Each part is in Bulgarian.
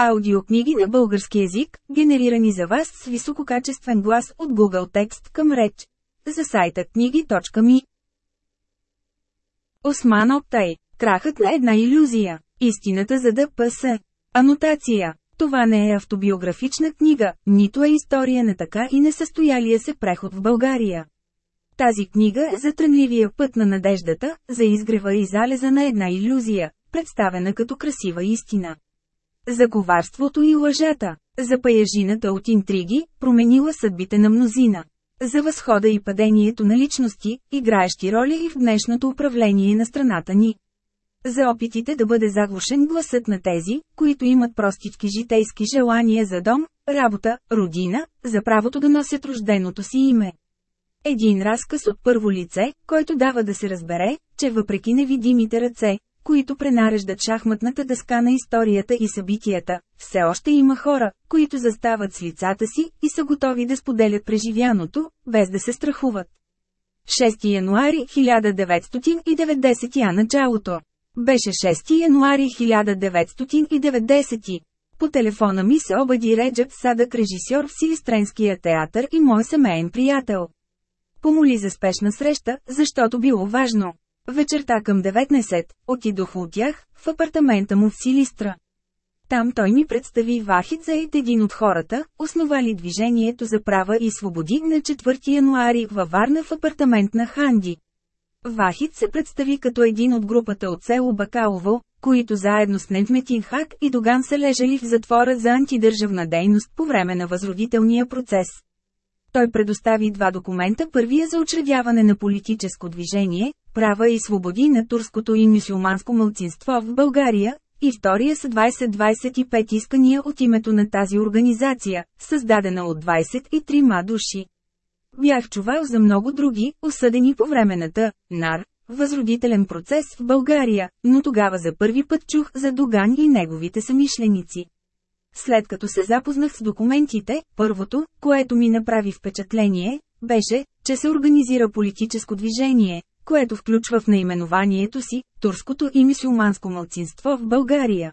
Аудиокниги на български език, генерирани за вас с висококачествен глас от Google Текст към реч. За сайта книги.ми Осман Оптай. Крахът на една иллюзия. Истината за ДПС. Анотация. Това не е автобиографична книга, нито е история на така и несъстоялия се преход в България. Тази книга е за трънливия път на надеждата, за изгрева и залеза на една иллюзия, представена като красива истина. За коварството и лъжата. За паяжината от интриги, променила съдбите на мнозина. За възхода и падението на личности, играещи роли и в днешното управление на страната ни. За опитите да бъде заглушен гласът на тези, които имат простички житейски желания за дом, работа, родина, за правото да носят рожденото си име. Един разказ от първо лице, който дава да се разбере, че въпреки невидимите ръце, които пренареждат шахматната дъска на историята и събитията, все още има хора, които застават с лицата си и са готови да споделят преживяното, без да се страхуват. 6 януари 1990 я началото. Беше 6 януари 1990. По телефона ми се обади Реджеп Садък режисьор в Силистренския театър и мой семейен приятел. Помоли за спешна среща, защото било важно. Вечерта към 19, отидох от тях, в апартамента му в Силистра. Там той ми представи Вахид за един от хората, основали движението за права и свободи на 4 януари във Варна в апартамент на Ханди. Вахид се представи като един от групата от село Бакалово, които заедно с Неджметин Хак и Доган са лежали в затвора за антидържавна дейност по време на възродителния процес. Той предостави два документа първия за учредяване на политическо движение, права и свободи на турското и мюсюлманско мълцинство в България, и втория са 20-25 искания от името на тази организация, създадена от 23 ма души. Бях чувал за много други, осъдени по времената, НАР, възродителен процес в България, но тогава за първи път чух за Доган и неговите самишленици. След като се запознах с документите, първото, което ми направи впечатление, беше, че се организира политическо движение, което включва в наименованието си турското и мисюлманско мълцинство в България.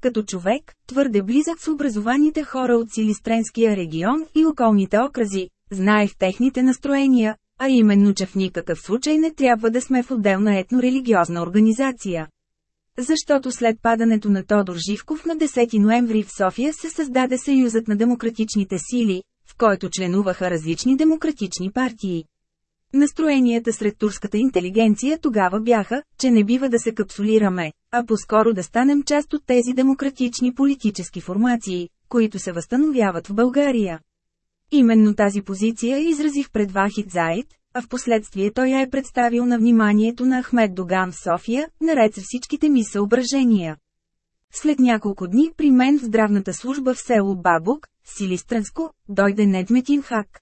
Като човек, твърде близък с образованите хора от Силистренския регион и околните окрази, знаех техните настроения, а именно, че в никакъв случай не трябва да сме в отделна етнорелигиозна организация. Защото след падането на Тодор Живков на 10 ноември в София се създаде Съюзът на демократичните сили, в който членуваха различни демократични партии. Настроенията сред турската интелигенция тогава бяха, че не бива да се капсулираме, а по-скоро да станем част от тези демократични политически формации, които се възстановяват в България. Именно тази позиция изразих пред Вахид Заид, а в последствие той я е представил на вниманието на Ахмед Доган в София, наред с всичките ми съображения. След няколко дни при мен в здравната служба в село Бабук, Силистранско, дойде Неджметин Хак.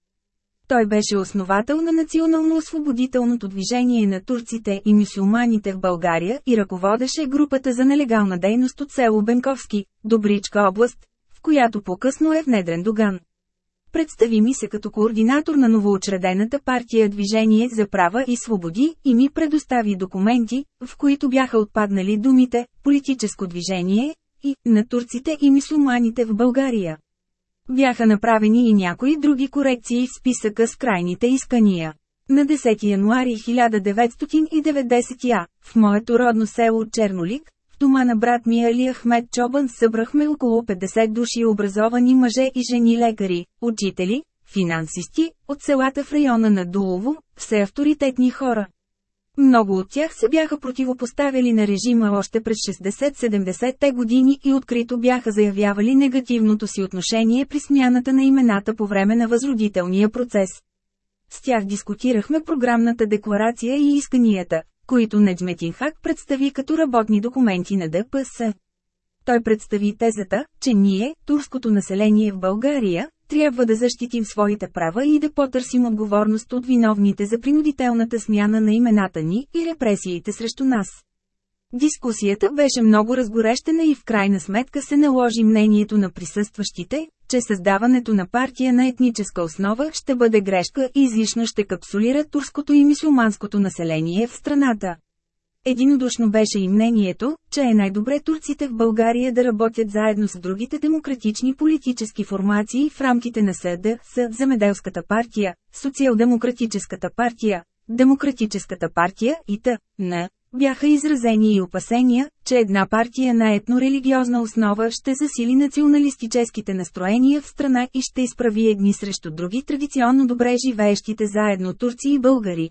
Той беше основател на национално-освободителното движение на турците и мюсюлманите в България и ръководеше групата за нелегална дейност от село Бенковски, Добричка област, в която по-късно е внедрен Доган. Представи ми се като координатор на новоочредената партия Движение за права и свободи и ми предостави документи, в които бяха отпаднали думите «политическо движение» и «на турците и мисулманите в България». Бяха направени и някои други корекции в списъка с крайните искания. На 10 януари 1990 я, в моето родно село Чернолик, дома на брат ми Али Ахмед Чобан събрахме около 50 души образовани мъже и жени лекари, учители, финансисти, от селата в района на Дулово, все авторитетни хора. Много от тях се бяха противопоставили на режима още през 60-70-те години и открито бяха заявявали негативното си отношение при смяната на имената по време на възродителния процес. С тях дискутирахме програмната декларация и исканията, които Неджметин Хак представи като работни документи на ДПС. Той представи тезата, че ние, турското население в България, трябва да защитим своите права и да потърсим отговорност от виновните за принудителната смяна на имената ни и репресиите срещу нас. Дискусията беше много разгорещена и в крайна сметка се наложи мнението на присъстващите, че създаването на партия на етническа основа ще бъде грешка и излишно ще капсулира турското и мисюлманското население в страната. Единодушно беше и мнението, че е най-добре турците в България да работят заедно с другите демократични политически формации в рамките на СД, с Земеделската партия, Социал-демократическата партия, Демократическата партия и т.н. Бяха изразени и опасения, че една партия на етнорелигиозна основа ще засили националистическите настроения в страна и ще изправи едни срещу други традиционно добре живеещите заедно турци и българи.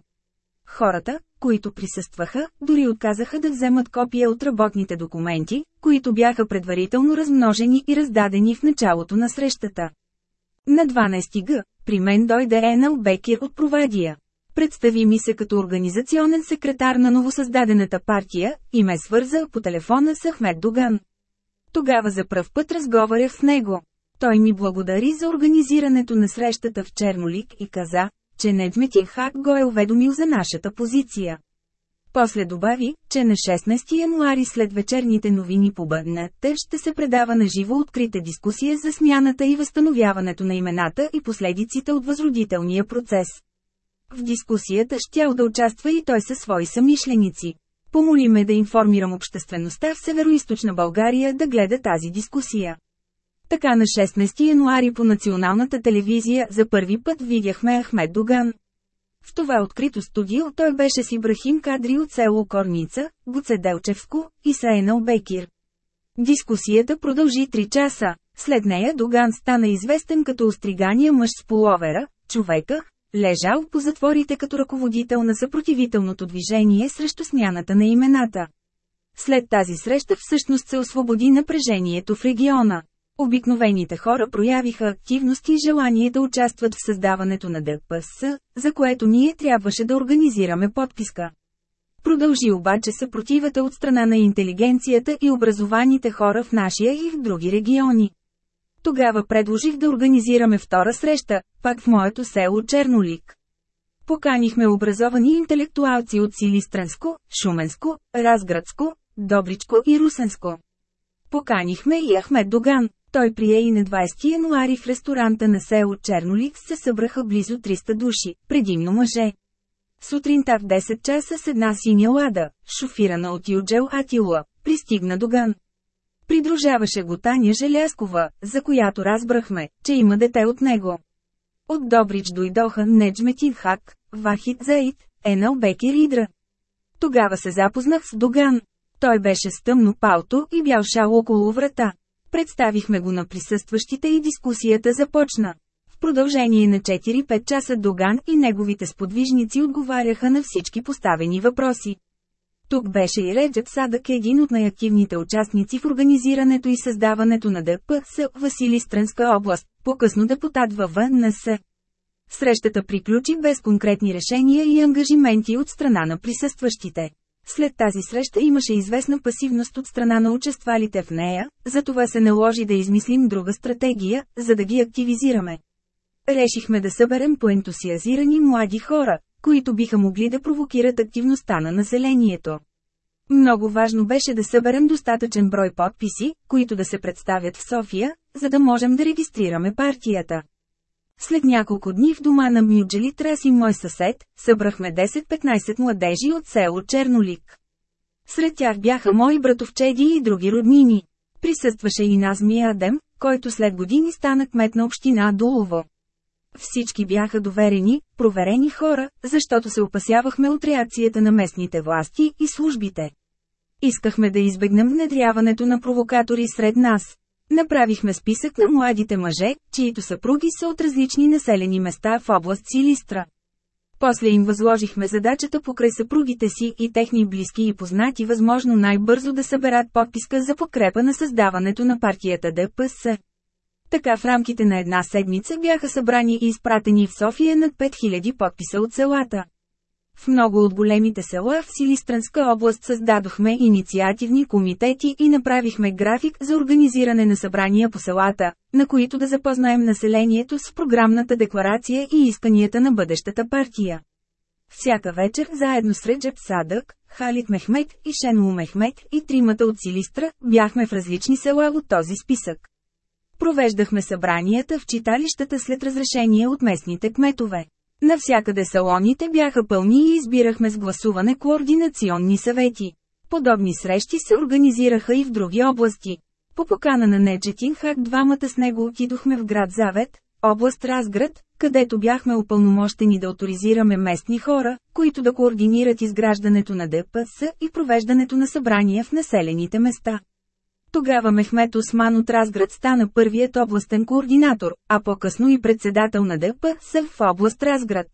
Хората, които присъстваха, дори отказаха да вземат копия от работните документи, които бяха предварително размножени и раздадени в началото на срещата. На 12 г. при мен дойде Енал Бекир от Провадия. Представи ми се като организационен секретар на новосъздадената партия и ме свърза по телефона с Ахмед Доган. Тогава за пръв път разговарях с него. Той ми благодари за организирането на срещата в Чернолик и каза, че Неджметин Хак го е уведомил за нашата позиция. После добави, че на 16 януари след вечерните новини по БНТ ще се предава на живо открита дискусия за смяната и възстановяването на имената и последиците от възродителния процес. В дискусията щял да участва и той със свои самишленици. Помоли ме да информирам обществеността в Североизточна България да гледа тази дискусия. Така на 16 януари по националната телевизия за първи път видяхме Ахмед Доган. В това открито студио той беше с Ибрахим Кадри от село Корница, Буце Делчевско и Саенал Бекир. Дискусията продължи 3 часа. След нея Доган стана известен като остригания мъж с половера, човека, лежал по затворите като ръководител на съпротивителното движение срещу смяната на имената. След тази среща всъщност се освободи напрежението в региона. Обикновените хора проявиха активност и желание да участват в създаването на ДПС, за което ние трябваше да организираме подписка. Продължи обаче съпротивата от страна на интелигенцията и образованите хора в нашия и в други региони. Тогава предложих да организираме втора среща, пак в моето село Чернолик. Поканихме образовани интелектуалци от Силистранско, Шуменско, Разградско, Добричко и Русенско. Поканихме и Ахмед Доган. Той прие и на 20 януари в ресторанта на село Чернолик се събраха близо 300 души, предимно мъже. Сутринта в 10 часа с една синя лада, шофирана от Юджел Атилуа, пристигна Доган. Придружаваше го Таня Желяскова, за която разбрахме, че има дете от него. От Добрич дойдоха Неджметин Хак, Вахид Заид, Енал Бекир Идра. Тогава се запознах с Доган. Той беше с тъмно палто и бял шал около врата. Представихме го на присъстващите и дискусията започна. В продължение на 4-5 часа Доган и неговите сподвижници отговаряха на всички поставени въпроси. Тук беше и Реджеп Садък един от най-активните участници в организирането и създаването на ДПС Васили Стрънска област, по-късно депутат във ВНС. Срещата приключи без конкретни решения и ангажименти от страна на присъстващите. След тази среща имаше известна пасивност от страна на участвалите в нея, затова се наложи да измислим друга стратегия, за да ги активизираме. Решихме да съберем поентусиазирани млади хора, които биха могли да провокират активността на населението. Много важно беше да съберем достатъчен брой подписи, които да се представят в София, за да можем да регистрираме партията. След няколко дни в дома на Мюджели Трас и мой съсед, събрахме 10-15 младежи от село Чернолик. Сред тях бяха мои братовчеди и други роднини. Присъстваше и Назми Адем, който след години стана кмет на община Дулово. Всички бяха доверени, проверени хора, защото се опасявахме от реакцията на местните власти и службите. Искахме да избегнем внедряването на провокатори сред нас. Направихме списък на младите мъже, чието съпруги са от различни населени места в област Силистра. После им възложихме задачата покрай съпругите си и техни близки и познати възможно най-бързо да съберат подписка за подкрепа на създаването на партията ДПС. Така в рамките на една седмица бяха събрани и изпратени в София над 5000 подписа от селата. В много от големите села в Силистранска област създадохме инициативни комитети и направихме график за организиране на събрания по селата, на които да запознаем населението с програмната декларация и исканията на бъдещата партия. Всяка вечер заедно с Реджеп Садък, Халит Мехмет и Шенлу Мехмет и тримата от Силистра бяхме в различни села от този списък. Провеждахме събранията в читалищата след разрешение от местните кметове. Навсякъде салоните бяха пълни и избирахме с гласуване координационни съвети. Подобни срещи се организираха и в други области. По покана на Неджетин Хак двамата с него отидохме в град Завет, област Разград, където бяхме упълномощени да авторизираме местни хора, които да координират изграждането на ДПС и провеждането на събрания в населените места. Тогава Мехмет Осман от Разград стана първият областен координатор, а по-късно и председател на ДПС в област Разград.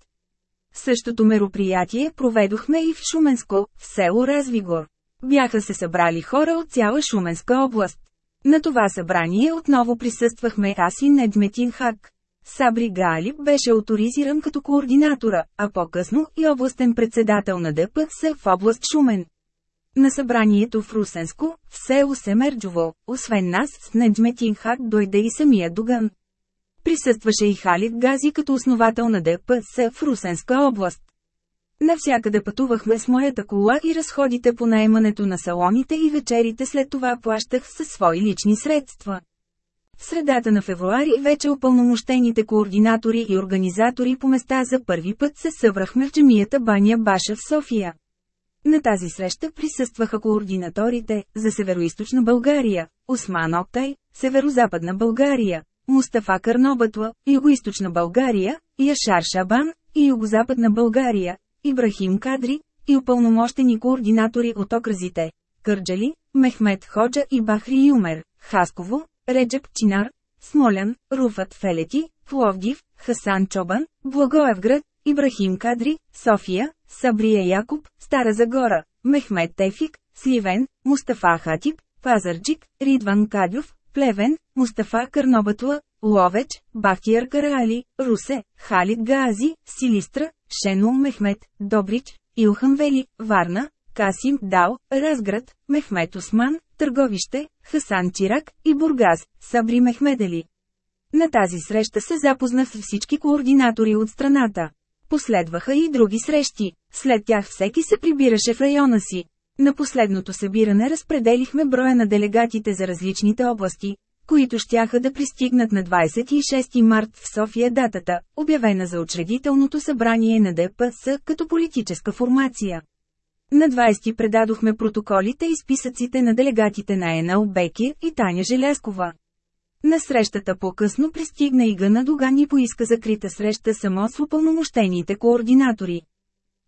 Същото мероприятие проведохме и в Шуменско, в село Развигор. Бяха се събрали хора от цяла Шуменска област. На това събрание отново присъствахме аз и Недметин Хак. Сабри Галиб беше авторизиран като координатора, а по-късно и областен председател на ДПС в област Шумен. На събранието в Русенско, в село Семерджово, освен нас с Неджметин Хак дойде и самия Дуган. Присъстваше и Халид Гази като основател на ДПС в Русенска област. Навсякъде пътувахме с моята кола и разходите по наемането на салоните и вечерите след това плащах със свои лични средства. В средата на февруари вече опълномощените координатори и организатори по места за първи път се събрахме в джемията Баня Баша в София. На тази среща присъстваха координаторите за Североизточна България, Осман Октай, Северозападна България, Мустафа Карнобатла, Югоизточна България, Яшар Шабан и Югозападна България, Ибрахим Кадри и упълномощени координатори от окразите Кърджали, Мехмед Ходжа и Бахри Юмер, Хасково, Реджеп Чинар, Смолян, Руфат Фелети, Пловдив, Хасан Чобан, Благоевград, Ибрахим Кадри, София, Сабрия Якуб, Стара Загора, Мехмед Тефик, Сливен, Мустафа Хатип, Пазарджик, Ридван Кадюв, Плевен, Мустафа Карнобатла, Ловеч, Бахтияр Карали, Русе, Халид Гази, Силистра, Шено Мехмет, Добрич, Илхан Вели, Варна, Касим Дал, Разград, Мехмет Осман, Търговище, Хасан Чирак и Бургас, Сабри Мехмедели. На тази среща се запознах с всички координатори от страната. Последваха и други срещи, след тях всеки се прибираше в района си. На последното събиране разпределихме броя на делегатите за различните области, които щяха да пристигнат на 26 март в София датата, обявена за учредителното събрание на ДПС като политическа формация. На 20 предадохме протоколите и списъците на делегатите на Енал Бекир и Таня Желяскова. На срещата по-късно пристигна и Гъна Доган и поиска закрита среща само с упълномощените координатори.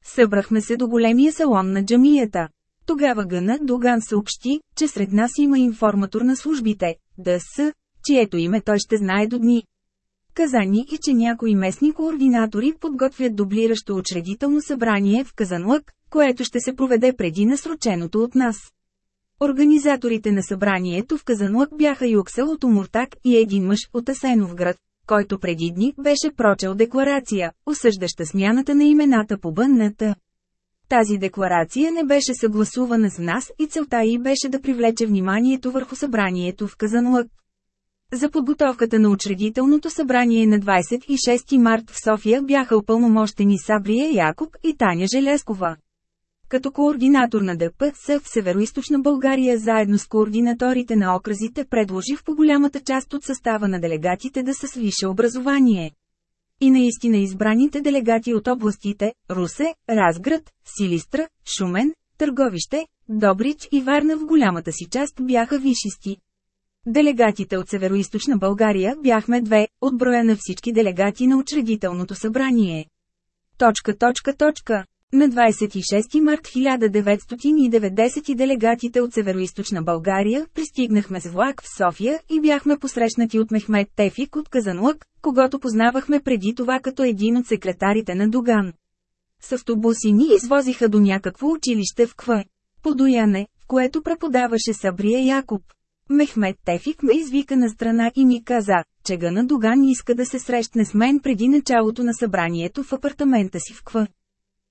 Събрахме се до големия салон на джамията. Тогава Гъна Доган съобщи, че сред нас има информатор на службите, ДС, чието име той ще знае до дни. Казани и че някои местни координатори подготвят дублиращо учредително събрание в Казанлък, което ще се проведе преди насроченото от нас. Организаторите на събранието в Казанлък бяха Юксел от Умуртак и един мъж от Асеновград, който преди дни беше прочел декларация, осъждаща смяната на имената по бънната. Тази декларация не беше съгласувана с нас и целта й беше да привлече вниманието върху събранието в Казанлък. За подготовката на учредителното събрание на 26 март в София бяха упълномощени Сабрия Якоб и Таня Желескова. Като координатор на ДПС в Североизточна България заедно с координаторите на окразите предложих по голямата част от състава на делегатите да са с висше образование. И наистина избраните делегати от областите – Русе, Разград, Силистра, Шумен, Търговище, Добрич и Варна в голямата си част бяха вишисти. Делегатите от Североизточна България бяхме две, от броя на всички делегати на учредителното събрание. Точка, точка, точка. На 26 март 1990 делегатите от Североизточна България пристигнахме с влак в София и бяхме посрещнати от Мехмет Тефик от Казанлък, когато познавахме преди това като един от секретарите на Доган. С автобуси ни извозиха до някакво училище в Ква. Подояне, в което преподаваше Сабрия Якуб. Мехмет Тефик ме извика на страна и ми каза, че Гана Доган иска да се срещне с мен преди началото на събранието в апартамента си в Ква.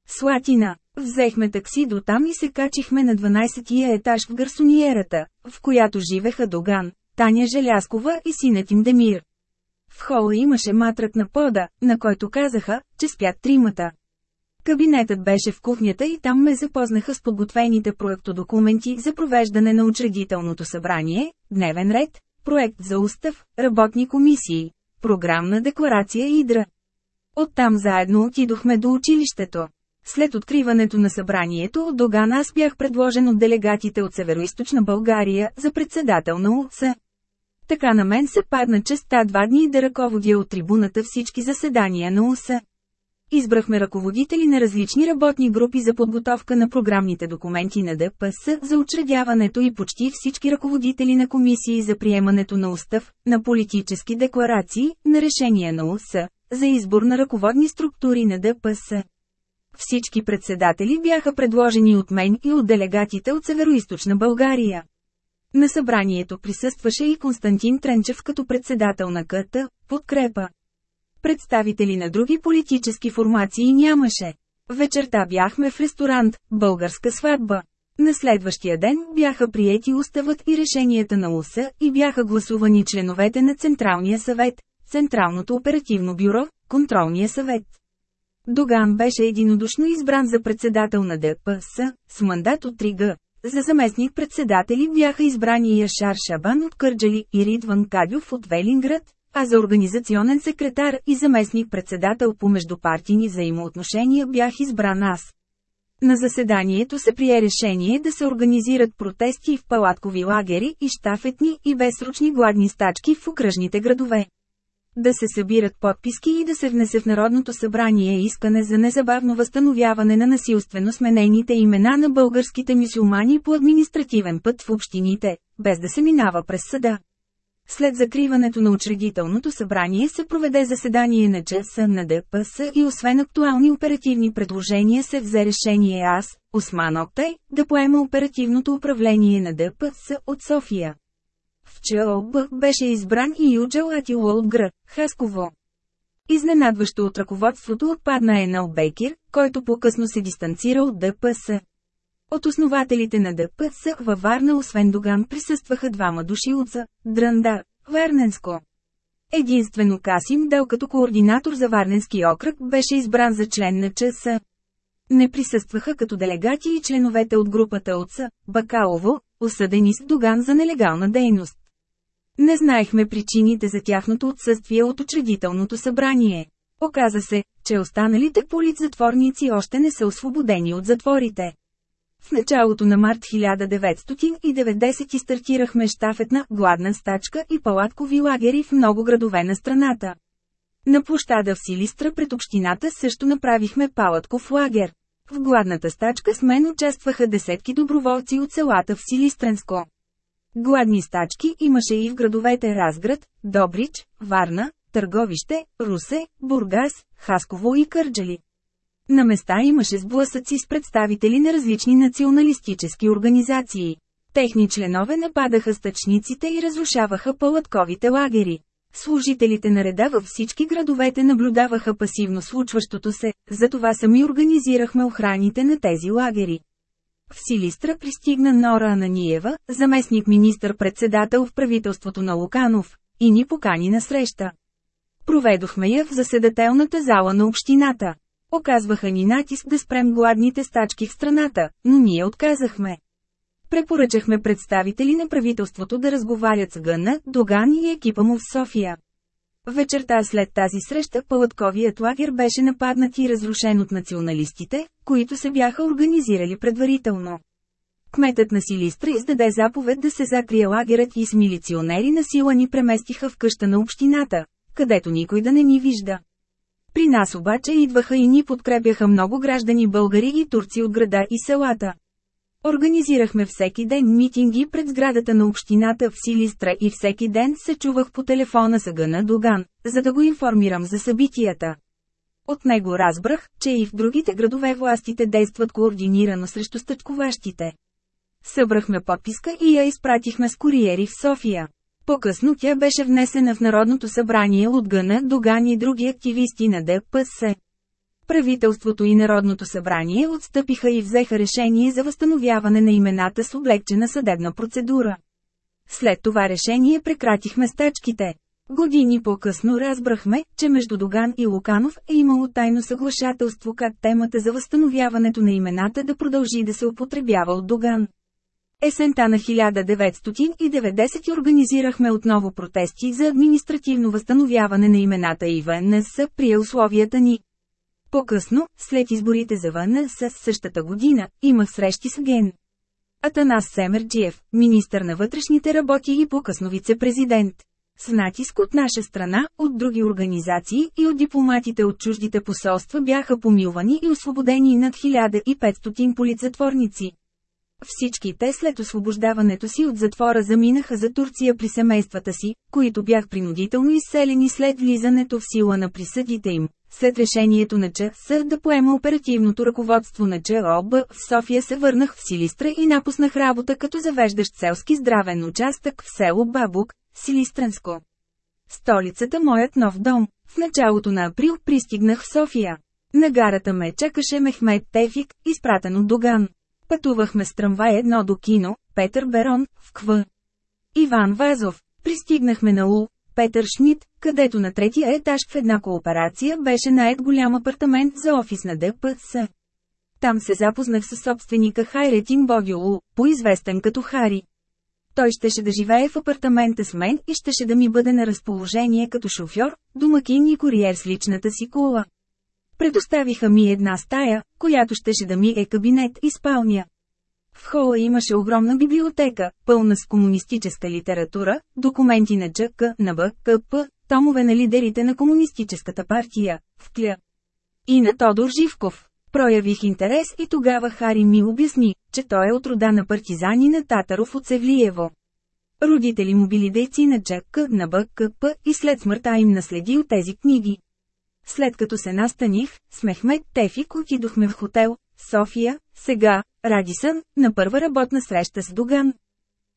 Слатина. Взехме такси до там и се качихме на 12-тия етаж в гарсониерата, в която живеха Доган, Таня Желяскова и синът им Демир. В хола имаше матрак на пода, на който казаха, че спят тримата. Кабинетът беше в кухнята и там ме запознаха с подготвените проектодокументи за провеждане на учредителното събрание, дневен ред, проект за устав, работни комисии, програмна декларация и дра. Оттам заедно отидохме до училището. След откриването на събранието от Доган аз бях предложен от делегатите от Североизточна България за председател на УЦ. Така на мен се падна честа два дни да ръководя от трибуната всички заседания на УСА. Избрахме ръководители на различни работни групи за подготовка на програмните документи на ДПС за учредяването и почти всички ръководители на комисии за приемането на устав, на политически декларации, на решения на УСА, за избор на ръководни структури на ДПС. Всички председатели бяха предложени от мен и от делегатите от Североизточна България. На събранието присъстваше и Константин Тренчев като председател на КТ, подкрепа. Представители на други политически формации нямаше. Вечерта бяхме в ресторант, българска сватба. На следващия ден бяха приети уставът и решенията на УСА и бяха гласувани членовете на Централния съвет, Централното оперативно бюро, Контролния съвет. Доган беше единодушно избран за председател на ДПС, с мандат от 3 г. За заместник председатели бяха избрани Яшар Шабан от Кърджали и Ридван Кадюв от Велинград, а за организационен секретар и заместник-председател по междупартийни взаимоотношения бях избран аз. На заседанието се прие решение да се организират протести в палаткови лагери и штафетни и безсрочни гладни стачки в окръжните градове. Да се събират подписки и да се внесе в Народното събрание искане за незабавно възстановяване на насилствено сменените имена на българските мюсюлмани по административен път в общините, без да се минава през съда. След закриването на учредителното събрание се проведе заседание на ЧС на ДПС и освен актуални оперативни предложения се взе решение аз, Осман Октай, да поема оперативното управление на ДПС от София. В ЧОБ беше избран и Юджел Атило от град, Хасково. Изненадващо от ръководството отпадна Енал Бекер, който по-късно се дистанцира от ДПС. От основателите на ДПС във Варна освен Доган присъстваха двама души от За, Дранда, Варненско. Единствено Касим Дел като координатор за Варненски окръг беше избран за член на ЧС. Не присъстваха като делегати и членовете от групата от Са, Бакалово, осъдени с Доган за нелегална дейност. Не знаехме причините за тяхното отсъствие от учредителното събрание. Оказа се, че останалите политзатворници още не са освободени от затворите. В началото на март 1990 стартирахме штафетна, гладна стачка и палаткови лагери в много градове на страната. На площада в Силистра пред общината също направихме палатков лагер. В гладната стачка с мен участваха десетки доброволци от селата в Силистренско. Гладни стачки имаше и в градовете Разград, Добрич, Варна, Търговище, Русе, Бургас, Хасково и Кърджали. На места имаше сблъсъци с представители на различни националистически организации. Техни членове нападаха стъчниците и разрушаваха палатковите лагери. Служителите на реда във всички градовете наблюдаваха пасивно случващото се, затова сами организирахме охраните на тези лагери. В Силистра пристигна Нора Ананиева, заместник министър-председател в правителството на Луканов, и ни покани на среща. Проведохме я в заседателната зала на общината. Оказваха ни натиск да спрем гладните стачки в страната, но ние отказахме. Препоръчахме представители на правителството да разговарят с Гъна, Доган и екипа му в София. Вечерта след тази среща палатковият лагер беше нападнат и разрушен от националистите, които се бяха организирали предварително. Кметът на Силистра издаде заповед да се закрие лагерът и с милиционери на сила ни преместиха в къща на общината, където никой да не ни вижда. При нас обаче идваха и ни подкрепяха много граждани българи и турци от града и селата. Организирахме всеки ден митинги пред сградата на общината в Силистра и всеки ден се чувах по телефона с Гъна Доган, за да го информирам за събитията. От него разбрах, че и в другите градове властите действат координирано срещу стъчковащите. Събрахме подписка и я изпратихме с куриери в София. По-късно тя беше внесена в Народното събрание от Гъна Доган и други активисти на ДПС. Правителството и Народното събрание отстъпиха и взеха решение за възстановяване на имената с облегчена съдебна процедура. След това решение прекратихме стачките. Години по-късно разбрахме, че между Доган и Луканов е имало тайно съглашателство как темата за възстановяването на имената да продължи да се употребява от Доган. Есента на 1990 организирахме отново протести за административно възстановяване на имената и ВНС при условията ни. По-късно, след изборите за ВНС същата година, имах срещи с Ген. Атанас Семерджиев, министър на вътрешните работи и по-късно вице-президент. С натиск от наша страна, от други организации и от дипломатите от чуждите посолства бяха помилвани и освободени над 1500 полицетворници. Всички те след освобождаването си от затвора заминаха за Турция при семействата си, които бях принудително изселени след влизането в сила на присъдите им. След решението на ЧС да поема оперативното ръководство на ЧОБ, в София се върнах в Силистра и напуснах работа като завеждащ селски здравен участък в село Бабук, Силистранско. Столицата моят нов дом. В началото на април пристигнах в София. На гарата ме чакаше Мехмед Тефик, изпратен от Доган. Пътувахме с трамвай едно до кино, Петър Берон, в КВ. Иван Вазов. Пристигнахме на Лу, Петър Шмидт, където на третия етаж в една кооперация беше найет голям апартамент за офис на ДПС. Там се запознах с собственика Хайретин Богиолу, поизвестен като Хари. Той щеше да живее в апартамента с мен и щеше да ми бъде на разположение като шофьор, домакин и куриер с личната си кола. Предоставиха ми една стая, която щеше да ми е кабинет и спалня. В хола имаше огромна библиотека, пълна с комунистическа литература, документи на ЧК, на БКП, томове на лидерите на комунистическата партия, в Кля. И на Тодор Живков. Проявих интерес и тогава Хари ми обясни, че той е от рода на партизани на Татаров от Севлиево. Родители му били дейци на ЧК, на БКП и след смъртта им наследи от тези книги. След като се настаних, с Мехмед Тефик отидохме в хотел, София, сега, Радисън, на първа работна среща с Доган.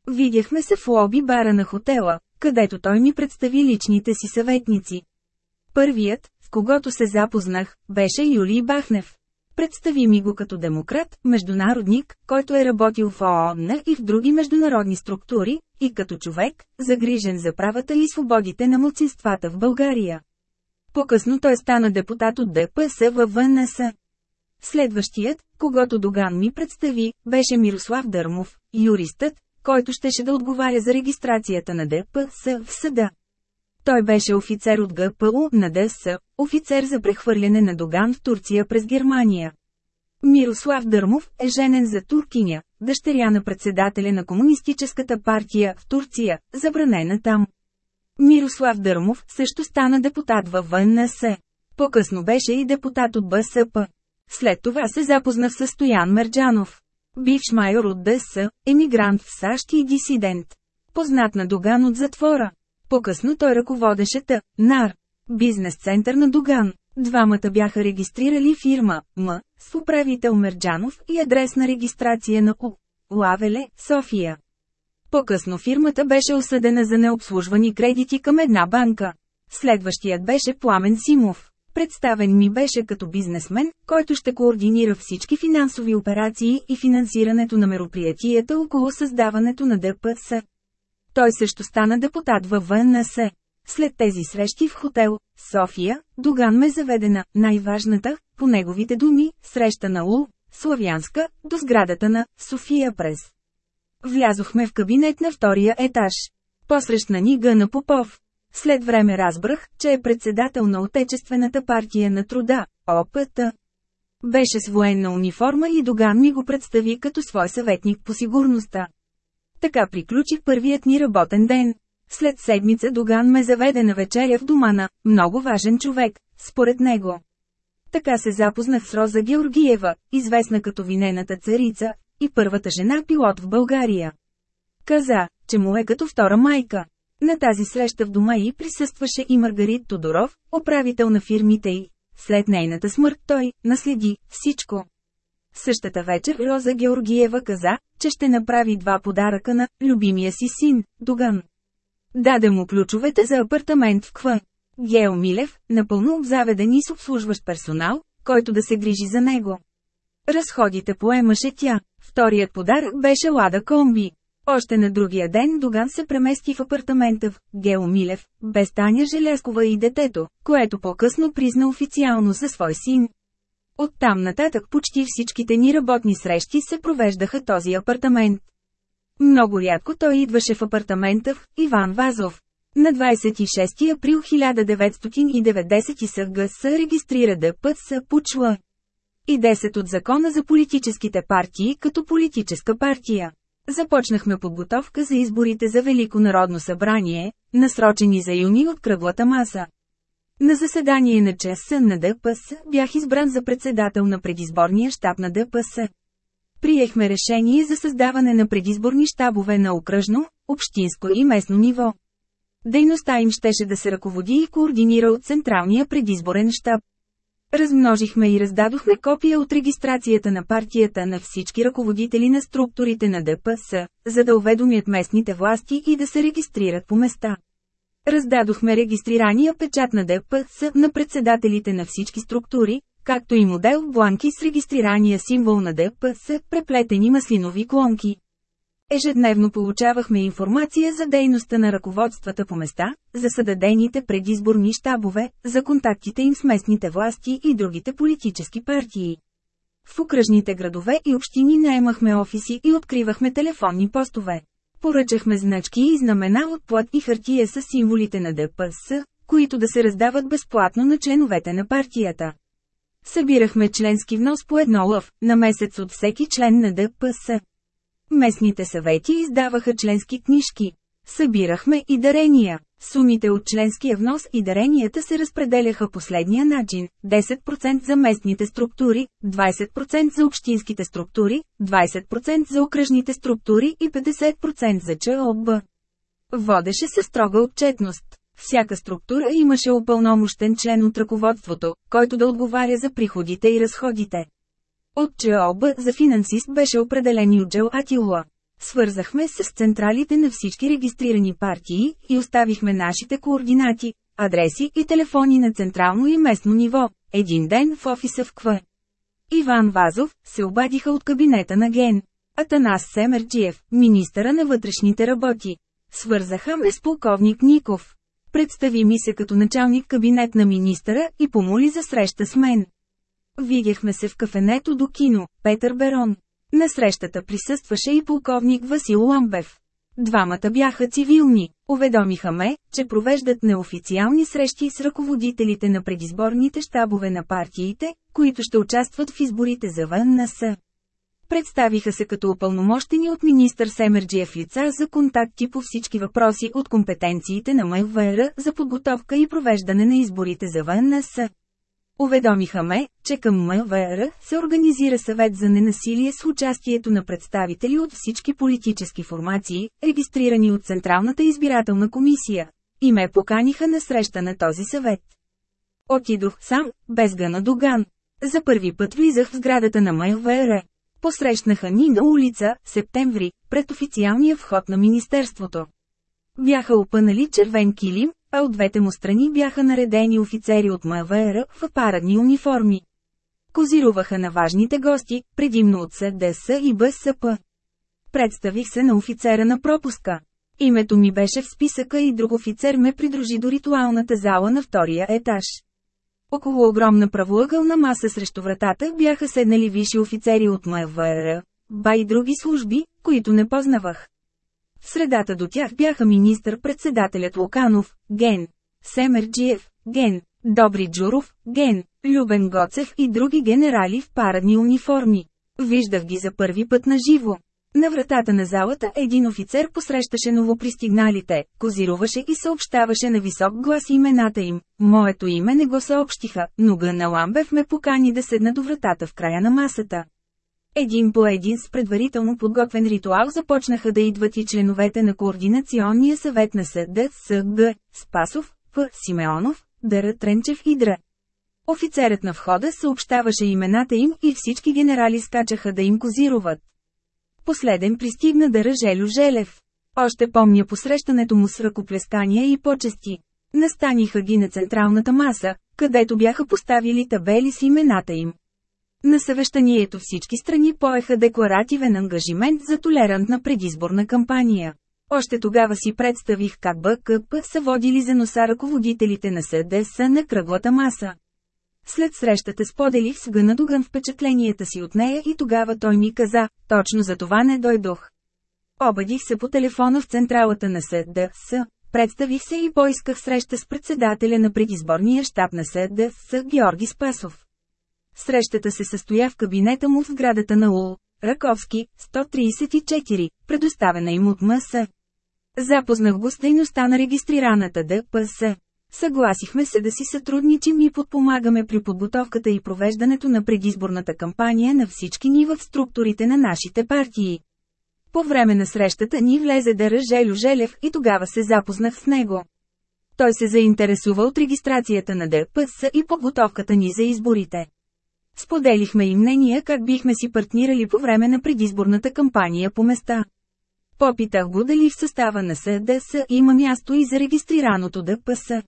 Видяхме се в лоби бара на хотела, където той ми представи личните си съветници. Първият, с когото се запознах, беше Юлий Бахнев. Представи ми го като демократ, международник, който е работил в ООН и в други международни структури, и като човек, загрижен за правата и свободите на младсинствата в България. По-късно той стана депутат от ДПС във ВНС. Следващият, когато Доган ми представи, беше Мирослав Дърмов, юристът, който щеше да отговаря за регистрацията на ДПС в съда. Той беше офицер от ГПУ на ДС, офицер за прехвърляне на Доган в Турция през Германия. Мирослав Дърмов е женен за туркиня, дъщеря на председателя на Комунистическата партия в Турция, забранена там. Мирослав Дърмов също стана депутат във ВНС. По-късно беше и депутат от БСП. След това се запознах с Стоян Мерджанов. Бивш майор от ДС, емигрант в САЩ и дисидент. Познат на Доган от затвора. По-късно той ръководеше Т. НАР. Бизнес център на Доган. Двамата бяха регистрирали фирма М. с управител Мерджанов и адрес на регистрация на У. Лавеле, София. По-късно фирмата беше осъдена за необслужвани кредити към една банка. Следващият беше Пламен Симов. Представен ми беше като бизнесмен, който ще координира всички финансови операции и финансирането на мероприятията около създаването на ДПС. Той също стана депутат във ВНС. След тези срещи в хотел, София, Доган ме заведе на най-важната, по неговите думи, среща на Лу, Славянска, до сградата на София през. Влязохме в кабинет на втория етаж. Посрещна ни Гъна Попов. След време разбрах, че е председател на Отечествената партия на труда, ОПТ. Беше с военна униформа и Доган ми го представи като свой съветник по сигурността. Така приключи първият ни работен ден. След седмица Доган ме заведе на вечеря в дома на много важен човек, според него. Така се запознах с Роза Георгиева, известна като винената царица, и първата жена пилот в България. Каза, че му е като втора майка. На тази среща в дома й присъстваше и Маргарит Тодоров, управител на фирмите й. След нейната смърт той наследи всичко. Същата вечер Роза Георгиева каза, че ще направи два подаръка на любимия си син, Доган. Даде му ключовете за апартамент в Квън. Гео Милев, напълно обзаведен и с обслужващ персонал, който да се грижи за него. Разходите поемаше тя. Вторият подарък беше Лада Комби. Още на другия ден Доган се премести в апартамента в Гео Милев, без Таня Желязкова и детето, което по-късно призна официално за свой син. Оттам нататък почти всичките ни работни срещи се провеждаха този апартамент. Много рядко той идваше в апартамента в Иван Вазов. На 26 април 1990 СГС регистрира ДПС Пучла и 10 от закона за политическите партии като политическа партия. Започнахме подготовка за изборите за Велико народно събрание, насрочени за юни от кръглата маса. На заседание на ЧС на ДПС бях избран за председател на предизборния щаб на ДПС. Приехме решение за създаване на предизборни щабове на окръжно, общинско и местно ниво. Дейността им щеше да се ръководи и координира от Централния предизборен щаб. Размножихме и раздадохме копия от регистрацията на партията на всички ръководители на структурите на ДПС, за да уведомят местните власти и да се регистрират по места. Раздадохме регистрирания печат на ДПС на председателите на всички структури, както и модел бланки с регистрирания символ на ДПС, преплетени маслинови клонки. Ежедневно получавахме информация за дейността на ръководствата по места, за съдадените предизборни щабове, за контактите им с местните власти и другите политически партии. В окръжните градове и общини наемахме офиси и откривахме телефонни постове. Поръчахме значки и знамена от плат и хартия с символите на ДПС, които да се раздават безплатно на членовете на партията. Събирахме членски внос по едно лъв, на месец от всеки член на ДПС. Местните съвети издаваха членски книжки. Събирахме и дарения. Сумите от членския внос и даренията се разпределяха последния начин – 10% за местните структури, 20% за общинските структури, 20% за окръжните структури и 50% за ЧОБ. Водеше се строга отчетност. Всяка структура имаше упълномощен член от ръководството, който да отговаря за приходите и разходите. От ЧОБ за финансист беше определен Юджел Атилуа. Свързахме се с централите на всички регистрирани партии и оставихме нашите координати, адреси и телефони на централно и местно ниво. Един ден в офиса в КВ. Иван Вазов се обадиха от кабинета на Ген. Атанас Семерджиев, министъра на вътрешните работи. Свързаха ме с полковник Ников. Представи ми се като началник кабинет на министъра и помоли за среща с мен. Видяхме се в кафенето до кино, Петър Берон. На срещата присъстваше и полковник Васил Ламбев. Двамата бяха цивилни. Уведомиха ме, че провеждат неофициални срещи с ръководителите на предизборните щабове на партиите, които ще участват в изборите за ВНС. Представиха се като упълномощени от министър Семерджиев лица за контакти по всички въпроси от компетенциите на МВР за подготовка и провеждане на изборите за ВНС. Уведомиха ме, че към МВР се организира съвет за ненасилие с участието на представители от всички политически формации, регистрирани от Централната избирателна комисия, и ме поканиха на среща на този съвет. Отидох сам, без гана до ган. За първи път влизах в сградата на МВР. Посрещнаха ни на улица, септември, пред официалния вход на Министерството. Бяха опънали червен килим, а от двете му страни бяха наредени офицери от МВР в парадни униформи. Козируваха на важните гости, предимно от СДС и БСП. Представих се на офицера на пропуска. Името ми беше в списъка и друг офицер ме придружи до ритуалната зала на втория етаж. Около огромна правоъгълна маса срещу вратата бяха седнали висши офицери от МВР, ба и други служби, които не познавах. В средата до тях бяха министър-председателят Луканов, Ген, Семерджиев, Ген, Добри Джуров, Ген, Любен Гоцев и други генерали в парадни униформи. Виждах ги за първи път на живо. На вратата на залата един офицер посрещаше новопристигналите, козируваше и съобщаваше на висок глас имената им. Моето име не го съобщиха, но Гъна Ламбев ме покани да седна до вратата в края на масата. Един по един с предварително подготвен ритуал започнаха да идват и членовете на Координационния съвет на СДСГ, Спасов, П. Симеонов, Дъра Тренчев и Дра. Офицерът на входа съобщаваше имената им и всички генерали скачаха да им козируват. Последен пристигна Дъра Желю Желев. Още помня посрещането му с ръкоплескания и почести. Настаниха ги на централната маса, където бяха поставили табели с имената им. На съвещанието всички страни поеха декларативен ангажимент за толерантна предизборна кампания. Още тогава си представих как БКП са водили за носа ръководителите на СДС на кръглата маса. След срещата споделих с Гънадоган впечатленията си от нея и тогава той ми каза, точно за това не дойдох. Обадих се по телефона в централата на СДС. Представих се и поисках среща с председателя на предизборния щаб на СДС Георги Спасов. Срещата се състоя в кабинета му в сградата на УЛ, Раковски, 134, предоставена им от МС. Запознах го с дейността на регистрираната ДПС. Съгласихме се да си сътрудничим и подпомагаме при подготовката и провеждането на предизборната кампания на всички нива в структурите на нашите партии. По време на срещата ни влезе Дъра Желю Желев и тогава се запознах с него. Той се заинтересува от регистрацията на ДПС и подготовката ни за изборите. Споделихме и мнения как бихме си партнирали по време на предизборната кампания по места. Попитах го дали в състава на СДС има място и за регистрираното ДПС.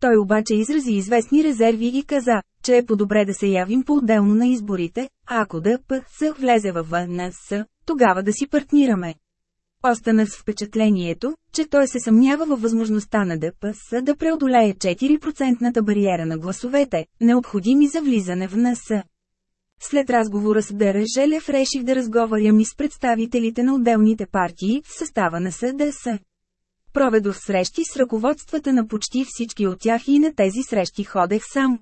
Той обаче изрази известни резерви и каза, че е по-добре да се явим по-отделно на изборите, а ако ДПС влезе във ВНС, тогава да си партнираме. Останах с впечатлението, че той се съмнява във възможността на ДПС да преодолее 4% бариера на гласовете, необходими за влизане в НС. След разговора с Дера Желев реших да разговарям и с представителите на отделните партии в състава на СДС. Проведох срещи с ръководствата на почти всички от тях и на тези срещи ходех сам.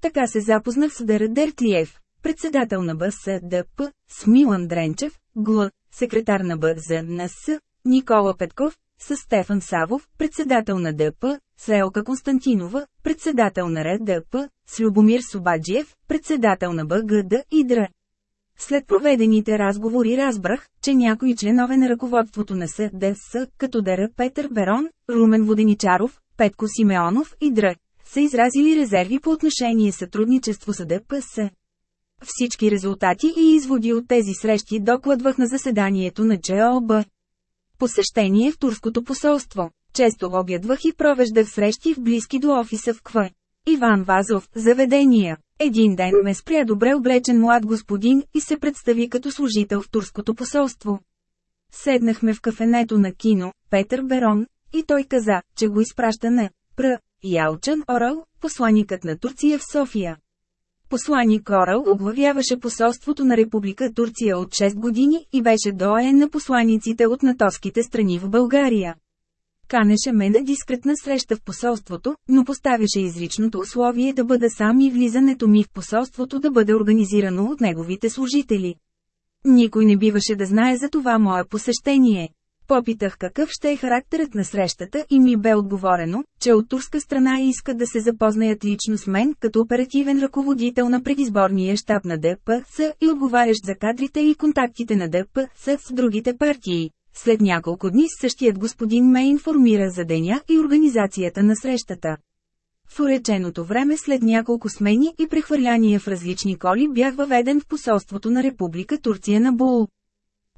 Така се запознах с Дера Дертлиев, председател на БСДП, с Милан Дренчев, ГЛ, секретар на БЗНС, Никола Петков, с Стефан Савов, председател на ДП, с Елка Константинова, председател на РДП, с Любомир Собаджиев, председател на БГД и ДР. След проведените разговори разбрах, че някои членове на ръководството на СДС, като ДР Петър Берон, Румен Воденичаров, Петко Симеонов и ДР, са изразили резерви по отношение сътрудничество с ДПС. Всички резултати и изводи от тези срещи докладвах на заседанието на ЧОБ. Посещение в турското посолство. Често обядвах и провеждах срещи в близки до офиса в КВ. Иван Вазов, заведения. Един ден ме спря добре облечен млад господин и се представи като служител в турското посолство. Седнахме в кафенето на кино, Петър Берон, и той каза, че го изпраща на Пр. Ялчан Орал, посланикът на Турция в София. Посланик Орал оглавяваше посолството на Република Турция от 6 години и беше доен на посланиците от натовските страни в България. Канеше ме на дискретна среща в посолството, но поставяше изричното условие да бъда сам и влизането ми в посолството да бъде организирано от неговите служители. Никой не биваше да знае за това мое посещение. Попитах какъв ще е характерът на срещата и ми бе отговорено, че от турска страна искат да се запознаят лично с мен като оперативен ръководител на предизборния щаб на ДПС и отговарящ за кадрите и контактите на ДПС с другите партии. След няколко дни същият господин ме информира за деня и организацията на срещата. В уреченото време след няколко смени и прехвърляния в различни коли бях въведен в посолството на Република Турция на Бул.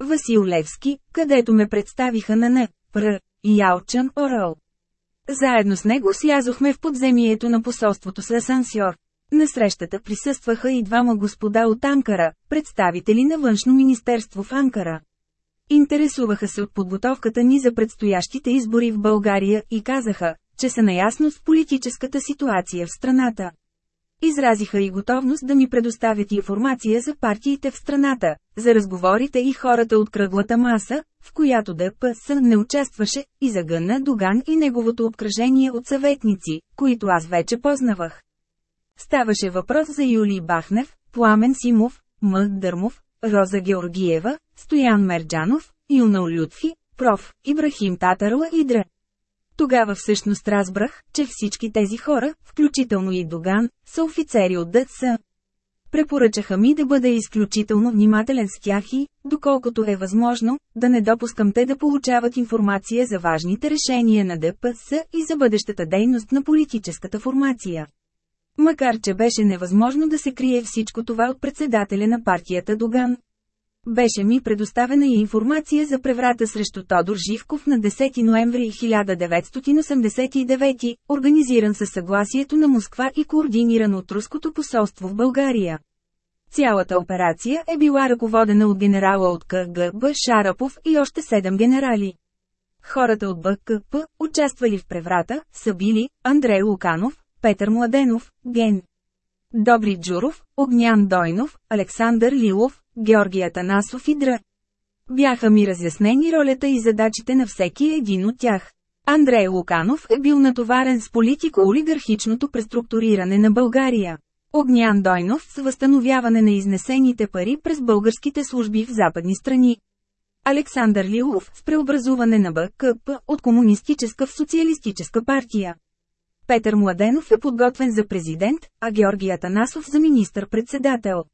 Васил Левски, където ме представиха на Н. Пр. Ялчан Орал. Заедно с него слязохме в подземието на посолството с асансьор. На срещата присъстваха и двама господа от Анкара, представители на външно министерство в Анкара. Интересуваха се от подготовката ни за предстоящите избори в България и казаха, че са наясно с политическата ситуация в страната. Изразиха и готовност да ми предоставят информация за партиите в страната, за разговорите и хората от кръглата маса, в която ДПС не участваше, и за Гъна Доган и неговото обкръжение от съветници, които аз вече познавах. Ставаше въпрос за Юлий Бахнев, Пламен Симов, М. Дърмов, Роза Георгиева, Стоян Мерджанов, Юнал Лютфи, проф. Ибрахим Татарла и Дра. Тогава всъщност разбрах, че всички тези хора, включително и Доган, са офицери от ДС. Препоръчаха ми да бъда изключително внимателен с тях и, доколкото е възможно, да не допускам те да получават информация за важните решения на ДПС и за бъдещата дейност на политическата формация. Макар че беше невъзможно да се крие всичко това от председателя на партията Доган. Беше ми предоставена и информация за преврата срещу Тодор Живков на 10 ноември 1989, организиран със съгласието на Москва и координиран от Руското посолство в България. Цялата операция е била ръководена от генерала от КГБ Шарапов и още седем генерали. Хората от БКП, участвали в преврата, са били Андрей Луканов, Петър Младенов, Ген. Добри Джуров, Огнян Дойнов, Александър Лилов, Георгия Танасов и Др. Бяха ми разяснени ролята и задачите на всеки един от тях. Андрей Луканов е бил натоварен с политико-олигархичното преструктуриране на България. Огнян Дойнов с възстановяване на изнесените пари през българските служби в западни страни. Александър Лилов с преобразуване на БКП от комунистическа в социалистическа партия. Петър Младенов е подготвен за президент, а Георги Атанасов за министър-председател.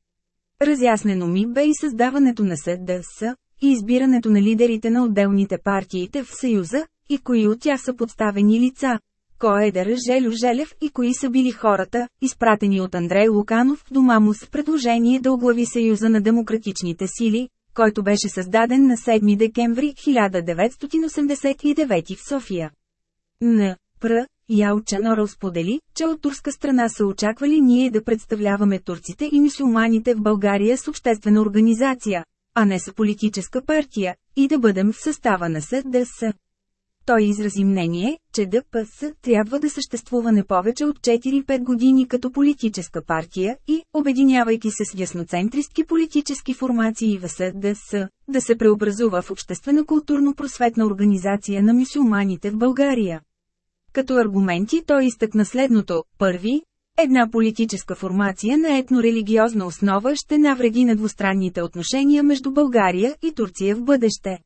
Разяснено ми бе и създаването на СДС, и избирането на лидерите на отделните партиите в Съюза, и кои от тях са подставени лица. Кой е Дъра Желю Желев и кои са били хората, изпратени от Андрей Луканов в дома му с предложение да оглави Съюза на демократичните сили, който беше създаден на 7 декември 1989 в София. Н. Пр. Ял Чанорал сподели, че от турска страна са очаквали ние да представляваме турците и мусулманите в България с обществена организация, а не с политическа партия, и да бъдем в състава на СДС. Той изрази мнение, че ДПС трябва да съществува не повече от 4-5 години като политическа партия и, обединявайки се с ясноцентристки политически формации в СДС, да се преобразува в обществено-културно-просветна организация на мюсюлманите в България. Като аргументи той изтъкна следното. Първи, Една политическа формация на етнорелигиозна основа ще навреди на двустранните отношения между България и Турция в бъдеще.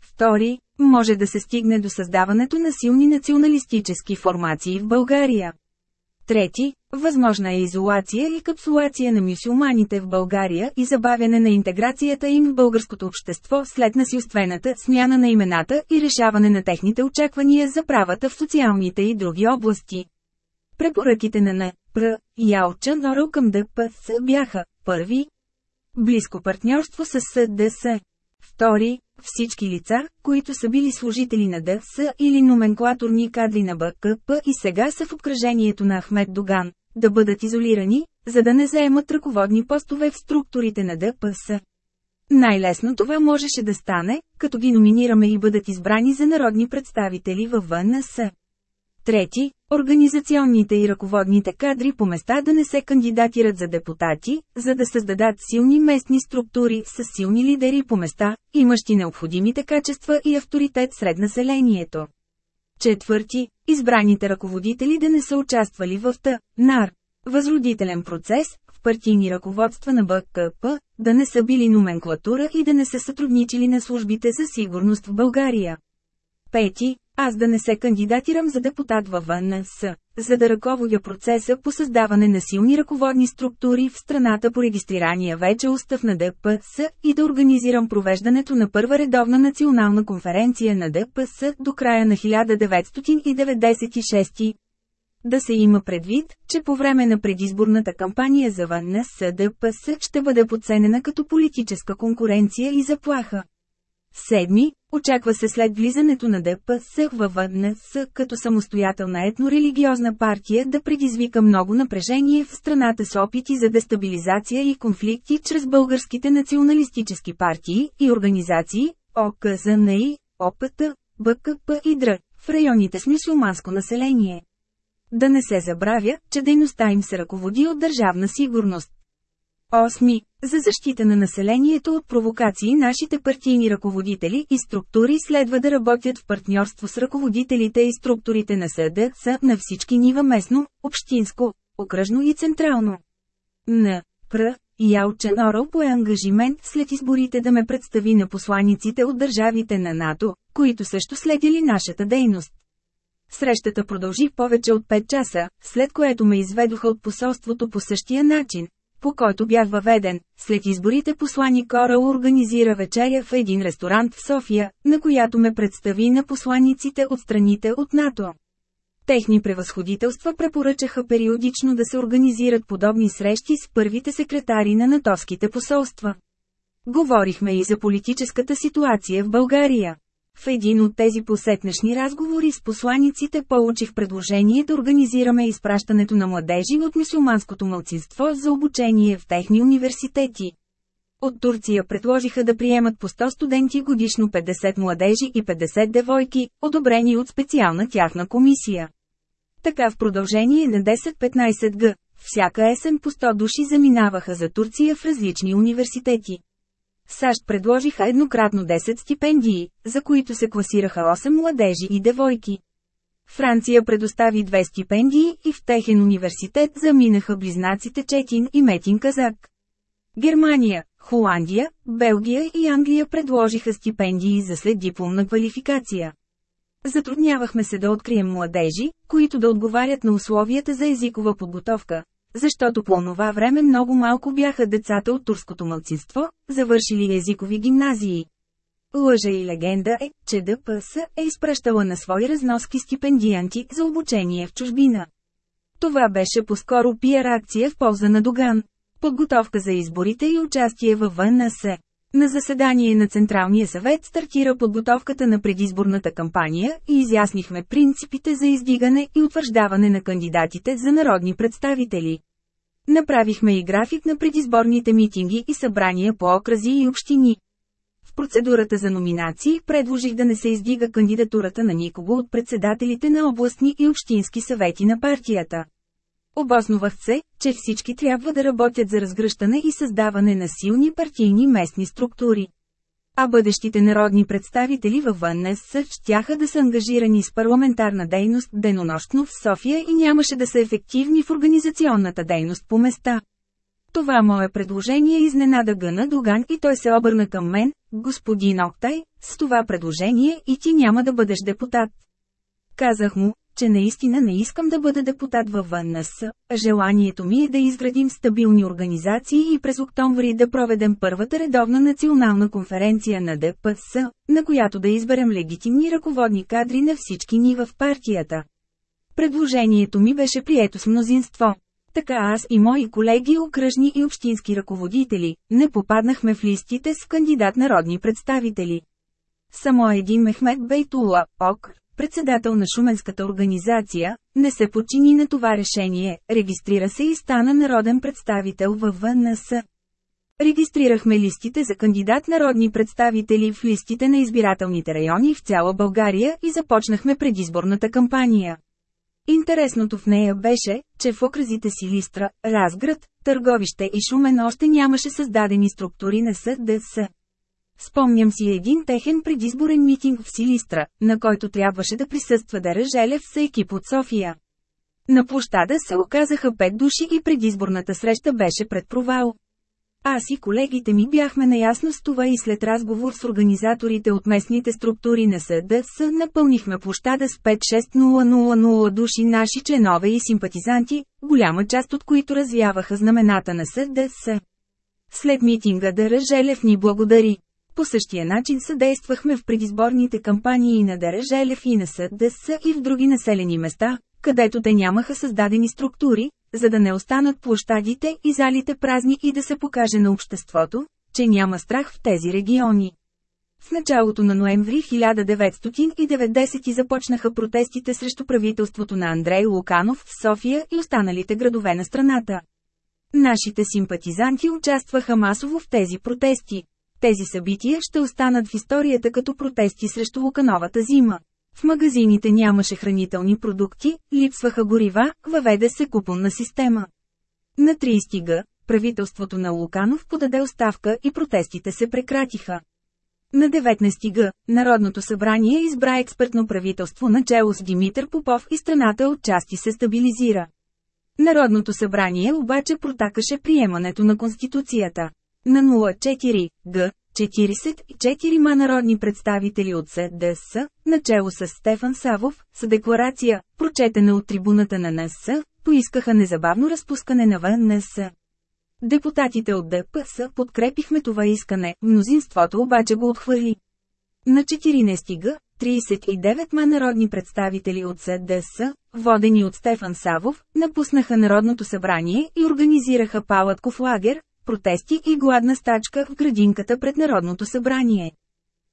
Втори, може да се стигне до създаването на силни националистически формации в България. Трети, възможна е изолация и капсулация на мюсюлманите в България и забавяне на интеграцията им в българското общество след насилствената смяна на имената и решаване на техните очаквания за правата в социалните и други области. Препоръките на Н. Пр. Ялча Норъл към ДПС бяха първи близко партньорство с СДС. Втори, всички лица, които са били служители на ДС или номенклаторни кадри на БКП и сега са в обкръжението на Ахмед Доган, да бъдат изолирани, за да не заемат ръководни постове в структурите на ДПС. Най-лесно това можеше да стане, като ги номинираме и бъдат избрани за народни представители във ВНС. Трети, организационните и ръководните кадри по места да не се кандидатират за депутати, за да създадат силни местни структури с силни лидери по места, имащи необходимите качества и авторитет сред населението. Четвърти, избраните ръководители да не са участвали в НАР, възродителен процес, в партийни ръководства на БКП, да не са били номенклатура и да не са сътрудничили на службите за сигурност в България. Пети, аз да не се кандидатирам за депутат във ВНС, за да ръководя процеса по създаване на силни ръководни структури в страната по регистрирания вече устав на ДПС и да организирам провеждането на първа редовна национална конференция на ДПС до края на 1996. Да се има предвид, че по време на предизборната кампания за ВНС ДПС ще бъде подценена като политическа конкуренция и заплаха. Седми, очаква се след влизането на ДПС в ВНС като самостоятелна етнорелигиозна партия да предизвика много напрежение в страната с опити за дестабилизация и конфликти чрез българските националистически партии и организации, ОКЗНИ, ОПТ, БКП и ДР, в районите с мусулманско население. Да не се забравя, че дейността им се ръководи от държавна сигурност. 8. За защита на населението от провокации нашите партийни ръководители и структури следва да работят в партньорство с ръководителите и структурите на СДС на всички нива местно, общинско, окръжно и централно. Н. Пр. Ялчен Оръл по ангажимент след изборите да ме представи на посланиците от държавите на НАТО, които също следили нашата дейност. Срещата продължи повече от 5 часа, след което ме изведоха от посолството по същия начин, по който бях въведен. След изборите посланик Корал организира вечеря в един ресторант в София, на която ме представи на посланиците от страните от НАТО. Техни превъзходителства препоръчаха периодично да се организират подобни срещи с първите секретари на натовските посолства. Говорихме и за политическата ситуация в България. В един от тези посетнешни разговори с посланиците получих предложение да организираме изпращането на младежи от мусулманското мълцинство за обучение в техни университети. От Турция предложиха да приемат по 100 студенти годишно 50 младежи и 50 девойки, одобрени от специална тяхна комисия. Така в продължение на 10-15 г. Всяка есен по 100 души заминаваха за Турция в различни университети. САЩ предложиха еднократно 10 стипендии, за които се класираха 8 младежи и девойки. Франция предостави две стипендии и в техен университет заминаха близнаците Четин и Метин Казак. Германия, Холандия, Белгия и Англия предложиха стипендии за след дипломна квалификация. Затруднявахме се да открием младежи, които да отговарят на условията за езикова подготовка, защото по това време много малко бяха децата от турското мълцинство, завършили езикови гимназии. Лъжа и легенда е, че ДПС е изпращала на свои разноски стипендианти за обучение в чужбина. Това беше по-скоро пиар акция в полза на Доган. Подготовка за изборите и участие във ВНС. На заседание на Централния съвет стартира подготовката на предизборната кампания и изяснихме принципите за издигане и утвърждаване на кандидатите за народни представители. Направихме и график на предизборните митинги и събрания по окрази и общини. В процедурата за номинации предложих да не се издига кандидатурата на никого от председателите на областни и общински съвети на партията. Обосновах се, че всички трябва да работят за разгръщане и създаване на силни партийни местни структури. А бъдещите народни представители във ВНС щяха да са ангажирани с парламентарна дейност денонощно в София и нямаше да са ефективни в организационната дейност по места. Това мое предложение изненада Гъна Доган и той се обърна към мен, господин Октай, с това предложение и ти няма да бъдеш депутат. Казах му, че наистина не искам да бъда депутат във ВНС, а желанието ми е да изградим стабилни организации и през октомври да проведем първата редовна национална конференция на ДПС, на която да изберем легитимни ръководни кадри на всички нива в партията. Предложението ми беше прието с мнозинство. Така аз и мои колеги окръжни и общински ръководители, не попаднахме в листите с кандидат народни представители. Само един Мехмед Бейтула, ОК, председател на Шуменската организация, не се почини на това решение, регистрира се и стана народен представител във ВНС. Регистрирахме листите за кандидат народни представители в листите на избирателните райони в цяла България и започнахме предизборната кампания. Интересното в нея беше, че в окразите си Листра, Разград, Търговище и Шумен още нямаше създадени структури на СДС. Спомням си един техен предизборен митинг в Силистра, на който трябваше да присъства Дара Желев с екип от София. На площада се оказаха пет души и предизборната среща беше пред провал. Аз и колегите ми бяхме наясно с това и след разговор с организаторите от местните структури на СДС напълнихме площада с 5-6-0-0-0 души наши членове и симпатизанти, голяма част от които развяваха знамената на СДС. След митинга Дара Желев ни благодари. По същия начин съдействахме в предизборните кампании на Държелев и на СДС и в други населени места, където те нямаха създадени структури, за да не останат площадите и залите празни и да се покаже на обществото, че няма страх в тези региони. В началото на ноември 1990 започнаха протестите срещу правителството на Андрей Луканов в София и останалите градове на страната. Нашите симпатизанти участваха масово в тези протести. Тези събития ще останат в историята като протести срещу Лукановата зима. В магазините нямаше хранителни продукти, липсваха горива, въведе се купонна система. На 30 г. правителството на Луканов подаде оставка и протестите се прекратиха. На 19 г. Народното събрание избра експертно правителство начало с Димитър Попов и страната от части се стабилизира. Народното събрание обаче протакаше приемането на Конституцията. На 04 г. 44 ма народни представители от СДС, начало с Стефан Савов, с декларация, прочетена от трибуната на НС, поискаха незабавно разпускане на ВНС. Депутатите от ДПС подкрепихме това искане, мнозинството обаче го отхвърли. На 14 г. 39 ма народни представители от СДС, водени от Стефан Савов, напуснаха Народното събрание и организираха палатков лагер, протести и гладна стачка в градинката пред Народното събрание.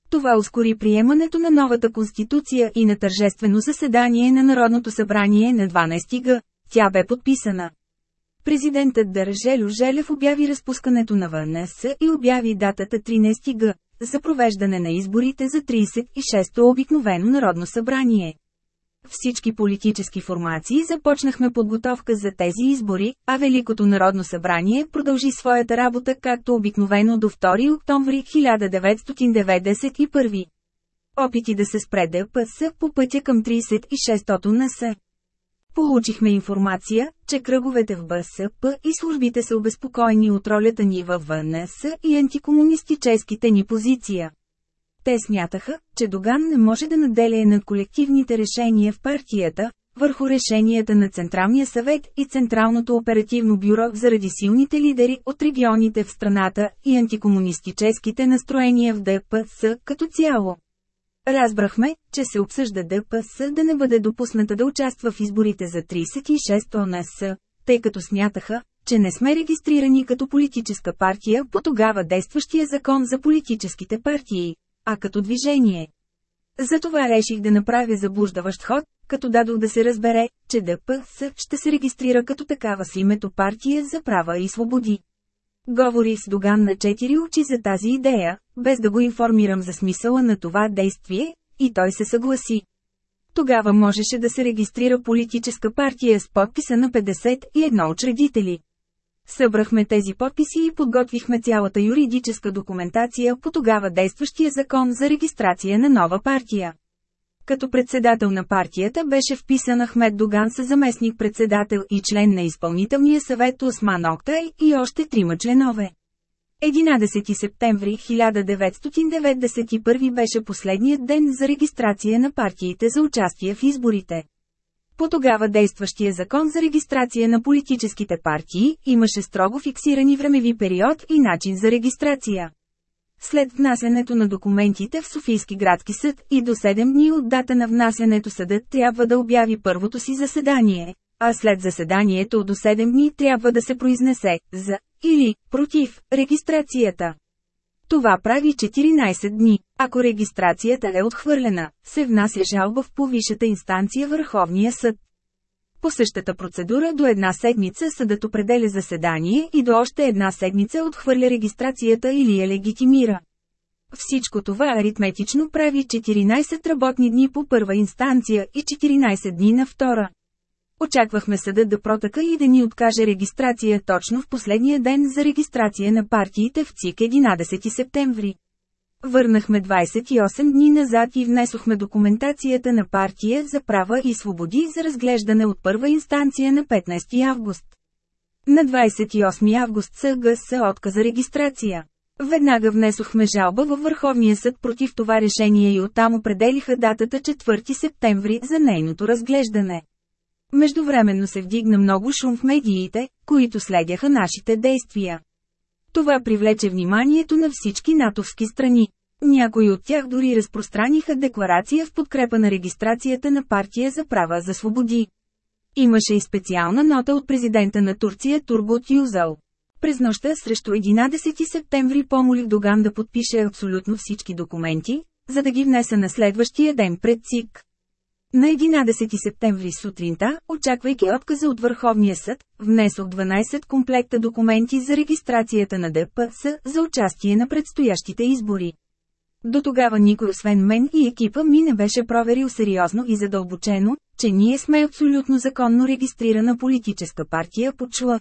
Това ускори приемането на новата конституция и на тържествено заседание на Народното събрание на 12 г. Тя бе подписана. Президентът Държелю Желев обяви разпускането на ВНС и обяви датата 13 г. за провеждане на изборите за 36-то обикновено Народно събрание. Всички политически формации започнахме подготовка за тези избори, а Великото народно събрание продължи своята работа както обикновено до 2 октомври 1991. Опити да се спре ДПС по пътя към 36-то НС. Получихме информация, че кръговете в БСП и службите са обезпокоени от ролята ни във ВНС и антикомунистическите ни позиция. Те смятаха, че Доган не може да наделяе над колективните решения в партията, върху решенията на Централния съвет и Централното оперативно бюро заради силните лидери от регионите в страната и антикомунистическите настроения в ДПС като цяло. Разбрахме, че се обсъжда ДПС да не бъде допусната да участва в изборите за 36 ОНС, тъй като смятаха, че не сме регистрирани като политическа партия по тогава действащия закон за политическите партии, а като движение. Затова реших да направя заблуждаващ ход, като дадох да се разбере, че ДПС ще се регистрира като такава с името партия за права и свободи. Говорих с Доган на четири очи за тази идея, без да го информирам за смисъла на това действие, и той се съгласи. Тогава можеше да се регистрира политическа партия с подписа на 51 учредители. Събрахме тези подписи и подготвихме цялата юридическа документация по тогава действащия закон за регистрация на нова партия. Като председател на партията беше вписан Ахмед Доган със заместник-председател и член на изпълнителния съвет Осман Октай и още трима членове. 11 септември 1991 беше последният ден за регистрация на партиите за участие в изборите. По тогава действащия закон за регистрация на политическите партии имаше строго фиксирани времеви период и начин за регистрация. След внасянето на документите в Софийски градски съд и до 7 дни от дата на внасянето съдът трябва да обяви първото си заседание, а след заседанието до 7 дни трябва да се произнесе за или против регистрацията. Това прави 14 дни. Ако регистрацията е отхвърлена, се внася жалба в повишата инстанция Върховния съд. По същата процедура до една седмица съдът определя заседание и до още една седмица отхвърля регистрацията или я легитимира. Всичко това аритметично прави 14 работни дни по първа инстанция и 14 дни на втора. Очаквахме съдът да протъка и да ни откаже регистрация точно в последния ден за регистрация на партиите в ЦИК 11 септември. Върнахме 28 дни назад и внесохме документацията на партия за права и свободи за разглеждане от първа инстанция на 15 август. На 28 август СГС отказа регистрация. Веднага внесохме жалба във Върховния съд против това решение и оттам определиха датата 4 септември за нейното разглеждане. Междувременно се вдигна много шум в медиите, които следяха нашите действия. Това привлече вниманието на всички натовски страни. Някои от тях дори разпространиха декларация в подкрепа на регистрацията на партия за права за свободи. Имаше и специална нота от президента на Турция Тургут Юзал. През нощта срещу 11 септември помолих Доган да подпише абсолютно всички документи, за да ги внеса на следващия ден пред ЦИК. На 11 септември сутринта, очаквайки отказа от Върховния съд, внесох 12 комплекта документи за регистрацията на ДПС за участие на предстоящите избори. До тогава никой освен мен и екипа ми не беше проверил сериозно и задълбочено, че ние сме абсолютно законно регистрирана политическа партия по члъ.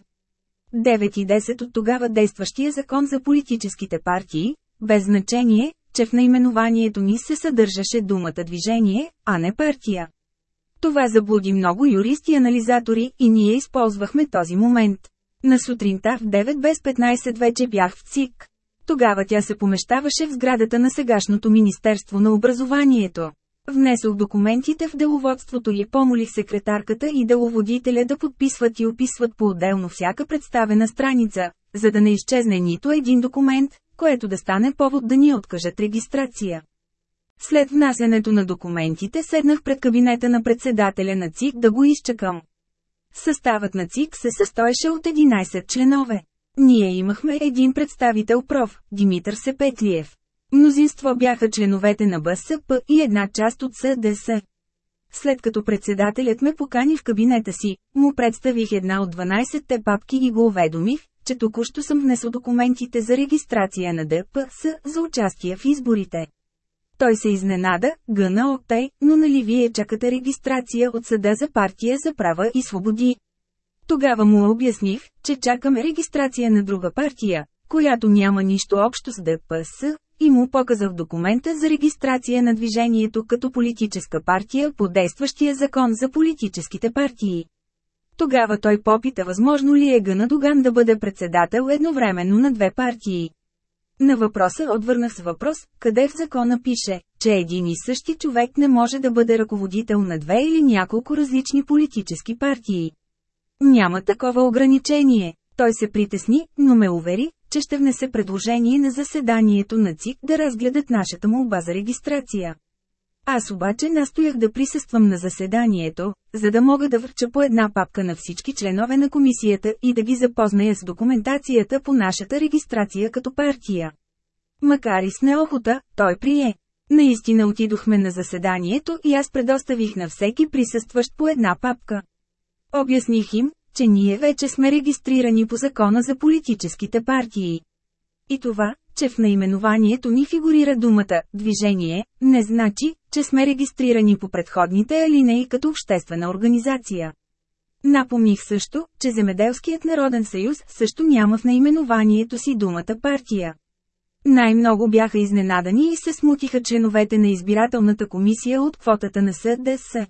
9 и 10 от тогава действащия закон за политическите партии, без значение, че в наименованието ми се съдържаше думата движение, а не партия. Това заблуди много юристи и анализатори и ние използвахме този момент. На сутринта в 9 без 15 вече бях в ЦИК. Тогава тя се помещаваше в сградата на сегашното Министерство на образованието. Внесох документите в деловодството и помолих секретарката и деловодителя да подписват и описват по-отделно всяка представена страница, за да не изчезне нито един документ, което да стане повод да ни откажат регистрация. След внасянето на документите седнах пред кабинета на председателя на ЦИК да го изчакам. Съставът на ЦИК се състоеше от 11 членове. Ние имахме един представител проф. Димитър Сепетлиев. Мнозинство бяха членовете на БСП и една част от СДС. След като председателят ме покани в кабинета си, му представих една от 12-те папки и го уведомих, че току-що съм внесъл документите за регистрация на ДПС за участие в изборите. Той се изненада, гъна Октай, но нали вие чакате регистрация от съда за партия за права и свободи. Тогава му обясних, че чакаме регистрация на друга партия, която няма нищо общо с ДПС, и му показах документа за регистрация на движението като политическа партия по действащия закон за политическите партии. Тогава той попита възможно ли е Гъна Доган да бъде председател едновременно на две партии. На въпроса отвърнах с въпрос, къде в закона пише, че един и същи човек не може да бъде ръководител на две или няколко различни политически партии. Няма такова ограничение. Той се притесни, но ме увери, че ще внесе предложение на заседанието на ЦИК да разгледат нашата молба за регистрация. Аз обаче настоях да присъствам на заседанието, за да мога да връча по една папка на всички членове на комисията и да ги запозная с документацията по нашата регистрация като партия. Макар и с неохота, той прие. Наистина отидохме на заседанието и аз предоставих на всеки присъстващ по една папка. Обясних им, че ние вече сме регистрирани по закона за политическите партии. И това, че в наименованието ни фигурира думата «движение», не значи, че сме регистрирани по предходните алинеи като обществена организация. Напомних също, че Земеделският народен съюз също няма в наименованието си думата партия. Най-много бяха изненадани и се смутиха членовете на избирателната комисия от квотата на СДС.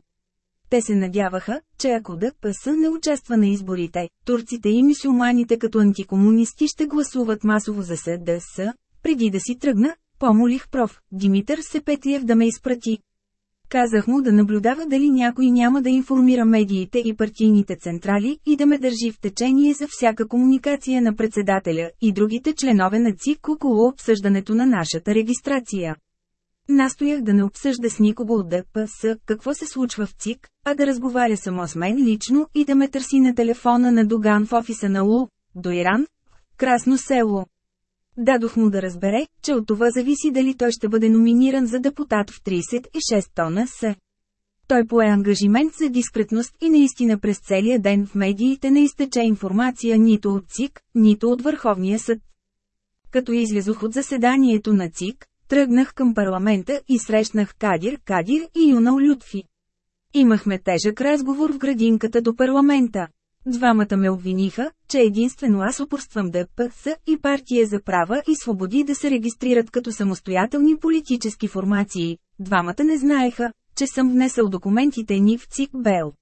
Те се надяваха, че ако ДПС не участва на изборите, турците и мисюлманите като антикомунисти ще гласуват масово за СДС, преди да си тръгна, помолих проф. Димитър Сепетиев да ме изпрати. Казах му да наблюдава дали някой няма да информира медиите и партийните централи и да ме държи в течение за всяка комуникация на председателя и другите членове на ЦИК около обсъждането на нашата регистрация. Настоях да не обсъжда с никого от ДПС какво се случва в ЦИК, а да разговаря само с мен лично и да ме търси на телефона на Доган в офиса на УЛ, до Иран, Красно село. Дадох му да разбере, че от това зависи дали той ще бъде номиниран за депутат в 36 тона С. Той пое ангажимент за дискретност и наистина през целия ден в медиите не изтече информация нито от ЦИК, нито от Върховния съд. Като излязох от заседанието на ЦИК, тръгнах към парламента и срещнах Кадир Кадир и Юнал Лютфи. Имахме тежък разговор в градинката до парламента. Двамата ме обвиниха, че единствено аз упорствам ДПС и партия за права и свободи да се регистрират като самостоятелни политически формации. Двамата не знаеха, че съм внесъл документите ни в ЦИК Бел.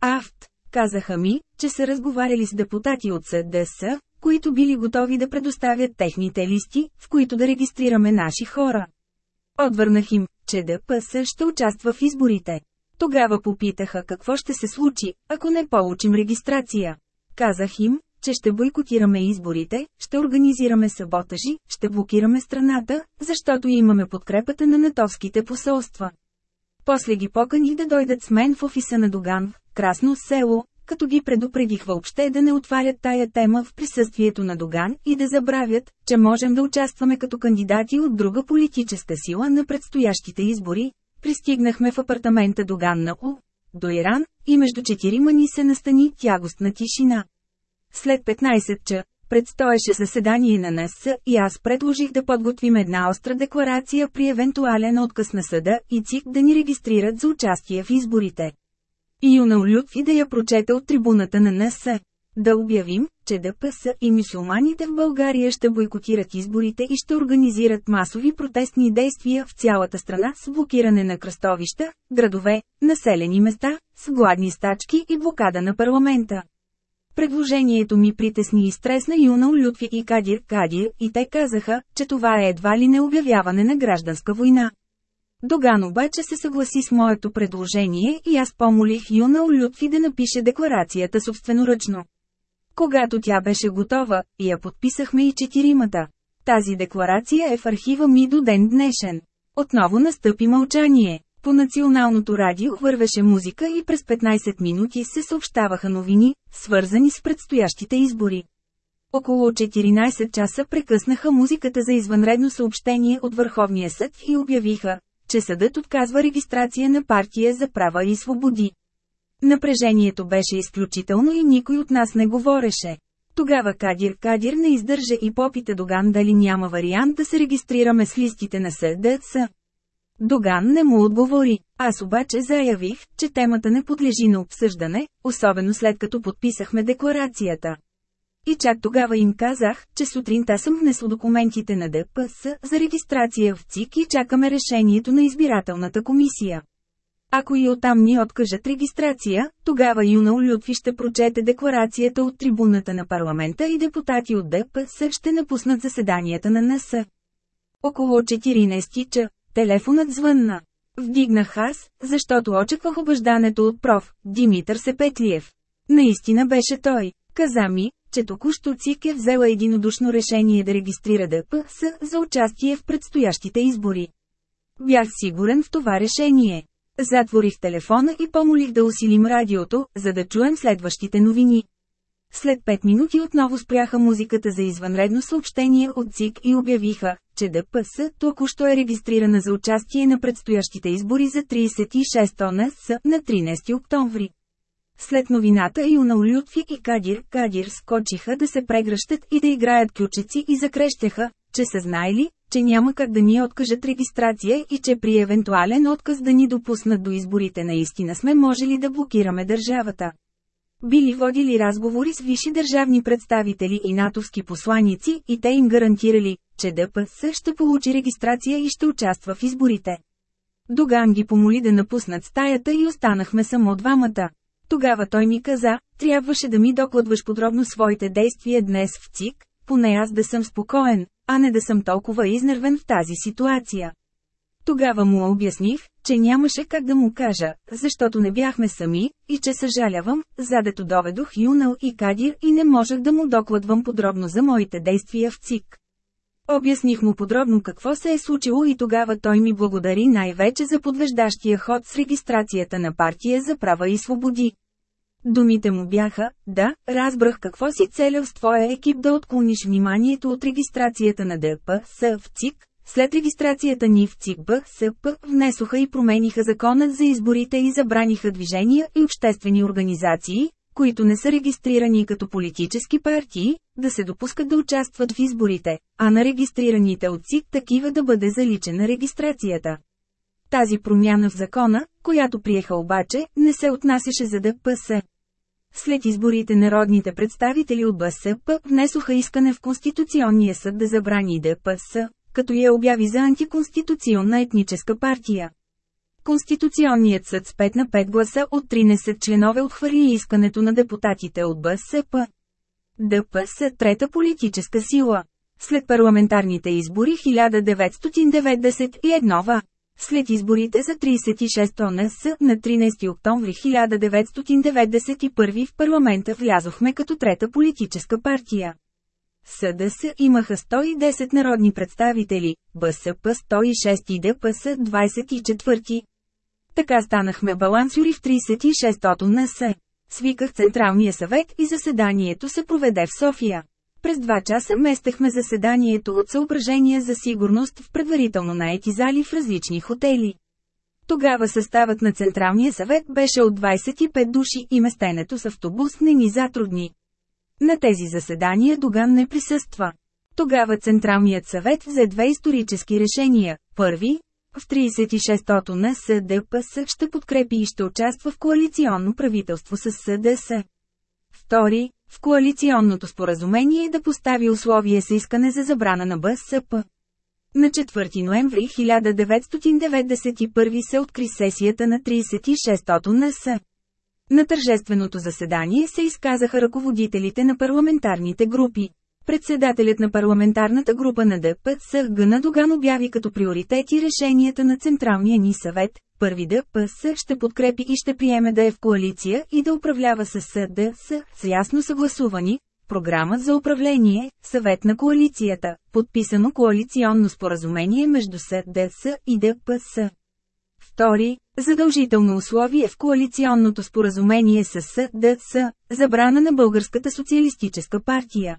Афт, казаха ми, че са разговаряли с депутати от СДС, които били готови да предоставят техните листи, в които да регистрираме наши хора. Отвърнах им, че ДПС ще участва в изборите. Тогава попитаха какво ще се случи, ако не получим регистрация. Казах им, че ще бойкотираме изборите, ще организираме саботажи, ще блокираме страната, защото имаме подкрепата на натовските посолства. После ги покани да дойдат с мен в офиса на Доган, Красно село, като ги предупредих въобще да не отварят тая тема в присъствието на Доган и да забравят, че можем да участваме като кандидати от друга политическа сила на предстоящите избори, Пристигнахме в апартамента до Ганна У, до Иран, и между четирима ни се настани тягостна тишина. След 15 ча, предстоеше заседание на НС и аз предложих да подготвим една остра декларация при евентуален отказ на съда и ЦИК да ни регистрират за участие в изборите. И Юнал Лютви да я прочете от трибуната на НС. Да обявим, че ДПС и мусулманите в България ще бойкотират изборите и ще организират масови протестни действия в цялата страна с блокиране на кръстовища, градове, населени места, с гладни стачки и блокада на парламента. Предложението ми притесни и стресна Юнал Лютви и Кадир Кадир и те казаха, че това е едва ли не обявяване на гражданска война. Доган обаче се съгласи с моето предложение и аз помолих Юнал Лютви да напише декларацията собственоръчно. Когато тя беше готова, я подписахме и четиримата. Тази декларация е в архива ми до ден днешен. Отново настъпи мълчание. По националното радио вървеше музика и през 15 минути се съобщаваха новини, свързани с предстоящите избори. Около 14 часа прекъснаха музиката за извънредно съобщение от Върховния съд и обявиха, че съдът отказва регистрация на партия за права и свободи. Напрежението беше изключително и никой от нас не говореше. Тогава Кадир Кадир не издържа и попита Доган дали няма вариант да се регистрираме с листите на СДС. Доган не му отговори. Аз обаче заявих, че темата не подлежи на обсъждане, особено след като подписахме декларацията. И чак тогава им казах, че сутринта съм внесъл документите на ДПС за регистрация в ЦИК и чакаме решението на избирателната комисия. Ако и оттам ни откажат регистрация, тогава Юнал Лютви ще прочете декларацията от трибуната на парламента и депутати от ДПС ще напуснат заседанията на НС. Около 14 ча, телефонът звънна. Вдигнах аз, защото очаквах обаждането от проф. Димитър Сепетлиев. Наистина беше той. Каза ми, че току-що ЦИК е взела единодушно решение да регистрира ДПС за участие в предстоящите избори. Бях сигурен в това решение. Затворих телефона и помолих да усилим радиото, за да чуем следващите новини. След 5 минути отново спряха музиката за извънредно съобщение от ЦИК и обявиха, че ДПС току-що е регистрирана за участие на предстоящите избори за 36 ОНС на 13 октомври. След новината Юнал Лютви и Кадир Кадир скочиха да се прегръщат и да играят ключеци и закрещяха, че са знаели, че няма как да ни откажат регистрация и че при евентуален отказ да ни допуснат до изборите наистина сме можели да блокираме държавата. Били водили разговори с висши държавни представители и натовски посланици и те им гарантирали, че ДПС ще получи регистрация и ще участва в изборите. Доган ги помоли да напуснат стаята и останахме само двамата. Тогава той ми каза, трябваше да ми докладваш подробно своите действия днес в ЦИК, поне аз да съм спокоен, а не да съм толкова изнервен в тази ситуация. Тогава му обясних, че нямаше как да му кажа, защото не бяхме сами, и че съжалявам, задето доведох Юнал и Кадир и не можех да му докладвам подробно за моите действия в ЦИК. Обясних му подробно какво се е случило и тогава той ми благодари най-вече за подвеждащия ход с регистрацията на партия за права и свободи. Думите му бяха, да, разбрах какво си целял с твоя екип да отклониш вниманието от регистрацията на ДПС в ЦИК. След регистрацията ни в ЦИК БСП внесоха и промениха законът за изборите и забраниха движения и обществени организации, които не са регистрирани като политически партии, да се допускат да участват в изборите, а на регистрираните от ЦИК такива да бъде заличена регистрацията. Тази промяна в закона, която приеха обаче, не се отнасяше за ДПС. След изборите народните представители от БСП внесоха искане в Конституционния съд да забрани ДПС, като я обяви за антиконституционна етническа партия. Конституционният съд с 5 на 5 гласа от 13 членове отхвърли искането на депутатите от БСП. ДПС – трета политическа сила. След парламентарните избори 1991 след изборите за 36 ОНС на 13 октомври 1991 в парламента влязохме като трета политическа партия. СДС имаха 110 народни представители, БСП 106 и ДПС 24. Така станахме балансюри в 36-тото НС. Свиках Централния съвет и заседанието се проведе в София. През два часа местехме заседанието от съображения за сигурност в предварително наети зали в различни хотели. Тогава съставът на Централния съвет беше от 25 души и местенето с автобус не ни затрудни. На тези заседания Доган не присъства. Тогава Централният съвет взе две исторически решения. Първи, в 36-тото на СДПС ще подкрепи и ще участва в коалиционно правителство с СДС. Втори, в коалиционното споразумение да постави условие с искане за забрана на БСП. На 4 ноември 1991 се откри сесията на 36-тото НС. На тържественото заседание се изказаха ръководителите на парламентарните групи. Председателят на парламентарната група на ДПС Гъна Доган обяви като приоритети решенията на Централния ни съвет. Първи ДПС ще подкрепи и ще приеме да е в коалиция и да управлява с СДС с ясно съгласувани, програма за управление, съвет на коалицията, подписано коалиционно споразумение между СДС и ДПС. Втори, задължително условие в коалиционното споразумение с СДС, забрана на Българската социалистическа партия.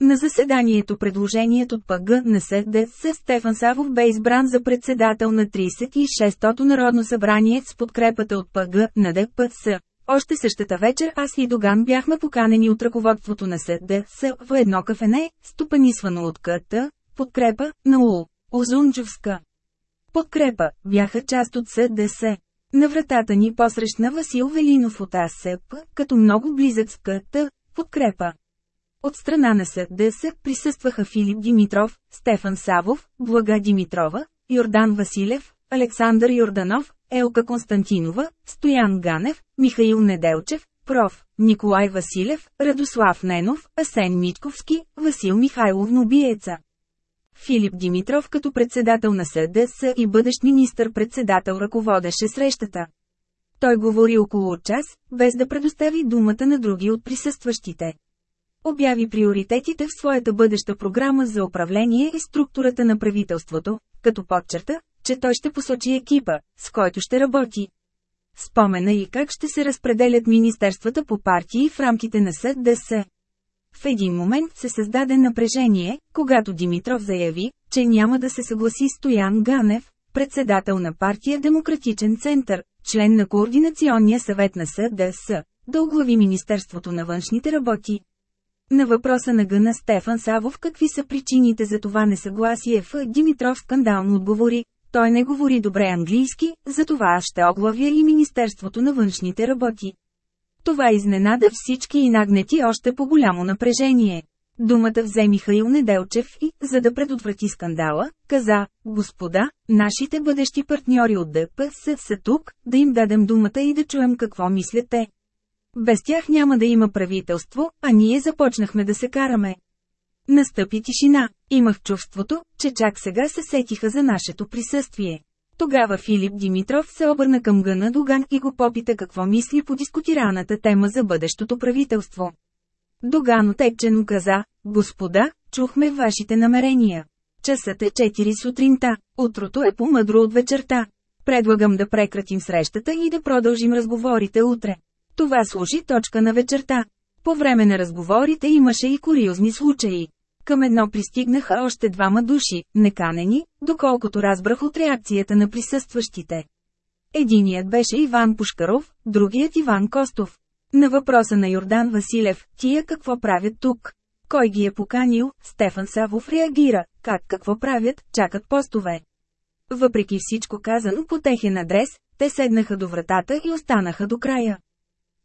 На заседанието предложението от ПГ на СДС Стефан Савов бе избран за председател на 36-тото Народно събрание с подкрепата от ПГ на ДПС. Още същата вечер аз и Доган бяхме поканени от ръководството на СДС в едно кафене, стопанисвано от КТ, подкрепа, на УЛ, Озунджовска. подкрепа, бяха част от СДС. На вратата ни посрещна Васил Велинов от АСП, като много близък с КТ, подкрепа. От страна на СДС присъстваха Филип Димитров, Стефан Савов, Блага Димитрова, Йордан Василев, Александър Йорданов, Елка Константинова, Стоян Ганев, Михаил Неделчев, Проф. Николай Василев, Радослав Ненов, Асен Митковски, Васил Михайлов Нобиеца. Филип Димитров като председател на СДС и бъдещ министър-председател ръководеше срещата. Той говори около час, без да предостави думата на други от присъстващите. Обяви приоритетите в своята бъдеща програма за управление и структурата на правителството, като подчерта, че той ще посочи екипа, с който ще работи. Спомена и как ще се разпределят министерствата по партии в рамките на СДС. В един момент се създаде напрежение, когато Димитров заяви, че няма да се съгласи Стоян Ганев, председател на партия Демократичен център, член на Координационния съвет на СДС, да оглави Министерството на външните работи. На въпроса на Гъна Стефан Савов какви са причините за това несъгласие в Димитров скандално отговори, той не говори добре английски, затова аз ще оглавя и Министерството на външните работи. Това изненада всички и нагнети още по голямо напрежение. Думата взе Михаил Неделчев и, за да предотврати скандала, каза, господа, нашите бъдещи партньори от ДПС са тук, да им дадем думата и да чуем какво мислят те. Без тях няма да има правителство, а ние започнахме да се караме. Настъпи тишина. Имах чувството, че чак сега се сетиха за нашето присъствие. Тогава Филип Димитров се обърна към Гъна Доган и го попита какво мисли по дискутираната тема за бъдещото правителство. Доган отекчено каза, господа, чухме вашите намерения. Часът е 4 сутринта, утрото е по-мъдро от вечерта. Предлагам да прекратим срещата и да продължим разговорите утре. Това служи точка на вечерта. По време на разговорите имаше и куриозни случаи. Към едно пристигнаха още двама души, неканени, доколкото разбрах от реакцията на присъстващите. Единият беше Иван Пушкаров, другият Иван Костов. На въпроса на Йордан Василев, тия какво правят тук? Кой ги е поканил, Стефан Савов реагира, как какво правят, чакат постове. Въпреки всичко казано по техен адрес, те седнаха до вратата и останаха до края.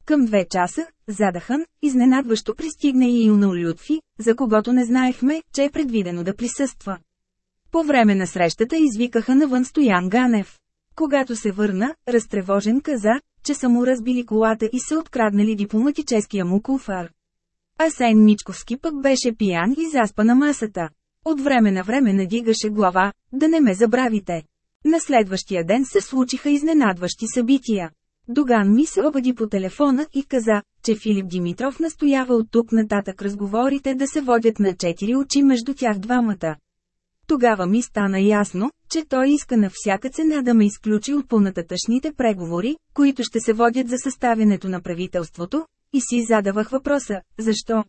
Към две часа, задахан, изненадващо пристигна и Юнал Лютфи, за когото не знаехме, че е предвидено да присъства. По време на срещата извикаха навън Стоян Ганев. Когато се върна, разтревожен каза, че са му разбили колата и са откраднали дипломатическия му куфар. Асен Мичковски пък беше пиян и заспа на масата. От време на време надигаше глава, да не ме забравите. На следващия ден се случиха изненадващи събития. Доган ми се обади по телефона и каза, че Филип Димитров настоява от тук нататък разговорите да се водят на четири очи между тях двамата. Тогава ми стана ясно, че той иска на всяка цена да ме изключи от понататъчните преговори, които ще се водят за съставянето на правителството, и си задавах въпроса – защо?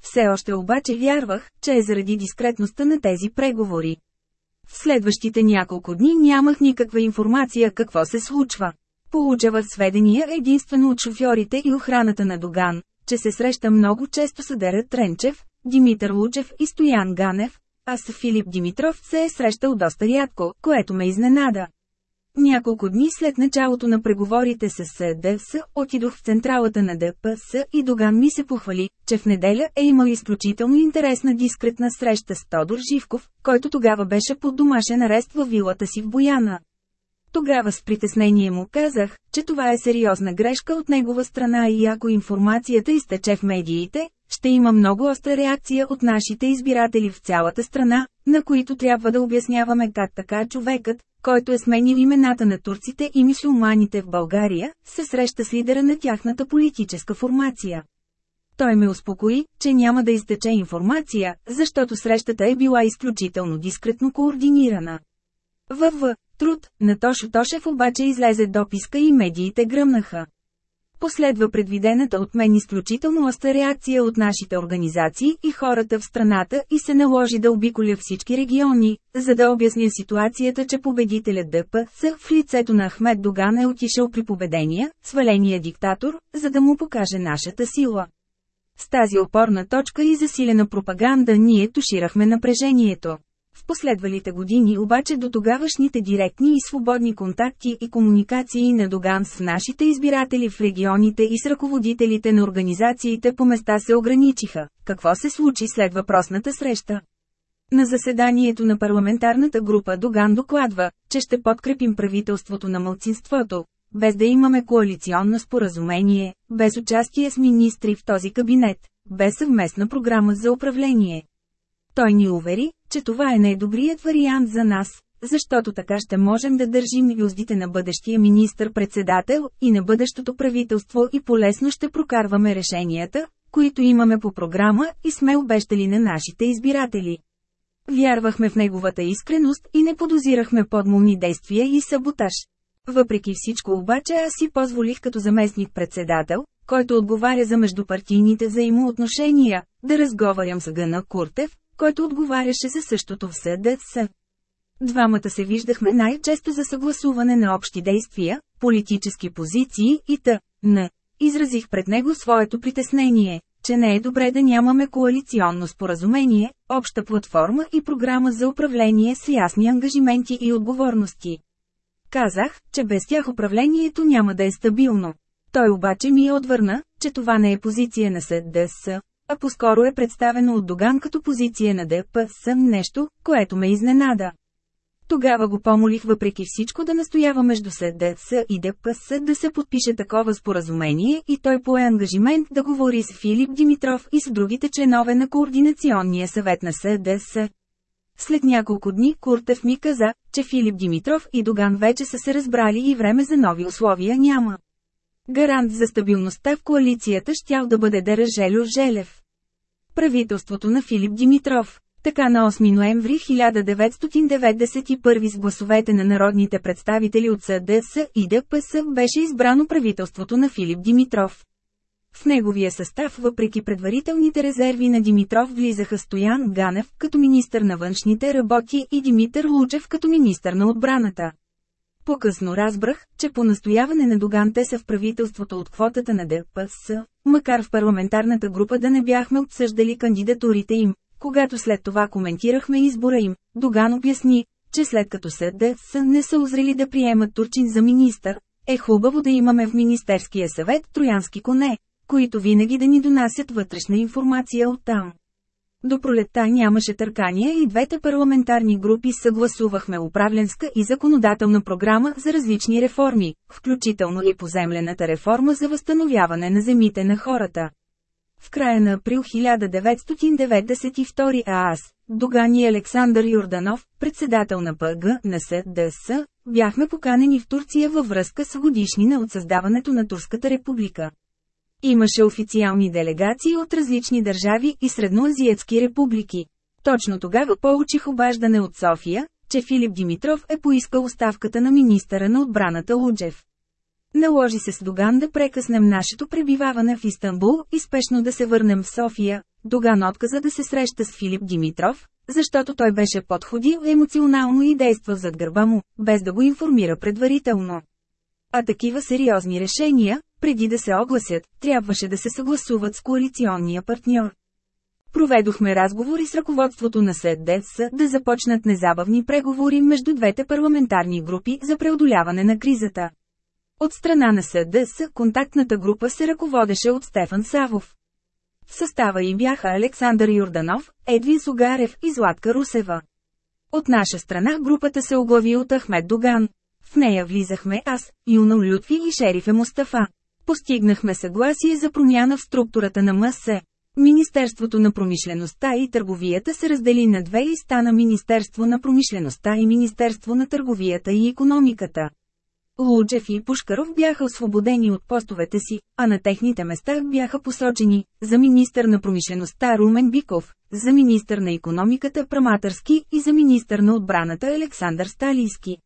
Все още обаче вярвах, че е заради дискретността на тези преговори. В следващите няколко дни нямах никаква информация какво се случва. Получават сведения единствено от шофьорите и охраната на Доган, че се среща много често с Дерет Тренчев, Димитър Лучев и Стоян Ганев, а с Филип Димитров се е срещал доста рядко, което ме изненада. Няколко дни след началото на преговорите с СДС, отидох в централата на ДПС и Доган ми се похвали, че в неделя е имал изключително интересна дискретна среща с Тодор Живков, който тогава беше под домашен арест във вилата си в Бояна. Тогава с притеснение му казах, че това е сериозна грешка от негова страна и ако информацията изтече в медиите, ще има много остра реакция от нашите избиратели в цялата страна, на които трябва да обясняваме как така човекът, който е сменил имената на турците и мисюлманите в България, се среща с лидера на тяхната политическа формация. Той ме успокои, че няма да изтече информация, защото срещата е била изключително дискретно координирана. ВВ. Труд, на Тошо Тошев обаче излезе дописка и медиите гръмнаха. Последва предвидената от мен изключително остра реакция от нашите организации и хората в страната и се наложи да обиколя всички региони, за да обясня ситуацията, че победителят ДПС в лицето на Ахмед Доган е отишъл при победения, сваления диктатор, за да му покаже нашата сила. С тази опорна точка и засилена пропаганда ние туширахме напрежението. В последвалите години обаче до тогавашните директни и свободни контакти и комуникации на Доган с нашите избиратели в регионите и с ръководителите на организациите по места се ограничиха. Какво се случи след въпросната среща? На заседанието на парламентарната група Доган докладва, че ще подкрепим правителството на мълцинството, без да имаме коалиционно споразумение, без участие с министри в този кабинет, без съвместна програма за управление. Той ни увери, че това е най-добрият вариант за нас, защото така ще можем да държим юздите на бъдещия министър-председател и на бъдещото правителство и полесно ще прокарваме решенията, които имаме по програма и сме обещали на нашите избиратели. Вярвахме в неговата искреност и не подозирахме подмолни действия и саботаж. Въпреки всичко обаче аз си позволих като заместник-председател, който отговаря за междупартийните взаимоотношения, да разговарям с Гъна Куртев, който отговаряше за същото в СДС. Двамата се виждахме най-често за съгласуване на общи действия, политически позиции и т.н. Изразих пред него своето притеснение, че не е добре да нямаме коалиционно споразумение, обща платформа и програма за управление с ясни ангажименти и отговорности. Казах, че без тях управлението няма да е стабилно. Той обаче ми отвърна, че това не е позиция на СДС, а по-скоро е представено от Доган като позиция на ДПС нещо, което ме изненада. Тогава го помолих въпреки всичко да настоява между СДС и ДПС да се подпише такова споразумение и той пое ангажимент да говори с Филип Димитров и с другите членове на Координационния съвет на СДС. След няколко дни Куртев ми каза, че Филип Димитров и Доган вече са се разбрали и време за нови условия няма. Гарант за стабилността в коалицията щял да бъде Деражелю Желев. Правителството на Филип Димитров. Така на 8 ноември 1991 с гласовете на народните представители от СДС и ДПС беше избрано правителството на Филип Димитров. В неговия състав въпреки предварителните резерви на Димитров влизаха Стоян Ганев като министър на външните работи и Димитър Лучев като министър на отбраната. По-късно разбрах, че по настояване на Доган те са в правителството от квотата на ДПС, макар в парламентарната група да не бяхме обсъждали кандидатурите им. Когато след това коментирахме избора им, Доган обясни, че след като СДС не са озрели да приемат Турчин за министър, е хубаво да имаме в Министерския съвет троянски коне, които винаги да ни донасят вътрешна информация оттам. До пролетта нямаше търкания и двете парламентарни групи съгласувахме управленска и законодателна програма за различни реформи, включително и поземлената реформа за възстановяване на земите на хората. В края на април 1992 ААС, Догани Александър Йорданов, председател на ПГ на СДС, бяхме поканени в Турция във връзка с годишнина от създаването на Турската република. Имаше официални делегации от различни държави и средноазиатски републики. Точно тогава получих обаждане от София, че Филип Димитров е поискал оставката на министъра на отбраната Луджев. Наложи се с Доган да прекъснем нашето пребиваване в Истанбул и спешно да се върнем в София. Доган отказа да се среща с Филип Димитров, защото той беше подходил емоционално и действа зад гърба му, без да го информира предварително. А такива сериозни решения, преди да се огласят, трябваше да се съгласуват с коалиционния партньор. Проведохме разговори с ръководството на СДС да започнат незабавни преговори между двете парламентарни групи за преодоляване на кризата. От страна на СДС контактната група се ръководеше от Стефан Савов. В състава им бяха Александър Юрданов, Едвин Сугарев и Златка Русева. От наша страна групата се оглави от Ахмед Доган. В нея влизахме аз, Юнал Лютви и Шерифе Мустафа. Постигнахме съгласие за промяна в структурата на МС. Министерството на промишлеността и търговията се раздели на две и стана Министерство на промишлеността и Министерство на търговията и економиката. Луджев и Пушкаров бяха освободени от постовете си, а на техните места бяха посочени за министър на промишлеността Румен Биков, за министър на економиката Праматърски и за министър на отбраната Александър Сталийски.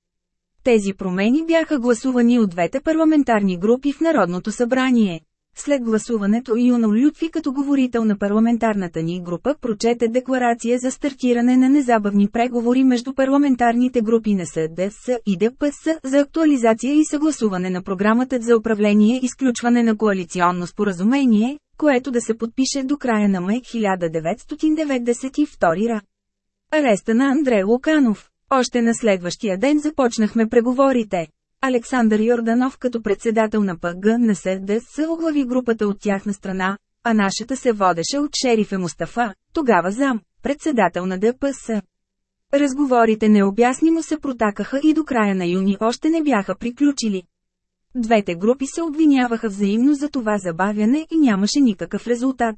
Тези промени бяха гласувани от двете парламентарни групи в Народното събрание. След гласуването Юнал Лютви като говорител на парламентарната ни група прочете декларация за стартиране на незабавни преговори между парламентарните групи на СДС и ДПС за актуализация и съгласуване на програмата за управление и изключване на коалиционно споразумение, което да се подпише до края на май 1992 ра. Ареста на Андре Луканов. Още на следващия ден започнахме преговорите. Александър Йорданов като председател на ПГ на СДС оглави групата от тяхна страна, а нашата се водеше от шерифа Мустафа, тогава зам, председател на ДПС. Разговорите необяснимо се протакаха и до края на юни още не бяха приключили. Двете групи се обвиняваха взаимно за това забавяне и нямаше никакъв резултат.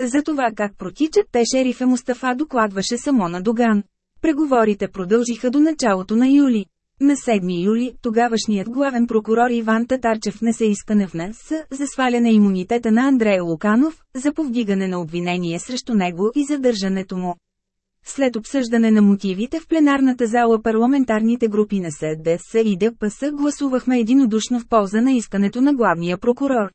За това как протичат те шерифа Мустафа докладваше само на Доган. Преговорите продължиха до началото на юли. На 7 юли, тогавашният главен прокурор Иван Татарчев внесе искане в НС за сваляне имунитета на Андрея Луканов, за повдигане на обвинение срещу него и задържането му. След обсъждане на мотивите в пленарната зала парламентарните групи на СДС и ДПС гласувахме единодушно в полза на искането на главния прокурор.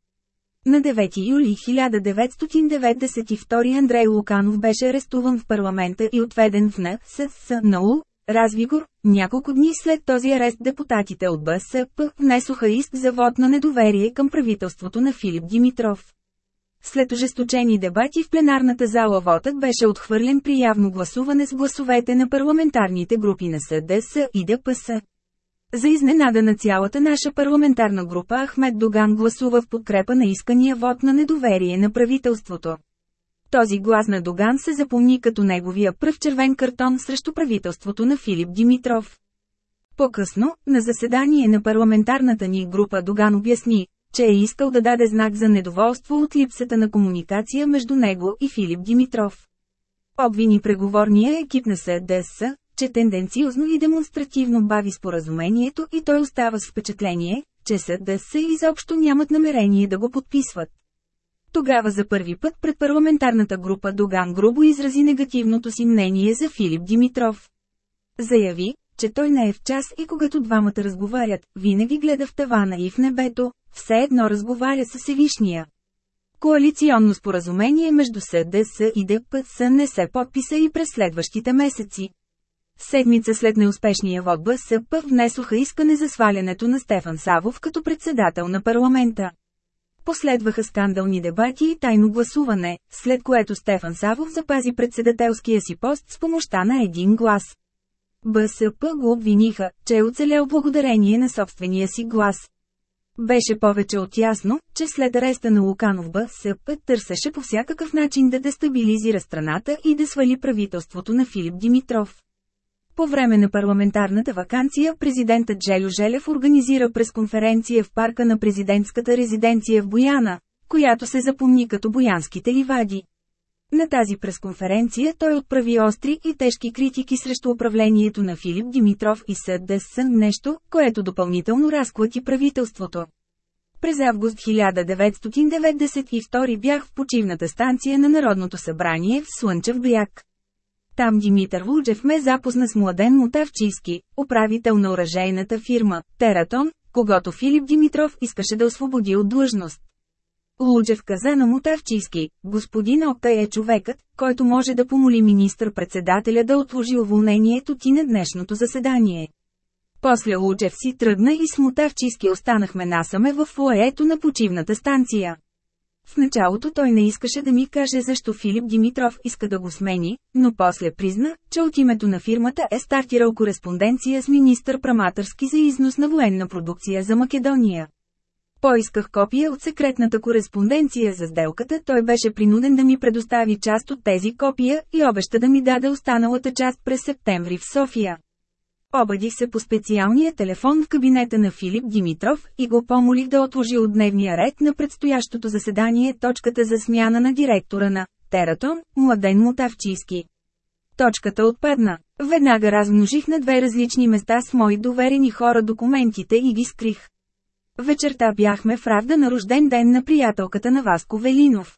На 9 юли 1992 Андрей Луканов беше арестуван в парламента и отведен в НСС НАУ, Развигор. Няколко дни след този арест депутатите от БСП внесоха иск за вод на недоверие към правителството на Филип Димитров. След ожесточени дебати в пленарната зала вотът беше отхвърлен при явно гласуване с гласовете на парламентарните групи на СДС и ДПС. За изненада на цялата наша парламентарна група Ахмед Доган гласува в подкрепа на искания вод на недоверие на правителството. Този глас на Доган се запомни като неговия пръв червен картон срещу правителството на Филип Димитров. По-късно, на заседание на парламентарната ни група Доган обясни, че е искал да даде знак за недоволство от липсата на комуникация между него и Филип Димитров. Обвини преговорния екип на СДС, че тенденциозно и демонстративно бави споразумението и той остава с впечатление, че СДС изобщо нямат намерение да го подписват. Тогава за първи път пред парламентарната група Доган грубо изрази негативното си мнение за Филип Димитров. Заяви, че той не е в час и когато двамата разговарят, винаги гледа в тавана и в небето, все едно разговаря с Всевишния. Коалиционно споразумение между СДС и ДПС не се подписа и през следващите месеци. Седмица след неуспешния вод БСП внесоха искане за свалянето на Стефан Савов като председател на парламента. Последваха скандални дебати и тайно гласуване, след което Стефан Савов запази председателския си пост с помощта на един глас. БСП го обвиниха, че е оцелял благодарение на собствения си глас. Беше повече от ясно, че след ареста на Луканов БСП търсеше по всякакъв начин да дестабилизира страната и да свали правителството на Филип Димитров. По време на парламентарната вакансия президентът Желю Желев организира пресконференция в парка на президентската резиденция в Бояна, която се запомни като Боянските ливади. На тази пресконференция той отправи остри и тежки критики срещу управлението на Филип Димитров и СДС, нещо, което допълнително разклати правителството. През август 1992 бях в почивната станция на Народното събрание в Слънчев бряг. Там Димитър Луджев ме запозна с младен Мотавчийски, управител на оръжейната фирма, Тератон, когато Филип Димитров искаше да освободи от длъжност. Луджев каза на Мотавчийски, господин Окта е човекът, който може да помоли министър-председателя да отложи уволнението ти на днешното заседание. После Луджев си тръгна и с Мотавчийски останахме насаме в фуаето на почивната станция. В началото той не искаше да ми каже защо Филип Димитров иска да го смени, но после призна, че от името на фирмата е стартирал кореспонденция с министър Праматърски за износ на военна продукция за Македония. Поисках копия от секретната кореспонденция за сделката, той беше принуден да ми предостави част от тези копия и обеща да ми даде останалата част през септември в София. Обадих се по специалния телефон в кабинета на Филип Димитров и го помолих да отложи от дневния ред на предстоящото заседание точката за смяна на директора на Тератон, Младен Мотавчийски. Точката отпадна. Веднага размножих на две различни места с мои доверени хора документите и ги скрих. Вечерта бяхме в Равда на рожден ден на приятелката на Васко Велинов.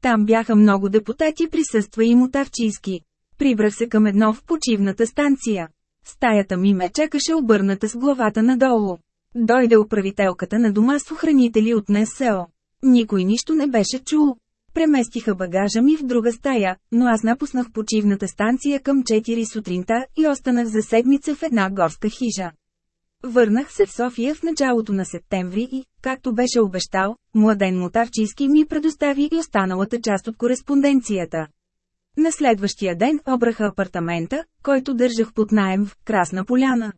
Там бяха много депутати присъства и Мотавчийски. Прибрах се към едно в почивната станция. Стаята ми ме чекаше обърната с главата надолу. Дойде управителката на дома с охранители от НСО. Никой нищо не беше чул. Преместиха багажа ми в друга стая, но аз напуснах почивната станция към 4 сутринта и останах за седмица в една горска хижа. Върнах се в София в началото на септември и, както беше обещал, младен Мотарчийски ми предостави и останалата част от кореспонденцията. На следващия ден обраха апартамента, който държах под найем в Красна поляна.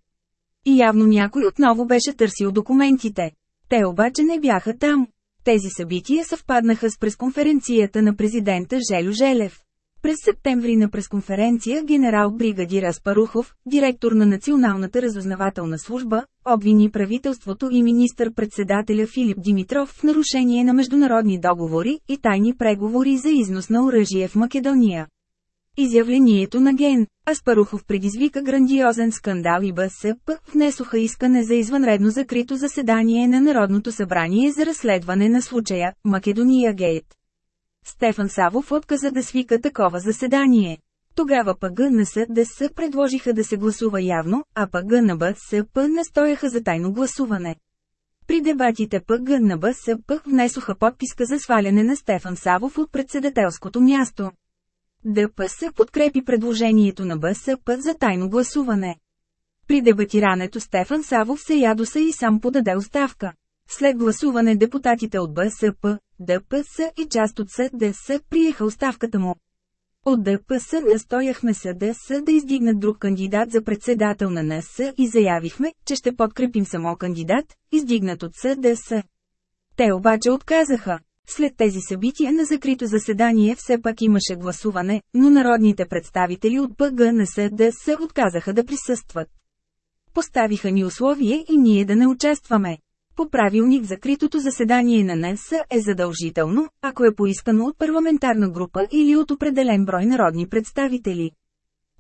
И явно някой отново беше търсил документите. Те обаче не бяха там. Тези събития съвпаднаха с пресконференцията на президента Желю Желев. През септември на пресконференция генерал-бригадир Аспарухов, директор на Националната разузнавателна служба, обвини правителството и министър-председателя Филип Димитров в нарушение на международни договори и тайни преговори за износ на оръжие в Македония. Изявлението на Ген Аспарухов предизвика грандиозен скандал и БСП внесоха искане за извънредно закрито заседание на Народното събрание за разследване на случая Македония Гейт. Стефан Савов отказа да свика такова заседание. Тогава пък на СДС предложиха да се гласува явно, а пък на БСП настояха за тайно гласуване. При дебатите пък на БСП внесоха подписка за сваляне на Стефан Савов от председателското място. ДПС подкрепи предложението на БСП за тайно гласуване. При дебатирането Стефан Савов се ядоса и сам подаде оставка. След гласуване депутатите от БСП, ДПС и част от СДС приеха оставката му. От ДПС настояхме СДС да издигнат друг кандидат за председател на НС и заявихме, че ще подкрепим само кандидат, издигнат от СДС. Те обаче отказаха. След тези събития на закрито заседание все пак имаше гласуване, но народните представители от ПГ на СДС отказаха да присъстват. Поставиха ни условие и ние да не участваме. По правилник закритото заседание на НС е задължително, ако е поискано от парламентарна група или от определен брой народни представители.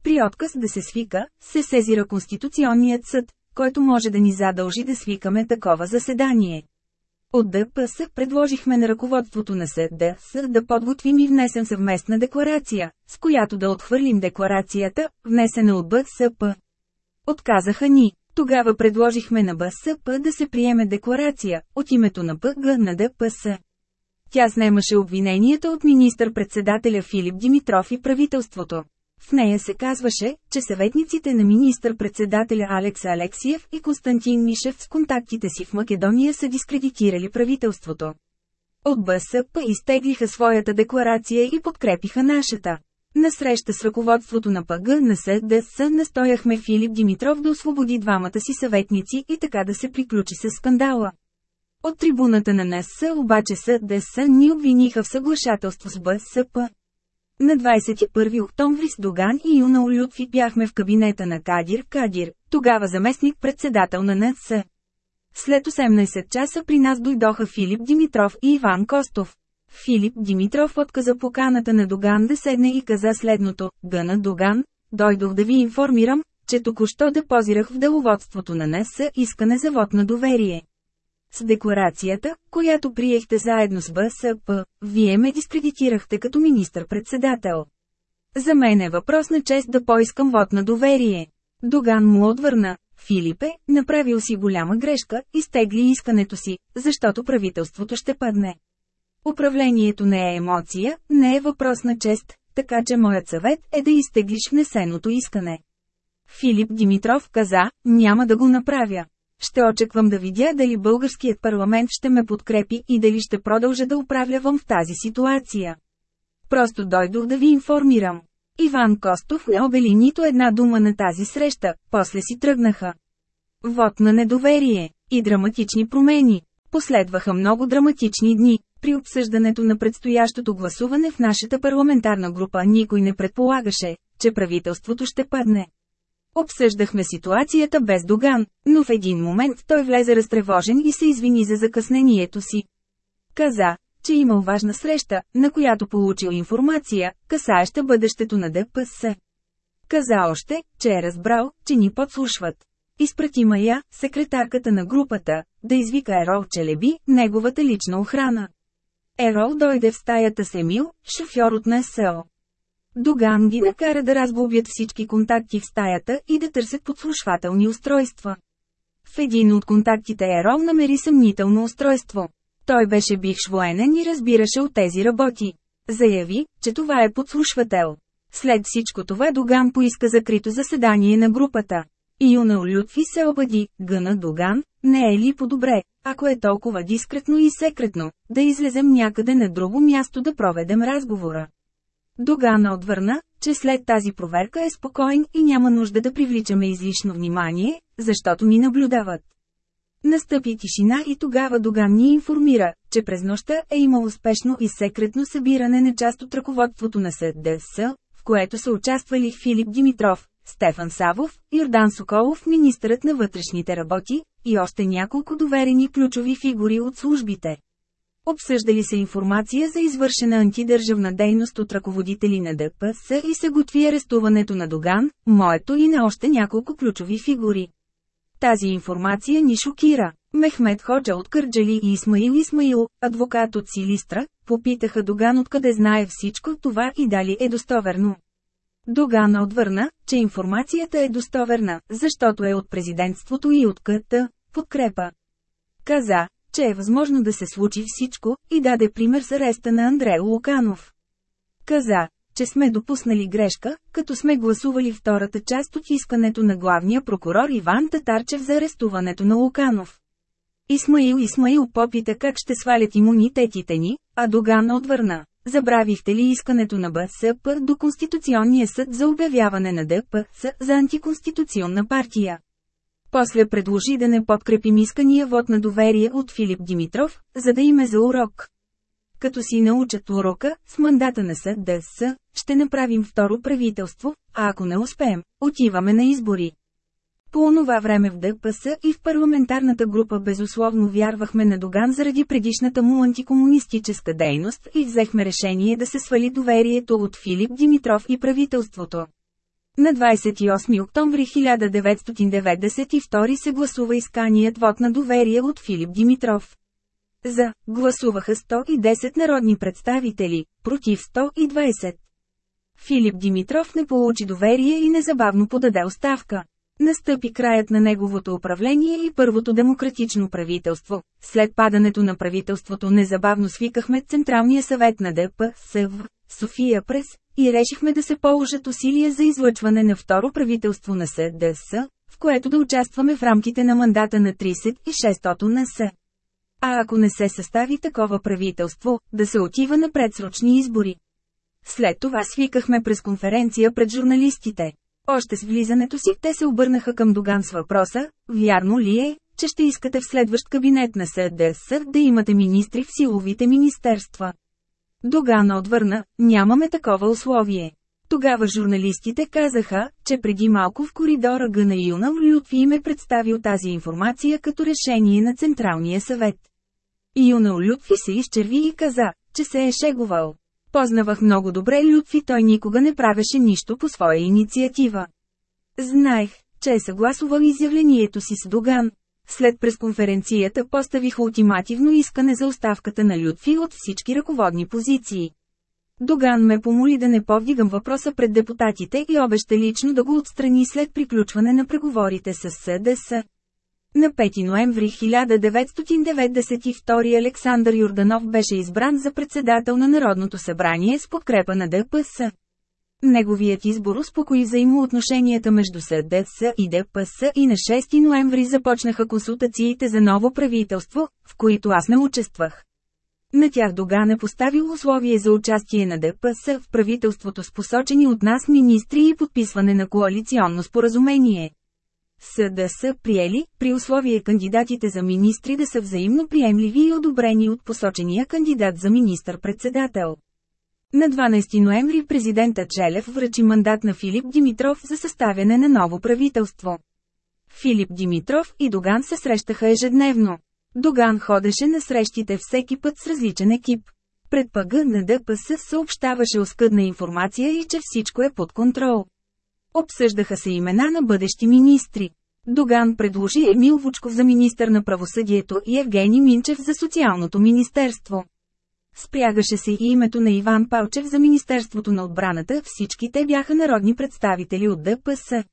При отказ да се свика, се сезира Конституционният съд, който може да ни задължи да свикаме такова заседание. От ДПС предложихме на ръководството на СДС да подготвим и внесем съвместна декларация, с която да отхвърлим декларацията, внесена от БСП. Отказаха ни. Тогава предложихме на БСП да се приеме декларация, от името на ПГ на ДПС. Тя снемаше обвиненията от министър-председателя Филип Димитров и правителството. В нея се казваше, че съветниците на министър-председателя Алекса Алексиев и Константин Мишев с контактите си в Македония са дискредитирали правителството. От БСП изтеглиха своята декларация и подкрепиха нашата. На среща с ръководството на ПГ на СДС настояхме Филип Димитров да освободи двамата си съветници и така да се приключи с скандала. От трибуната на НС обаче СДС ни обвиниха в съглашателство с БСП. На 21 октомври с Доган и Юна Олютви бяхме в кабинета на Кадир Кадир, тогава заместник-председател на НС. След 18 часа при нас дойдоха Филип Димитров и Иван Костов. Филип Димитров отказа поканата на Доган да седне и каза следното, Гъна Доган, дойдох да ви информирам, че току-що депозирах в деловодството на НС искане за вод на доверие. С декларацията, която приехте заедно с БСП, вие ме дискредитирахте като министър-председател. За мен е въпрос на чест да поискам вод на доверие. Доган му отвърна, Филипе, направил си голяма грешка, изтегли искането си, защото правителството ще падне. Управлението не е емоция, не е въпрос на чест, така че моят съвет е да изтеглиш внесеното искане. Филип Димитров каза, няма да го направя. Ще очаквам да видя дали българският парламент ще ме подкрепи и дали ще продължа да управлявам в тази ситуация. Просто дойдох да ви информирам. Иван Костов не обели нито една дума на тази среща, после си тръгнаха. Вот на недоверие и драматични промени. Последваха много драматични дни. При обсъждането на предстоящото гласуване в нашата парламентарна група никой не предполагаше, че правителството ще падне. Обсъждахме ситуацията без Доган, но в един момент той влезе разтревожен и се извини за закъснението си. Каза, че имал важна среща, на която получил информация, касаеща бъдещето на ДПС. Каза още, че е разбрал, че ни подслушват. Изпрати Мая, секретарката на групата, да извика Ерол Челеби, неговата лична охрана. Ерол дойде в стаята с Емил, шофьор от НСО. Доган ги накара да разглобят всички контакти в стаята и да търсят подслушвателни устройства. В един от контактите Ерол намери съмнително устройство. Той беше бивш военен и разбираше от тези работи. Заяви, че това е подслушвател. След всичко това Доган поиска закрито заседание на групата. И Юна Лютви се обади, гъна Доган, не е ли по-добре, ако е толкова дискретно и секретно, да излезем някъде на друго място да проведем разговора. Догана отвърна, че след тази проверка е спокоен и няма нужда да привличаме излишно внимание, защото ни наблюдават. Настъпи тишина и тогава Доган ни информира, че през нощта е имал успешно и секретно събиране на част от ръководството на СДС, в което са участвали Филип Димитров, Стефан Савов, Йордан Соколов, министърът на вътрешните работи, и още няколко доверени ключови фигури от службите. Обсъждали се информация за извършена антидържавна дейност от ръководители на ДПС и се готви арестуването на Доган, моето и на още няколко ключови фигури. Тази информация ни шокира. Мехмед Ходжа от Кърджали и Исмаил Исмаил, адвокат от Силистра, попитаха Доган откъде знае всичко това и дали е достоверно. Доган отвърна, че информацията е достоверна, защото е от президентството и от КТ, подкрепа. Каза, че е възможно да се случи всичко, и даде пример с ареста на Андрео Луканов. Каза, че сме допуснали грешка, като сме гласували втората част от искането на главния прокурор Иван Татарчев за арестуването на Луканов. Исмаил Исмаил попита как ще свалят имунитетите ни, а Доган отвърна. Забравихте ли искането на БСП до Конституционния съд за обявяване на ДПС за антиконституционна партия? После предложи да не подкрепим искания вод на доверие от Филип Димитров, за да им е за урок. Като си научат урока, с мандата на СДС, ще направим второ правителство, а ако не успеем, отиваме на избори. По онова време в ДПС и в парламентарната група безусловно вярвахме на Доган заради предишната му антикомунистическа дейност и взехме решение да се свали доверието от Филип Димитров и правителството. На 28 октомври 1992 се гласува исканият вод на доверие от Филип Димитров. За – гласуваха 110 народни представители, против 120. Филип Димитров не получи доверие и незабавно подаде оставка. Настъпи краят на неговото управление и първото демократично правителство. След падането на правителството незабавно свикахме Централния съвет на ДПС в София прес и решихме да се положат усилия за излъчване на второ правителство на СДС, в което да участваме в рамките на мандата на 36-то на С. А ако не се състави такова правителство, да се отива на предсрочни избори. След това свикахме през конференция пред журналистите. Още с влизането си те се обърнаха към Доган с въпроса, вярно ли е, че ще искате в следващ кабинет на СДС да имате министри в силовите министерства. Доган отвърна, нямаме такова условие. Тогава журналистите казаха, че преди малко в коридора Гъна Юна Лютви им е представил тази информация като решение на Централния съвет. Юна Лютви се изчерви и каза, че се е шегувал. Познавах много добре Лютви, той никога не правеше нищо по своя инициатива. Знаех, че е съгласувал изявлението си с Доган. След пресконференцията поставих ултимативно искане за оставката на Лютви от всички ръководни позиции. Доган ме помоли да не повдигам въпроса пред депутатите и обеща лично да го отстрани след приключване на преговорите с СДС. На 5 ноември 1992 Александър Юрданов беше избран за председател на Народното събрание с подкрепа на ДПС. Неговият избор успокои взаимоотношенията между СДС и ДПС и на 6 ноември започнаха консултациите за ново правителство, в които аз не участвах. На тях Доган е поставил условие за участие на ДПС в правителството с посочени от нас министри и подписване на коалиционно споразумение. СДС приели, при условие кандидатите за министри да са взаимно приемливи и одобрени от посочения кандидат за министър-председател. На 12 ноември президентът Желев връчи мандат на Филип Димитров за съставяне на ново правителство. Филип Димитров и Доган се срещаха ежедневно. Доган ходеше на срещите всеки път с различен екип. Пред ПГ на ДПС съобщаваше оскъдна информация и че всичко е под контрол. Обсъждаха се имена на бъдещи министри. Доган предложи Емил Вучков за министър на правосъдието и Евгений Минчев за социалното министерство. Спрягаше се и името на Иван Палчев за Министерството на отбраната, всички те бяха народни представители от ДПС.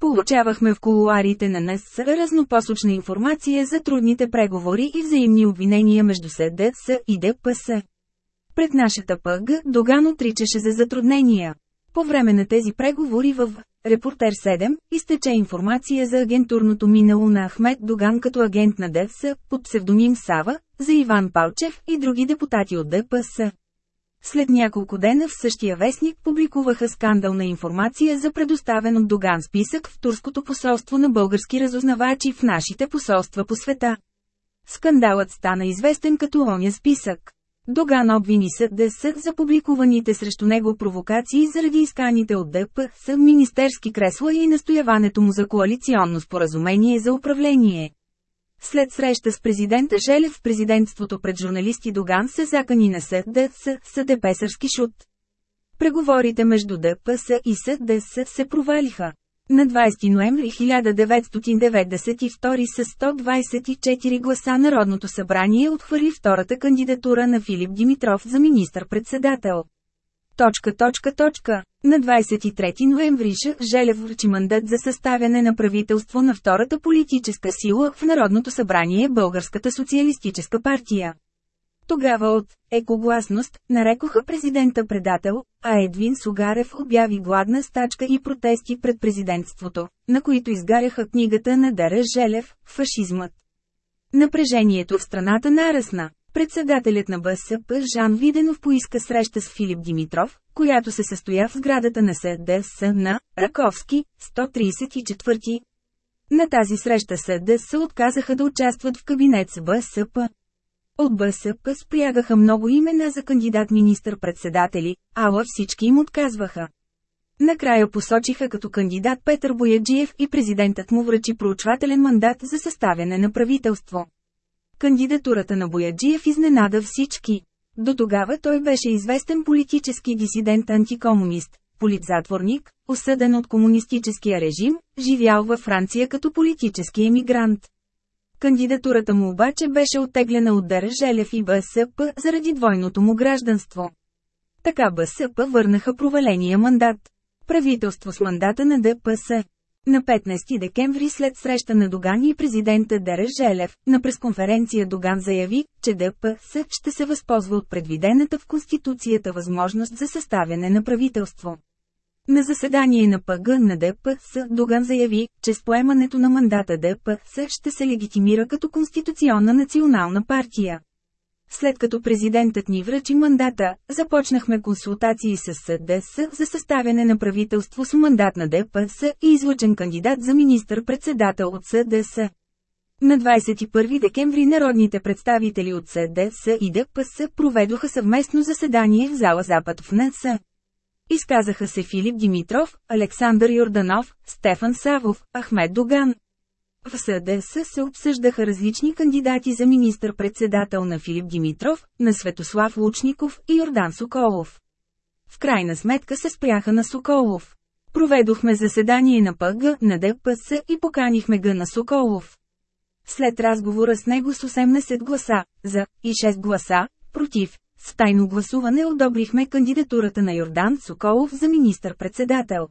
Получавахме в колуарите на НСС разнопосочна информация за трудните преговори и взаимни обвинения между СДС и ДПС. Пред нашата пъг, Доган отричаше за затруднения. По време на тези преговори в Репортер 7 изтече информация за агентурното минало на Ахмед Доган като агент на ДПС, под псевдоним Сава, за Иван Палчев и други депутати от ДПС. След няколко дена в същия вестник публикуваха скандална информация за предоставен от Доган списък в турското посолство на български разузнавачи в нашите посолства по света. Скандалът стана известен като оня списък. Доган обвини СДС за публикуваните срещу него провокации заради исканите от ДПС министерски кресла и настояването му за коалиционно споразумение за управление. След среща с президента Желев в президентството пред журналисти Доган се закани на СДС, СДПСърски шут. Преговорите между ДПС и СДС се провалиха. На 20 ноември 1992 с 124 гласа Народното събрание отхвърли втората кандидатура на Филип Димитров за министър-председател. Точка, точка, точка. На 23 ноември Ж. Желев връчи мандат за съставяне на правителство на втората политическа сила в Народното събрание Българската социалистическа партия. Тогава от «екогласност» нарекоха президента предател, а Едвин Сугарев обяви гладна стачка и протести пред президентството, на които изгаряха книгата на Дара Желев «Фашизмът». Напрежението в страната нарасна. Председателят на БСП Жан Виденов поиска среща с Филип Димитров, която се състоя в сградата на СДС на Раковски, 134. На тази среща СДС отказаха да участват в кабинет с БСП. От БСП спрягаха много имена за кандидат министър-председатели, ала всички им отказваха. Накрая посочиха като кандидат Петър Бояджиев и президентът му връчи проучвателен мандат за съставяне на правителство. Кандидатурата на Бояджиев изненада всички. До тогава той беше известен политически дисидент-антикомунист, политзатворник, осъден от комунистическия режим, живял във Франция като политически емигрант. Кандидатурата му обаче беше оттеглена от Дара Желев и БСП заради двойното му гражданство. Така БСП върнаха проваления мандат. Правителство с мандата на ДПС. На 15 декември след среща на Доган и президента Дара Желев, на пресконференция Доган заяви, че ДПС ще се възползва от предвидената в Конституцията възможност за съставяне на правителство. На заседание на ПГ на ДПС Доган заяви, че с поемането на мандата ДПС ще се легитимира като конституционна национална партия. След като президентът ни връчи мандата, започнахме консултации с СДС за съставяне на правителство с мандат на ДПС и излучен кандидат за министър-председател от СДС. На 21 декември народните представители от СДС и ДПС проведоха съвместно заседание в зала Запад в НС. Изказаха се Филип Димитров, Александър Йорданов, Стефан Савов, Ахмед Доган. В СДС се обсъждаха различни кандидати за министър-председател на Филип Димитров, на Светослав Лучников и Йордан Соколов. В крайна сметка се спряха на Соколов. Проведохме заседание на ПГ, на ДПС и поканихме Г на Соколов. След разговора с него с 18 гласа, за, и 6 гласа, против, с тайно гласуване одобрихме кандидатурата на Йордан Соколов за министър-председател.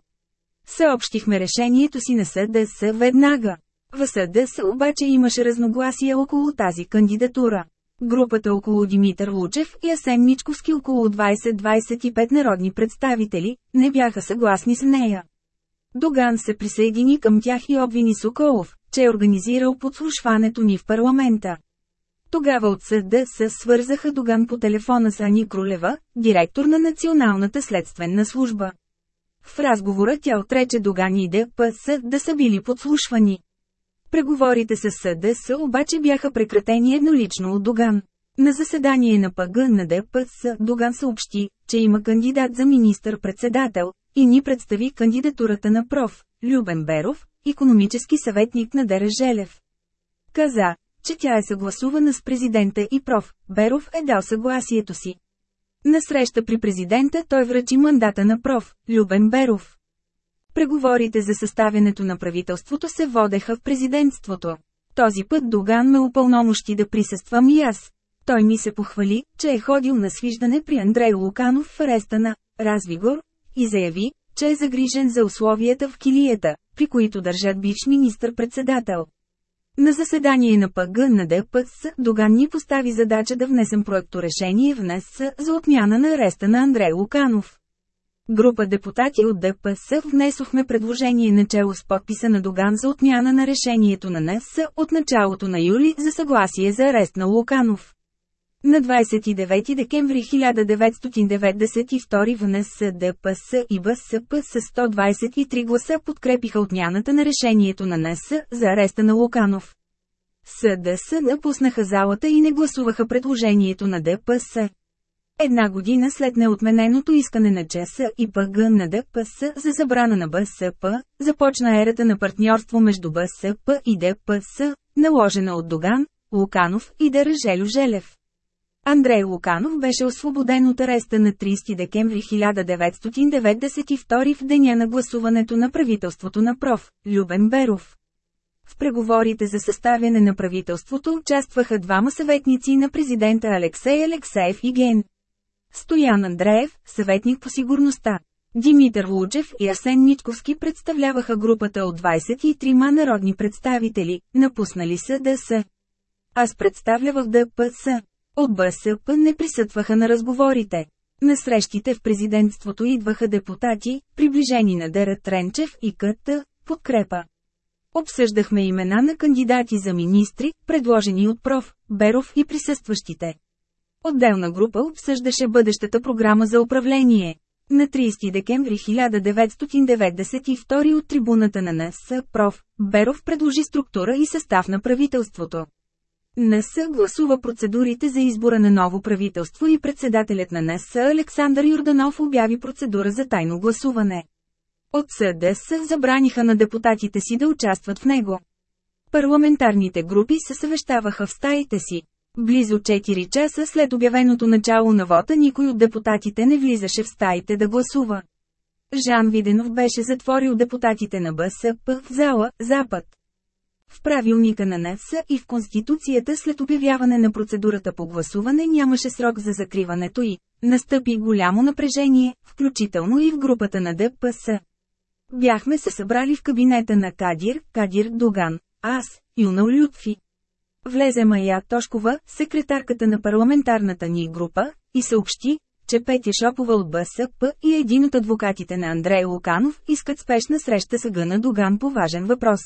Съобщихме решението си на СДС веднага. В СДС обаче имаше разногласия около тази кандидатура. Групата около Димитър Лучев и Асен Мичковски около 20-25 народни представители, не бяха съгласни с нея. Доган се присъедини към тях и обвини Соколов, че е организирал подслушването ни в парламента. Тогава от СДС свързаха Доган по телефона с Ани Крулева, директор на Националната следствена служба. В разговора тя отрече Доган и ДПС да са били подслушвани. Преговорите с СДС обаче бяха прекратени еднолично от Доган. На заседание на ПГ на ДПС Доган съобщи, че има кандидат за министър-председател, и ни представи кандидатурата на проф. Любен Беров, економически съветник на Дера Желев. Каза, че тя е съгласувана с президента и проф. Беров е дал съгласието си. На среща при президента той връчи мандата на проф. Любен Беров. Преговорите за съставянето на правителството се водеха в президентството. Този път Доган ме упълномощи да присъствам и аз. Той ми се похвали, че е ходил на свиждане при Андрей Луканов в ареста на Развигор и заяви, че е загрижен за условията в килията, при които държат бивш министър-председател. На заседание на ПГ на ДПС Доган ни постави задача да внесем проекторешение в НС за отмяна на ареста на Андрей Луканов. Група депутати от ДПС внесохме предложение начало с подписа на Доган за отмяна на решението на НС от началото на юли за съгласие за арест на Луканов. На 29 декември 1992 в НСДПС и БСП с 123 гласа подкрепиха отмяната на решението на НС за ареста на Луканов. СДС напуснаха залата и не гласуваха предложението на ДПС. Една година след неотмененото искане на ЧС и ПГ на ДПС за забрана на БСП, започна ерата на партньорство между БСП и ДПС, наложена от Доган, Луканов и Държелю Желев. Андрей Луканов беше освободен от ареста на 30 декември 1992 в деня на гласуването на правителството на проф. Любен Беров. В преговорите за съставяне на правителството участваха двама съветници на президента Алексей Алексеев и Ген. Стоян Андреев, съветник по сигурността. Димитър Луджев и Асен Мичковски представляваха групата от 23 народни представители, напуснали са ДС. Аз представлявах ДПС. От БСП не присъстваха на разговорите. На срещите в президентството идваха депутати, приближени на Дера Тренчев и КТ, подкрепа. Обсъждахме имена на кандидати за министри, предложени от проф. Беров и присъстващите. Отделна група обсъждаше бъдещата програма за управление. На 30 декември 1992 от трибуната на НС, проф. Беров предложи структура и състав на правителството. НС гласува процедурите за избора на ново правителство и председателят на НС Александър Юрданов обяви процедура за тайно гласуване. От СДС забраниха на депутатите си да участват в него. Парламентарните групи се съвещаваха в стаите си. Близо 4 часа след обявеното начало на вота никой от депутатите не влизаше в стаите да гласува. Жан Виденов беше затворил депутатите на БСП в зала «Запад». В правилника на НС и в Конституцията след обявяване на процедурата по гласуване нямаше срок за закриването и настъпи голямо напрежение, включително и в групата на ДПС. Бяхме се събрали в кабинета на Кадир, Кадир Доган, аз, Юнал Лютфи. Влезе Майя Тошкова, секретарката на парламентарната ни група, и съобщи, че Петя Шопова от БСП и един от адвокатите на Андрей Луканов искат спешна среща с Гъна Доган по важен въпрос.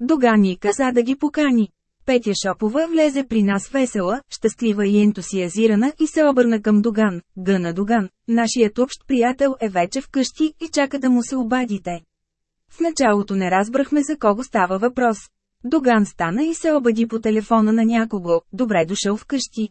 Доган ни каза да ги покани. Петя Шопова влезе при нас весела, щастлива и ентусиазирана и се обърна към Доган. Гъна Доган, нашият общ приятел е вече вкъщи и чака да му се обадите. В началото не разбрахме за кого става въпрос. Доган стана и се обади по телефона на някого, добре дошъл вкъщи.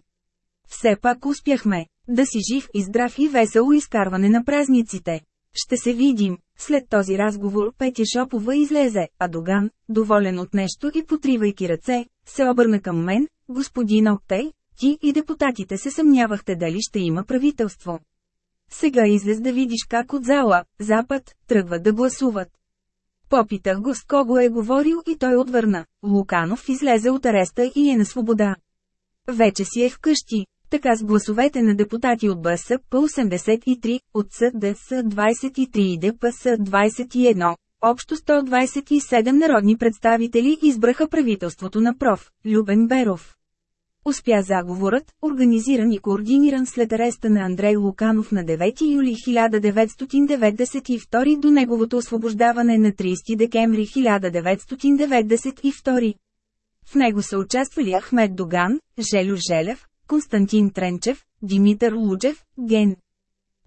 Все пак успяхме. Да си жив и здрав и весело изкарване на празниците. Ще се видим. След този разговор Петя Шопова излезе, а Доган, доволен от нещо и потривайки ръце, се обърна към мен, господин Октей, ти и депутатите се съмнявахте дали ще има правителство. Сега излез да видиш как от зала, запад, тръгват да гласуват. Попитах го с кого е говорил и той отвърна. Луканов излезе от ареста и е на свобода. Вече си е вкъщи. Така с гласовете на депутати от БСП 83, от СДС 23 и ДПС 21, общо 127 народни представители избраха правителството на проф. Любен Беров. Успя заговорът, организиран и координиран след ареста на Андрей Луканов на 9 юли 1992 до неговото освобождаване на 30 декември 1992. В него са участвали Ахмед Доган, Желю Желев, Константин Тренчев, Димитър Луджев, Ген.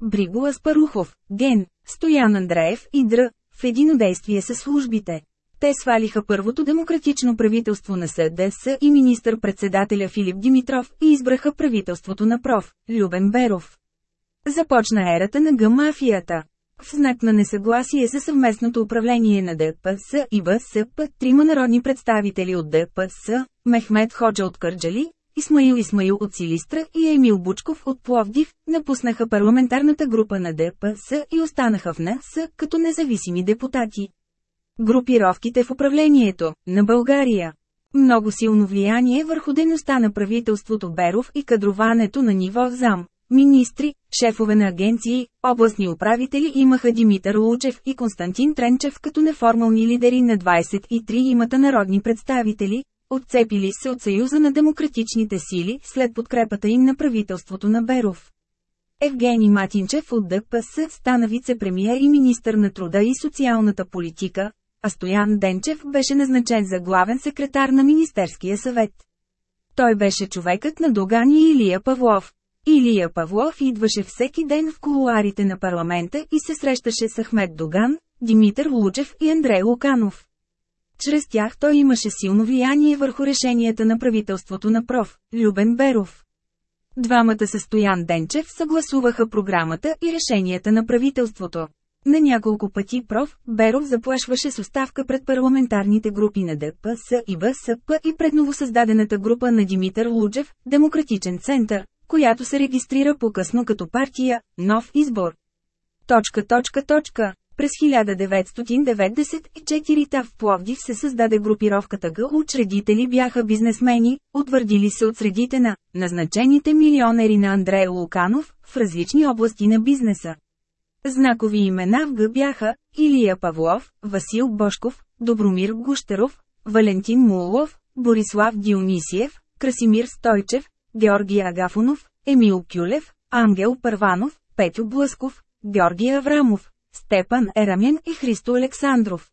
Бриго Аспарухов, Ген, Стоян Андреев и Др. В единодействие с службите. Те свалиха първото демократично правителство на СДС и министър-председателя Филип Димитров и избраха правителството на проф. Любен Беров. Започна ерата на Г-мафията. В знак на несъгласие за съвместното управление на ДПС и БСП, трима народни представители от ДПС, Мехмед Ходжа от Кърджали, Исмаил Исмаил от Силистра и Емил Бучков от Пловдив, напуснаха парламентарната група на ДПС и останаха в НС като независими депутати. Групировките в управлението на България. Много силно влияние върху дейността на правителството Беров и кадроването на ниво зам. Министри, шефове на агенции, областни управители имаха Димитър Лучев и Константин Тренчев като неформални лидери на 23 имата народни представители, отцепили се от Съюза на демократичните сили след подкрепата им на правителството на Беров. Евгений Матинчев от ДПС стана вице-премьер и министър на труда и социалната политика, а Стоян Денчев беше назначен за главен секретар на Министерския съвет. Той беше човекът на Доган и Илия Павлов. Илия Павлов идваше всеки ден в колуарите на парламента и се срещаше с Ахмед Доган, Димитър Лучев и Андрей Луканов. Чрез тях той имаше силно влияние върху решенията на правителството на проф. Любен Беров. Двамата със Стоян Денчев съгласуваха програмата и решенията на правителството. На няколко пъти проф. Беров заплашваше с оставка пред парламентарните групи на ДПС и БСП и пред новосъздадената група на Димитър Луджев, Демократичен център, която се регистрира по-късно като партия «Нов избор». Точка, точка, точка. През 1994 в Пловдив се създаде групировката Г. Учредители бяха бизнесмени, утвърдили се от средите на назначените милионери на Андрей Луканов в различни области на бизнеса. Знакови имена в Г бяха Илия Павлов, Васил Бошков, Добромир Гущеров, Валентин Мулов, Борислав Дионисиев, Красимир Стойчев, Георги Агафонов, Емил Кюлев, Ангел Първанов, Петю Блъсков, Георги Аврамов, Степан Ерамен и Христо Александров.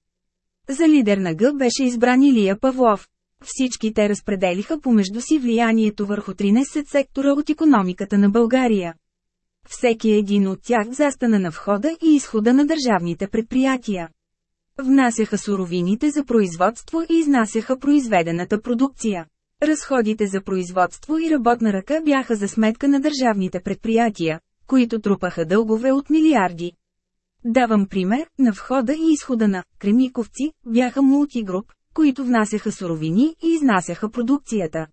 За лидер на Г беше избран Илия Павлов. Всички те разпределиха помежду си влиянието върху 13 сектора от економиката на България. Всеки един от тях застана на входа и изхода на държавните предприятия. Внасяха суровините за производство и изнасяха произведената продукция. Разходите за производство и работна ръка бяха за сметка на държавните предприятия, които трупаха дългове от милиарди. Давам пример, на входа и изхода на Кремиковци бяха мултигруп, които внасяха суровини и изнасяха продукцията.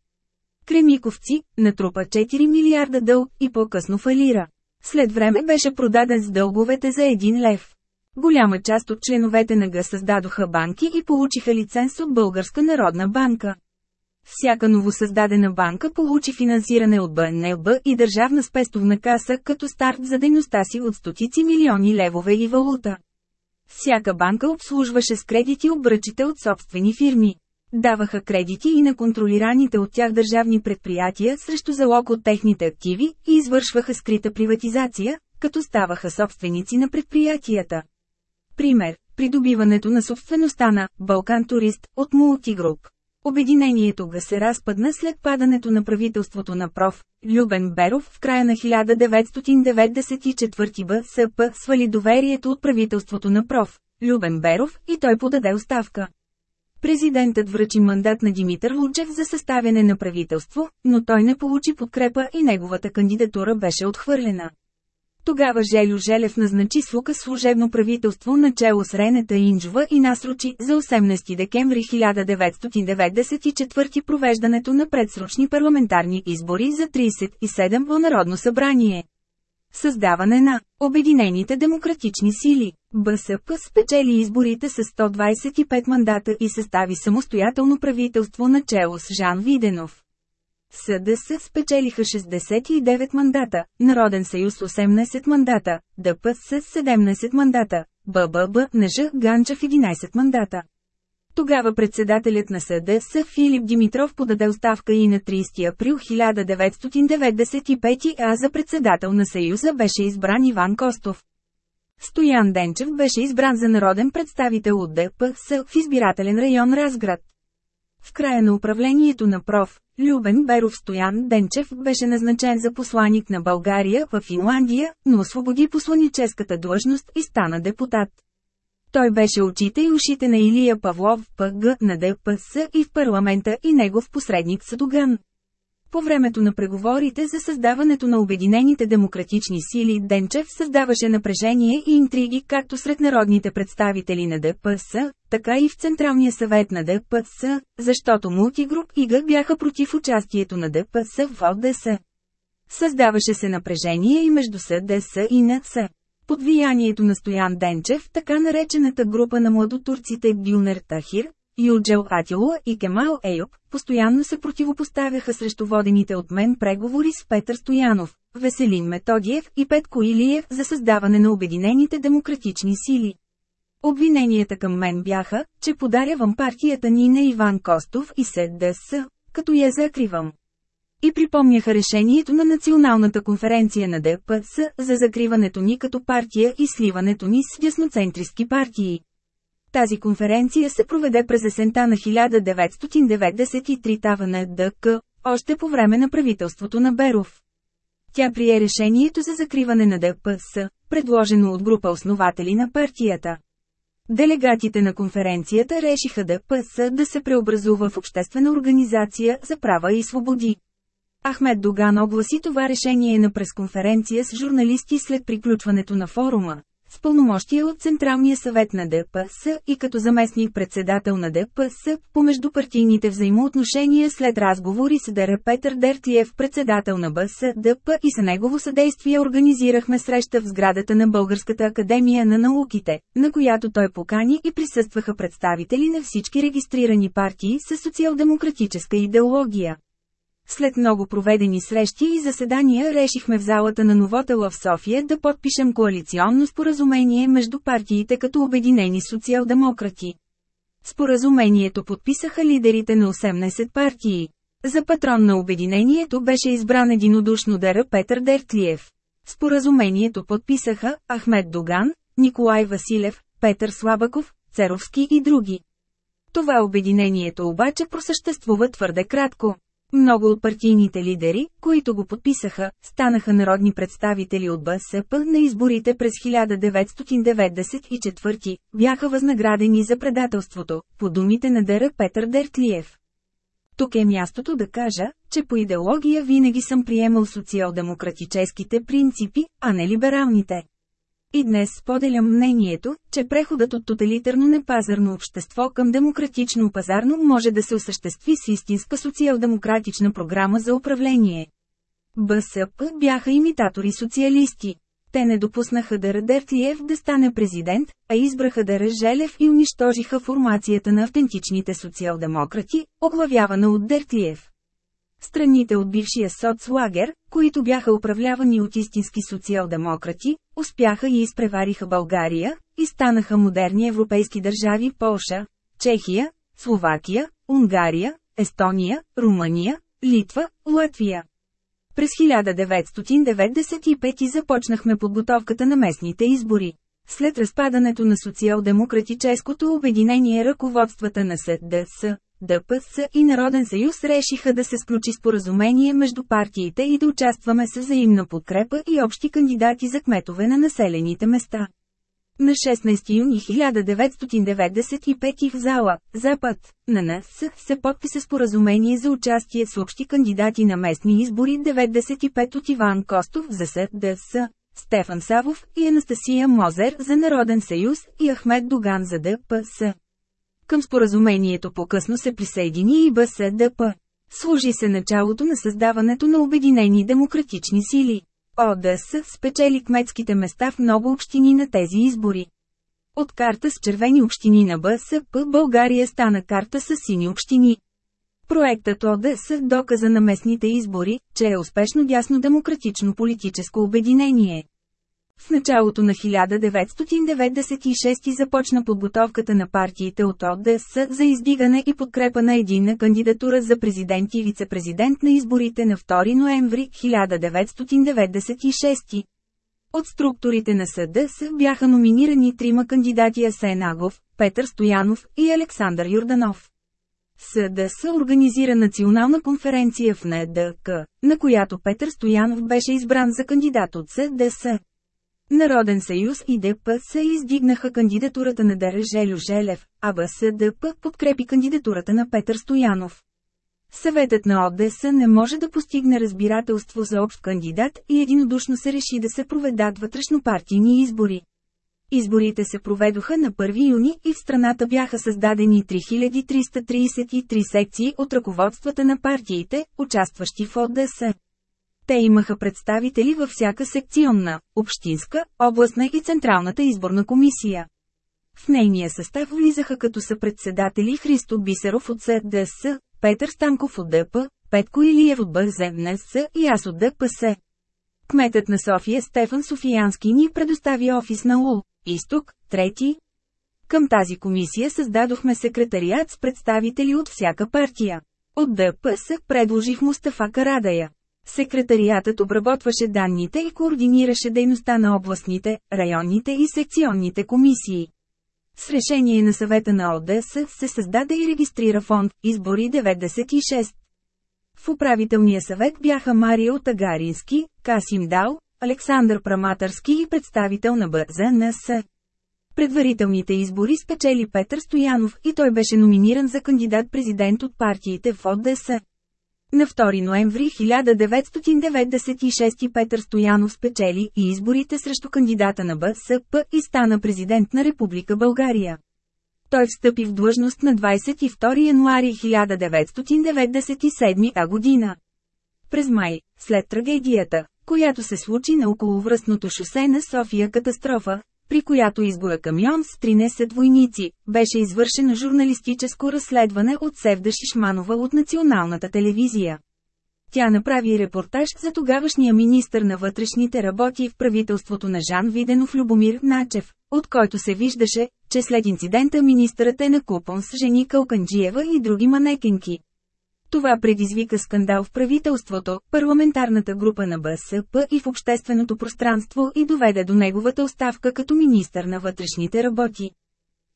Кремиковци натрупа 4 милиарда дълг и по-късно фалира. След време беше продаден с дълговете за 1 лев. Голяма част от членовете на ГА създадоха банки и получиха лиценз от Българска народна банка. Всяка новосъздадена банка получи финансиране от БНЛБ и Държавна спестовна каса като старт за дейността си от стотици милиони левове и валута. Всяка банка обслужваше с кредити обръчите от собствени фирми. Даваха кредити и на контролираните от тях държавни предприятия срещу залог от техните активи и извършваха скрита приватизация, като ставаха собственици на предприятията. Пример – придобиването на собствеността на «Балкан Турист» от Мултигруп. Обединението га се разпадна след падането на правителството на проф. Любен Беров в края на 1994 БСП свали доверието от правителството на проф. Любен Беров и той подаде оставка. Президентът връчи мандат на Димитър Лучев за съставяне на правителство, но той не получи подкрепа и неговата кандидатура беше отхвърлена. Тогава Желю Желев назначи Слука служебно правителство начало с Ренета Инджова и насрочи за 18 декември 1994 провеждането на предсрочни парламентарни избори за 37 Народно събрание. Създаване на Обединените демократични сили. БСП спечели изборите с 125 мандата и състави самостоятелно правителство начало с Жан Виденов. СДС спечелиха 69 мандата, Народен съюз 18 мандата, ДПС 17 мандата, БББ Нежа Ганчев 11 мандата. Тогава председателят на СДС Филип Димитров подаде оставка и на 30 април 1995 а за председател на Съюза беше избран Иван Костов. Стоян Денчев беше избран за народен представител от ДПС в избирателен район Разград. В края на управлението на проф. Любен Беров Стоян Денчев беше назначен за посланик на България в Финландия, но освободи посланическата длъжност и стана депутат. Той беше очите и ушите на Илия Павлов ПГ на ДПС и в парламента и негов посредник Садоган. По времето на преговорите за създаването на Обединените демократични сили Денчев създаваше напрежение и интриги както сред народните представители на ДПС, така и в Централния съвет на ДПС, защото Мултигруп и ГА бяха против участието на ДПС в ОДС. Създаваше се напрежение и между СДС и НЦ. Под влиянието на Стоян Денчев, така наречената група на младотурците Гюнер Тахир, Юджел Атило и Кемал Ейоп постоянно се противопоставяха срещу водените от мен преговори с Петър Стоянов, Веселин Методиев и Петко Илиев за създаване на Обединените демократични сили. Обвиненията към мен бяха, че подарявам партията ни на Иван Костов и СДС, като я закривам. И припомняха решението на Националната конференция на ДПС за закриването ни като партия и сливането ни с дясноцентристски партии. Тази конференция се проведе през есента на 1993 тава на ДК, още по време на правителството на Беров. Тя прие решението за закриване на ДПС, предложено от група основатели на партията. Делегатите на конференцията решиха ДПС да се преобразува в обществена организация за права и свободи. Ахмед Доган огласи това решение на пресконференция с журналисти след приключването на форума, с пълномощия от Централния съвет на ДПС и като заместник-председател на ДПС, по междупартийните взаимоотношения след разговори с Дера Петър Дертлиев, председател на БСП и с негово съдействие организирахме среща в сградата на Българската академия на науките, на която той покани и присъстваха представители на всички регистрирани партии с социал-демократическа идеология. След много проведени срещи и заседания решихме в залата на Новотела в София да подпишем коалиционно споразумение между партиите като обединени социал-демократи. Споразумението подписаха лидерите на 18 партии. За патрон на обединението беше избран единодушно Дера Петър Дертлиев. Споразумението подписаха Ахмед Доган, Николай Василев, Петър Слабаков, Церовски и други. Това обединението обаче просъществува твърде кратко. Много от партийните лидери, които го подписаха, станаха народни представители от БСП на изборите през 1994, бяха възнаградени за предателството, по думите на Дера Петър Дертлиев. Тук е мястото да кажа, че по идеология винаги съм приемал социал-демократическите принципи, а не либералните. И днес споделям мнението, че преходът от тоталитарно непазарно общество към демократично пазарно може да се осъществи с истинска социал-демократична програма за управление. БСП бяха имитатори социалисти. Те не допуснаха Дара Дертлиев да стане президент, а избраха Дара Желев и унищожиха формацията на автентичните социал-демократи, оглавявана от Дертлиев. Страните от бившия соцлагер, които бяха управлявани от истински социал-демократи, успяха и изпревариха България, и станаха модерни европейски държави Полша, Чехия, Словакия, Унгария, Естония, Румъния, Литва, Латвия. През 1995 започнахме подготовката на местните избори. След разпадането на социал-демократическото обединение ръководствата на СДС, ДПС и Народен съюз решиха да се сключи споразумение между партиите и да участваме с взаимна подкрепа и общи кандидати за кметове на населените места. На 16 юни 1995 в зала, Запад, на НС, се подписа споразумение за участие с общи кандидати на местни избори 95 от Иван Костов за СДС, Стефан Савов и Анастасия Мозер за Народен съюз и Ахмед Доган за ДПС. Към споразумението по-късно се присъедини и БСДП. Служи се началото на създаването на Обединени демократични сили. ОДС спечели кметските места в много общини на тези избори. От карта с червени общини на БСП България стана карта с сини общини. Проектът ОДС доказа на местните избори, че е успешно дясно демократично политическо обединение. В началото на 1996 започна подготовката на партиите от ОДС за издигане и подкрепа на единна кандидатура за президент и вице-президент на изборите на 2 ноември 1996. От структурите на СДС бяха номинирани трима кандидати Асен Агов, Петър Стоянов и Александър Юрданов. СДС организира национална конференция в НДК, на която Петър Стоянов беше избран за кандидат от СДС. Народен съюз и ДПС издигнаха кандидатурата на Желю Желев, а БСДП подкрепи кандидатурата на Петър Стоянов. Съветът на ОДС не може да постигне разбирателство за общ кандидат и единодушно се реши да се проведат вътрешнопартийни избори. Изборите се проведоха на 1 юни и в страната бяха създадени 3333 секции от ръководствата на партиите, участващи в ОДС. Те имаха представители във всяка секционна, общинска, областна и централната изборна комисия. В нейния състав влизаха като съпредседатели Христо Бисеров от СДС, Петър Станков от ДП, Петко Илиев от БЗНС и аз от ДПС. Кметът на София Стефан Софиянски ни предостави офис на УЛ, изток, трети. Към тази комисия създадохме секретариат с представители от всяка партия. От ДПС предложих Мустафа Карадая. Секретариатът обработваше данните и координираше дейността на областните, районните и секционните комисии. С решение на съвета на ОДС се създаде и регистрира фонд «Избори 96». В управителния съвет бяха Марио Тагарински, Касим Дал, Александър Праматърски и представител на БЗНС. Предварителните избори спечели Петър Стоянов и той беше номиниран за кандидат-президент от партиите в ОДС. На 2 ноември 1996 Петър Стоянов спечели и изборите срещу кандидата на БСП и стана президент на Република България. Той встъпи в длъжност на 22 януари 1997 година. През май, след трагедията, която се случи на околовръстното шосе на София катастрофа, при която избора камион с 13 войници, беше извършено журналистическо разследване от Севда Шишманова от националната телевизия. Тя направи репортаж за тогавашния министър на вътрешните работи в правителството на Жан Виденов Любомир Начев, от който се виждаше, че след инцидента министърът е накупон с жени Калканджиева и други манекенки. Това предизвика скандал в правителството, парламентарната група на БСП и в общественото пространство и доведе до неговата оставка като министър на вътрешните работи.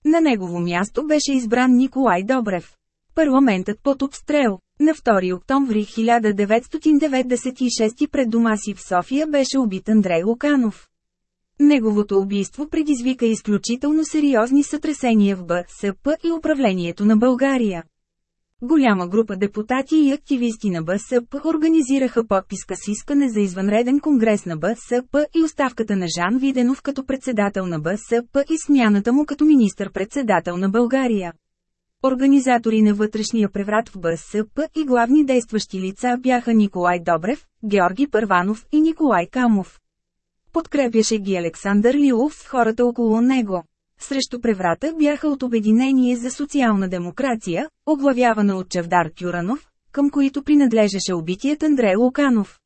На негово място беше избран Николай Добрев. Парламентът под обстрел. На 2 октомври 1996 пред дома си в София беше убит Андрей Луканов. Неговото убийство предизвика изключително сериозни сътресения в БСП и управлението на България. Голяма група депутати и активисти на БСП организираха подписка с искане за извънреден конгрес на БСП и оставката на Жан Виденов като председател на БСП и смяната му като министър-председател на България. Организатори на вътрешния преврат в БСП и главни действащи лица бяха Николай Добрев, Георги Първанов и Николай Камов. Подкрепяше ги Александър Лилов с хората около него. Срещу преврата бяха от Обединение за социална демокрация, оглавявана от Чавдар Тюранов, към които принадлежеше убитият Андрей Луканов.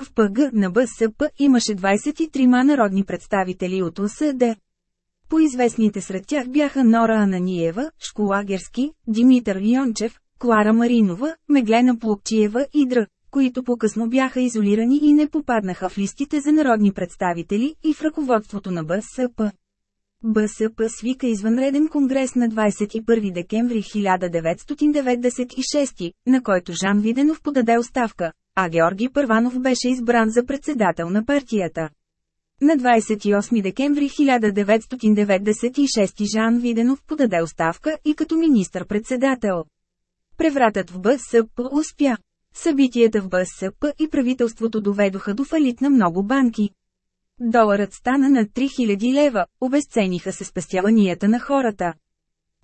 В ПГ на БСП имаше 23 народни представители от ОСД. По-известните сред тях бяха Нора Ананиева, Школагерски, Димитър Йончев, Клара Маринова, Меглена Плукчиева и Др, които по-късно бяха изолирани и не попаднаха в листите за народни представители и в ръководството на БСП. БСП свика извънреден конгрес на 21 декември 1996, на който Жан Виденов подаде оставка, а Георги Първанов беше избран за председател на партията. На 28 декември 1996 Жан Виденов подаде оставка и като министър-председател. Превратът в БСП успя. Събитията в БСП и правителството доведоха до фалит на много банки. Доларът стана на 3000 лева, обесцениха се спестяванията на хората.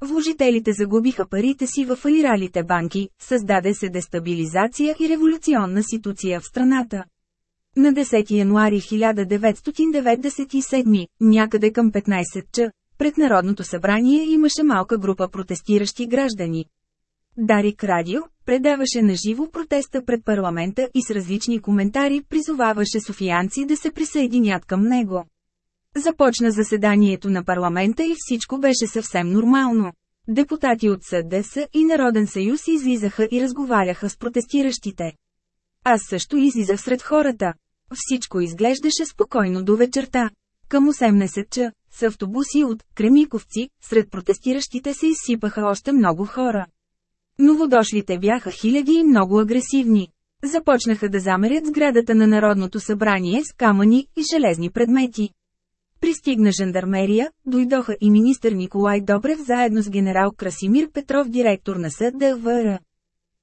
Вложителите загубиха парите си в фалиралите банки, създаде се дестабилизация и революционна ситуация в страната. На 10 януари 1997, някъде към 15 ч, пред Народното събрание имаше малка група протестиращи граждани. Дарик Радио предаваше на живо протеста пред парламента и с различни коментари призоваваше софиянци да се присъединят към него. Започна заседанието на парламента и всичко беше съвсем нормално. Депутати от СДС и Народен съюз излизаха и разговаряха с протестиращите. Аз също излизах сред хората. Всичко изглеждаше спокойно до вечерта. Към 18 ча, с автобуси от Кремиковци, сред протестиращите се изсипаха още много хора. Новодошлите бяха хиляди и много агресивни. Започнаха да замерят сградата на Народното събрание с камъни и железни предмети. Пристигна жандармерия, дойдоха и министър Николай Добрев заедно с генерал Красимир Петров директор на СДВР.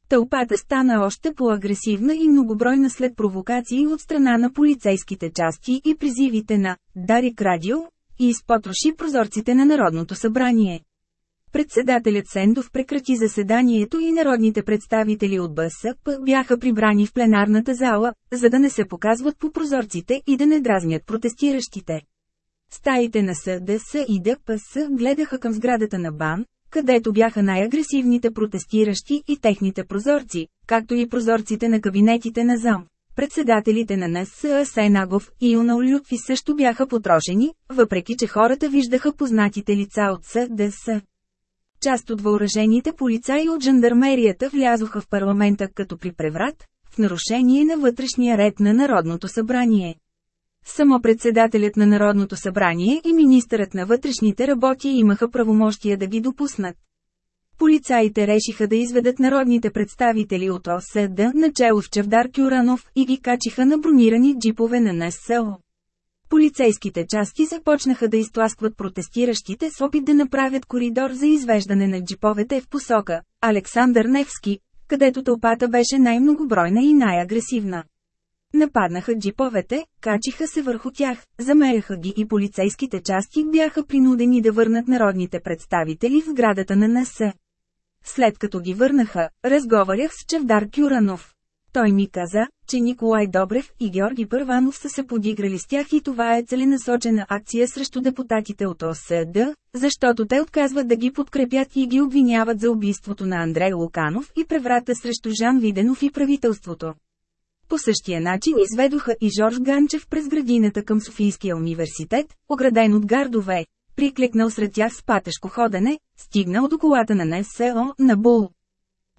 Тълпата стана още по-агресивна и многобройна след провокации от страна на полицейските части и призивите на «Дарик Радио» и изпотроши прозорците на Народното събрание. Председателят Сендов прекрати заседанието и народните представители от БСП бяха прибрани в пленарната зала, за да не се показват по прозорците и да не дразнят протестиращите. Стаите на СДС и ДПС гледаха към сградата на БАН, където бяха най-агресивните протестиращи и техните прозорци, както и прозорците на кабинетите на ЗАМ. Председателите на НСА Сенагов и Юнал Лютви също бяха потрошени, въпреки че хората виждаха познатите лица от СДС. Част от въоръжените полицаи от жандармерията влязоха в парламента като при преврат, в нарушение на вътрешния ред на Народното събрание. Само председателят на Народното събрание и министърът на вътрешните работи имаха правомощия да ги допуснат. полицаите решиха да изведат народните представители от ОСД начало с Чавдар Кюранов и ги качиха на бронирани джипове на НСО. Полицейските части започнаха да изтласкват протестиращите с опит да направят коридор за извеждане на джиповете в посока Александър Невски, където тълпата беше най-многобройна и най-агресивна. Нападнаха джиповете, качиха се върху тях, замеряха ги и полицейските части бяха принудени да върнат народните представители в сградата на НС. След като ги върнаха, разговарях с Чавдар Кюранов. Той ми каза, че Николай Добрев и Георги Първанов са се подиграли с тях и това е целенасочена акция срещу депутатите от ОСД, защото те отказват да ги подкрепят и ги обвиняват за убийството на Андрей Луканов и преврата срещу Жан Виденов и правителството. По същия начин изведоха и Жорж Ганчев през градината към Софийския университет, ограден от гардове, приклекнал сред тях с патешко ходене, стигнал до колата на НСО на Бул.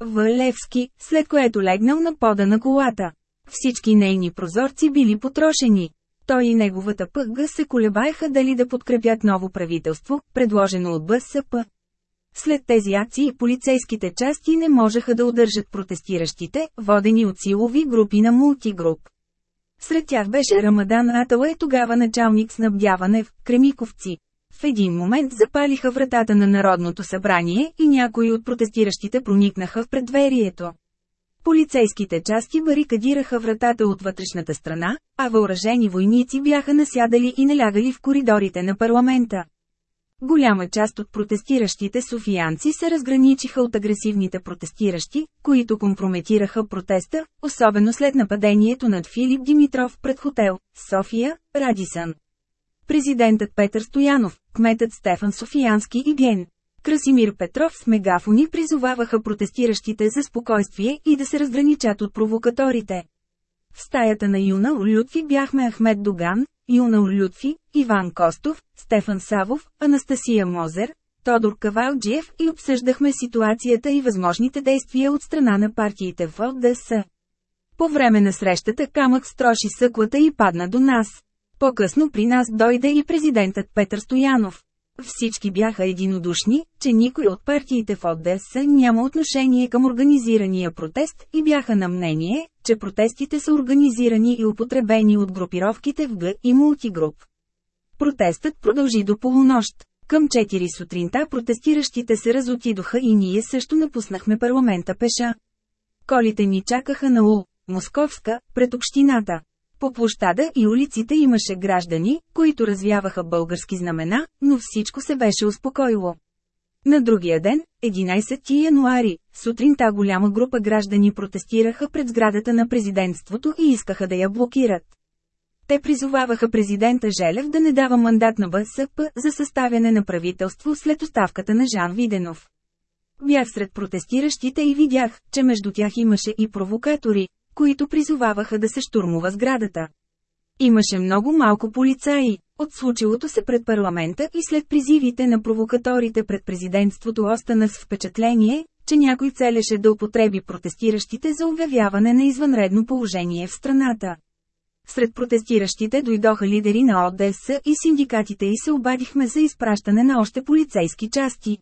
Валевски, след което легнал на пода на колата. Всички нейни прозорци били потрошени. Той и неговата пъгга се колебаеха дали да подкрепят ново правителство, предложено от БСП. След тези акции полицейските части не можеха да удържат протестиращите, водени от силови групи на мултигруп. Сред тях беше Рамадан Атала е тогава началник снабдяване в Кремиковци. В един момент запалиха вратата на Народното събрание и някои от протестиращите проникнаха в предверието. Полицейските части барикадираха вратата от вътрешната страна, а въоръжени войници бяха насядали и налягали в коридорите на парламента. Голяма част от протестиращите софиянци се разграничиха от агресивните протестиращи, които компрометираха протеста, особено след нападението над Филип Димитров пред хотел София, Радисън. Президентът Петър Стоянов, кметът Стефан Софиянски и Ген. Красимир Петров с мегафони призоваваха протестиращите за спокойствие и да се разграничат от провокаторите. В стаята на Юна Лютви бяхме Ахмед Доган, Юна Лютви, Иван Костов, Стефан Савов, Анастасия Мозер, Тодор Кавалджиев и обсъждахме ситуацията и възможните действия от страна на партиите в ОДС. По време на срещата камък строши съклата и падна до нас. По-късно при нас дойде и президентът Петър Стоянов. Всички бяха единодушни, че никой от партиите в ОДС няма отношение към организирания протест и бяха на мнение, че протестите са организирани и употребени от групировките в Г и мултигруп. Протестът продължи до полунощ. Към 4 сутринта протестиращите се разотидоха и ние също напуснахме парламента пеша. Колите ни чакаха на Ул, Московска, пред общината. По площада и улиците имаше граждани, които развяваха български знамена, но всичко се беше успокоило. На другия ден, 11 януари, сутринта голяма група граждани протестираха пред сградата на президентството и искаха да я блокират. Те призоваваха президента Желев да не дава мандат на БСП за съставяне на правителство след оставката на Жан Виденов. Бях сред протестиращите и видях, че между тях имаше и провокатори, които призоваваха да се штурмува сградата. Имаше много малко полицаи. От случилото се пред парламента и след призивите на провокаторите пред президентството остана с впечатление, че някой целеше да употреби протестиращите за обявяване на извънредно положение в страната. Сред протестиращите дойдоха лидери на ОДС и синдикатите и се обадихме за изпращане на още полицейски части.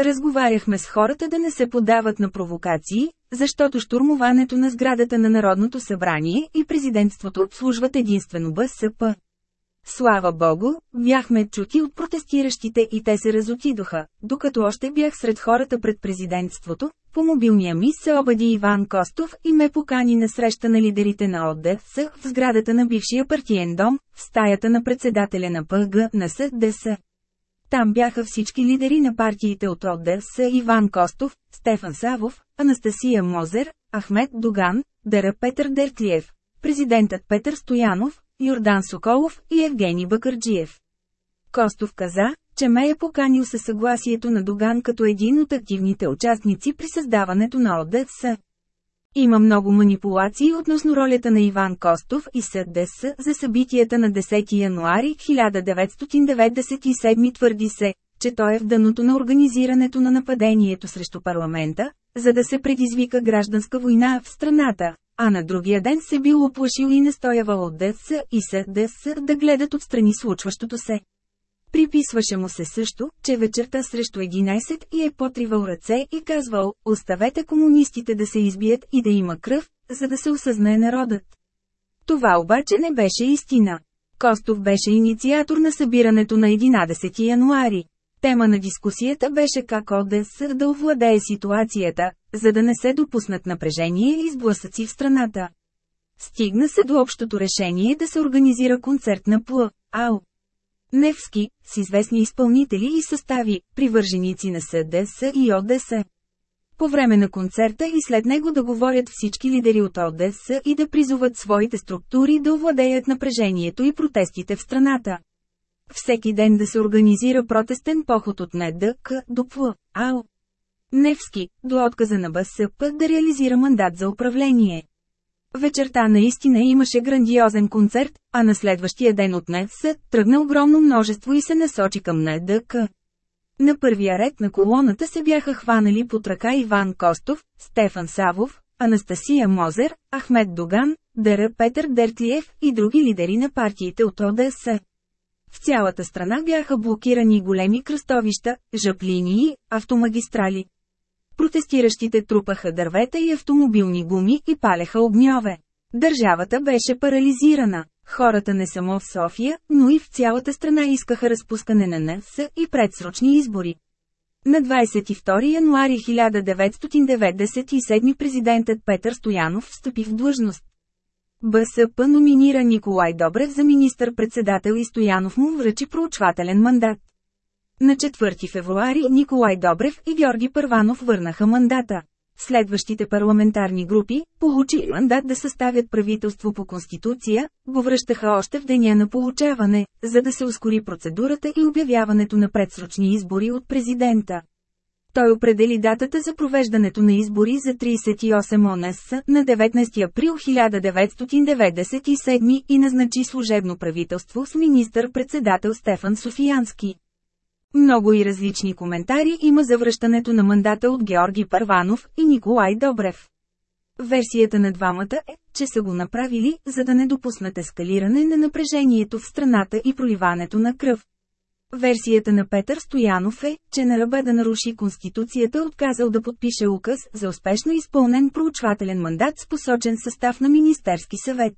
Разговаряхме с хората да не се подават на провокации, защото штурмуването на сградата на Народното събрание и президентството обслужват единствено БСП. Слава Богу, бяхме чути от протестиращите и те се разотидоха, докато още бях сред хората пред президентството, по мобилния ми се обади Иван Костов и ме покани на среща на лидерите на ОДС в сградата на бившия партиен дом, в стаята на председателя на ПГ на СДС. Там бяха всички лидери на партиите от ОДС Иван Костов, Стефан Савов, Анастасия Мозер, Ахмед Доган, Дъра Петър Дертлиев, президентът Петър Стоянов, Йордан Соколов и Евгений Бакърджиев. Костов каза, че ме е поканил със съгласието на Доган като един от активните участници при създаването на ОДС. Има много манипулации относно ролята на Иван Костов и СДС за събитията на 10 януари 1997 твърди се, че той е в дъното на организирането на нападението срещу парламента, за да се предизвика гражданска война в страната, а на другия ден се бил оплашил и настоявал от ДС и СДС да гледат отстрани случващото се. Приписваше му се също, че вечерта срещу 11 и е потривал ръце и казвал, оставете комунистите да се избият и да има кръв, за да се осъзнае народът. Това обаче не беше истина. Костов беше инициатор на събирането на 11 януари. Тема на дискусията беше как ОДС да овладее ситуацията, за да не се допуснат напрежение и сблъсъци в страната. Стигна се до общото решение да се организира концерт на ПЛ, АО. Невски, с известни изпълнители и състави, привърженици на СДС и ОДС. По време на концерта и след него да говорят всички лидери от ОДС и да призоват своите структури да овладеят напрежението и протестите в страната. Всеки ден да се организира протестен поход от НДК до ПЛ, АО. Невски, до отказа на БСП да реализира мандат за управление. Вечерта наистина имаше грандиозен концерт, а на следващия ден от НЕС тръгна огромно множество и се насочи към НДК. На първия ред на колоната се бяха хванали под ръка Иван Костов, Стефан Савов, Анастасия Мозер, Ахмед Доган, Дъра Петър Дертлиев и други лидери на партиите от ОДС. В цялата страна бяха блокирани големи кръстовища, жаплинии, автомагистрали. Протестиращите трупаха дървета и автомобилни гуми и палеха огньове. Държавата беше парализирана. Хората не само в София, но и в цялата страна искаха разпускане на НС и предсрочни избори. На 22 януари 1997 президентът Петър Стоянов встъпи в длъжност. БСП номинира Николай Добрев за министър-председател и Стоянов му връчи проучвателен мандат. На 4 февруари Николай Добрев и Георги Първанов върнаха мандата. Следващите парламентарни групи, получили мандат да съставят правителство по Конституция, го връщаха още в деня на получаване, за да се ускори процедурата и обявяването на предсрочни избори от президента. Той определи датата за провеждането на избори за 38 ОНС на 19 април 1997 и назначи служебно правителство с министър-председател Стефан Софиянски. Много и различни коментари има за връщането на мандата от Георги Парванов и Николай Добрев. Версията на двамата е, че са го направили, за да не допуснат ескалиране на напрежението в страната и проливането на кръв. Версията на Петър Стоянов е, че на ръба да наруши Конституцията отказал да подпише указ за успешно изпълнен проучвателен мандат с посочен състав на Министерски съвет.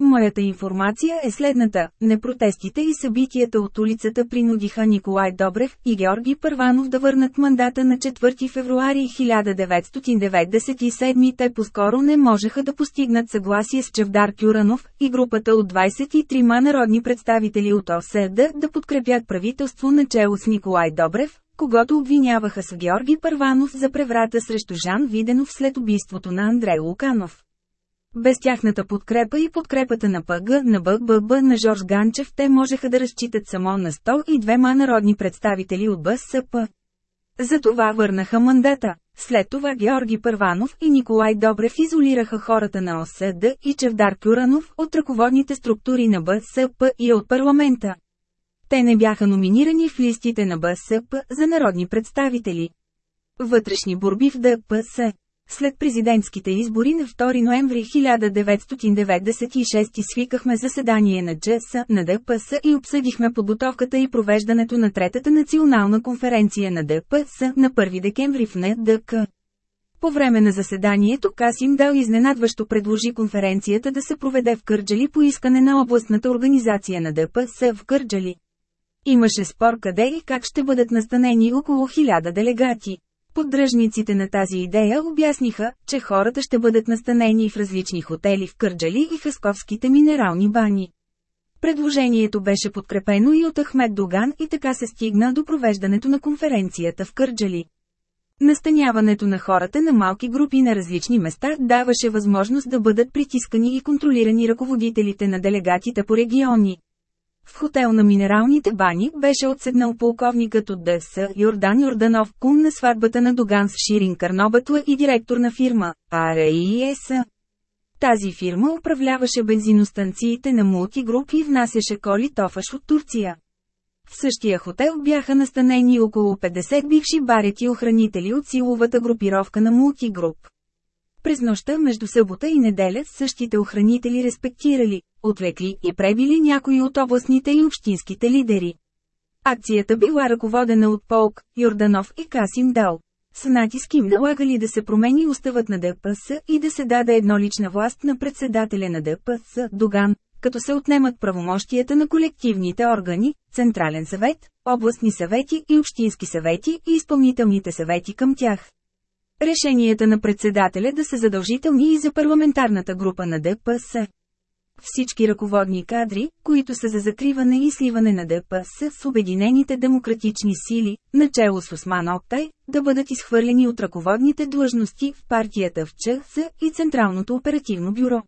Моята информация е следната. Не протестите и събитията от улицата принудиха Николай Добрев и Георги Първанов да върнат мандата на 4 февруари 1997 те по-скоро не можеха да постигнат съгласие с Чевдар Кюранов и групата от 23 народни представители от ОСД да подкрепят правителство начало с Николай Добрев, когато обвиняваха с Георги Първанов за преврата срещу Жан Виденов след убийството на Андрей Луканов. Без тяхната подкрепа и подкрепата на ПГ, на БББ, на Жорж Ганчев те можеха да разчитат само на 102 ма народни представители от БСП. Затова върнаха мандата. След това Георги Първанов и Николай Добрев изолираха хората на ОСД и Чевдар Кюранов от ръководните структури на БСП и от парламента. Те не бяха номинирани в листите на БСП за народни представители. Вътрешни борби в ДПС след президентските избори на 2 ноември 1996 свикахме заседание на ДЖС, на ДПС и обсъдихме подготовката и провеждането на Третата национална конференция на ДПС на 1 декември в НДК. По време на заседанието Касим Дал изненадващо предложи конференцията да се проведе в Кърджали по искане на областната организация на ДПС в Кърджали. Имаше спор къде и как ще бъдат настанени около 1000 делегати. Поддръжниците на тази идея обясниха, че хората ще бъдат настанени в различни хотели в Кърджали и Хасковските минерални бани. Предложението беше подкрепено и от Ахмед Доган и така се стигна до провеждането на конференцията в Кърджали. Настаняването на хората на малки групи на различни места даваше възможност да бъдат притискани и контролирани ръководителите на делегатите по региони. В хотел на минералните бани беше отседнал полковникът от ДС Йордан Йорданов кум на сватбата на Доган с Ширин Карнобатла и директор на фирма АРИЕС. Тази фирма управляваше бензиностанциите на мултигруп и внасяше коли тофаш от Турция. В същия хотел бяха настанени около 50 бивши барети охранители от силовата групировка на мултигруп. През нощта между събота и неделя същите охранители респектирали, отвекли и пребили някои от областните и общинските лидери. Акцията била ръководена от Полк, Йорданов и Касим Дал. С натиск им налагали да се промени уставът на ДПС и да се даде еднолична власт на председателя на ДПС, Доган, като се отнемат правомощията на колективните органи, Централен съвет, областни съвети и общински съвети и изпълнителните съвети към тях. Решенията на председателя да са задължителни и за парламентарната група на ДПС. Всички ръководни кадри, които са за закриване и сливане на ДПС с Обединените демократични сили, начало с Осман Октай, да бъдат изхвърлени от ръководните длъжности в партията в ЧС и Централното оперативно бюро.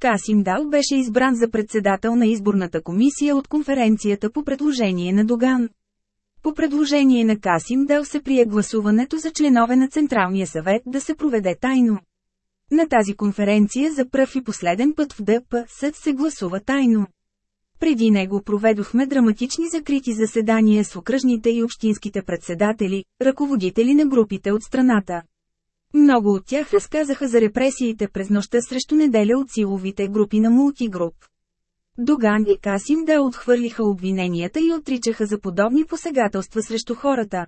Касим Дал беше избран за председател на изборната комисия от конференцията по предложение на Доган. По предложение на Касим Дал се прие гласуването за членове на Централния съвет да се проведе тайно. На тази конференция за пръв и последен път в ДПС се гласува тайно. Преди него проведохме драматични закрити заседания с окръжните и общинските председатели, ръководители на групите от страната. Много от тях разказаха за репресиите през нощта срещу неделя от силовите групи на мултигруп. Доган и Касим да отхвърлиха обвиненията и отричаха за подобни посегателства срещу хората.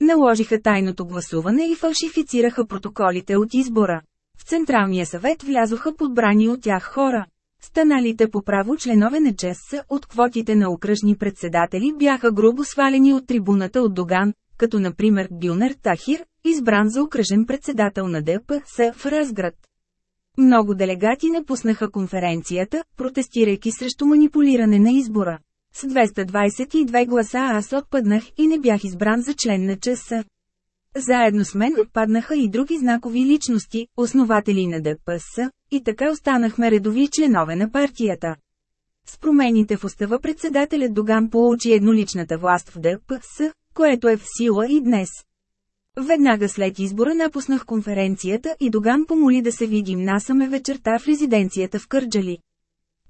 Наложиха тайното гласуване и фалшифицираха протоколите от избора. В Централния съвет влязоха подбрани от тях хора. Станалите по право членове на ЧС от квотите на окръжни председатели бяха грубо свалени от трибуната от Доган, като например Гюнер Тахир, избран за окръжен председател на ДПС в Разград. Много делегати напуснаха конференцията, протестирайки срещу манипулиране на избора. С 222 гласа аз отпаднах и не бях избран за член на ЧС. Заедно с мен отпаднаха и други знакови личности, основатели на ДПС, и така останахме редови членове на партията. С промените в устава председателят Доган получи едноличната власт в ДПС, което е в сила и днес. Веднага след избора напуснах конференцията и Доган помоли да се видим насаме вечерта в резиденцията в Кърджали.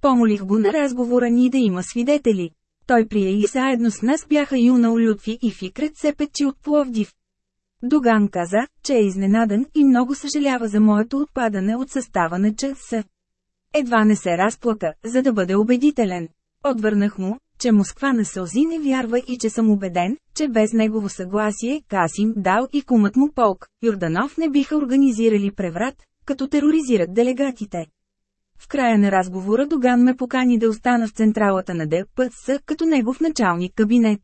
Помолих го на разговора ни да има свидетели. Той прие и заедно с нас бяха Юна Лютви и Фикрет Сепечи от Пловдив. Доган каза, че е изненадан и много съжалява за моето отпадане от състава на ЧС. Едва не се разплака, за да бъде убедителен. Отвърнах му, че Москва на сълзи не вярва и че съм убеден, че без негово съгласие Касим Дал и кумът му полк, Юрданов не биха организирали преврат, като тероризират делегатите. В края на разговора Доган ме покани да остана в централата на ДПС като негов началник кабинет.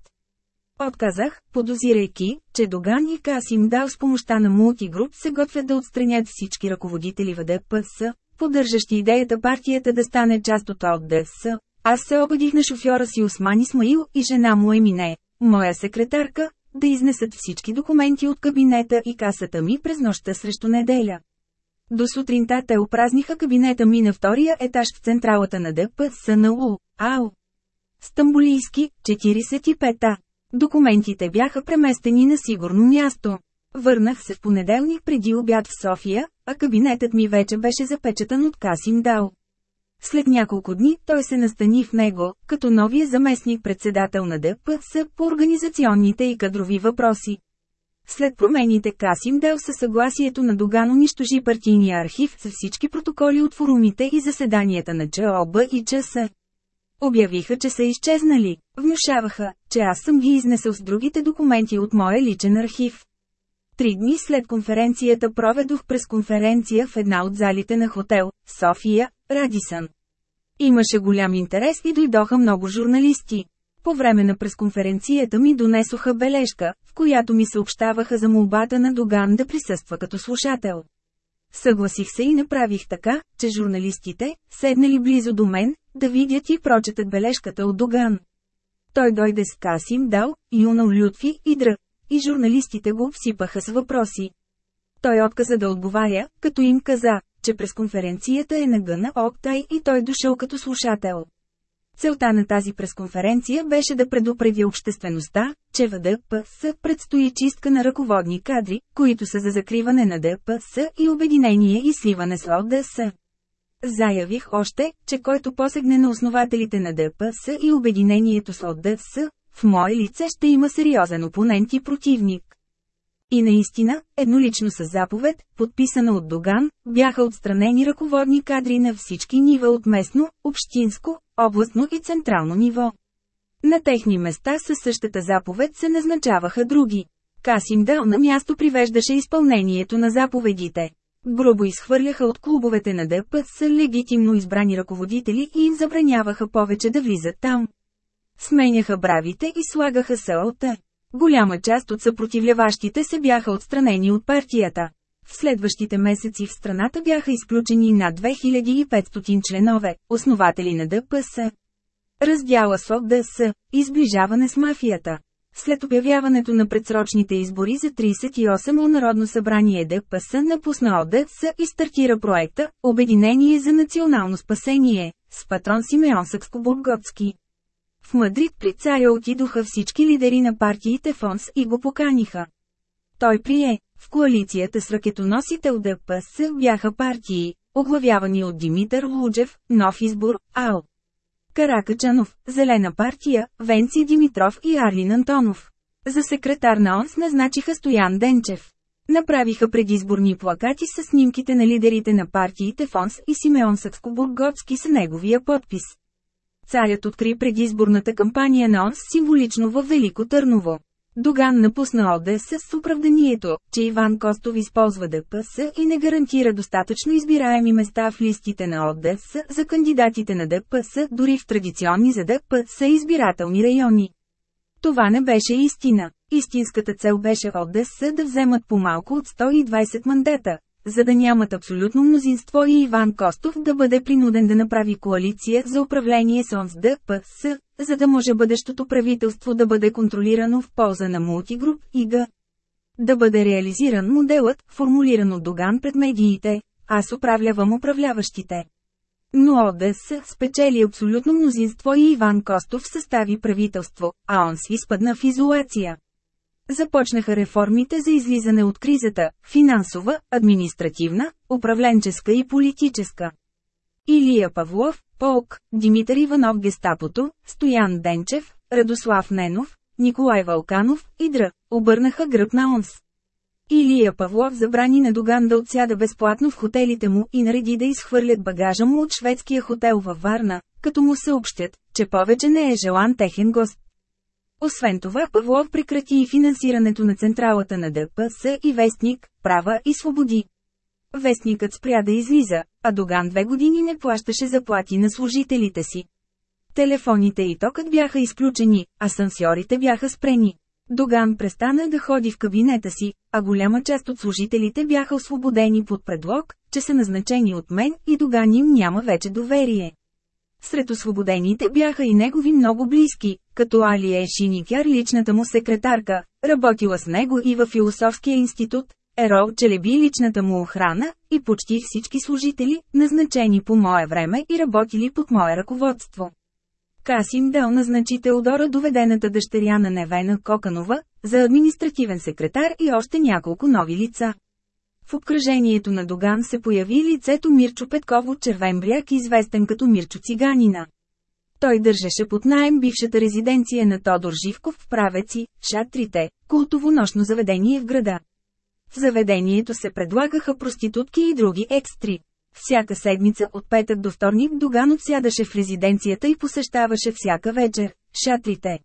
Отказах, подозирайки, че Доган и Касим Дал с помощта на мултигруп се готвят да отстранят всички ръководители в ДПС, поддържащи идеята партията да стане част от ОДС. Аз се обадих на шофьора си Осман Исмаил и жена му Емине, моя секретарка, да изнесат всички документи от кабинета и касата ми през нощта срещу неделя. До сутринта те опразниха кабинета ми на втория етаж в централата на ДПС на УЛ, АО. Стамбулийски, 45-та. Документите бяха преместени на сигурно място. Върнах се в понеделник преди обяд в София, а кабинетът ми вече беше запечатан от Касим Дал. След няколко дни той се настани в него, като новия заместник-председател на ДПС по организационните и кадрови въпроси. След промените Касим Дел със съгласието на Доган унищожи партийния архив с всички протоколи от форумите и заседанията на ЧОБ и ЧС. Обявиха, че са изчезнали. Внушаваха, че аз съм ги изнесъл с другите документи от моя личен архив. Три дни след конференцията проведох през конференция в една от залите на хотел, София, Радисън. Имаше голям интерес и дойдоха много журналисти. По време на пресконференцията ми донесоха бележка, в която ми съобщаваха за молбата на Доган да присъства като слушател. Съгласих се и направих така, че журналистите, седнали близо до мен, да видят и прочетат бележката от Доган. Той дойде с Касим Дал, Юнал Лютви и Др. И журналистите го всипаха с въпроси. Той отказа да отговаря, като им каза, че през конференцията е на Гъна Октай и той дошъл като слушател. Целта на тази пресконференция беше да предупреди обществеността, че в ДПС предстои чистка на ръководни кадри, които са за закриване на ДПС и обединение и сливане с ОДС. Заявих още, че който посегне на основателите на ДПС и обединението с ОДС, в мое лице ще има сериозен опонент и противник. И наистина, еднолично с заповед, подписана от Доган, бяха отстранени ръководни кадри на всички нива от местно, общинско, областно и централно ниво. На техни места със същата заповед се назначаваха други. Касим Дел на място привеждаше изпълнението на заповедите. Грубо изхвърляха от клубовете на ДПС легитимно избрани ръководители и им забраняваха повече да влизат там. Сменяха бравите и слагаха СОТ. Голяма част от съпротивляващите се бяха отстранени от партията. В следващите месеци в страната бяха изключени над 2500 членове, основатели на ДПС. Раздяла с ОДС – изближаване с мафията. След обявяването на предсрочните избори за 38 о Народно събрание ДПС напусна ОДС и стартира проекта «Обединение за национално спасение» с патрон Симеон Съкско-Бурготски. В Мадрид при царя отидоха всички лидери на партиите ФОНС и го поканиха. Той прие, в коалицията с ракетоносител ДПС бяха партии, оглавявани от Димитър Луджев, Нов избор, АЛ. Каракачанов, Зелена партия, Венци Димитров и Арлин Антонов. За секретар на ОНС назначиха Стоян Денчев. Направиха предизборни плакати с снимките на лидерите на партиите ФОНС и Симеон Съцко-Бурготски с неговия подпис. Царят откри предизборната кампания на ОНС символично във Велико Търново. Доган напусна ОДС с оправданието, че Иван Костов използва ДПС и не гарантира достатъчно избираеми места в листите на ОДС за кандидатите на ДПС дори в традиционни за ДПС избирателни райони. Това не беше истина. Истинската цел беше ОДС да вземат по-малко от 120 мандата, за да нямат абсолютно мнозинство и Иван Костов да бъде принуден да направи коалиция за управление с ОНС ДПС, за да може бъдещото правителство да бъде контролирано в полза на мултигруп ИГ. Да бъде реализиран моделът, формулиран от Доган пред медиите, аз управлявам управляващите. Но ОДС спечели абсолютно мнозинство и Иван Костов състави правителство, а он си изпадна в изолация. Започнаха реформите за излизане от кризата – финансова, административна, управленческа и политическа. Илия Павлов, Полк, Димитър Иванов Гестапото, Стоян Денчев, Радослав Ненов, Николай Валканов и Дра, обърнаха гръб на ОНС. Илия Павлов забрани на Доган да отсяда безплатно в хотелите му и нареди да изхвърлят багажа му от шведския хотел във Варна, като му съобщят, че повече не е желан техен гост. Освен това Павлов прекрати и финансирането на централата на ДПС и Вестник, Права и Свободи. Вестникът спря да излиза, а Доган две години не плащаше заплати на служителите си. Телефоните и токът бяха изключени, а сансьорите бяха спрени. Доган престана да ходи в кабинета си, а голяма част от служителите бяха освободени под предлог, че са назначени от мен и Доган им няма вече доверие. Сред освободените бяха и негови много близки, като Алия Ешиникяр личната му секретарка, работила с него и във философския институт, Ерол Челеби личната му охрана, и почти всички служители, назначени по мое време и работили под мое ръководство. Касим Дел назначи Теодора доведената дъщеря на Невена Коканова, за административен секретар и още няколко нови лица. В обкръжението на Доган се появи лицето Мирчо Петков от Червен бряг, известен като Мирчо Циганина. Той държеше под найем бившата резиденция на Тодор Живков в Правеци, Шатрите, култово нощно заведение в града. В заведението се предлагаха проститутки и други екстри. Всяка седмица от петък до вторник Доган отсядаше в резиденцията и посещаваше всяка вечер шатрите.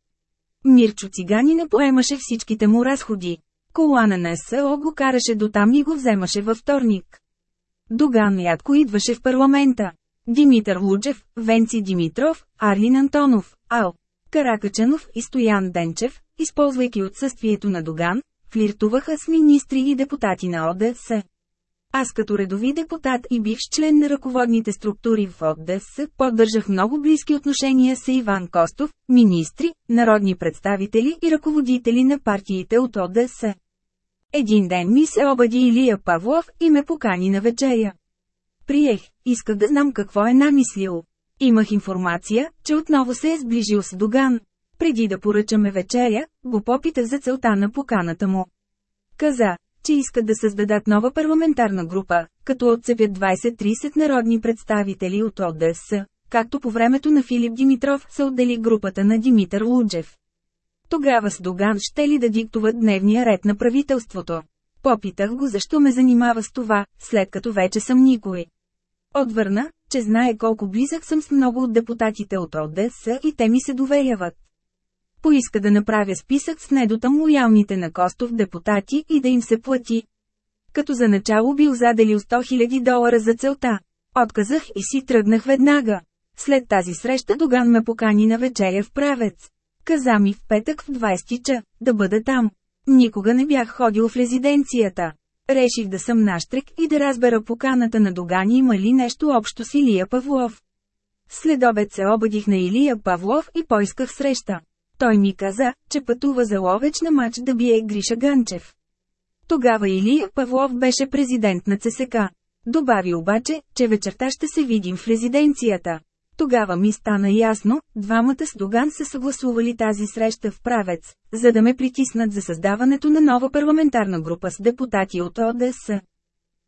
Мирчо Циганина поемаше всичките му разходи. Колана на СО го караше до там и го вземаше във вторник. Доган ядко идваше в парламента. Димитър Луджев, Венци Димитров, Арлин Антонов, Ал. Каракачанов и Стоян Денчев, използвайки отсъствието на Доган, флиртуваха с министри и депутати на ОДС. Аз като редови депутат и бивш член на ръководните структури в ОДС поддържах много близки отношения с Иван Костов, министри, народни представители и ръководители на партиите от ОДС. Един ден ми се обади Илия Павлов и ме покани на вечеря. Приех, исках да знам какво е намислил. Имах информация, че отново се е сближил с Доган. Преди да поръчаме вечеря, го попитах за целта на поканата му. Каза, че искат да създадат нова парламентарна група, като отцепят 20-30 народни представители от ОДС, както по времето на Филип Димитров се отдели групата на Димитър Луджев. Тогава с Доган ще ли да диктуват дневния ред на правителството? Попитах го защо ме занимава с това, след като вече съм никой. Отвърна, че знае колко близък съм с много от депутатите от ОДС и те ми се доверяват. Поиска да направя списък с недотъм лоялните на Костов депутати и да им се плати. Като за начало бил заделил 100 000 долара за целта. Отказах и си тръгнах веднага. След тази среща Доган ме покани на вечеря в правец. Каза ми в петък в 20 ча, да бъда там. Никога не бях ходил в резиденцията. Реших да съм наштрек и да разбера поканата на Догани има ли нещо общо с Илия Павлов. След обед се обадих на Илия Павлов и поисках среща. Той ми каза, че пътува за Ловеч на матч да бие Гриша Ганчев. Тогава Илия Павлов беше президент на ЦСК. Добави обаче, че вечерта ще се видим в резиденцията. Тогава ми стана ясно, двамата с Доган са съгласували тази среща в правец, за да ме притиснат за създаването на нова парламентарна група с депутати от ОДС.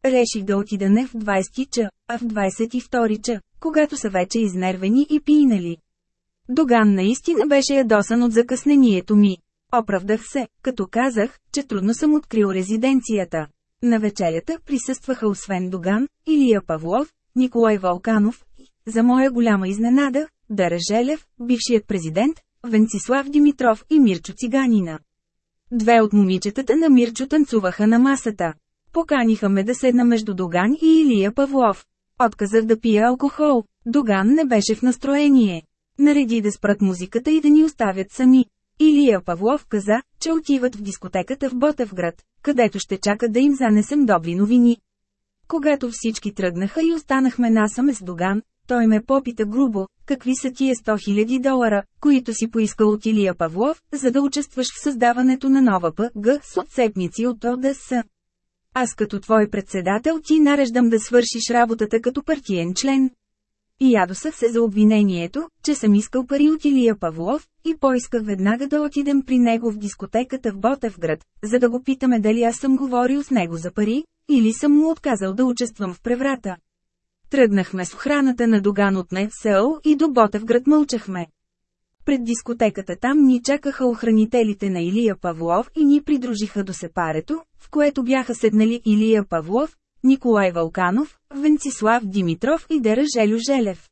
Реших да отида не в 20 ча, а в 22 ча, когато са вече изнервени и пинали. Доган наистина беше ядосан от закъснението ми. Оправдах се, като казах, че трудно съм открил резиденцията. На вечерята присъстваха освен Доган, Илия Павлов, Николай Волканов и, за моя голяма изненада, Дара Желев, бившият президент, Венцислав Димитров и Мирчо Циганина. Две от момичетата на Мирчо танцуваха на масата. Поканиха ме да седна между Доган и Илия Павлов. Отказах да пия алкохол. Доган не беше в настроение. Нареди да спрат музиката и да ни оставят сами. Илия Павлов каза, че отиват в дискотеката в Ботевград, където ще чакат да им занесем добри новини. Когато всички тръгнаха и останахме насаме с Доган, той ме попита грубо, какви са тия 100 000 долара, които си поискал от Илия Павлов, за да участваш в създаването на нова ПГ с отцепници от ОДС. Аз като твой председател ти нареждам да свършиш работата като партиен член. И ядосах се за обвинението, че съм искал пари от Илия Павлов, и поисках веднага да отидем при него в дискотеката в Ботевград, за да го питаме дали аз съм говорил с него за пари, или съм му отказал да участвам в преврата. Тръгнахме с охраната на Доган от НСО и до Ботевград мълчахме. Пред дискотеката там ни чакаха охранителите на Илия Павлов и ни придружиха до сепарето, в което бяха седнали Илия Павлов, Николай Вълканов, Венцислав Димитров и Дера Желю Желев.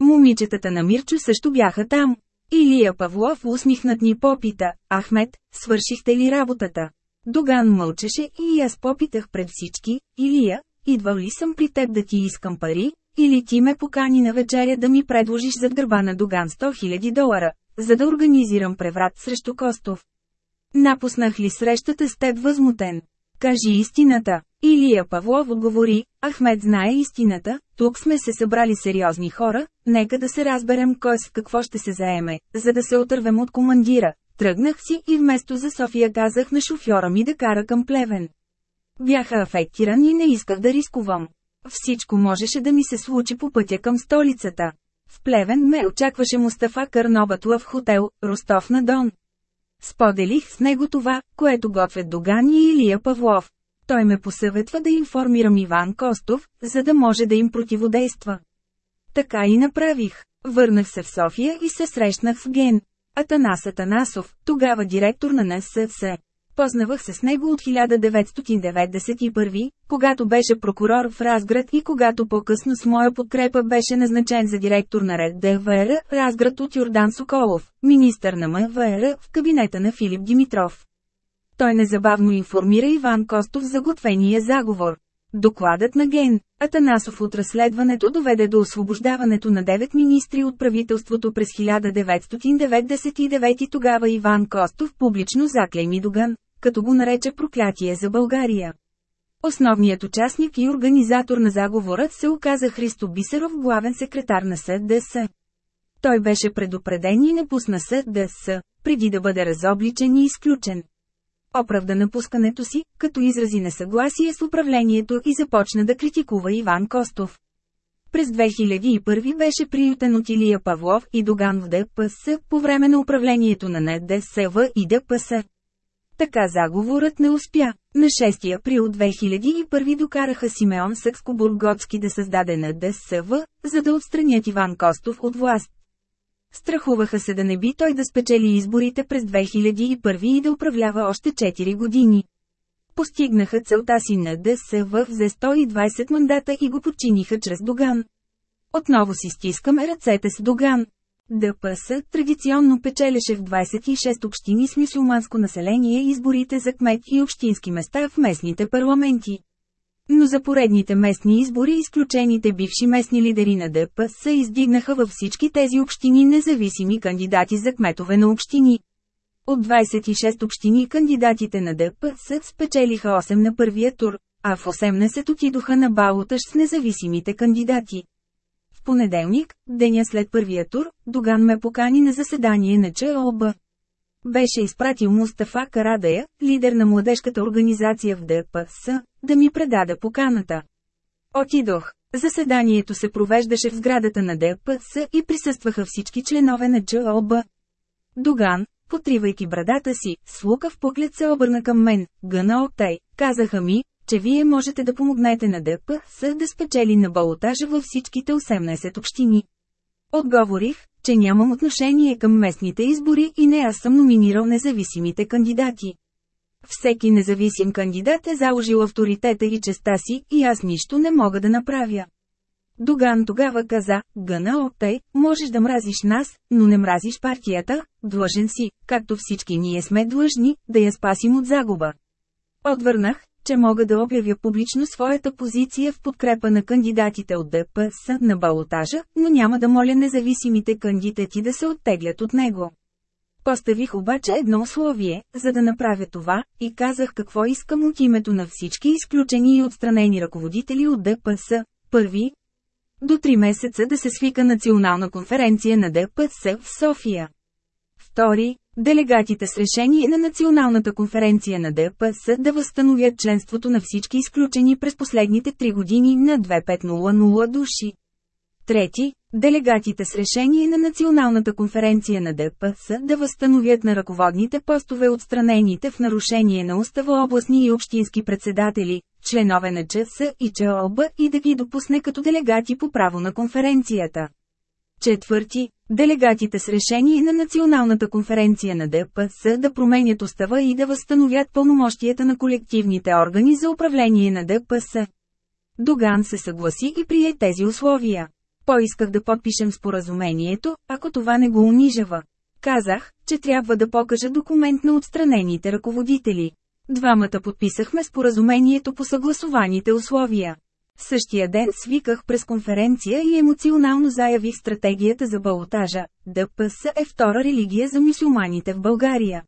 Момичетата на Мирчо също бяха там. Илия Павлов усмихнат ни попита, Ахмед, свършихте ли работата? Доган мълчеше и аз попитах пред всички, Илия, идвал ли съм при теб да ти искам пари, или ти ме покани на вечеря да ми предложиш зад гърба на Доган 100 000 долара, за да организирам преврат срещу Костов. Напуснах ли срещата с теб възмутен? Кажи истината. Илия Павлов отговори, Ахмед знае истината, тук сме се събрали сериозни хора, нека да се разберем кой с какво ще се заеме, за да се отървем от командира. Тръгнах си и вместо за София казах на шофьора ми да кара към Плевен. Бяха афектиран и не исках да рискувам. Всичко можеше да ми се случи по пътя към столицата. В Плевен ме очакваше Мустафа Карнобатла в хотел, Ростов на Дон. Споделих с него това, което готвят Доган и Илия Павлов. Той ме посъветва да информирам Иван Костов, за да може да им противодейства. Така и направих. Върнах се в София и се срещнах с Ген. Атанас Атанасов, тогава директор на НСС. Познавах се с него от 1991, когато беше прокурор в Разград и когато по-късно с моя подкрепа беше назначен за директор на Ред ДВР, Разград от Йордан Соколов, министър на МВР, в кабинета на Филип Димитров. Той незабавно информира Иван Костов за готвения заговор. Докладът на Ген, Атанасов от разследването доведе до освобождаването на 9 министри от правителството през 1999 тогава Иван Костов публично заклейми Доган като го нарече проклятие за България. Основният участник и организатор на заговорът се оказа Христо Бисеров, главен секретар на СДС. Той беше предупреден и не пусна СДС, преди да бъде разобличен и изключен. Оправда напускането си, като изрази несъгласие с управлението и започна да критикува Иван Костов. През 2001 беше приютен от Илия Павлов и Доган в ДПС по време на управлението на НДСВ и ДПС. Така заговорът не успя. На 6 април 2001 докараха Симеон Съкско-Бурготски да създаде на ДСВ, за да отстранят Иван Костов от власт. Страхуваха се да не би той да спечели изборите през 2001 и да управлява още 4 години. Постигнаха целта си на ДСВ взе 120 мандата и го подчиниха чрез Доган. Отново си стискаме ръцете с Доган. ДПС традиционно печелеше в 26 общини с мюсюлманско население изборите за кмет и общински места в местните парламенти. Но за поредните местни избори изключените бивши местни лидери на ДПС издигнаха във всички тези общини независими кандидати за кметове на общини. От 26 общини кандидатите на ДПС спечелиха 8 на първия тур, а в 18 отидоха на балотаж с независимите кандидати. Понеделник, деня след първия тур, Доган ме покани на заседание на ЧОБ. Беше изпратил Мустафа Карадая, лидер на младежката организация в ДПС, да ми предаде поканата. Отидох. Заседанието се провеждаше в сградата на ДПС и присъстваха всички членове на ЧОБ. Доган, потривайки брадата си, с лукав поглед се обърна към мен, гъна Октай, казаха ми, че вие можете да помогнете на ДПС да спечели на балотажа във всичките 18 общини. Отговорих, че нямам отношение към местните избори и не аз съм номинирал независимите кандидати. Всеки независим кандидат е заложил авторитета и честа си и аз нищо не мога да направя. Доган тогава каза, Гъна Октай, можеш да мразиш нас, но не мразиш партията, длъжен си, както всички ние сме длъжни, да я спасим от загуба. Отвърнах, че мога да обявя публично своята позиция в подкрепа на кандидатите от ДПС на балотажа, но няма да моля независимите кандидати да се оттеглят от него. Поставих обаче едно условие, за да направя това, и казах какво искам от името на всички изключени и отстранени ръководители от ДПС. Първи, до три месеца да се свика национална конференция на ДПС в София. Втори, делегатите с решение на Националната конференция на ДПС да възстановят членството на всички изключени през последните три години на 2500 души. Трети, делегатите с решение на Националната конференция на ДПС да възстановят на ръководните постове отстранените в нарушение на устава областни и общински председатели, членове на ЧС и ЧОБ и да ги допусне като делегати по право на конференцията. Четвърти, делегатите с решение на Националната конференция на ДПС да променят устава и да възстановят пълномощията на колективните органи за управление на ДПС. Доган се съгласи и прие тези условия. Поисках да подпишем споразумението, ако това не го унижава. Казах, че трябва да покажа документ на отстранените ръководители. Двамата подписахме споразумението по съгласуваните условия. Същия ден свиках през конференция и емоционално заявих стратегията за балотажа. ДПС е втора религия за мусулманите в България.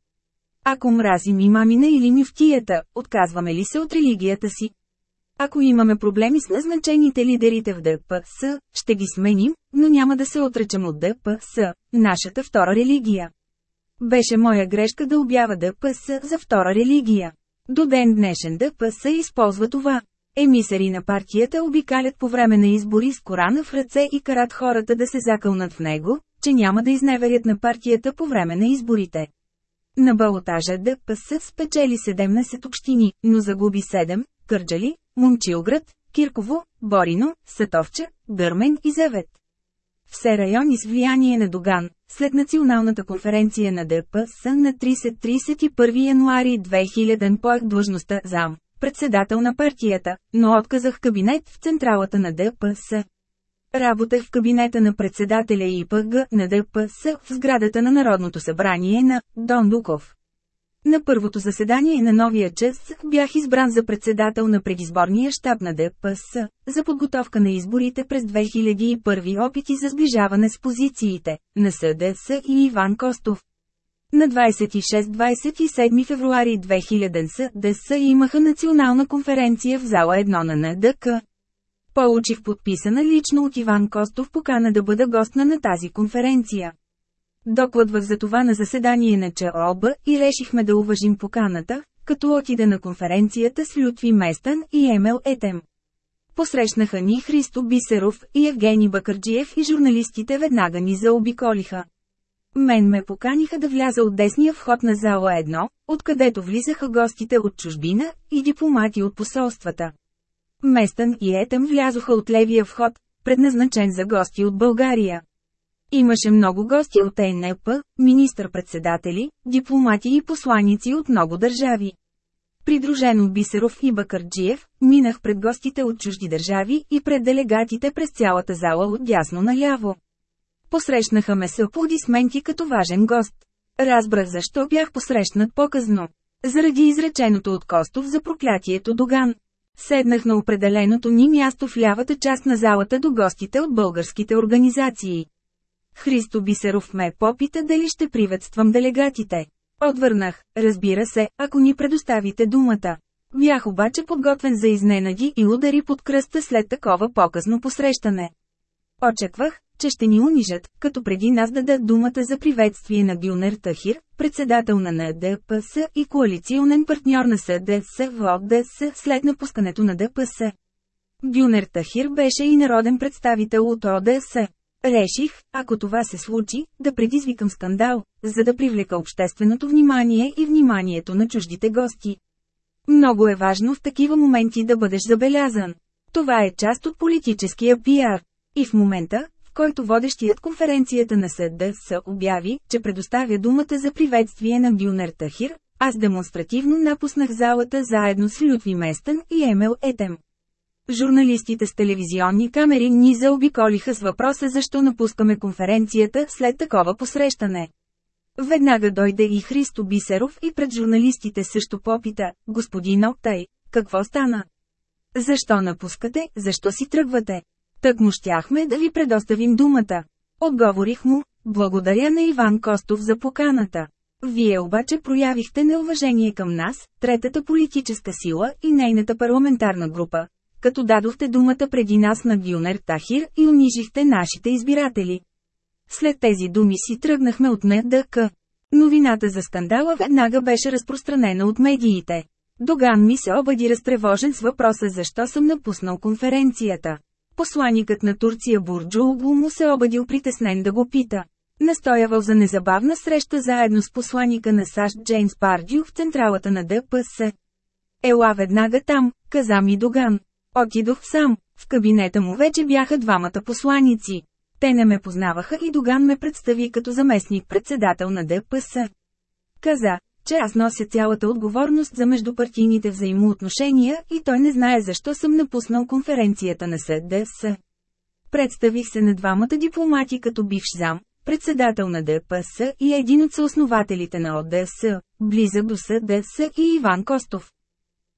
Ако мразим имамина или мюфтията, отказваме ли се от религията си? Ако имаме проблеми с назначените лидерите в ДПС, ще ги сменим, но няма да се отречем от ДПС, нашата втора религия. Беше моя грешка да обява ДПС за втора религия. До ден днешен ДПС използва това. Емисари на партията обикалят по време на избори с Корана в ръце и карат хората да се закълнат в него, че няма да изневерят на партията по време на изборите. На балотажа ДПС спечели 17 общини, но загуби 7 – Кърджали, Момчилград, Кирково, Борино, Сатовча, Гърмен и Завет. Все райони с влияние на Доган, след националната конференция на ДПС на 30-31 януари 2000 поех длъжността зам, председател на партията, но отказах кабинет в централата на ДПС. Работех в кабинета на председателя ИПГ на ДПС в сградата на Народното събрание на Дон Дуков. На първото заседание на новия ЧЕС бях избран за председател на предизборния щаб на ДПС, за подготовка на изборите през 2001 опити за сближаване с позициите на СДС и Иван Костов. На 26-27 февруари 2000 СДС имаха национална конференция в зала 1 на НДК. Получих подписана лично от Иван Костов покана да бъда гост на тази конференция. Докладвах за това на заседание на ЧОБ и решихме да уважим поканата, като отида на конференцията с Лютви Местан и Емел Етем. Посрещнаха ни Христо Бисеров и Евгений Бакърджиев и журналистите веднага ни заобиколиха. Мен ме поканиха да вляза от десния вход на зала 1, откъдето влизаха гостите от чужбина и дипломати от посолствата. Местън и Етем влязоха от левия вход, предназначен за гости от България. Имаше много гости от ЕНП, министър-председатели, дипломати и посланици от много държави. Придружен от Бисеров и Бакърджиев, минах пред гостите от чужди държави и пред делегатите през цялата зала от дясно наляво. Посрещнаха ме с аплодисменти като важен гост. Разбрах защо бях посрещнат по-късно. Заради изреченото от Костов за проклятието Доган. Седнах на определеното ни място в лявата част на залата до гостите от българските организации. Христо Бисеров ме попита дали ще приветствам делегатите. Отвърнах, разбира се, ако ни предоставите думата. Бях обаче подготвен за изненади и удари под кръста след такова по-късно посрещане. Очаквах, че ще ни унижат, като преди нас дадат думата за приветствие на Гюнер Тахир, председател на НДПС и коалиционен партньор на СДС в ОДС след напускането на ДПС. Гюнер Тахир беше и народен представител от ОДС. Реших, ако това се случи, да предизвикам скандал, за да привлека общественото внимание и вниманието на чуждите гости. Много е важно в такива моменти да бъдеш забелязан. Това е част от политическия пиар. И в момента, който водещият конференцията на СДС обяви, че предоставя думата за приветствие на Бюнер Тахир, аз демонстративно напуснах залата заедно с Лютви Местен и Емел Етем. Журналистите с телевизионни камери ни заобиколиха с въпроса защо напускаме конференцията след такова посрещане. Веднага дойде и Христо Бисеров и пред журналистите също попита, господин Октай, какво стана? Защо напускате, защо си тръгвате? Так му щяхме да ви предоставим думата. Отговорих му, благодаря на Иван Костов за поканата. Вие обаче проявихте неуважение към нас, третата политическа сила и нейната парламентарна група, като дадохте думата преди нас на Гюнер Тахир и унижихте нашите избиратели. След тези думи си тръгнахме от НДК. Новината за скандала веднага беше разпространена от медиите. Доган ми се обади разтревожен с въпроса защо съм напуснал конференцията. Посланикът на Турция Бурджу Оглу му се обадил притеснен да го пита. Настоявал за незабавна среща заедно с посланика на САЩ Джеймс Пардю в централата на ДПС. Ела веднага там, каза ми Доган. Отидох сам, в кабинета му вече бяха двамата посланици. Те не ме познаваха и Доган ме представи като заместник-председател на ДПС. Каза, че аз нося цялата отговорност за междупартийните взаимоотношения и той не знае защо съм напуснал конференцията на СДС. Представих се на двамата дипломати като бивш зам, председател на ДПС и един от съоснователите на ОДС, близък до СДС и Иван Костов.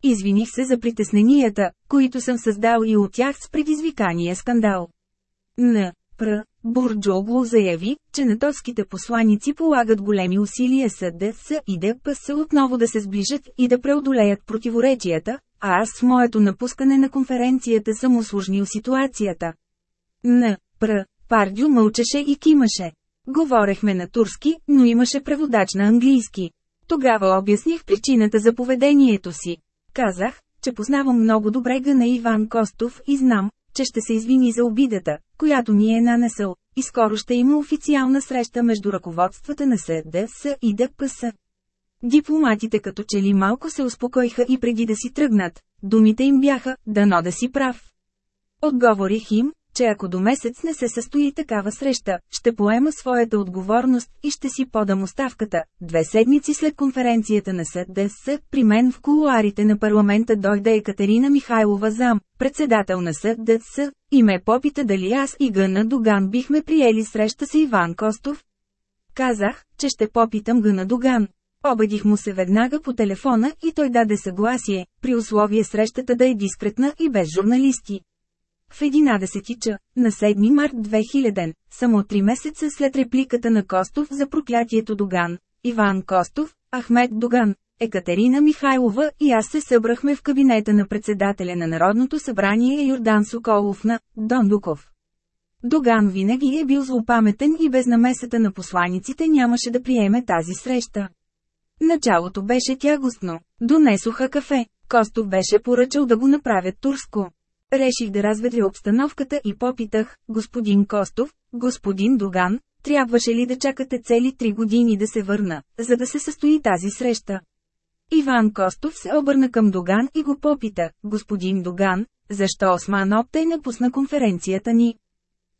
Извиних се за притесненията, които съм създал и от тях с предизвикания скандал. Н. Пр. Бурджоглу заяви, че натовските посланици полагат големи усилия СДС и ДПС отново да се сближат и да преодолеят противоречията, а аз с моето напускане на конференцията съм усложнил ситуацията. Н. Пр. Пардю мълчеше и кимаше. Говорехме на турски, но имаше преводач на английски. Тогава обясних причината за поведението си. Казах, че познавам много добре гъна Иван Костов и знам, че ще се извини за обидата, която ни е нанесъл, и скоро ще има официална среща между ръководствата на СДС и ДПС. Дипломатите като че ли малко се успокоиха и преди да си тръгнат, думите им бяха, дано да си прав. Отговорих им, че ако до месец не се състои такава среща, ще поема своята отговорност и ще си подам оставката. Две седмици след конференцията на СДС, при мен в кулуарите на парламента дойде Екатерина Михайлова зам, председател на СДС, и ме попита дали аз и Гъна Доган бихме приели среща с Иван Костов. Казах, че ще попитам Гъна Доган. Обадих му се веднага по телефона и той даде съгласие, при условие срещата да е дискретна и без журналисти. В 11 ча, на 7 март 2000, само три месеца след репликата на Костов за проклятието Доган, Иван Костов, Ахмед Доган, Екатерина Михайлова и аз се събрахме в кабинета на председателя на Народното събрание Йордан Соколов на Дон Дуков. Доган винаги е бил злопаметен и без намесата на посланиците нямаше да приеме тази среща. Началото беше тягостно. Донесоха кафе. Костов беше поръчал да го направят турско. Реших да разведря обстановката и попитах, господин Костов, господин Доган, трябваше ли да чакате цели три години да се върна, за да се състои тази среща? Иван Костов се обърна към Доган и го попита, господин Доган, защо Осман Оптай напусна конференцията ни?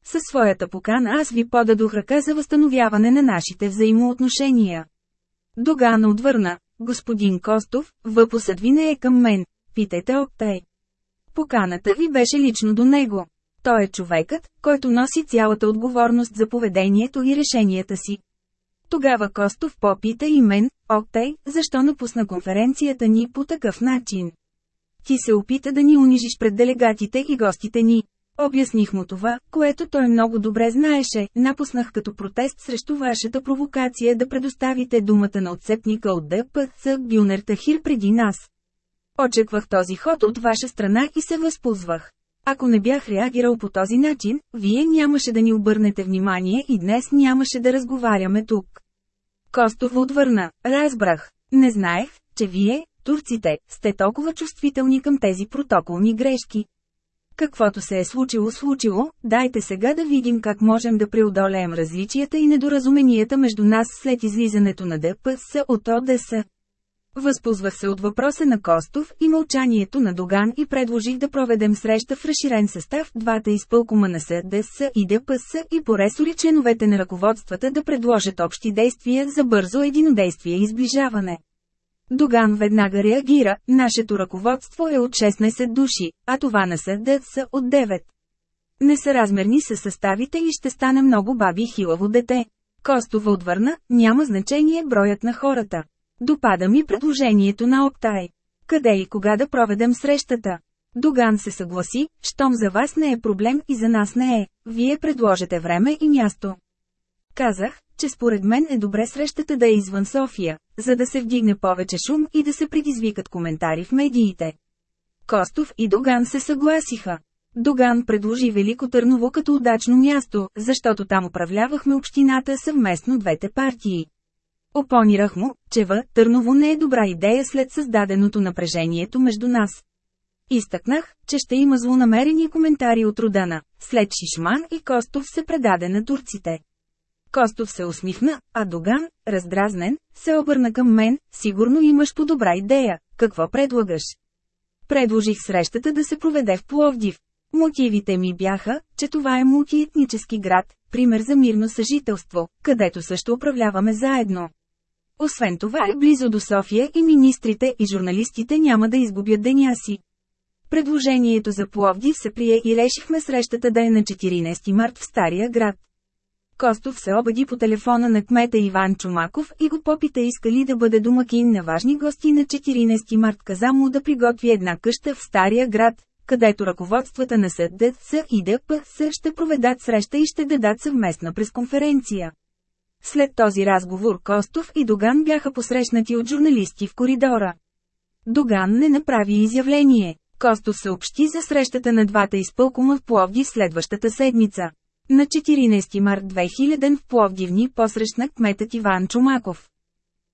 Със своята покана аз ви подадох ръка за възстановяване на нашите взаимоотношения. Доган отвърна, господин Костов, въпусът ви не е към мен, питайте Оптай. Поканата ви беше лично до него. Той е човекът, който носи цялата отговорност за поведението и решенията си. Тогава Костов попита и мен, Октай, защо напусна конференцията ни по такъв начин. Ти се опита да ни унижиш пред делегатите и гостите ни. Обясних му това, което той много добре знаеше, напуснах като протест срещу вашата провокация да предоставите думата на отцепника от ДПС Гюнер Тахир преди нас. Очеквах този ход от ваша страна и се възползвах. Ако не бях реагирал по този начин, вие нямаше да ни обърнете внимание и днес нямаше да разговаряме тук. Костов отвърна, разбрах. Не знаех, че вие, турците, сте толкова чувствителни към тези протоколни грешки. Каквото се е случило случило, дайте сега да видим как можем да преодолеем различията и недоразуменията между нас след излизането на ДПС от ОДС. Възползвах се от въпроса на Костов и мълчанието на Доган и предложих да проведем среща в разширен състав двата изпълкома на СДС и ДПС и по ресори членовете на ръководствата да предложат общи действия за бързо единодействие и изближаване. Доган веднага реагира, нашето ръководство е от 16 души, а това на СДС от 9. Несъразмерни са съставите и ще стане много баби хилаво дете. Костова отвърна, няма значение броят на хората. Допада ми предложението на Октай. Къде и кога да проведем срещата? Доган се съгласи, щом за вас не е проблем и за нас не е, вие предложете време и място. Казах, че според мен е добре срещата да е извън София, за да се вдигне повече шум и да се предизвикат коментари в медиите. Костов и Доган се съгласиха. Доган предложи Велико Търново като удачно място, защото там управлявахме общината съвместно двете партии. Опонирах му, че в Търново не е добра идея след създаденото напрежението между нас. Изтъкнах, че ще има злонамерени коментари от Родана, след Шишман и Костов се предаде на турците. Костов се усмихна, а Доган, раздразнен, се обърна към мен, сигурно имаш по-добра идея, какво предлагаш? Предложих срещата да се проведе в Пловдив. Мотивите ми бяха, че това е мултиетнически град, пример за мирно съжителство, където също управляваме заедно. Освен това е близо до София и министрите и журналистите няма да изгубят деня си. Предложението за Пловдив се прие и решихме срещата да е на 14 март в Стария град. Костов се обади по телефона на кмета Иван Чумаков и го попита иска ли да бъде домакин на важни гости на 14 март каза му да приготви една къща в Стария град, където ръководствата на СДС и ДПС ще проведат среща и ще дадат съвместна пресконференция. След този разговор Костов и Доган бяха посрещнати от журналисти в коридора. Доган не направи изявление. Костов съобщи за срещата на двата изпълкома в Пловдив следващата седмица. На 14 март 2000 в Пловдивни посрещна кметът Иван Чумаков.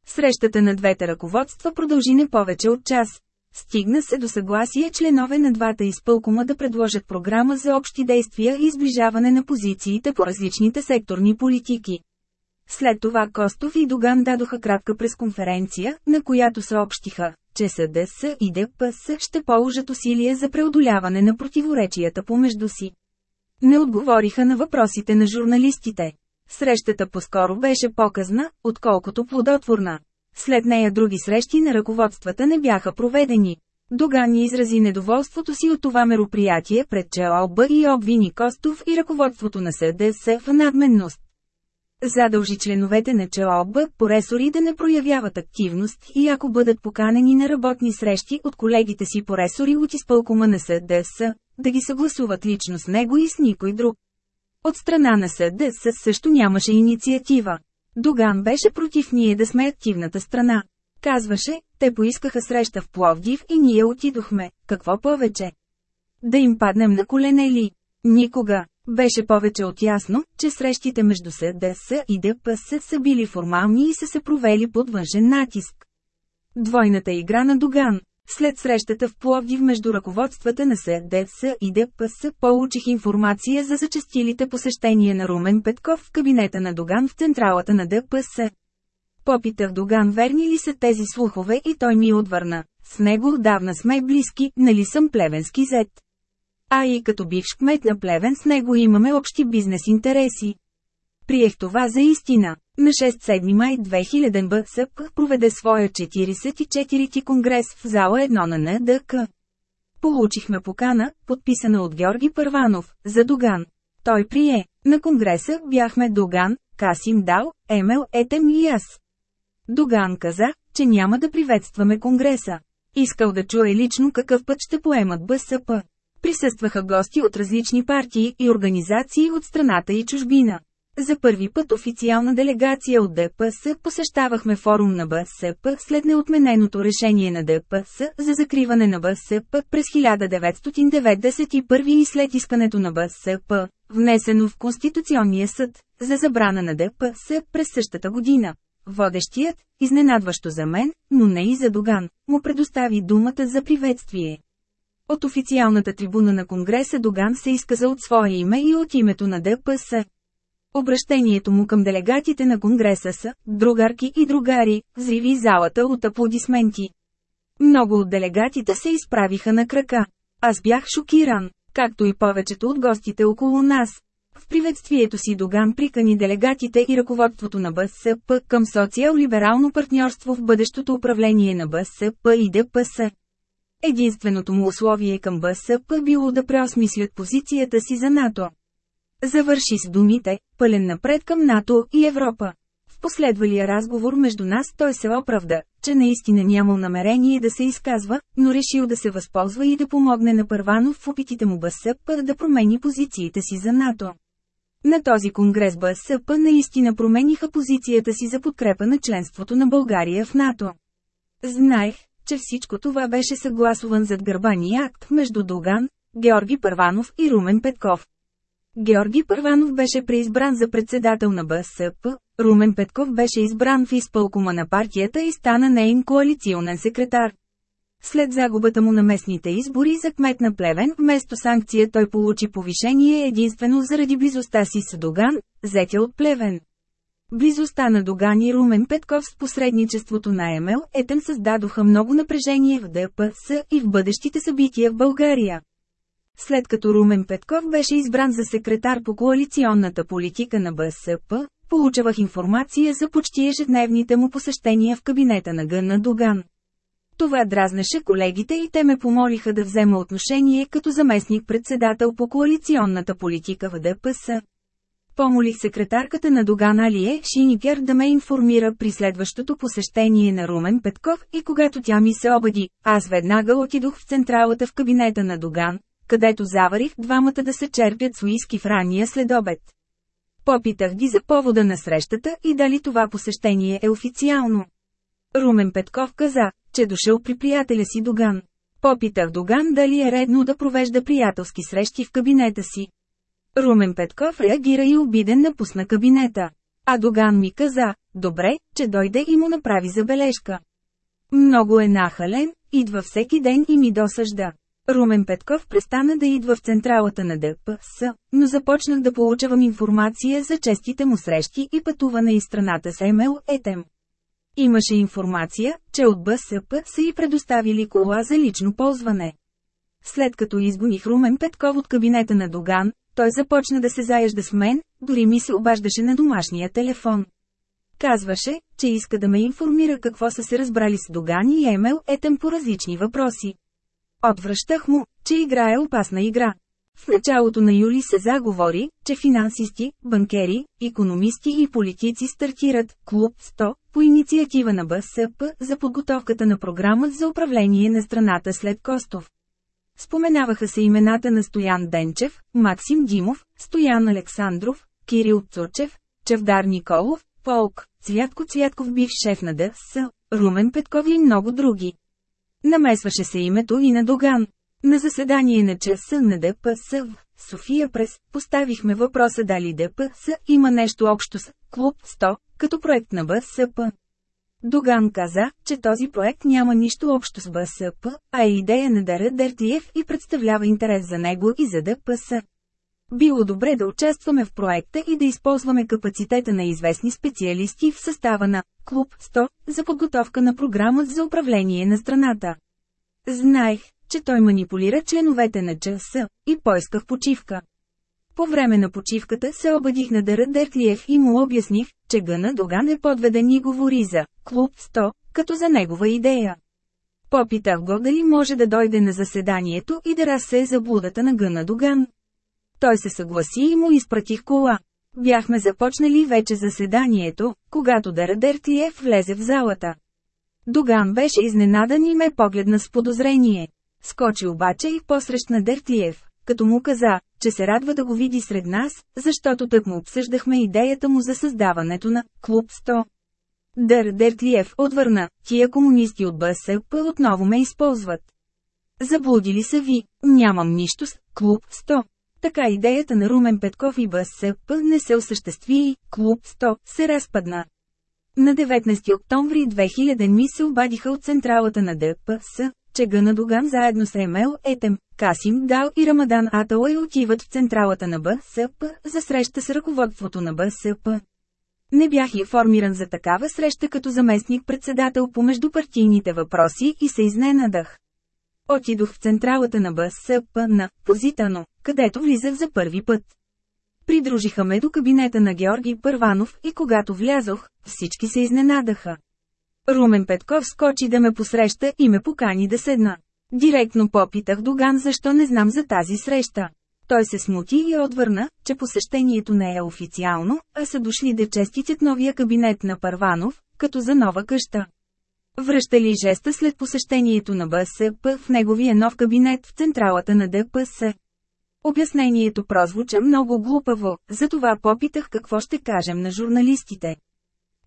Срещата на двете ръководства продължи не повече от час. Стигна се до съгласие членове на двата изпълкома да предложат програма за общи действия и изближаване на позициите по различните секторни политики. След това Костов и Доган дадоха кратка пресконференция, на която съобщиха, че СДС и ДПС ще положат усилия за преодоляване на противоречията помежду си. Не отговориха на въпросите на журналистите. Срещата по-скоро беше показна, отколкото плодотворна. След нея други срещи на ръководствата не бяха проведени. Догани изрази недоволството си от това мероприятие пред ЧОБ и обвини Костов и ръководството на СДС в надменност. Задължи членовете на ЧОБ по ресори да не проявяват активност и ако бъдат поканени на работни срещи от колегите си по ресори от изпълкома на СДС, да ги съгласуват лично с него и с никой друг. От страна на СДС също нямаше инициатива. Доган беше против ние да сме активната страна. Казваше, те поискаха среща в Пловдив и ние отидохме, какво повече? Да им паднем на колене ли? Никога. Беше повече от ясно, че срещите между СДС и ДПС са били формални и са се провели под външен натиск. Двойната игра на Доган след срещата в Пловдив между ръководствата на СДС и ДПС получих информация за зачастилите посещения на Румен Петков в кабинета на Доган в централата на ДПС. Попитах Доган верни ли са тези слухове и той ми отвърна. С него отдавна сме близки, нали съм плевенски зет. А и като бивш кмет на Плевен с него имаме общи бизнес интереси. Приех това за истина. На 6-7 май 2000 БСП проведе своя 44-ти конгрес в зала 1 на НДК. Получихме покана, подписана от Георги Първанов, за Доган. Той прие. На конгреса бяхме Доган, Касим Дал, Емел Етем и аз. Доган каза, че няма да приветстваме конгреса. Искал да чуе лично какъв път ще поемат БСП. Присъстваха гости от различни партии и организации от страната и чужбина. За първи път официална делегация от ДПС посещавахме форум на БСП след неотмененото решение на ДПС за закриване на БСП през 1991 и след искането на БСП, внесено в Конституционния съд, за забрана на ДПС през същата година. Водещият, изненадващо за мен, но не и за Доган, му предостави думата за приветствие. От официалната трибуна на Конгреса Доган се изказа от свое име и от името на ДПС. Обращението му към делегатите на Конгреса са, другарки и другари, взриви залата от аплодисменти. Много от делегатите се изправиха на крака. Аз бях шокиран, както и повечето от гостите около нас. В приветствието си Доган прикани делегатите и ръководството на БСП към социал-либерално партньорство в бъдещото управление на БСП и ДПС. Единственото му условие към БСП било да преосмислят позицията си за НАТО. Завърши с думите, пълен напред към НАТО и Европа. В последвалия разговор между нас той се оправда, че наистина нямал намерение да се изказва, но решил да се възползва и да помогне на Първанов в опитите му БСП да промени позициите си за НАТО. На този конгрес БСП наистина промениха позицията си за подкрепа на членството на България в НАТО. Знаех, че всичко това беше съгласуван зад гърбани акт между Доган, Георги Първанов и Румен Петков. Георги Първанов беше преизбран за председател на БСП, Румен Петков беше избран в изпълкома на партията и стана нейн коалиционен секретар. След загубата му на местните избори за кмет на Плевен, вместо санкция той получи повишение единствено заради близостта си с Доган, зетя от Плевен. Близостта на Доган и Румен Петков с посредничеството на Емел Етен създадоха много напрежение в ДПС и в бъдещите събития в България. След като Румен Петков беше избран за секретар по коалиционната политика на БСП, получавах информация за почти ежедневните му посещения в кабинета на Гъна Доган. Това дразнеше колегите и те ме помолиха да взема отношение като заместник-председател по коалиционната политика в ДПС. Помолих секретарката на Доган Алие Шиникер да ме информира при следващото посещение на Румен Петков и когато тя ми се обади, аз веднага отидох в централата в кабинета на Доган, където заварих двамата да се черпят с уиски в ранния следобед. Попитах ги за повода на срещата и дали това посещение е официално. Румен Петков каза, че дошъл при приятеля си Доган. Попитах Доган дали е редно да провежда приятелски срещи в кабинета си. Румен Петков реагира и обиден напусна кабинета. А Доган ми каза, добре, че дойде и му направи забележка. Много е нахален, идва всеки ден и ми досъжда. Румен Петков престана да идва в централата на ДПС, но започнах да получавам информация за честите му срещи и пътуване из страната с Емел Етем. Имаше информация, че от БСП са и предоставили кола за лично ползване. След като изгоних Румен Петков от кабинета на Доган, той започна да се заяжда с мен, дори ми се обаждаше на домашния телефон. Казваше, че иска да ме информира какво са се разбрали с Доган и Емел Етем по различни въпроси. Отвръщах му, че играе опасна игра. В началото на юли се заговори, че финансисти, банкери, економисти и политици стартират Клуб 100 по инициатива на БСП за подготовката на програма за управление на страната след Костов. Споменаваха се имената на Стоян Денчев, Максим Димов, Стоян Александров, Кирил Цучев, Чевдар Николов, Полк, Цвятко Цвятков бив шеф на ДС, Румен Петков и много други. Намесваше се името и на Доган. На заседание на ЧС на ДПС в София прес поставихме въпроса дали ДПС има нещо общо с Клуб 100, като проект на БСП. Доган каза, че този проект няма нищо общо с БСП, а е идея на Дара Дертиев и представлява интерес за него и за ДПС. Било добре да участваме в проекта и да използваме капацитета на известни специалисти в състава на Клуб 100 за подготовка на програма за управление на страната. Знаех, че той манипулира членовете на ЧС и поисках почивка. По време на почивката се обадих на Дара Дертлиев и му обясних, че Гъна Доган е подведен и говори за Клуб 100, като за негова идея. Попитах го дали може да дойде на заседанието и да разсее заблудата на Гъна Доган. Той се съгласи и му изпратих кола. Бяхме започнали вече заседанието, когато Дарадертиев влезе в залата. Доган беше изненадан и ме погледна с подозрение. Скочи обаче и посрещна Дертиев, като му каза, че се радва да го види сред нас, защото тък му обсъждахме идеята му за създаването на «Клуб 100». Дър Дертлиев отвърна, тия комунисти от БСП отново ме използват. Заблудили са ви, нямам нищо с «Клуб 100». Така идеята на Румен Петков и БСП не се осъществи и «Клуб 100» се разпадна. На 19 октомври 2000 ми се обадиха от централата на ДПС, че Гъна Доган заедно с Емел Етем, Касим Дал и Рамадан Аталай отиват в централата на БСП за среща с ръководството на БСП. Не бях информиран за такава среща като заместник-председател по междупартийните въпроси и се изненадах. Отидох в централата на БСП на Позитано, където влизах за първи път. Придружиха ме до кабинета на Георги Първанов и когато влязох, всички се изненадаха. Румен Петков скочи да ме посреща и ме покани да седна. Директно попитах Доган защо не знам за тази среща. Той се смути и отвърна, че посещението не е официално, а са дошли да честитят новия кабинет на Парванов, като за нова къща. Връщали жеста след посещението на БСП в неговия нов кабинет в централата на ДПС. Обяснението прозвуча много глупаво, затова попитах какво ще кажем на журналистите.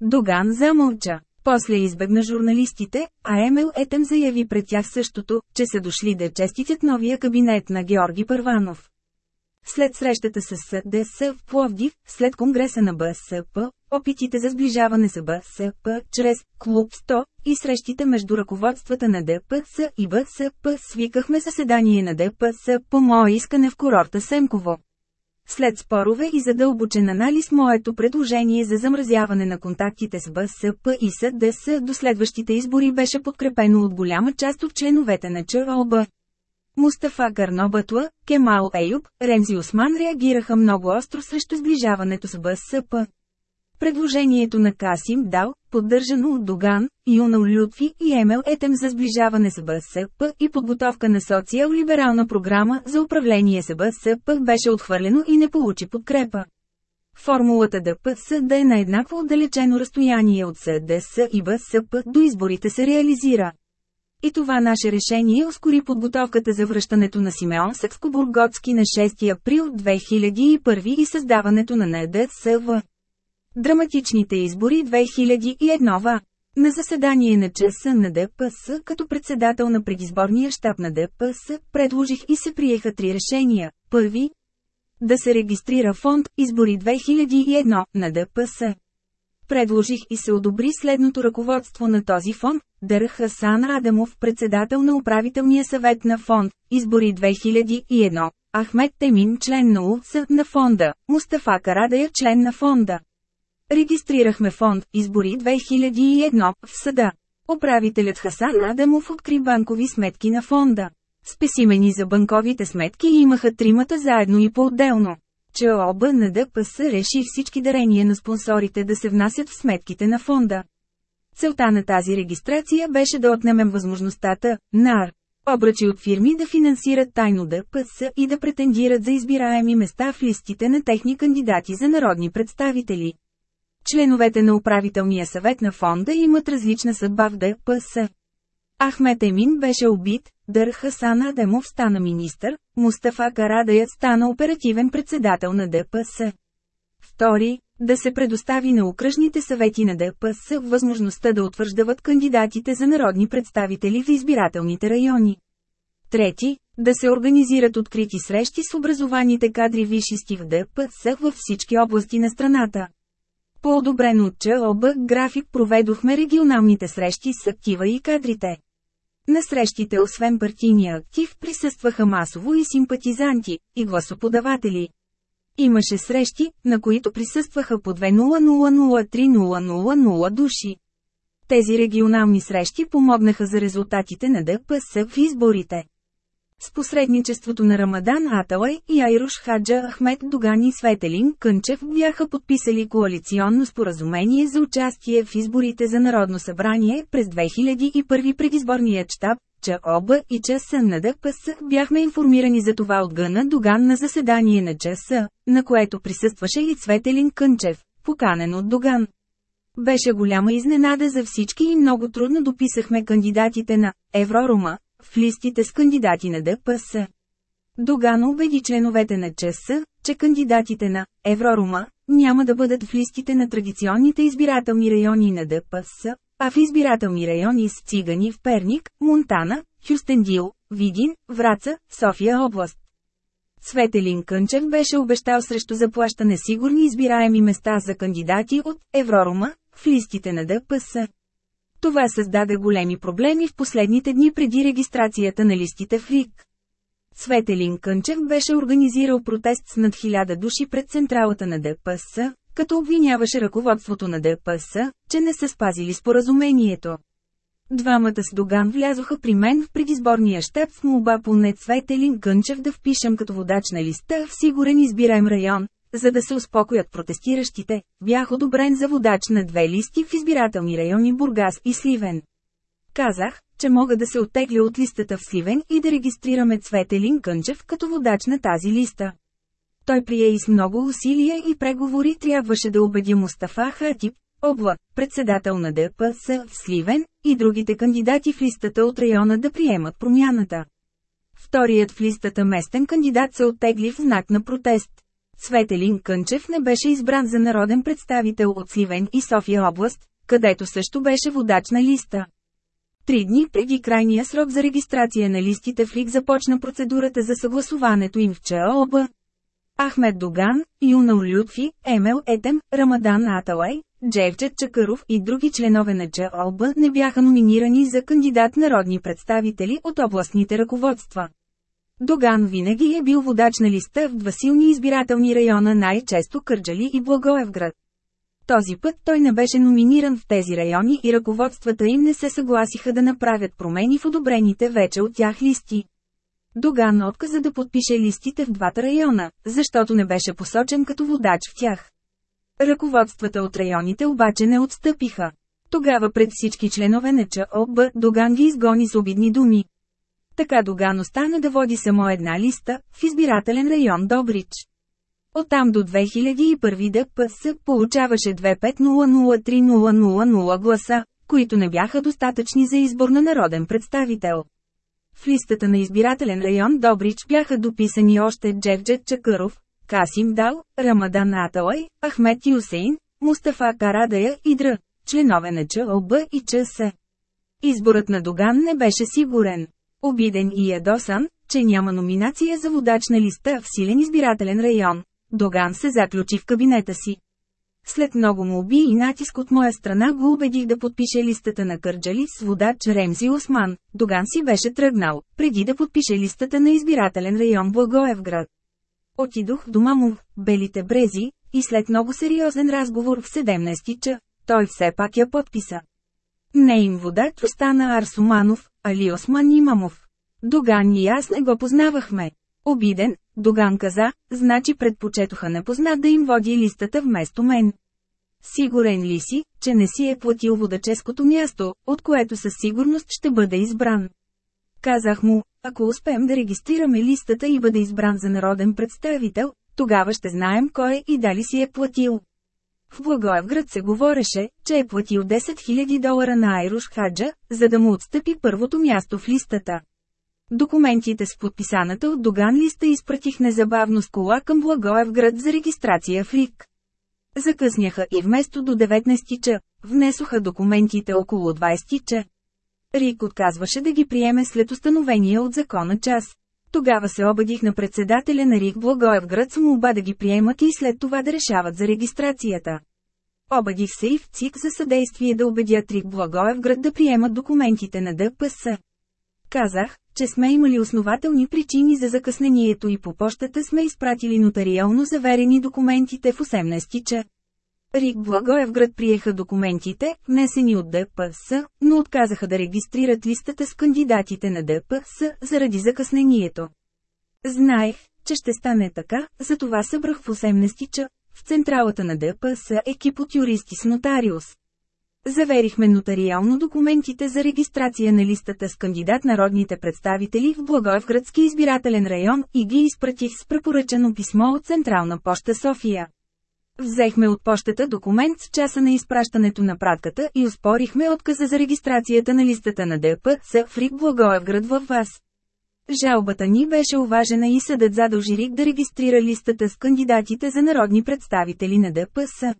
Доган замълча. После избегна журналистите, а Емел Етем заяви пред тях същото, че са дошли да честитят новия кабинет на Георги Първанов. След срещата с СДС в Пловдив, след конгреса на БСП, опитите за сближаване с БСП чрез Клуб 100 и срещите между ръководствата на ДПС и БСП свикахме заседание на ДПС по мое искане в курорта Семково. След спорове и задълбочен анализ моето предложение за замразяване на контактите с БСП и СДС до следващите избори беше подкрепено от голяма част от членовете на ЧОБ. Мустафа Карнобатла, Кемал Ейюб, Ремзи Осман реагираха много остро срещу сближаването с БСП. Предложението на Касим Дал, поддържано от Доган, Юнал Лютви и Емел Етем за сближаване с БСП и подготовка на социал-либерална програма за управление с БСП беше отхвърлено и не получи подкрепа. Формулата ДПС да е на еднакво отдалечено разстояние от СДС и БСП до изборите се реализира. И това наше решение ускори подготовката за връщането на Симеон Съкскобурготски на 6 април 2001 и създаването на НДСВ. Драматичните избори 2001 ва. На заседание на ЧС на ДПС като председател на предизборния щаб на ДПС предложих и се приеха три решения. Първи – да се регистрира фонд «Избори 2001» на ДПС. Предложих и се одобри следното ръководство на този фонд, Дър Хасан Адамов, председател на управителния съвет на фонд, избори 2001, Ахмед Темин, член на УС на фонда, Мустафа Карадая, член на фонда. Регистрирахме фонд «Избори 2001» в съда. Управителят Хасан Адамов откри банкови сметки на фонда. Спесимени за банковите сметки имаха тримата заедно и по-отделно. ЧОБ на ДПС реши всички дарения на спонсорите да се внасят в сметките на фонда. Целта на тази регистрация беше да отнемем възможността НАР, обръчи от фирми да финансират тайно ДПС и да претендират за избираеми места в листите на техни кандидати за народни представители. Членовете на управителния съвет на фонда имат различна съдба в ДПС. Ахмет Емин беше убит, Дър Хасан Адемов стана министър, Мустафа Карадаят стана оперативен председател на ДПС. Втори, да се предостави на окръжните съвети на ДПС възможността да утвърждават кандидатите за народни представители в избирателните райони. Трети, да се организират открити срещи с образованите кадри висшисти в ДПС във всички области на страната. По одобрен от ЧОБ график проведохме регионалните срещи с актива и кадрите. На срещите освен партийния актив присъстваха масово и симпатизанти, и гласоподаватели. Имаше срещи, на които присъстваха по 2000-3000 души. Тези регионални срещи помогнаха за резултатите на ДПС в изборите. С посредничеството на Рамадан Аталай и Айруш Хаджа Ахмед Доган и Светелин Кънчев бяха подписали коалиционно споразумение за участие в изборите за Народно събрание през 2001 предизборният штаб, ЧОБ и ЧС на ДПС бяхме информирани за това от Гъна Доган на заседание на ЧС, на което присъстваше и Светелин Кънчев, поканен от Доган. Беше голяма изненада за всички и много трудно дописахме кандидатите на Еврорума, в листите с кандидати на ДПС. Доган убеди членовете на ЧС, че кандидатите на Еврорума няма да бъдат в листите на традиционните избирателни райони на ДПС, а в избирателни райони с цигани в Перник, Монтана, Хюстендил, Видин, Враца, София област. Светелин Кънчев беше обещал срещу заплащане сигурни избираеми места за кандидати от Еврорума в листите на ДПС. Това създаде големи проблеми в последните дни преди регистрацията на листите в РИК. Светелин Кънчев беше организирал протест с над хиляда души пред централата на ДПС, като обвиняваше ръководството на ДПС, че не са спазили споразумението. Двамата с Доган влязоха при мен в предизборния щаб с молба поне Светелин Кънчев да впишем като водач на листа в сигурен избираем район, за да се успокоят протестиращите, бях одобрен за водач на две листи в избирателни райони Бургас и Сливен. Казах, че мога да се оттегля от листата в Сливен и да регистрираме Цветелин Кънчев като водач на тази листа. Той прие и с много усилия и преговори трябваше да убеди Мустафа Хатип, Обла, председател на ДПС в Сливен, и другите кандидати в листата от района да приемат промяната. Вторият в листата местен кандидат се оттегли в знак на протест. Светелин Кънчев не беше избран за народен представител от Сливен и София област, където също беше водач на листа. Три дни преди крайния срок за регистрация на листите в РИК започна процедурата за съгласуването им в ЧОБ. Ахмед Доган, Юнал Лютфи, Емел Етем, Рамадан Аталай, Джевчет Чакаров и други членове на ЧОБ не бяха номинирани за кандидат народни представители от областните ръководства. Доган винаги е бил водач на листа в два силни избирателни района най-често Кърджали и Благоевград. Този път той не беше номиниран в тези райони и ръководствата им не се съгласиха да направят промени в одобрените вече от тях листи. Доган отказа да подпише листите в двата района, защото не беше посочен като водач в тях. Ръководствата от районите обаче не отстъпиха. Тогава пред всички членове на ЧОБ Доган ги изгони с обидни думи. Така Доган остана да води само една листа, в избирателен район Добрич. Оттам до 2001 ДПС получаваше 25003000 гласа, които не бяха достатъчни за избор на народен представител. В листата на избирателен район Добрич бяха дописани още Джевджет Чакъров, Касим Дал, Рамадан Аталай, Ахмет Юсейн, Мустафа Карадая и Др. членове на ЧОБ и ЧС. Изборът на Доган не беше сигурен. Обиден и ядосан, че няма номинация за водач на листа в силен избирателен район, Доган се заключи в кабинета си. След много молби и натиск от моя страна го убедих да подпише листата на Кърджали с водач Ремзи Осман. Доган си беше тръгнал, преди да подпише листата на избирателен район Благоевград. Отидох в дома му, Белите брези, и след много сериозен разговор в 17 ча, той все пак я подписа. Не им водач остана Арсуманов, Али Осман Имамов. Доган и аз не го познавахме. Обиден, Доган каза, значи предпочетоха непознат да им води листата вместо мен. Сигурен ли си, че не си е платил водаческото място, от което със сигурност ще бъде избран? Казах му, ако успеем да регистрираме листата и бъде избран за народен представител, тогава ще знаем кой и дали си е платил. В Благоевград се говореше, че е платил 10 000 долара на Айруш Хаджа, за да му отстъпи първото място в листата. Документите с подписаната от Доган листа изпратих незабавно с кола към Благоевград за регистрация в РИК. Закъсняха и вместо до 19 ча, внесоха документите около 20 ча. Рик отказваше да ги приеме след установения от закона час. Тогава се обадих на председателя на РИК Благоевград с молба да ги приемат и след това да решават за регистрацията. Обадих се и в ЦИК за съдействие да убедят РИК Благоевград да приемат документите на ДПС. Казах, че сме имали основателни причини за закъснението и по почтата сме изпратили нотариално заверени документите в 18 ча. Рик Благоевград приеха документите, внесени от ДПС, но отказаха да регистрират листата с кандидатите на ДПС, заради закъснението. Знаех, че ще стане така, затова събрах в 18 ча, в централата на ДПС екип от юристи с нотариус. Заверихме нотариално документите за регистрация на листата с кандидат народните представители в Благоевградски избирателен район и ги изпратих с препоръчано писмо от Централна поща София. Взехме от пощата документ с часа на изпращането на пратката и успорихме отказа за регистрацията на листата на ДПС в Рик Благоевград във вас. Жалбата ни беше уважена и съдът задължи Рик да регистрира листата с кандидатите за народни представители на ДПС.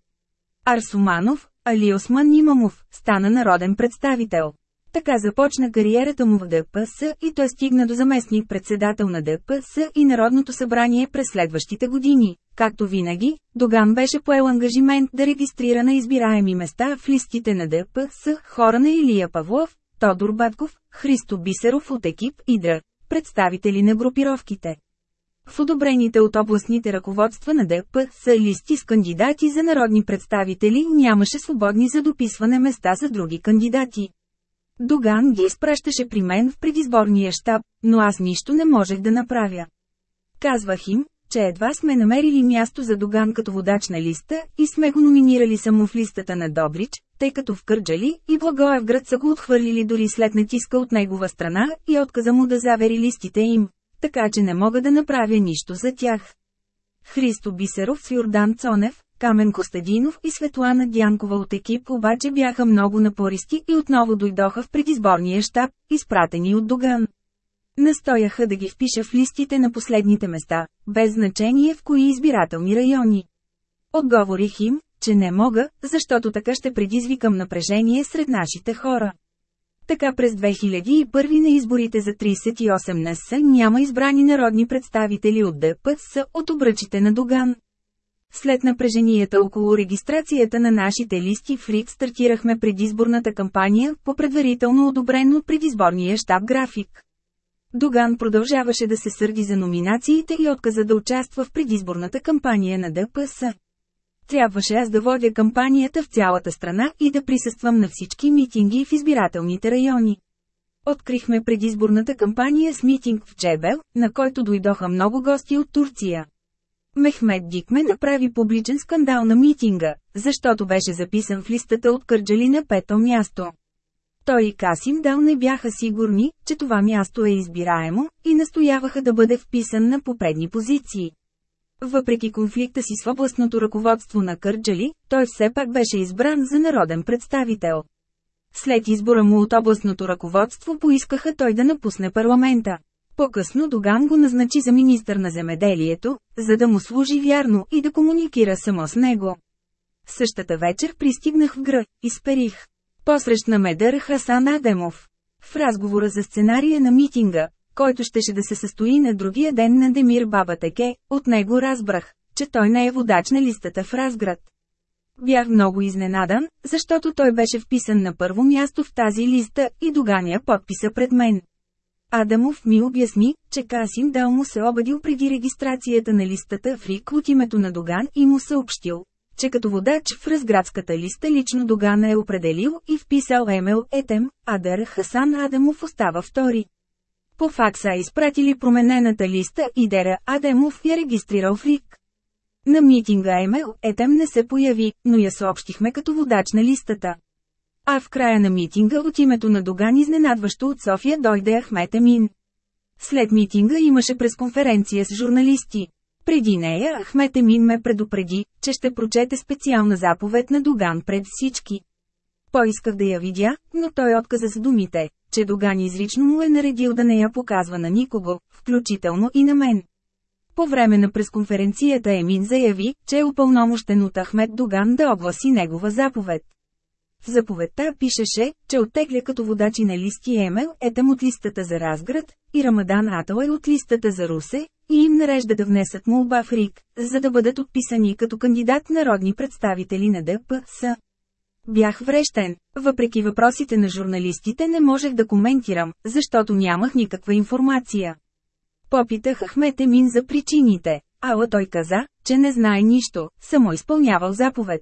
Арсуманов, Али Осман Нимамов, стана народен представител. Така започна кариерата му в ДПС и той стигна до заместник-председател на ДПС и Народното събрание през следващите години. Както винаги, Доган беше поел ангажимент да регистрира на избираеми места в листите на ДПС хора на Илия Павлов, Тодор Батков, Христо Бисеров от екип ИДРА, представители на групировките. В одобрените от областните ръководства на ДПС листи с кандидати за народни представители нямаше свободни за дописване места за други кандидати. Доган ги изпращаше при мен в предизборния щаб, но аз нищо не можех да направя. Казвах им, че едва сме намерили място за Доган като водач на листа и сме го номинирали само в листата на Добрич, тъй като в Кърджали и Благоевград са го отхвърлили дори след натиска от негова страна и отказа му да завери листите им, така че не мога да направя нищо за тях. Христо Бисеров с Йордан Цонев, Камен Костадинов и Светлана Дянкова от екип обаче бяха много напористи и отново дойдоха в предизборния щаб, изпратени от Доган. Настояха да ги впиша в листите на последните места, без значение в кои избирателни райони. Отговорих им, че не мога, защото така ще предизвикам напрежение сред нашите хора. Така през 2001 на изборите за 38 НС няма избрани народни представители от ДПС от обръчите на Доган. След напреженията около регистрацията на нашите листи в РИК стартирахме предизборната кампания по предварително одобрен от предизборния щаб график. Доган продължаваше да се сърди за номинациите и отказа да участва в предизборната кампания на ДПС. Трябваше аз да водя кампанията в цялата страна и да присъствам на всички митинги в избирателните райони. Открихме предизборната кампания с митинг в Джебел, на който дойдоха много гости от Турция. Мехмед Дикме направи публичен скандал на митинга, защото беше записан в листата от Кърджали на пето място. Той и Касим Дал не бяха сигурни, че това място е избираемо, и настояваха да бъде вписан на попредни позиции. Въпреки конфликта си с областното ръководство на Кърджали, той все пак беше избран за народен представител. След избора му от областното ръководство поискаха той да напусне парламента. По-късно Доган го назначи за министър на земеделието, за да му служи вярно и да комуникира само с него. Същата вечер пристигнах в гръ, изперих. Посрещна ме Дър Хасан Адемов. В разговора за сценария на митинга, който щеше да се състои на другия ден на Демир Баба Теке, от него разбрах, че той не е водач на листата в Разград. Бях много изненадан, защото той беше вписан на първо място в тази листа и доганя подписа пред мен. Адамов ми обясни, че Касим Дал му се обадил преди регистрацията на листата в РИК от името на Доган и му съобщил, че като водач в разградската листа лично Доган е определил и вписал Емел Етем, а Дър Хасан Адамов остава втори. По факса изпратили променената листа и Дера Адамов я регистрирал в РИК. На митинга Емел Етем не се появи, но я съобщихме като водач на листата. А в края на митинга от името на Доган изненадващо от София дойде Ахмет Емин. След митинга имаше пресконференция с журналисти. Преди нея Ахмет Емин ме предупреди, че ще прочете специална заповед на Доган пред всички. Поисках да я видя, но той отказа с думите, че Доган изрично му е наредил да не я показва на никого, включително и на мен. По време на пресконференцията Емин заяви, че е упълномощен от Ахмед Доган да огласи негова заповед. В заповедта пишеше, че оттегля като водачи на листи Емел Етем от листата за Разград, и Рамадан Атал е от листата за Русе, и им нарежда да внесат молба в РИК, за да бъдат отписани като кандидат народни представители на ДПС. Бях врещен. Въпреки въпросите на журналистите не можех да коментирам, защото нямах никаква информация. Попитах Ахмет Емин за причините, ала той каза, че не знае нищо, само изпълнявал заповед.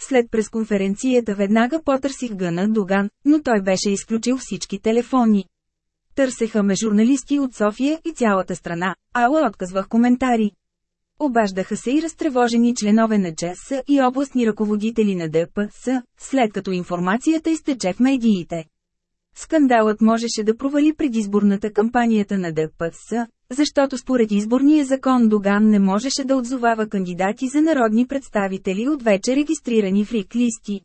След пресконференцията веднага потърсих Гъна Доган, но той беше изключил всички телефони. Търсеха ме журналисти от София и цялата страна, ала отказвах коментари. Обаждаха се и разтревожени членове на ЧС и областни ръководители на ДПС, след като информацията изтече в медиите. Скандалът можеше да провали предизборната кампанията на ДПС, защото според изборния закон Доган не можеше да отзовава кандидати за народни представители от вече регистрирани в РИК листи.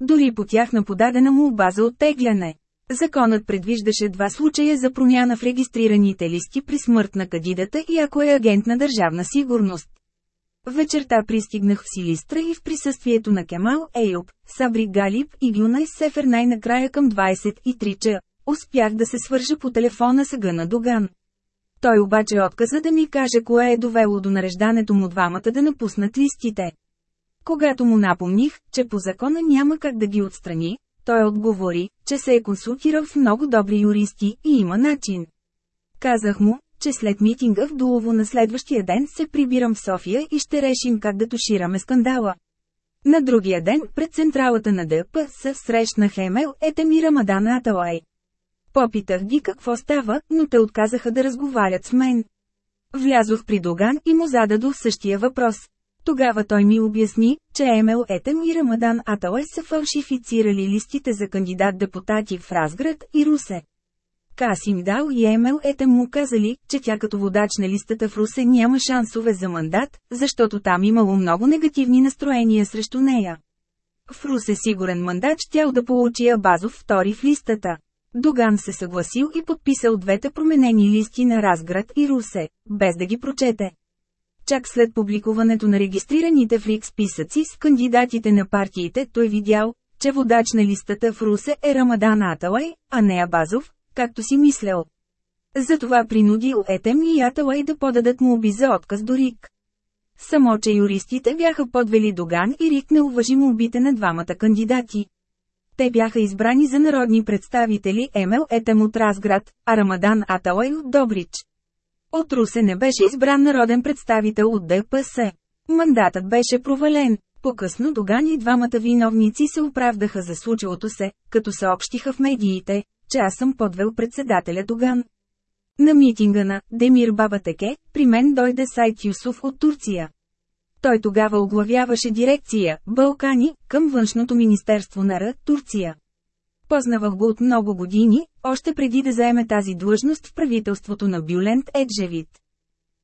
Дори по тяхна подадена му база оттегляне. Законът предвиждаше два случая за промяна в регистрираните листи при смърт на кандидата и ако е агент на държавна сигурност. Вечерта пристигнах в Силистра и в присъствието на Кемал Ейоп, Сабри Галип и Гюнай Сефер най-накрая към 23 ча. Успях да се свържа по телефона с Гъна Доган. Той обаче отказа да ми каже кое е довело до нареждането му двамата да напуснат листите. Когато му напомних, че по закона няма как да ги отстрани, той отговори, че се е консултирал в много добри юристи и има начин. Казах му, че след митинга в Дулово на следващия ден се прибирам в София и ще решим как да тушираме скандала. На другия ден, пред централата на ДПС срещнах Емел Етеми Рамадан Аталай. Попитах ги какво става, но те отказаха да разговарят с мен. Влязох при Доган и му зададох същия въпрос. Тогава той ми обясни, че Емел Етем и Рамадан Аталай са фалшифицирали листите за кандидат-депутати в Разград и Русе. Касим Дал и Емел Етем му казали, че тя като водач на листата в Русе няма шансове за мандат, защото там имало много негативни настроения срещу нея. В Русе сигурен мандат щял да получи Абазов втори в листата. Доган се съгласил и подписал двете променени листи на Разград и Русе, без да ги прочете. Чак след публикуването на регистрираните в РИК списъци с кандидатите на партиите, той видял, че водач на листата в Русе е Рамадан Аталай, а не Абазов, както си мислял. Затова принудил Етем и Аталай да подадат му оби за отказ до РИК. Само, че юристите бяха подвели Доган и Рик не уважи молбите на двамата кандидати. Те бяха избрани за народни представители Емел Етем от Разград, а Рамадан Аталай от Добрич. От Русе не беше избран народен представител от ДПС. Мандатът беше провален. По-късно Доган и двамата виновници се оправдаха за случилото се, като съобщиха в медиите, че аз съм подвел председателя Доган. На митинга на Демир Бабатеке, при мен дойде Сайт Юсуф от Турция. Той тогава оглавяваше дирекция Балкани към външното министерство на Р. Турция. Познавах го от много години, още преди да заеме тази длъжност в правителството на Бюлент Еджевит.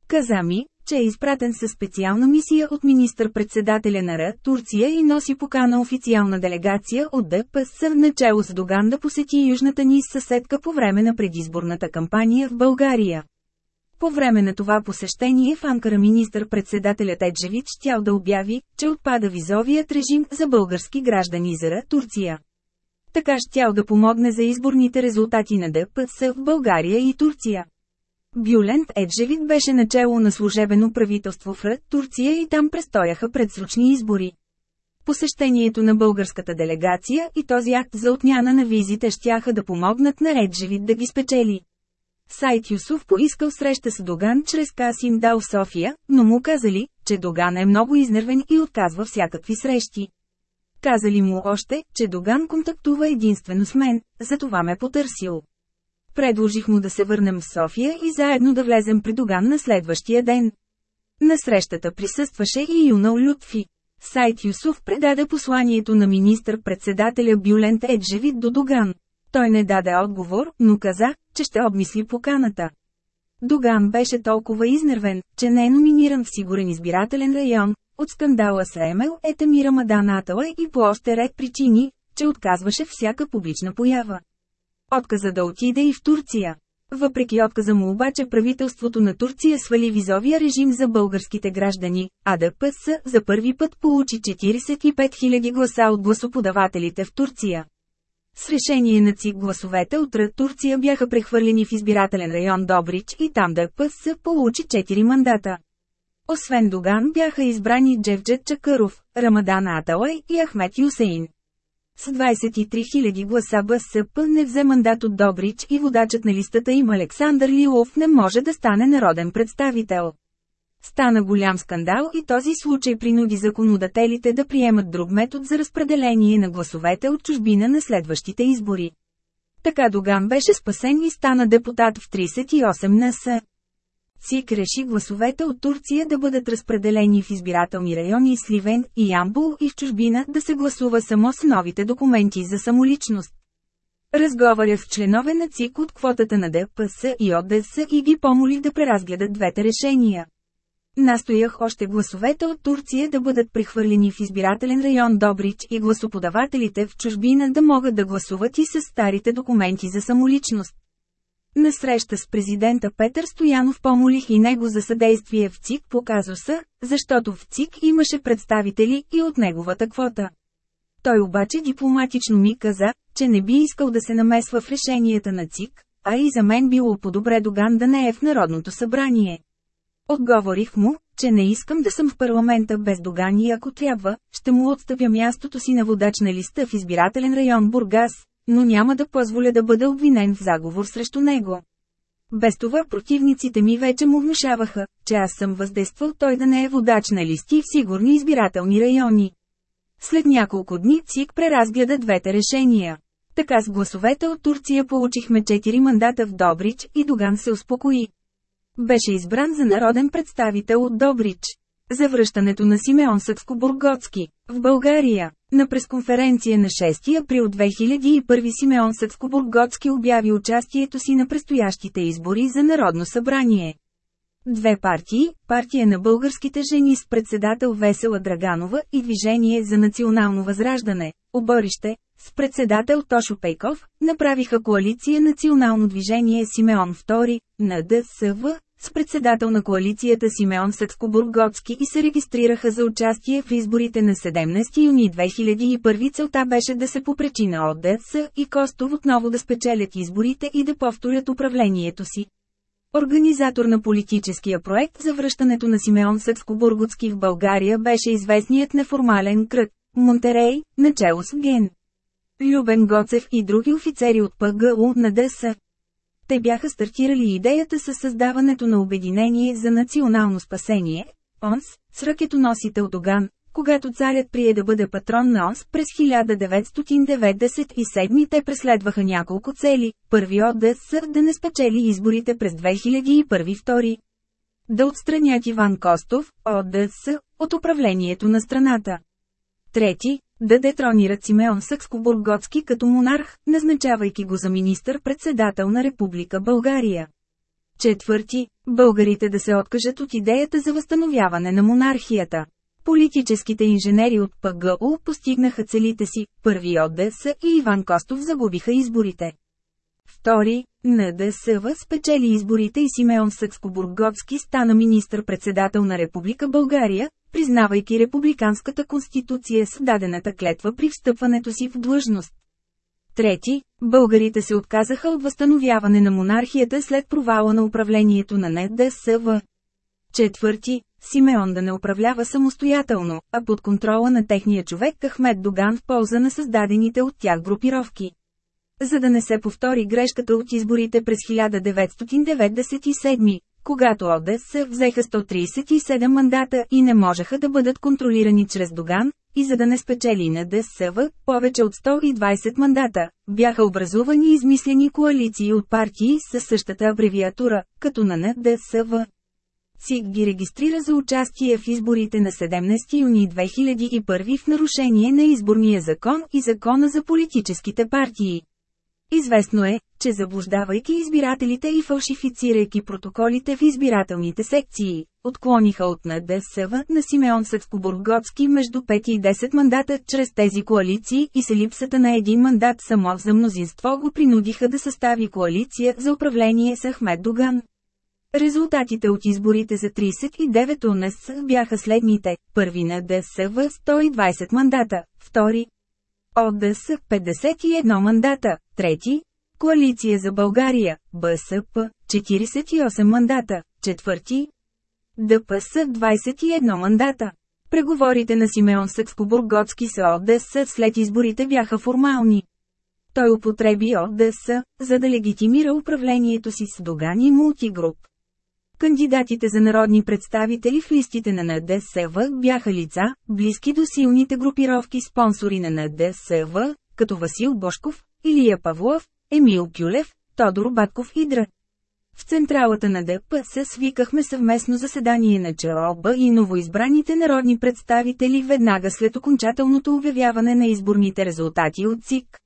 Каза ми, че е изпратен със специална мисия от министър-председателя на Р. Турция и носи покана официална делегация от ДПС начало с Доган да посети южната ни съседка по време на предизборната кампания в България. По време на това посещение в Анкара министър-председателят Еджевич щял да обяви, че отпада визовият режим за български граждани за Турция. Така щял да помогне за изборните резултати на ДПС в България и Турция. Бюлент Еджевит беше начало на служебено правителство в Р. Турция и там престояха предсрочни избори. Посещението на българската делегация и този акт за отмяна на визите щяха да помогнат на Еджевит да ги спечели. Сайт Юсуф поискал среща с Доган чрез Касим Дал София, но му казали, че Доган е много изнервен и отказва всякакви срещи. Казали му още, че Доган контактува единствено с мен, затова ме потърсил. Предложих му да се върнем в София и заедно да влезем при Доган на следващия ден. На срещата присъстваше и Юнал Лютфи. Сайт Юсуф предаде посланието на министър-председателя Бюлент Еджевит до Доган. Той не даде отговор, но каза, че ще обмисли поканата. Доган беше толкова изнервен, че не е номиниран в сигурен избирателен район, от скандала с Емел Етемира Мадан Атала и по още ред причини, че отказваше всяка публична поява. Отказа да отиде и в Турция. Въпреки отказа му обаче правителството на Турция свали визовия режим за българските граждани, а ДПС за първи път получи 45 000 гласа от гласоподавателите в Турция. С решение на ЦИК гласовете от Турция бяха прехвърлени в избирателен район Добрич и там ДПС получи 4 мандата. Освен Доган бяха избрани Джевджет Чакъров, Рамадан Аталай и Ахмет Юсейн. С 23 000 гласа БСП не взе мандат от Добрич и водачът на листата им Александър Лилов не може да стане народен представител. Стана голям скандал и този случай принуди законодателите да приемат друг метод за разпределение на гласовете от чужбина на следващите избори. Така Доган беше спасен и стана депутат в 38 НС. ЦИК реши гласовете от Турция да бъдат разпределени в избирателни райони Сливен и Ямбул и в чужбина да се гласува само с новите документи за самоличност. Разговарях с членове на ЦИК от квотата на ДПС и ОДС и ги помолих да преразгледат двете решения. Настоях още гласовете от Турция да бъдат прехвърлени в избирателен район Добрич и гласоподавателите в чужбина да могат да гласуват и с старите документи за самоличност. На среща с президента Петър Стоянов помолих и него за съдействие в ЦИК по казуса, защото в ЦИК имаше представители и от неговата квота. Той обаче дипломатично ми каза, че не би искал да се намесва в решенията на ЦИК, а и за мен било по-добре Доган да не е в Народното събрание. Отговорих му, че не искам да съм в парламента без Доган и ако трябва, ще му отстъпя мястото си на водач на листа в избирателен район Бургас, но няма да позволя да бъда обвинен в заговор срещу него. Без това противниците ми вече му внушаваха, че аз съм въздействал той да не е водач на листи в сигурни избирателни райони. След няколко дни ЦИК преразгледа двете решения. Така с гласовете от Турция получихме 4 мандата в Добрич и Доган се успокои. Беше избран за народен представител от Добрич. За връщането на Симеон Съцко-Бургоцки в България. На пресконференция на 6 април 2001 Симеон Съцко-Бургоцки обяви участието си на предстоящите избори за Народно събрание. Две партии, партия на българските жени с председател Весела Драганова и Движение за национално възраждане, оборище, с председател Тошо Пейков, направиха коалиция Национално движение Симеон II, на ДСВ, с председател на коалицията Симеон Съцко-Бургоцки и се регистрираха за участие в изборите на 17 юни 2001 целта беше да се попречи на ОДС и Костов отново да спечелят изборите и да повторят управлението си. Организатор на политическия проект за връщането на Симеон Съцко-Бургоцки в България беше известният неформален кръг – Монтерей, начало с Ген. Любен Гоцев и други офицери от ПГУ на ДС. Те бяха стартирали идеята със създаването на Обединение за национално спасение, ОНС, с ракетоносител Доган, когато царят прие да бъде патрон на ОНС през 1997 те преследваха няколко цели, първи от ДС да не спечели изборите през 2001-2. Да отстранят Иван Костов, от ДС, от управлението на страната. Трети, да детронират Симеон Съкско-Бургоцки като монарх, назначавайки го за министър-председател на Република България. Четвърти, българите да се откажат от идеята за възстановяване на монархията. Политическите инженери от ПГУ постигнаха целите си, първи от ДС и Иван Костов загубиха изборите. Втори, НДСВ спечели изборите и Симеон Съкско-Бургоцки стана министър-председател на Република България, признавайки републиканската конституция с дадената клетва при встъпването си в длъжност. Трети, българите се отказаха от възстановяване на монархията след провала на управлението на НДСВ. Четвърти, Симеон да не управлява самостоятелно, а под контрола на техния човек Ахмед Доган в полза на създадените от тях групировки. За да не се повтори грешката от изборите през 1997, когато ОДС взеха 137 мандата и не можеха да бъдат контролирани чрез Доган, и за да не спечели на ДСВ повече от 120 мандата, бяха образувани измислени коалиции от партии със същата абревиатура, като на НДСВ. ЦИК ги регистрира за участие в изборите на 17 юни 2001 в нарушение на изборния закон и закона за политическите партии. Известно е, че заблуждавайки избирателите и фалшифицирайки протоколите в избирателните секции, отклониха от НДСВ на Симеон Съцкобургоцки между 5 и 10 мандата чрез тези коалиции и се липсата на един мандат само за мнозинство го принудиха да състави коалиция за управление с Ахмед Доган. Резултатите от изборите за 39 ОНС бяха следните. Първи на ДСВ 120 мандата, втори ОДС 51 мандата, трети Коалиция за България, БСП 48 мандата, четвърти ДПС 21 мандата. Преговорите на Симеон Съкскобургоцки с ОДС след изборите бяха формални. Той употреби ОДС, за да легитимира управлението си с Доган и Мултигруп. Кандидатите за народни представители в листите на НДСВ бяха лица, близки до силните групировки спонсори на НДСВ, като Васил Бошков, Илия Павлов, Емил Кюлев, Тодор Батков и Дра. В централата на ДПС свикахме съвместно заседание на ЧОБ и новоизбраните народни представители веднага след окончателното обявяване на изборните резултати от ЦИК.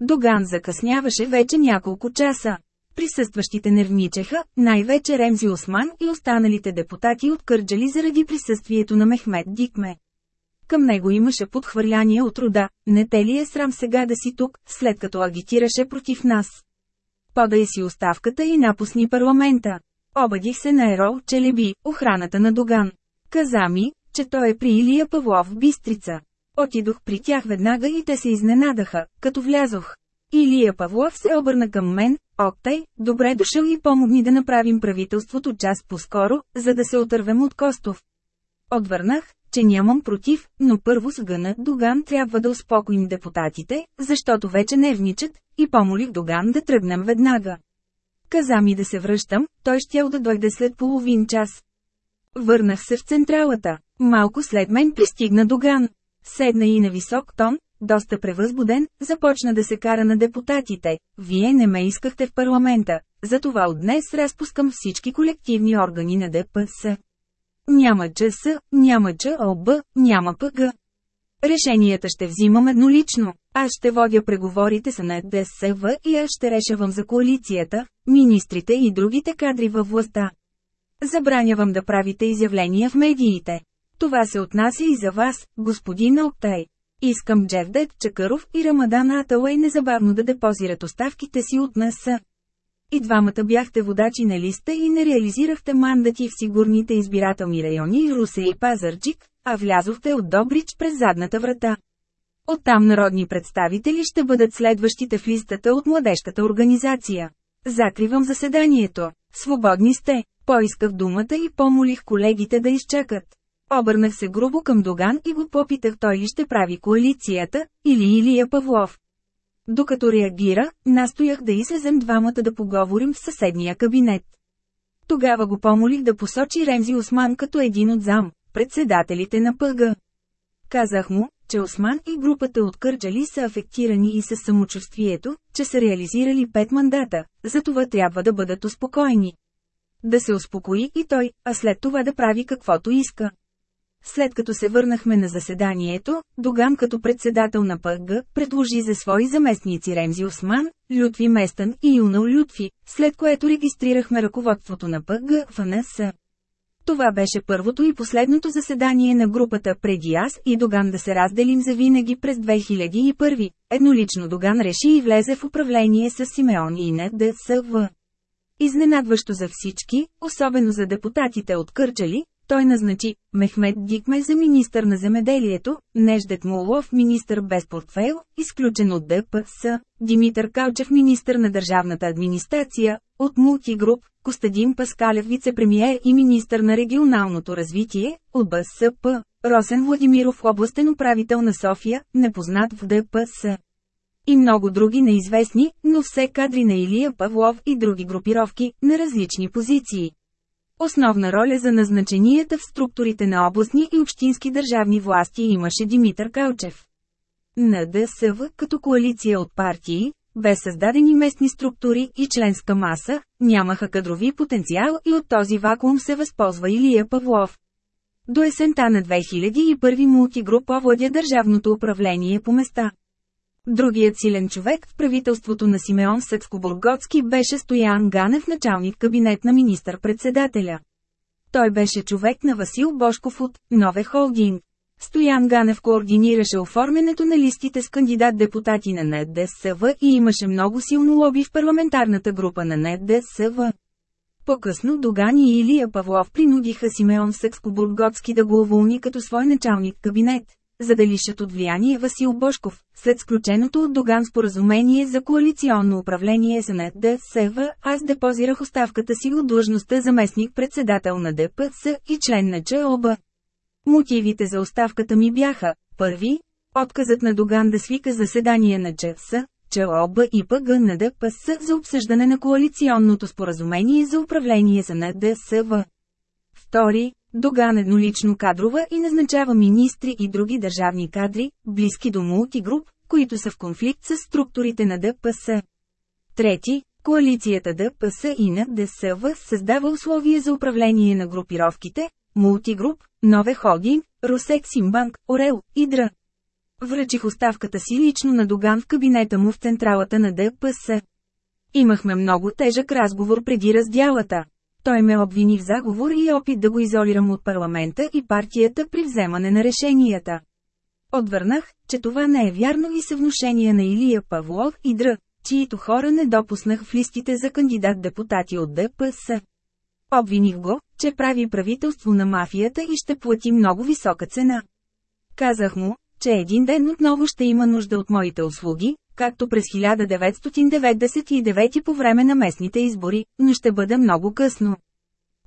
Доган закъсняваше вече няколко часа. Присъстващите нервничеха, най-вече Ремзи Осман и останалите депутати от Кърджали заради присъствието на Мехмед Дикме. Към него имаше подхвърляние от рода, не те ли е срам сега да си тук, след като агитираше против нас. Подай си оставката и напусни парламента. Обадих се на Ерол Челеби, охраната на Доган. Каза ми, че той е при Илия Павлов в Бистрица. Отидох при тях веднага и те се изненадаха, като влязох. Илия Павлов се обърна към мен, Октай, добре дошъл и помогни да направим правителството час по-скоро, за да се отървем от Костов. Отвърнах, че нямам против, но първо с гъна Доган трябва да успокоим депутатите, защото вече нервничат, и помолих Доган да тръгнем веднага. Каза ми да се връщам, той щял да дойде след половин час. Върнах се в централата. Малко след мен пристигна Доган. Седна и на висок тон, доста превъзбуден, започна да се кара на депутатите. Вие не ме искахте в парламента, затова от днес разпускам всички колективни органи на ДПС. Няма ЧС, няма ЧОБ, няма ПГ. Решенията ще взимам еднолично. Аз ще водя преговорите с НДСВ и аз ще решавам за коалицията, министрите и другите кадри във властта. Забранявам да правите изявления в медиите. Това се отнася и за вас, господин Октай. Искам Джевдет Чакаров и Рамадан Аталай незабавно да депозират оставките си от НС. И двамата бяхте водачи на листа и не реализирахте мандати в сигурните избирателни райони Русе и Пазарчик, а влязохте от Добрич през задната врата. Оттам народни представители ще бъдат следващите в листата от младежката организация. Закривам заседанието. Свободни сте. Поисках думата и помолих колегите да изчакат. Обърнах се грубо към Доган и го попитах той ли ще прави коалицията, или Илия Павлов. Докато реагира, настоях да излезем двамата да поговорим в съседния кабинет. Тогава го помолих да посочи Ремзи Осман като един от зам, председателите на ПГ. Казах му, че Осман и групата от Кърджали са афектирани и с самочувствието, че са реализирали пет мандата, затова трябва да бъдат успокоени. Да се успокои и той, а след това да прави каквото иска. След като се върнахме на заседанието, Доган като председател на ПГ предложи за свои заместници Ремзи Осман, Лютви Местън и Юнал Лютви, след което регистрирахме ръководството на ПГ в НС. Това беше първото и последното заседание на групата преди аз и Доган да се разделим за винаги през 2001. Еднолично Доган реши и влезе в управление с Симеон и НДСВ. Изненадващо за всички, особено за депутатите от Кърчали, той назначи Мехмед Дикме за министър на земеделието, Неждет Мулов министър без портфейл, изключен от ДПС, Димитър Калчев министър на държавната администрация, от Мултигруп, Костадин Паскалев вице-премьер и министър на регионалното развитие, от БСП, Росен Владимиров областен управител на София, непознат в ДПС. И много други неизвестни, но все кадри на Илия Павлов и други групировки, на различни позиции. Основна роля за назначенията в структурите на областни и общински държавни власти имаше Димитър Калчев. НДСВ като коалиция от партии, без създадени местни структури и членска маса, нямаха кадрови потенциал и от този вакуум се възползва Илия Павлов. До есента на 2001 мултигруп овладя държавното управление по места. Другият силен човек в правителството на Симеон Съкскобургоцки беше Стоян Ганев началник кабинет на министър-председателя. Той беше човек на Васил Бошков от «Нове холдинг». Стоян Ганев координираше оформянето на листите с кандидат-депутати на НДСВ и имаше много силно лоби в парламентарната група на НДСВ. По-късно Догани и Илия Павлов принудиха Симеон Съкскобургоцки да го уволни като свой началник кабинет за да лишат от влияние Васил Бошков, след сключеното от Доган споразумение за коалиционно управление с НДСВ, аз депозирах оставката си от длъжността заместник-председател на ДПС и член на ЧОБ. Мотивите за оставката ми бяха, първи, отказът на Доган да свика заседание на ЧС, ЧОБ и ПГ на ДПС за обсъждане на коалиционното споразумение за управление за НДСВ. Втори, Доган еднолично кадрова и назначава министри и други държавни кадри, близки до мултигруп, които са в конфликт с структурите на ДПС. Трети, коалицията ДПС и на ДСВ създава условия за управление на групировките, мултигруп, Нове Холдинг, Росексимбанк, Орел, Идра. Връчих оставката си лично на Доган в кабинета му в централата на ДПС. Имахме много тежък разговор преди раздялата. Той ме обвини в заговор и опит да го изолирам от парламента и партията при вземане на решенията. Отвърнах, че това не е вярно и съвношение на Илия Павлов и Др, чието хора не допуснах в листите за кандидат-депутати от ДПС. Обвиних го, че прави правителство на мафията и ще плати много висока цена. Казах му, че един ден отново ще има нужда от моите услуги, както през 1999 по време на местните избори, но ще бъде много късно.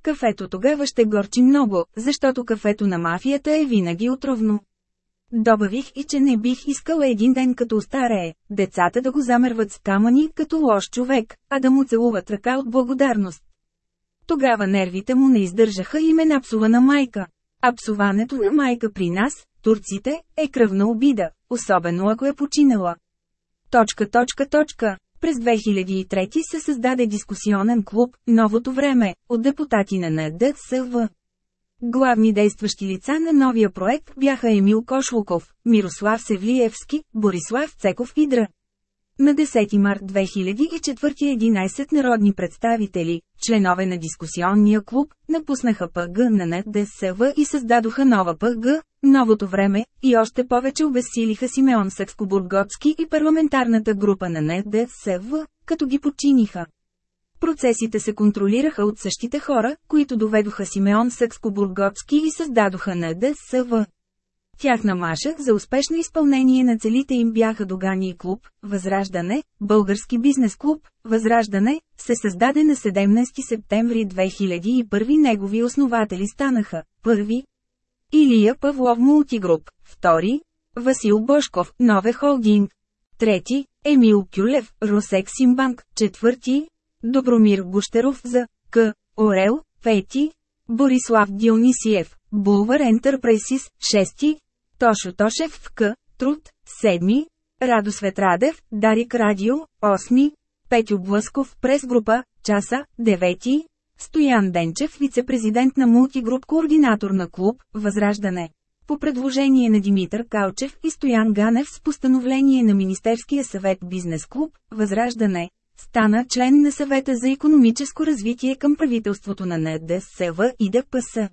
Кафето тогава ще горчи много, защото кафето на мафията е винаги отровно. Добавих и че не бих искала един ден като остарее, децата да го замерват с камъни като лош човек, а да му целуват ръка от благодарност. Тогава нервите му не издържаха и ме напсува на майка. А псуването на майка при нас, турците, е кръвна обида, особено ако е починала. Точка, точка, точка. През 2003 се създаде дискусионен клуб «Новото време» от депутати на НДСВ. Главни действащи лица на новия проект бяха Емил Кошлуков, Мирослав Севлиевски, Борислав Цеков и Дра. На 10 март 2004 11 народни представители, членове на дискусионния клуб, напуснаха ПГ на НДСВ и създадоха нова ПГ, новото време, и още повече обесилиха Симеон Сакскобурготски и парламентарната група на НДСВ, като ги подчиниха. Процесите се контролираха от същите хора, които доведоха Симеон Сакскобурготски и създадоха НДСВ. Тяхна маша за успешно изпълнение на целите им бяха Догани клуб, Възраждане, Български бизнес клуб, Възраждане, се създаде на 17 септември 2001 негови основатели станаха, първи, Илия Павлов Мултигруп, втори, Васил Бошков, Нове Холдинг, трети, Емил Кюлев, Росек Симбанк, четвърти, Добромир Гущеров за К. Орел, пети, Борислав Дионисиев, Булвар Ентерпрайсис, шести, Тошо Тошев в К. Труд, 7. Радосвет Радев, Дарик Радио, 8. Петю Блъсков, прес-група, часа, 9. Стоян Денчев, вице-президент на мултигруп координатор на клуб, Възраждане. По предложение на Димитър Калчев и Стоян Ганев с постановление на Министерския съвет Бизнес клуб, Възраждане, стана член на съвета за економическо развитие към правителството на НДСВ и ДПС.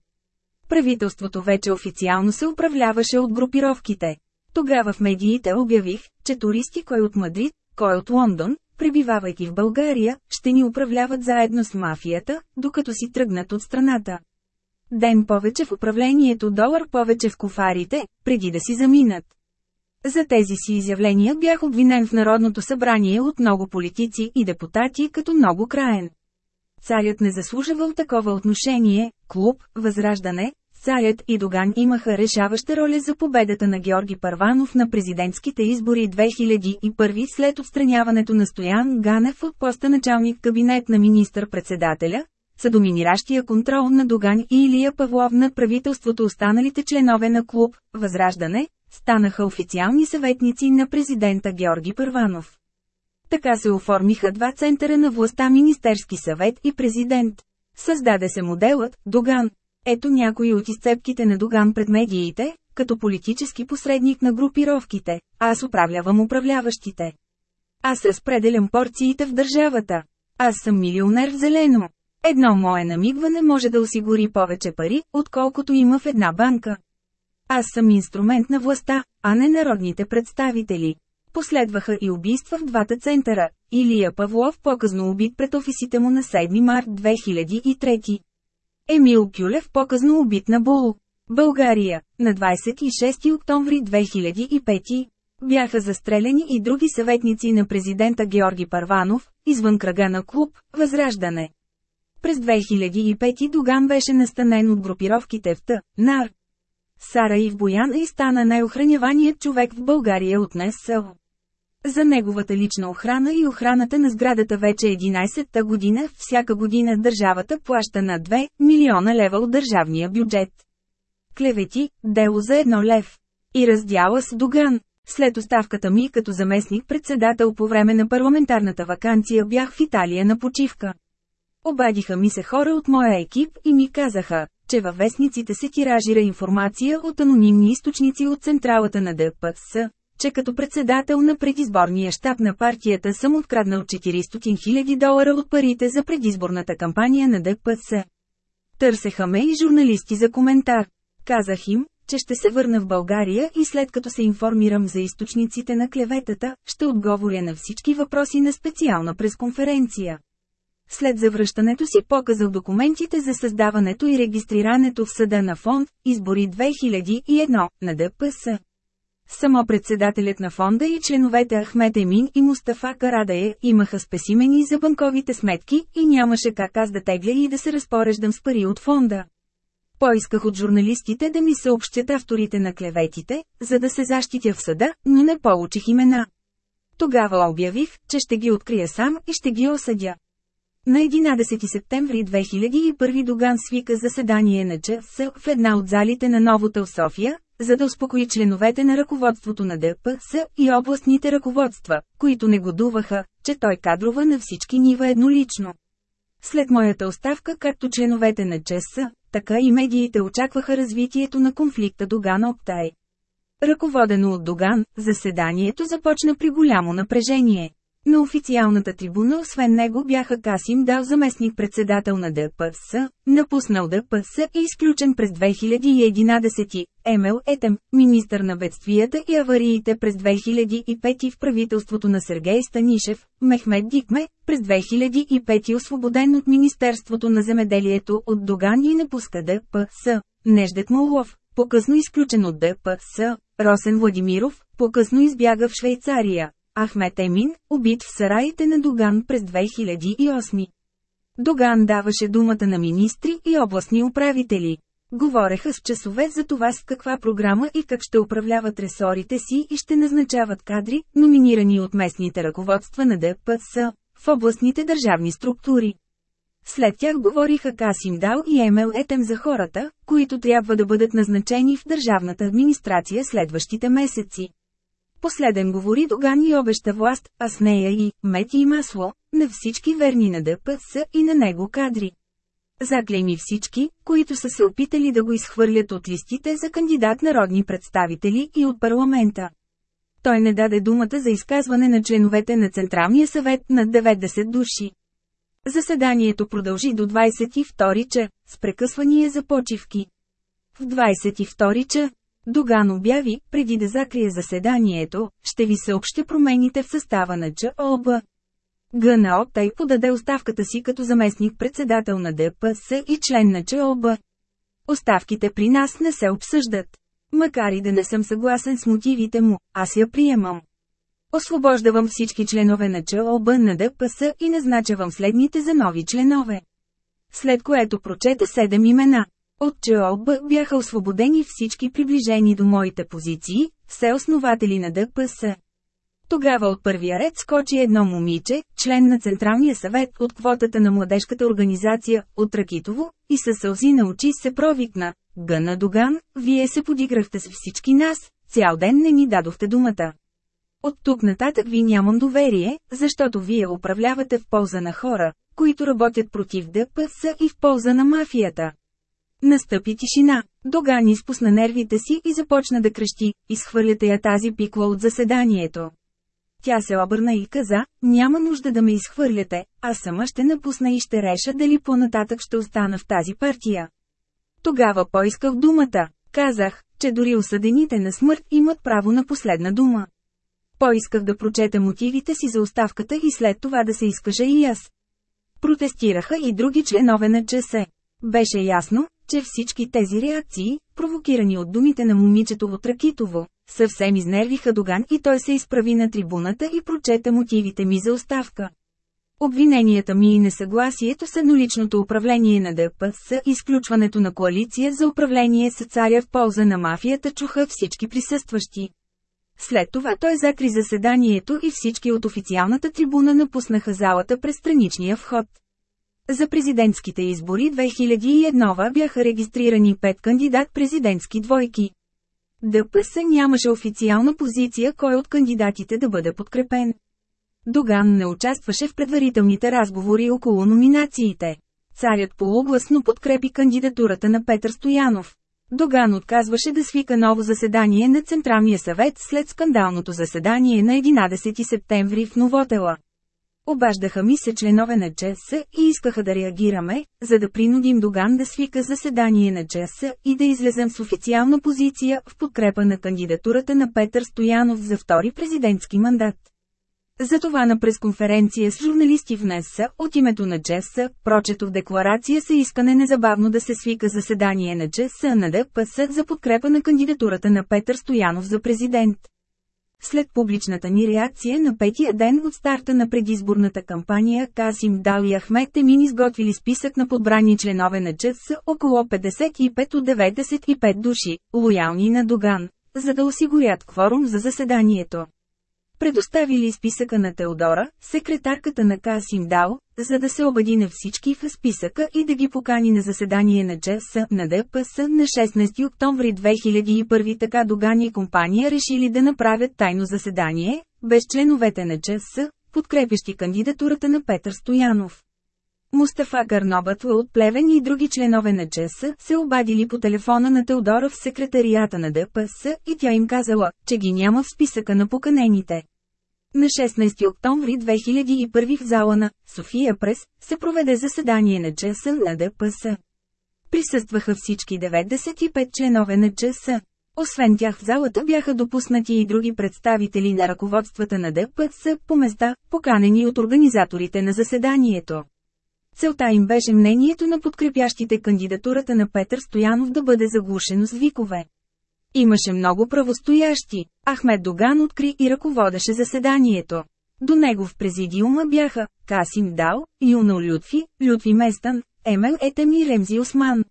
Правителството вече официално се управляваше от групировките. Тогава в медиите обявих, че туристи кой от Мадрид, кой от Лондон, пребивавайки в България, ще ни управляват заедно с мафията, докато си тръгнат от страната. Ден повече в управлението, долар повече в кофарите, преди да си заминат. За тези си изявления бях обвинен в Народното събрание от много политици и депутати като много краен. Царят не заслужавал такова отношение, клуб, възраждане, царят и Доган имаха решаваща роля за победата на Георги Парванов на президентските избори 2001 след отстраняването на Стоян Ганев от поста началник кабинет на министър-председателя, са доминиращия контрол на Доган и Илия Павлов над правителството останалите членове на клуб, Възраждане, станаха официални съветници на президента Георги Първанов. Така се оформиха два центъра на властта Министерски съвет и президент. Създаде се моделът Доган. Ето някои от изцепките на Доган пред медиите, като политически посредник на групировките, аз управлявам управляващите. Аз разпределям порциите в държавата. Аз съм милионер в зелено. Едно мое намигване може да осигури повече пари, отколкото има в една банка. Аз съм инструмент на властта, а не народните представители. Последваха и убийства в двата центъра. Илия Павлов показно убит пред офисите му на 7 март 2003. Емил Кюлев показно убит на Бул. България, на 26 октомври 2005. Бяха застреляни и други съветници на президента Георги Парванов, извън кръга на клуб «Възраждане». През 2005 Доган беше настанен от групировките в Т. НАР. Сара Ив Боян и стана най-охраняваният човек в България от НСО. За неговата лична охрана и охраната на сградата вече 11-та година, всяка година държавата плаща на 2 милиона лева от държавния бюджет. Клевети, дело за едно лев. И раздяла с Доган. След оставката ми като заместник-председател по време на парламентарната вакансия бях в Италия на почивка. Обадиха ми се хора от моя екип и ми казаха, че във вестниците се тиражира информация от анонимни източници от централата на ДПС, че като председател на предизборния щаб на партията съм откраднал 400 000 долара от парите за предизборната кампания на ДПС. Търсеха ме и журналисти за коментар. Казах им, че ще се върна в България и след като се информирам за източниците на клеветата, ще отговоря на всички въпроси на специална пресконференция. След завръщането си показал документите за създаването и регистрирането в съда на фонд «Избори 2001» на ДПС. Само председателят на фонда и членовете Ахмет Емин и Мустафа Карадая имаха спесимени за банковите сметки и нямаше как аз да тегля и да се разпореждам с пари от фонда. Поисках от журналистите да ми съобщят авторите на клеветите, за да се защитя в съда, но не получих имена. Тогава обявих, че ще ги открия сам и ще ги осъдя. На 11 септември 2001 Доган свика заседание на ЧС в една от залите на Новотел София, за да успокои членовете на ръководството на ДПС и областните ръководства, които негодуваха, че той кадрова на всички нива еднолично. След моята оставка както членовете на ЧС, така и медиите очакваха развитието на конфликта Доган-Октай. Ръководено от Доган, заседанието започна при голямо напрежение. На официалната трибуна освен него бяха Касим Дал заместник-председател на ДПС, напуснал ДПС и изключен през 2011, Емел Етем, министър на бедствията и авариите през 2005 в правителството на Сергей Станишев, Мехмед Дикме, през 2005 освободен от Министерството на земеделието от Доган и напуска ДПС, Неждет Молов, по-късно изключен от ДПС, Росен Владимиров, по-късно избяга в Швейцария. Ахмет Емин, убит в сараите на Доган през 2008. Доган даваше думата на министри и областни управители. Говореха с часове за това с каква програма и как ще управляват ресорите си и ще назначават кадри, номинирани от местните ръководства на ДПС, в областните държавни структури. След тях говориха Касим Дал и Емел Етем за хората, които трябва да бъдат назначени в държавната администрация следващите месеци. Последен говори Доган и обеща власт, а с нея и мети и масло, на всички верни на ДПС и на него кадри. Заклейми всички, които са се опитали да го изхвърлят от листите за кандидат народни представители и от парламента. Той не даде думата за изказване на членовете на Централния съвет на 90 души. Заседанието продължи до 22 ча, с прекъсвания за почивки. В 22 ча, Доган обяви, преди да закрие заседанието, ще ви съобща промените в състава на ЧОБ. ГНО тъй подаде оставката си като заместник-председател на ДПС и член на ЧОБ. Оставките при нас не се обсъждат. Макар и да не съм съгласен с мотивите му, аз я приемам. Освобождавам всички членове на ЧОБ на ДПС и назначавам следните за нови членове. След което прочета седем имена. От ЧОБ бяха освободени всички приближени до моите позиции, все основатели на ДПС. Тогава от първия ред скочи едно момиче, член на Централния съвет от квотата на младежката организация от Ракитово, и със сълзи на очи се провикна. Гъна Доган, вие се подиграхте с всички нас, цял ден не ни дадохте думата. От тук нататък ви нямам доверие, защото вие управлявате в полза на хора, които работят против ДПС и в полза на мафията. Настъпи тишина. Доган изпусна нервите си и започна да крещи, изхвърляте я тази пикла от заседанието. Тя се обърна и каза, няма нужда да ме изхвърляте, аз сама ще напусна и ще реша дали по-нататък ще остана в тази партия. Тогава поисках думата. Казах, че дори осъдените на смърт имат право на последна дума. Поисках да прочета мотивите си за оставката и след това да се изкажа и аз. Протестираха и други членове на ЧС. Беше ясно, че всички тези реакции, провокирани от думите на момичето от Ракитово, съвсем изнервиха Доган и той се изправи на трибуната и прочета мотивите ми за оставка. Обвиненията ми и несъгласието с едноличното управление на ДПС, изключването на коалиция за управление с царя в полза на мафията чуха всички присъстващи. След това той закри заседанието и всички от официалната трибуна напуснаха залата през страничния вход. За президентските избори 2001 бяха регистрирани пет кандидат-президентски двойки. ДПС нямаше официална позиция кой от кандидатите да бъде подкрепен. Доган не участваше в предварителните разговори около номинациите. Царят полугласно подкрепи кандидатурата на Петър Стоянов. Доган отказваше да свика ново заседание на Централния съвет след скандалното заседание на 11 септември в Новотела. Обаждаха ми се членове на ЧС и искаха да реагираме, за да принудим Доган да свика заседание на ЧС и да излезем с официална позиция в подкрепа на кандидатурата на Петър Стоянов за втори президентски мандат. Затова на пресконференция с журналисти в НЕСА от името на ЧС, прочето в декларация са искане незабавно да се свика заседание на ЧС на ДПС за подкрепа на кандидатурата на Петър Стоянов за президент. След публичната ни реакция на петия ден от старта на предизборната кампания, Касим Дал и Ахмед Темин изготвили списък на подбрани членове на ЧС около 55 от 95 души, лоялни на Доган, за да осигурят кворум за заседанието. Предоставили списъка на Теодора, секретарката на Касим Дал, за да се обади всички в списъка и да ги покани на заседание на ЧС на ДПС на 16 октомври 2001 така Доган и компания решили да направят тайно заседание, без членовете на ЧС, подкрепящи кандидатурата на Петър Стоянов. Мустафа Карнобатла от Плевен и други членове на ЧС се обадили по телефона на Теодора в секретарията на ДПС и тя им казала, че ги няма в списъка на поканените. На 16 октомври 2001 в зала на София Прес се проведе заседание на ЧС на ДПС. Присъстваха всички 95 членове на ЧС. Освен тях в залата бяха допуснати и други представители на ръководствата на ДПС по места, поканени от организаторите на заседанието. Целта им беше мнението на подкрепящите кандидатурата на Петър Стоянов да бъде заглушено с викове. Имаше много правостоящи. Ахмед Доган откри и ръководеше заседанието. До него в президиума бяха Касим Дал, Юно Лютфи, Лютви Местан, Емел Етем и Ремзи Осман.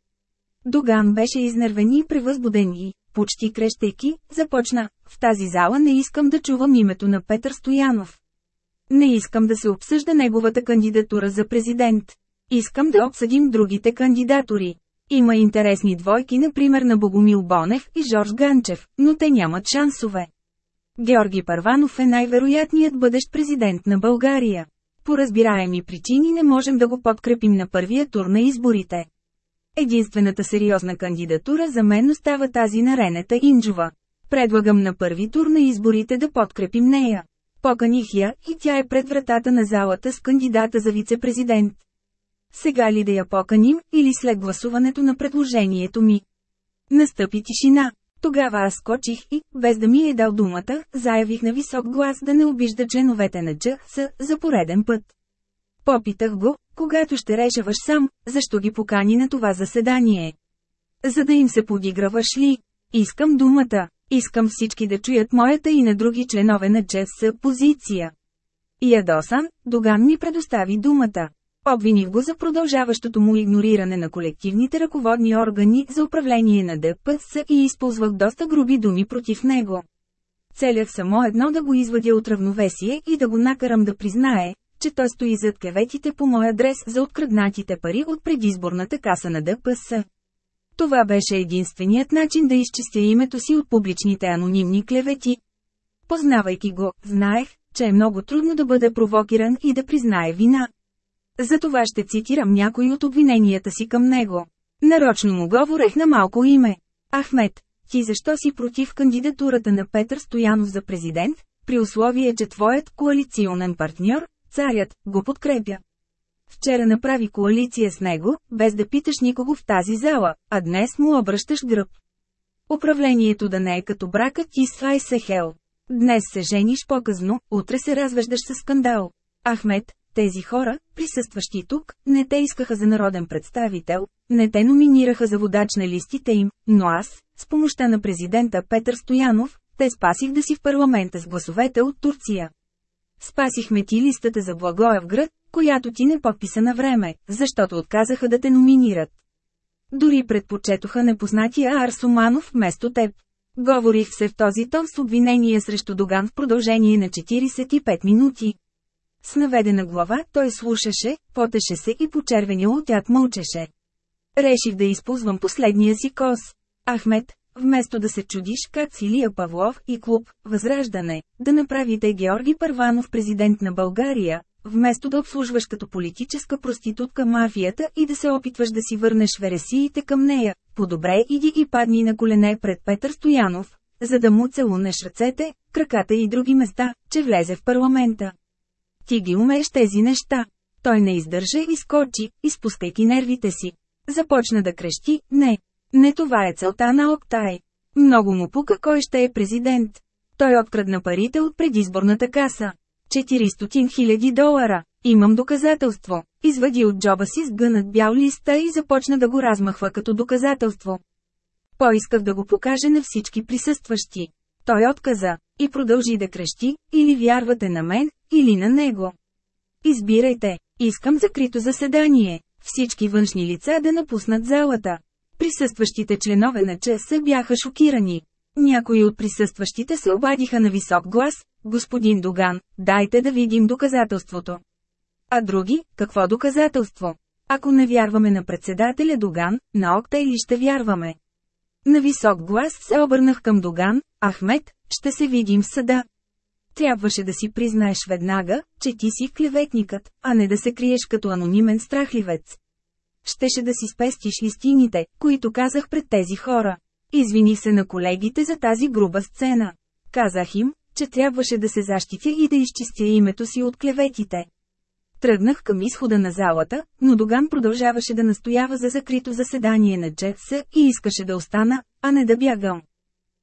Доган беше изнервен и превъзбуден и, почти крещейки, започна, в тази зала не искам да чувам името на Петър Стоянов. Не искам да се обсъжда неговата кандидатура за президент. Искам да обсъдим другите кандидатури. Има интересни двойки например на Богомил Бонев и Жорж Ганчев, но те нямат шансове. Георги Парванов е най-вероятният бъдещ президент на България. По разбираеми причини не можем да го подкрепим на първия тур на изборите. Единствената сериозна кандидатура за мен остава тази на Ренета Инджова. Предлагам на първи тур на изборите да подкрепим нея. Поканих я и тя е пред вратата на залата с кандидата за вице-президент. Сега ли да я поканим, или след гласуването на предложението ми? Настъпи тишина. Тогава аз скочих и, без да ми е дал думата, заявих на висок глас да не обижда членовете на ЧС за пореден път. Попитах го, когато ще решаваш сам, защо ги покани на това заседание. За да им се подиграваш ли? Искам думата. Искам всички да чуят моята и на други членове на ЧС позиция. Ядосан, Доган ми предостави думата. Обвиних го за продължаващото му игнориране на колективните ръководни органи за управление на ДПС и използвах доста груби думи против него. Целях само едно да го извадя от равновесие и да го накарам да признае, че той стои зад кеветите по мой адрес за откраднатите пари от предизборната каса на ДПС. Това беше единственият начин да изчистя името си от публичните анонимни клевети. Познавайки го, знаех, че е много трудно да бъде провокиран и да признае вина. Затова ще цитирам някои от обвиненията си към него. Нарочно му говорех на малко име. Ахмед, ти защо си против кандидатурата на Петър Стоянов за президент, при условие, че твоят коалиционен партньор, царят, го подкрепя? Вчера направи коалиция с него, без да питаш никого в тази зала, а днес му обръщаш гръб. Управлението да не е като бракът ти с Айсехел. Днес се жениш по-късно, утре се развеждаш с скандал. Ахмед, тези хора, присъстващи тук, не те искаха за народен представител, не те номинираха за водач на листите им, но аз, с помощта на президента Петър Стоянов, те спасих да си в парламента с гласовете от Турция. Спасихме ти листата за Благоевград, която ти не подписа на време, защото отказаха да те номинират. Дори предпочетоха непознатия Арсуманов вместо теб. Говорих се в този тон с обвинение срещу Доган в продължение на 45 минути. С наведена глава той слушаше, потеше се и почервенил от тях мълчеше. Реших да използвам последния си кос. Ахмед, вместо да се чудиш как Силия Павлов и клуб «Възраждане», да направите Георги Първанов президент на България, вместо да обслужваш като политическа проститутка мафията и да се опитваш да си върнеш вересиите към нея, по-добре иди и падни на колене пред Петър Стоянов, за да му целунеш ръцете, краката и други места, че влезе в парламента. Ти ги умееш тези неща. Той не издържа и скочи, изпускайки нервите си. Започна да крещи, не. Не това е целта на Октай. Много му пука кой ще е президент. Той открадна парите от предизборната каса. 400 хиляди долара. Имам доказателство. Извади от джоба си сгънат бял листа и започна да го размахва като доказателство. Поисках да го покаже на всички присъстващи. Той отказа и продължи да крещи, или вярвате на мен, или на него. Избирайте, искам закрито заседание, всички външни лица да напуснат залата. Присъстващите членове на ЧС бяха шокирани. Някои от присъстващите се обадиха на висок глас, господин Доган, дайте да видим доказателството. А други, какво доказателство? Ако не вярваме на председателя Доган, на Окта или ще вярваме? На висок глас се обърнах към Доган, Ахмед, ще се видим в съда. Трябваше да си признаеш веднага, че ти си клеветникът, а не да се криеш като анонимен страхливец. Щеше да си спестиш истините, които казах пред тези хора. Извини се на колегите за тази груба сцена. Казах им, че трябваше да се защитя и да изчистя името си от клеветите. Тръгнах към изхода на залата, но Доган продължаваше да настоява за закрито заседание на ДЖС и искаше да остана, а не да бягам.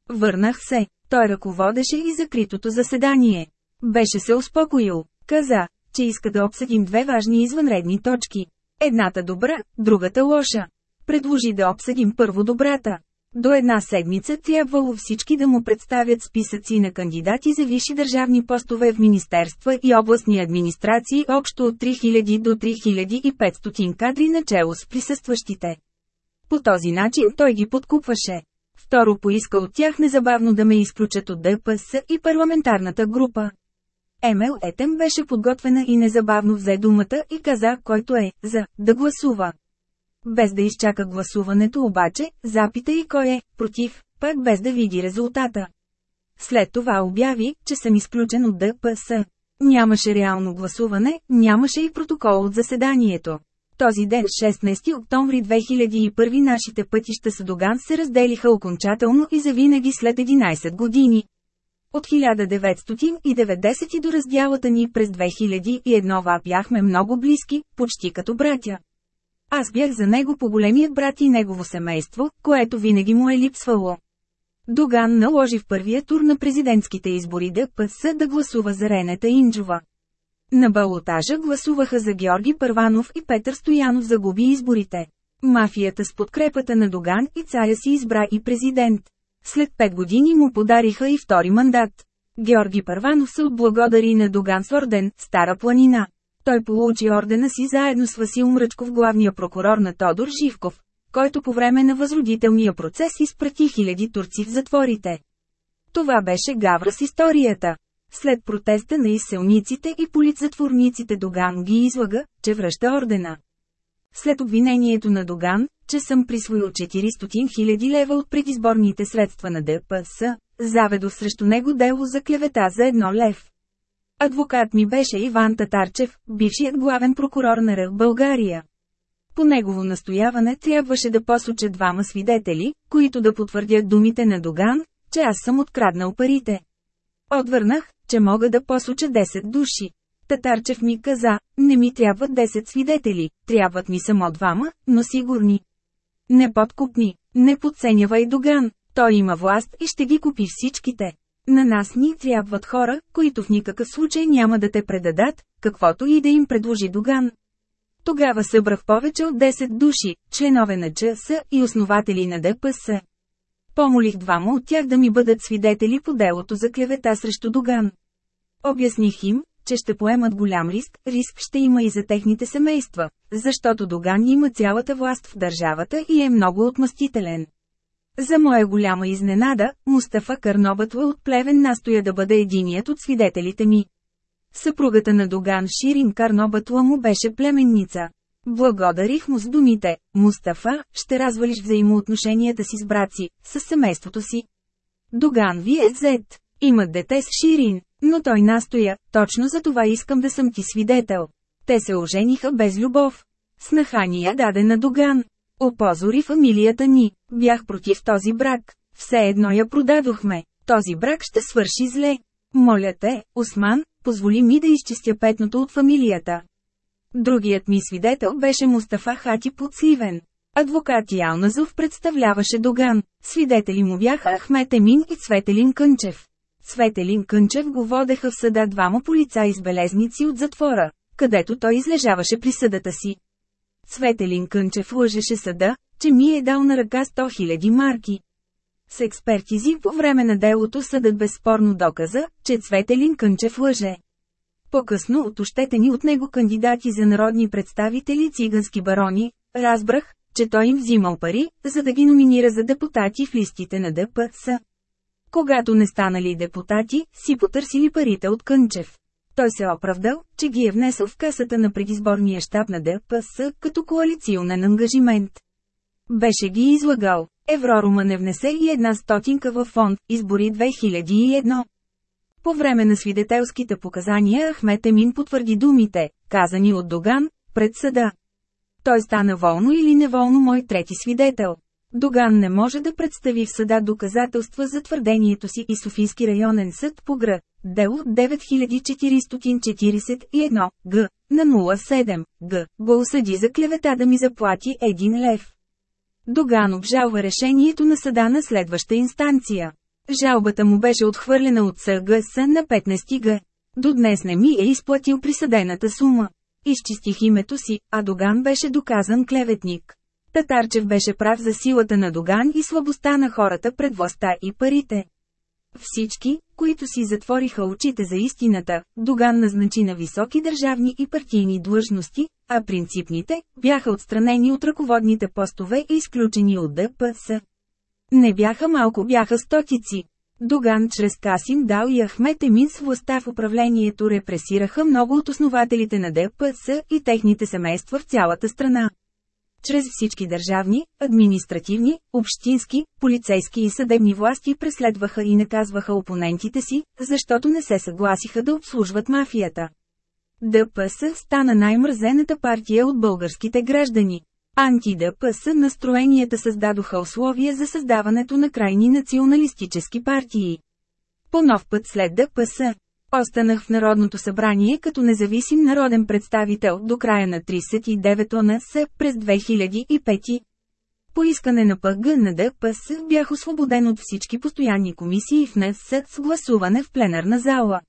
Върнах се, той ръководеше и закритото заседание. Беше се успокоил. Каза, че иска да обсъдим две важни извънредни точки. Едната добра, другата лоша. Предложи да обсъдим първо добрата. До една седмица трябвало всички да му представят списъци на кандидати за висши държавни постове в министерства и областни администрации общо от 3000 до 3500 кадри начало с присъстващите. По този начин той ги подкупваше. Второ поиска от тях незабавно да ме изключат от ДПС и парламентарната група. Емел Етем беше подготвена и незабавно взе думата и каза, който е, за, да гласува. Без да изчака гласуването обаче, запита и кой е, против, пък без да види резултата. След това обяви, че съм изключен от ДПС. Нямаше реално гласуване, нямаше и протокол от заседанието. Този ден, 16 октомври 2001 нашите пътища с Доган се разделиха окончателно и завинаги след 11 години. От 1990 до раздялата ни през 2001 бяхме много близки, почти като братя. Аз бях за него по големият брат и негово семейство, което винаги му е липсвало. Доган наложи в първия тур на президентските избори ДПС да гласува за Ренета Инджова. На балотажа гласуваха за Георги Първанов и Петър Стоянов загуби изборите. Мафията с подкрепата на Доган и царя си избра и президент. След пет години му подариха и втори мандат. Георги Първанов се отблагодари на Доган с орден «Стара планина». Той получи ордена си заедно с Васил Мръчков главния прокурор на Тодор Живков, който по време на възродителния процес изпрати хиляди турци в затворите. Това беше гавра с историята. След протеста на изселниците и политзатворниците Доган ги излага, че връща ордена. След обвинението на Доган, че съм присвоил 400 000 лева от предизборните средства на ДПС, заведо срещу него дело за клевета за едно лев. Адвокат ми беше Иван Татарчев, бившият главен прокурор на Ръх България. По негово настояване трябваше да посоча двама свидетели, които да потвърдят думите на Доган, че аз съм откраднал парите. Отвърнах, че мога да посоча 10 души. Татарчев ми каза, не ми трябват 10 свидетели, трябват ми само двама, но сигурни. Не подкупни, не подценявай Доган, той има власт и ще ги купи всичките. На нас ни трябват хора, които в никакъв случай няма да те предадат, каквото и да им предложи Доган. Тогава събрах повече от 10 души, членове на ЧС и основатели на ДПС. Помолих двама от тях да ми бъдат свидетели по делото за клевета срещу Доган. Обясних им, че ще поемат голям риск, риск ще има и за техните семейства, защото Доган има цялата власт в държавата и е много отмъстителен. За моя голяма изненада, Мустафа Карнобатла от Плевен настоя да бъде единият от свидетелите ми. Съпругата на Доган Ширин Карнобатла му беше племенница. Благодарих му с думите, Мустафа, ще развалиш взаимоотношенията си с брат си, с семейството си. Доган ви е зет. Имат дете с Ширин, но той настоя, точно за това искам да съм ти свидетел. Те се ожениха без любов. Снаха ни я даде на Доган. Опозори фамилията ни. Бях против този брак. Все едно я продадохме. Този брак ще свърши зле. Моля те, Осман, позволи ми да изчистя петното от фамилията. Другият ми свидетел беше Мустафа Хати под Сливен. Адвокат Ялназов представляваше Доган. Свидетели му бяха Ахмет Емин и Цветелин Кънчев. Цветелин Кънчев го водеха в съда двама полицаи с белезници от затвора, където той излежаваше присъдата си. Цветелин Кънчев лъжеше съда, че ми е дал на ръка 100 000 марки. С експертизи по време на делото съдът безспорно доказа, че Цветелин Кънчев лъже. По-късно от ощетени от него кандидати за народни представители цигански барони, разбрах, че той им взимал пари, за да ги номинира за депутати в листите на ДПС. Когато не станали депутати, си потърсили парите от Кънчев. Той се оправдал, че ги е внесъл в касата на предизборния щаб на ДПС като коалиционен ангажимент. Беше ги излагал. Еврорума не внесе и една стотинка във фонд «Избори 2001». По време на свидетелските показания Ахмет Емин потвърди думите, казани от Доган, пред съда. Той стана волно или неволно мой трети свидетел. Доган не може да представи в съда доказателства за твърдението си и Софийски районен съд по град. Дело 9441 Г. На 07 Г. Го осъди за клевета да ми заплати 1 лев. Доган обжалва решението на съда на следваща инстанция. Жалбата му беше отхвърлена от СГС на 15 г. До днес не ми е изплатил присъдената сума. Изчистих името си, а Доган беше доказан клеветник. Татарчев беше прав за силата на Доган и слабостта на хората пред властта и парите. Всички, които си затвориха очите за истината, Доган назначи на високи държавни и партийни длъжности, а принципните, бяха отстранени от ръководните постове и изключени от ДПС. Не бяха малко, бяха стотици. Доган чрез Касим Дал и Ахмет Емин с властта в управлението репресираха много от основателите на ДПС и техните семейства в цялата страна. Чрез всички държавни, административни, общински, полицейски и съдебни власти преследваха и наказваха опонентите си, защото не се съгласиха да обслужват мафията. ДПС стана най-мразената партия от българските граждани. Анти-ДПС настроенията създадоха условия за създаването на крайни националистически партии. По нов път след ДПС. Останах в Народното събрание като независим народен представител до края на 39-то НС през 2005. По искане на ПГ на ДПС бях освободен от всички постоянни комисии в НС с гласуване в пленарна зала.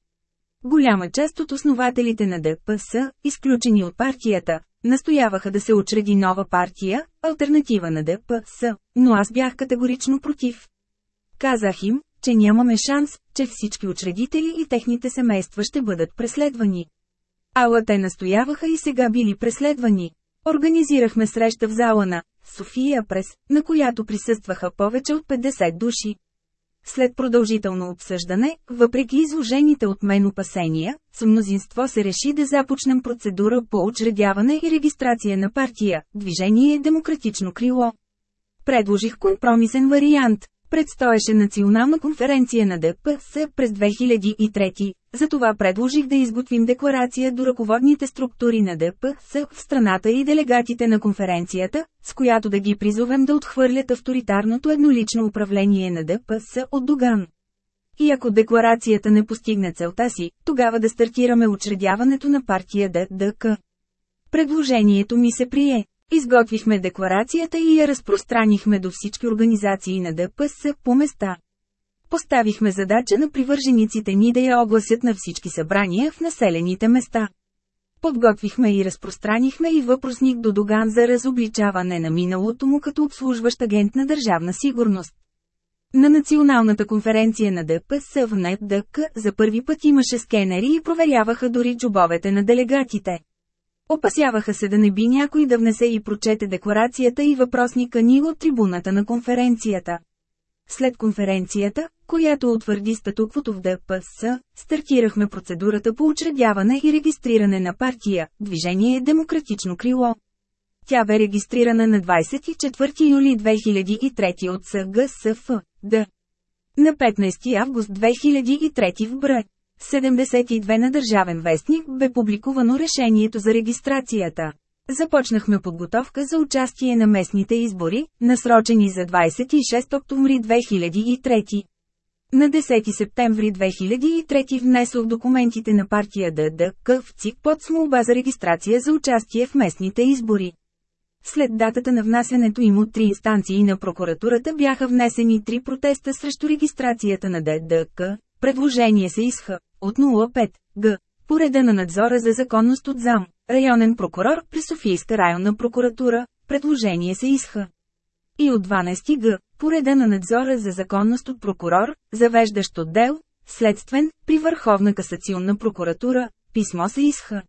Голяма част от основателите на ДПС, изключени от партията, настояваха да се учреди нова партия, альтернатива на ДПС, но аз бях категорично против. Казах им, че нямаме шанс, че всички учредители и техните семейства ще бъдат преследвани. Ала те настояваха и сега били преследвани. Организирахме среща в зала на София Прес, на която присъстваха повече от 50 души. След продължително обсъждане, въпреки изложените от мен опасения, с мнозинство се реши да започнем процедура по учредяване и регистрация на партия, движение Демократично крило. Предложих компромисен вариант, Предстоеше национална конференция на ДПС през 2003, затова предложих да изготвим декларация до ръководните структури на ДПС в страната и делегатите на конференцията, с която да ги призовем да отхвърлят авторитарното еднолично управление на ДПС от Доган. И ако декларацията не постигне целта си, тогава да стартираме учредяването на партия ДДК. Предложението ми се прие. Изготвихме декларацията и я разпространихме до всички организации на ДПС по места. Поставихме задача на привържениците ни да я огласят на всички събрания в населените места. Подготвихме и разпространихме и въпросник до Доган за разобличаване на миналото му като обслужващ агент на държавна сигурност. На националната конференция на ДПС в НЕПДК за първи път имаше скенери и проверяваха дори джобовете на делегатите. Опасяваха се да не би някой да внесе и прочете декларацията и въпросника ни от трибуната на конференцията. След конференцията, която утвърди статуквото в ДПС, стартирахме процедурата по учредяване и регистриране на партия, Движение Демократично крило. Тя бе регистрирана на 24 юли 2003 от СГСФ, Д. На 15 август 2003 в Бр. 72 на Държавен вестник бе публикувано решението за регистрацията. Започнахме подготовка за участие на местните избори, насрочени за 26 октомври 2003. На 10 септември 2003 внесох документите на партия ДДК в ЦИК под смолба за регистрация за участие в местните избори. След датата на внасянето им от три инстанции на прокуратурата бяха внесени три протеста срещу регистрацията на ДДК. Предложение се изха от 05 г. По реда на надзора за законност от ЗАМ, районен прокурор при Софийска районна прокуратура, предложение се изха. И от 12 г. По реда на надзора за законност от прокурор, завеждащ отдел, следствен, при Върховна касационна прокуратура, писмо се изха.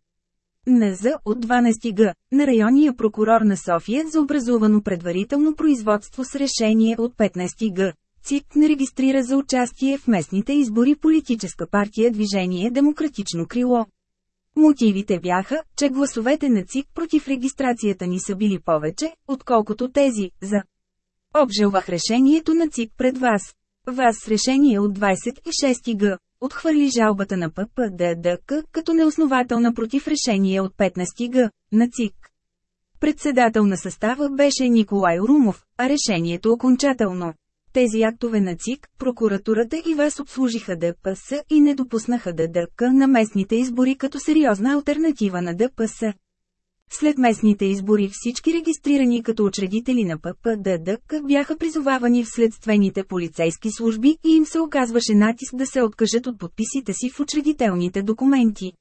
НЗ от 12 г. на районния прокурор на София за образувано предварително производство с решение от 15 г. ЦИК не регистрира за участие в местните избори политическа партия Движение Демократично крило. Мотивите бяха, че гласовете на ЦИК против регистрацията ни са били повече, отколкото тези, за. Обжалвах решението на ЦИК пред вас. Вас решение от 26 г. Отхвърли жалбата на ППДДК като неоснователна против решение от 15 г. на ЦИК. Председател на състава беше Николай Румов, а решението окончателно. Тези актове на ЦИК, прокуратурата и вас обслужиха ДПС и не допуснаха ДДК на местните избори като сериозна альтернатива на ДПС. След местните избори всички регистрирани като учредители на ППДДК бяха призовавани в следствените полицейски служби и им се оказваше натиск да се откажат от подписите си в учредителните документи.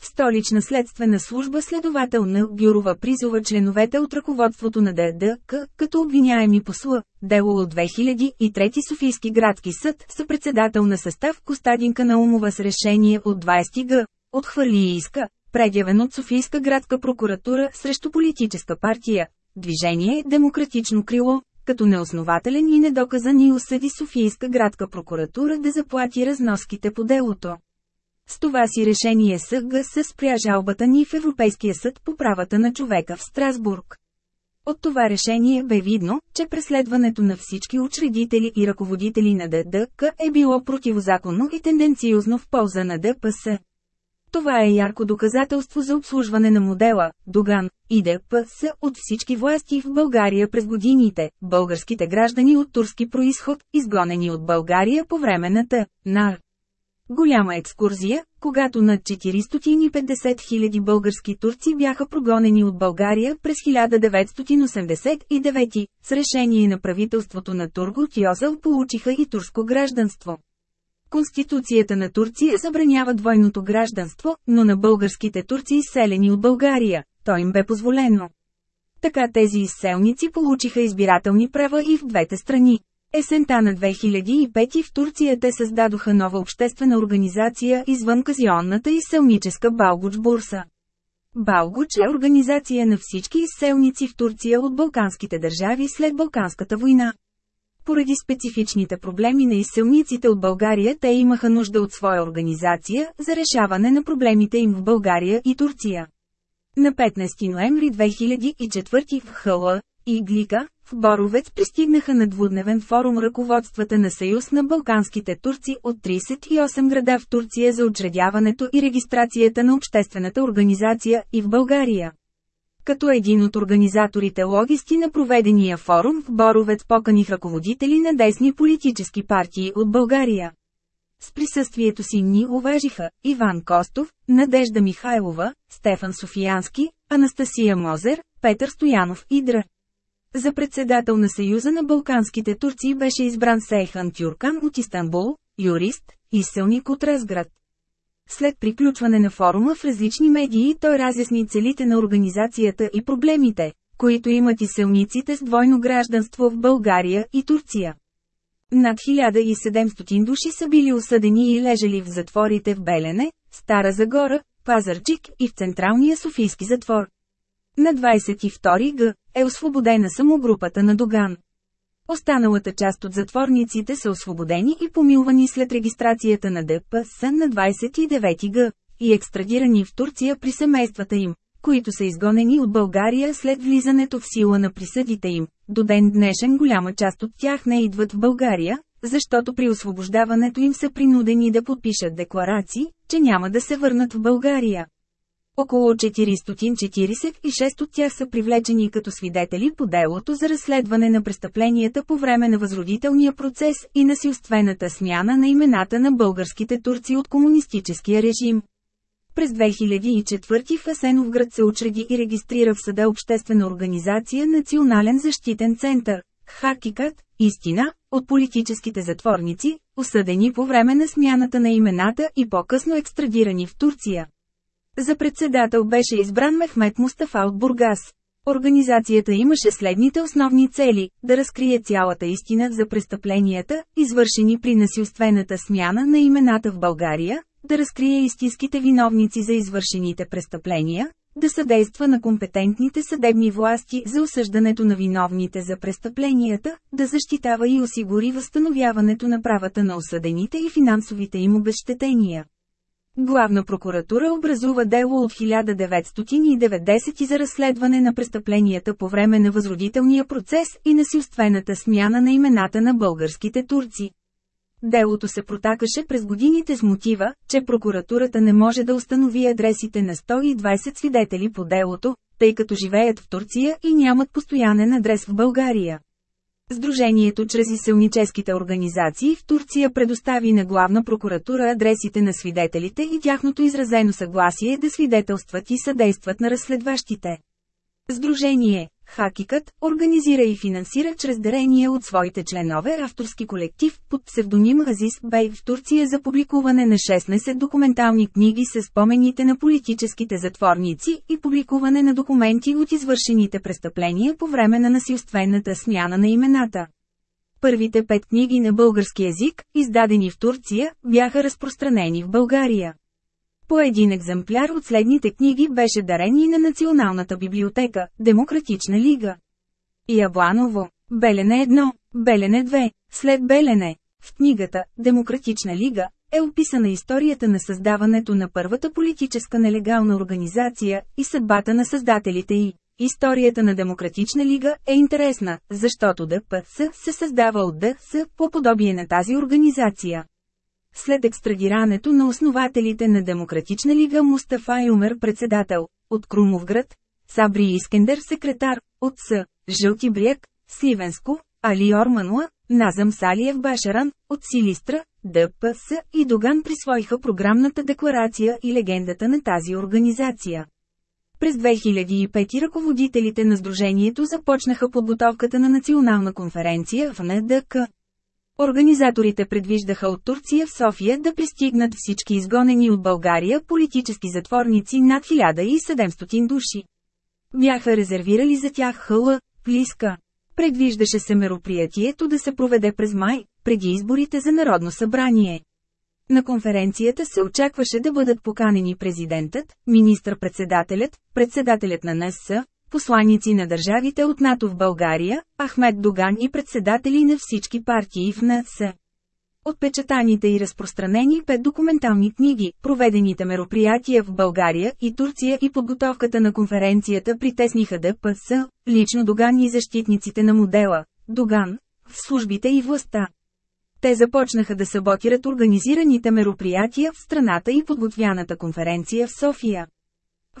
В столична следствена служба следовател на Гюрова призова членовете от ръководството на ДДК, като обвиняеми посла, дело от 2003 Софийски градски съд, съпредседател на състав Костадинка Наумова с решение от 20 г. Отхвърли иска, предявен от Софийска градска прокуратура срещу политическа партия, Движение Демократично крило, като неоснователен и недоказан и осъди Софийска градска прокуратура да заплати разноските по делото. С това си решение СГ се спря жалбата ни в Европейския съд по правата на човека в Страсбург. От това решение бе видно, че преследването на всички учредители и ръководители на ДДК е било противозаконно и тенденциозно в полза на ДПС. Това е ярко доказателство за обслужване на модела, Доган, и ДПС от всички власти в България през годините, българските граждани от турски происход, изгонени от България по време на Т. Голяма екскурзия, когато над 450 000 български турци бяха прогонени от България през 1989, с решение на правителството на Тургут Йозел получиха и турско гражданство. Конституцията на Турция забранява двойното гражданство, но на българските турци изселени от България, то им бе позволено. Така тези изселници получиха избирателни права и в двете страни. Есента на 2005 в Турция те създадоха нова обществена организация извън казионната изселническа Балгуч Бурса. Балгуч е организация на всички изселници в Турция от балканските държави след Балканската война. Поради специфичните проблеми на изселниците от България те имаха нужда от своя организация за решаване на проблемите им в България и Турция. На 15 ноември 2004 в Хъла, Иглика, в Боровец пристигнаха на двудневен форум ръководствата на Съюз на балканските турци от 38 града в Турция за учредяването и регистрацията на обществената организация и в България. Като един от организаторите логисти на проведения форум в Боровец поканих ръководители на десни политически партии от България. С присъствието си ни уважиха Иван Костов, Надежда Михайлова, Стефан Софиянски, Анастасия Мозер, Петър Стоянов и Др. За председател на Съюза на балканските турци беше избран Сейхан Тюркан от Истанбул, юрист, изселник от Разград. След приключване на форума в различни медии той разясни целите на организацията и проблемите, които имат изселниците с двойно гражданство в България и Турция. Над 1700 души са били осъдени и лежали в затворите в Белене, Стара Загора, Пазарчик и в Централния Софийски затвор. На 22 г. е освободена самогрупата на Доган. Останалата част от затворниците са освободени и помилвани след регистрацията на ДПС на 29 г. и екстрадирани в Турция при семействата им, които са изгонени от България след влизането в сила на присъдите им. До ден днешен голяма част от тях не идват в България, защото при освобождаването им са принудени да подпишат декларации, че няма да се върнат в България. Около 446 от тях са привлечени като свидетели по делото за разследване на престъпленията по време на възродителния процес и насилствената смяна на имената на българските турци от комунистическия режим. През 2004 в Асеновград се учреди и регистрира в съда обществена организация Национален защитен център. Хакикат, истина, от политическите затворници, осъдени по време на смяната на имената и по-късно екстрадирани в Турция. За председател беше избран Мехмет Мустафа от Бургас. Организацията имаше следните основни цели – да разкрие цялата истина за престъпленията, извършени при насилствената смяна на имената в България, да разкрие истинските виновници за извършените престъпления, да съдейства на компетентните съдебни власти за осъждането на виновните за престъпленията, да защитава и осигури възстановяването на правата на осъдените и финансовите им обещетения. Главна прокуратура образува дело от 1990 за разследване на престъпленията по време на възродителния процес и насилствената смяна на имената на българските турци. Делото се протакаше през годините с мотива, че прокуратурата не може да установи адресите на 120 свидетели по делото, тъй като живеят в Турция и нямат постоянен адрес в България. Сдружението чрез изселническите организации в Турция предостави на главна прокуратура адресите на свидетелите и тяхното изразено съгласие да свидетелстват и съдействат на разследващите. Сдружение Хакикът организира и финансира чрез дарения от своите членове авторски колектив под псевдоним Азис Бей в Турция за публикуване на 16 документални книги с спомените на политическите затворници и публикуване на документи от извършените престъпления по време на насилствената смяна на имената. Първите пет книги на български язик, издадени в Турция, бяха разпространени в България. По един екземпляр от следните книги беше дарен и на Националната библиотека, Демократична лига. Ябланово, Белене 1, Белене 2, след Белене. В книгата «Демократична лига» е описана историята на създаването на първата политическа нелегална организация и съдбата на създателите й. Историята на Демократична лига е интересна, защото ДПС се създава от ДС по подобие на тази организация. След екстрадирането на основателите на Демократична лига Мустафа Юмер председател, от Крумовград, Сабри Искендер секретар, от С. Жълти бряг, Сливенско, Али Ормануа, Назъм Салиев Башаран, от Силистра, ДПС и Доган присвоиха програмната декларация и легендата на тази организация. През 2005 ръководителите на Сдружението започнаха подготовката на национална конференция в НДК. Организаторите предвиждаха от Турция в София да пристигнат всички изгонени от България политически затворници над 1700 души. Бяха резервирали за тях хъла, плиска. Предвиждаше се мероприятието да се проведе през май, преди изборите за Народно събрание. На конференцията се очакваше да бъдат поканени президентът, министър-председателят, председателят на НС, посланици на държавите от НАТО в България, Ахмед Доган и председатели на всички партии в НС. Отпечатаните и разпространени пет документални книги, проведените мероприятия в България и Турция и подготовката на конференцията притесниха ДПС, лично Доган и защитниците на модела, Доган, в службите и властта. Те започнаха да саботират организираните мероприятия в страната и подготвяната конференция в София.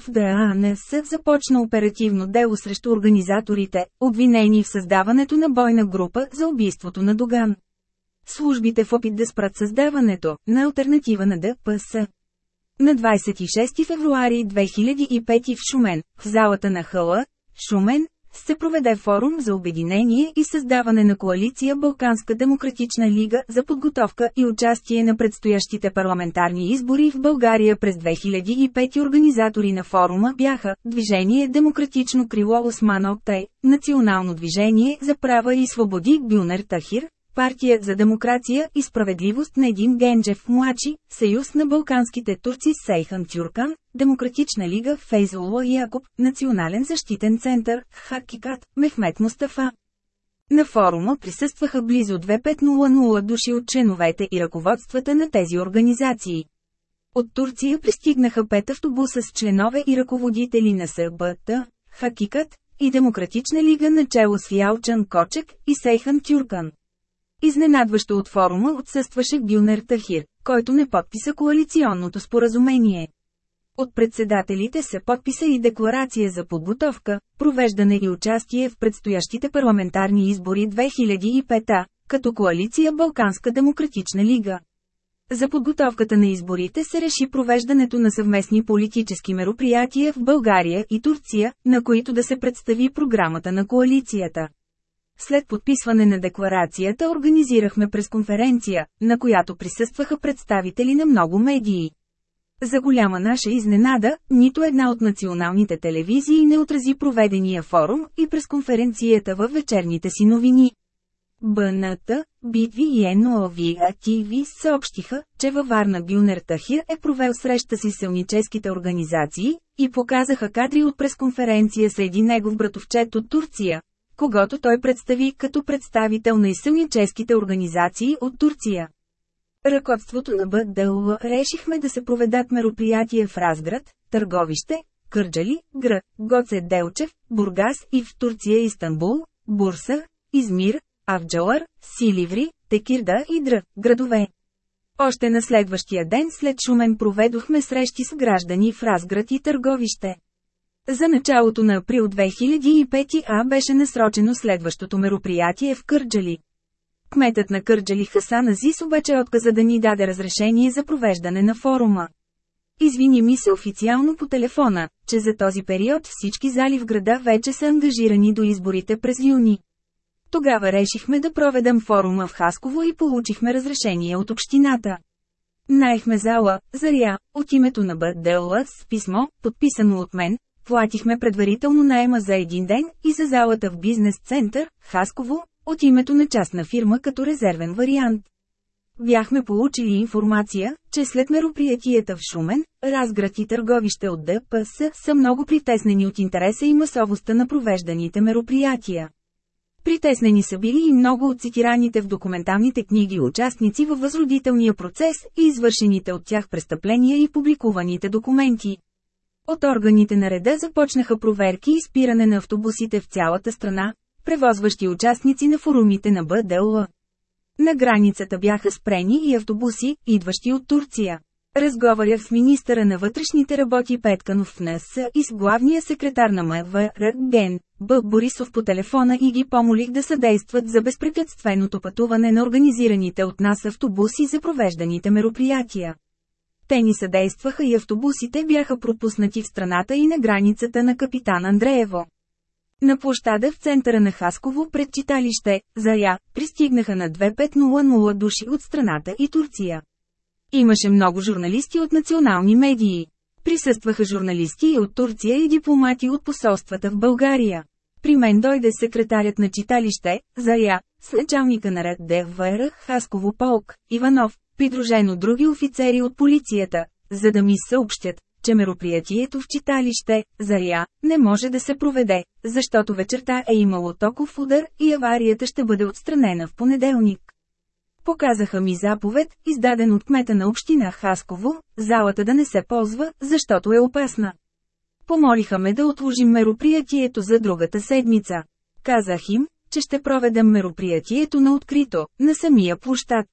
В ДАНС започна оперативно дело срещу организаторите, обвинени в създаването на бойна група за убийството на Доган. Службите в опит да спрат създаването на альтернатива на ДПС. На 26 февруари 2005 в Шумен, в залата на Хъла, Шумен, се проведе форум за обединение и създаване на коалиция Балканска демократична лига за подготовка и участие на предстоящите парламентарни избори в България през 2005 организатори на форума бяха Движение Демократично крило Осман Октай, Национално движение за права и свободи Бюнер Тахир, Партия за демокрация и справедливост на един Генджев Младши, Съюз на балканските турци Сейхан Тюркан, Демократична лига Фейзулла Якоб, Национален защитен център, Хакикат, Мехмет Мустафа. На форума присъстваха близо 2500 души от членовете и ръководствата на тези организации. От Турция пристигнаха пет автобуса с членове и ръководители на СБТ, Хакикът и Демократична лига на чело с Ялчан Кочек и Сейхан Тюркан. Изненадващо от форума отсъстваше Гюнер Тахир, който не подписа коалиционното споразумение. От председателите се подписа и декларация за подготовка, провеждане и участие в предстоящите парламентарни избори 2005, като коалиция Балканска демократична лига. За подготовката на изборите се реши провеждането на съвместни политически мероприятия в България и Турция, на които да се представи програмата на коалицията. След подписване на декларацията организирахме пресконференция, на която присъстваха представители на много медии. За голяма наша изненада, нито една от националните телевизии не отрази проведения форум и пресконференцията във вечерните си новини. БНТ, Битви и НОВА ТВ съобщиха, че във Варна Гюнер Тахир е провел среща си с сълническите организации и показаха кадри от пресконференция с негов братовчет от Турция, когато той представи като представител на изсълническите организации от Турция. Ръководството на БДЛ решихме да се проведат мероприятия в Разград, Търговище, Кърджали, Град, Гоце Делчев, Бургас и в Турция Истанбул, Бурса, Измир, Авджалар, Силиври, Текирда и Др, градове. Още на следващия ден след Шумен проведохме срещи с граждани в Разград и Търговище. За началото на април 2005 А беше насрочено следващото мероприятие в Кърджали. Кметът на Кърджали Хасан Азис обаче отказа да ни даде разрешение за провеждане на форума. Извини ми се официално по телефона, че за този период всички зали в града вече са ангажирани до изборите през юни. Тогава решихме да проведем форума в Хасково и получихме разрешение от общината. Наехме зала, Заря, от името на БДЛ с писмо, подписано от мен, платихме предварително найема за един ден и за залата в бизнес център, Хасково, от името на частна фирма като резервен вариант. Бяхме получили информация, че след мероприятията в Шумен, Разград и търговище от ДПС са много притеснени от интереса и масовостта на провежданите мероприятия. Притеснени са били и много от цитираните в документалните книги участници във възродителния процес и извършените от тях престъпления и публикуваните документи. От органите на реда започнаха проверки и спиране на автобусите в цялата страна, превозващи участници на форумите на БДЛ. На границата бяха спрени и автобуси, идващи от Турция. Разговарях с министъра на вътрешните работи Петканов в НС и с главния секретар на МВР Ген, Б. Борисов по телефона и ги помолих да съдействат за безпрепятственото пътуване на организираните от нас автобуси за провежданите мероприятия. Те ни съдействаха и автобусите бяха пропуснати в страната и на границата на капитан Андреево. На площада в центъра на Хасково пред читалище, Заря, пристигнаха на 2500 души от страната и Турция. Имаше много журналисти от национални медии. Присъстваха журналисти и от Турция и дипломати от посолствата в България. При мен дойде секретарят на читалище, Заря, с началника на ред Хасково полк, Иванов, придружен от други офицери от полицията, за да ми съобщят, че мероприятието в читалище, Заря, не може да се проведе, защото вечерта е имало токов удар и аварията ще бъде отстранена в понеделник. Показаха ми заповед, издаден от кмета на община Хасково, залата да не се ползва, защото е опасна. Помолиха ме да отложим мероприятието за другата седмица. Казах им, че ще проведем мероприятието на открито, на самия площад.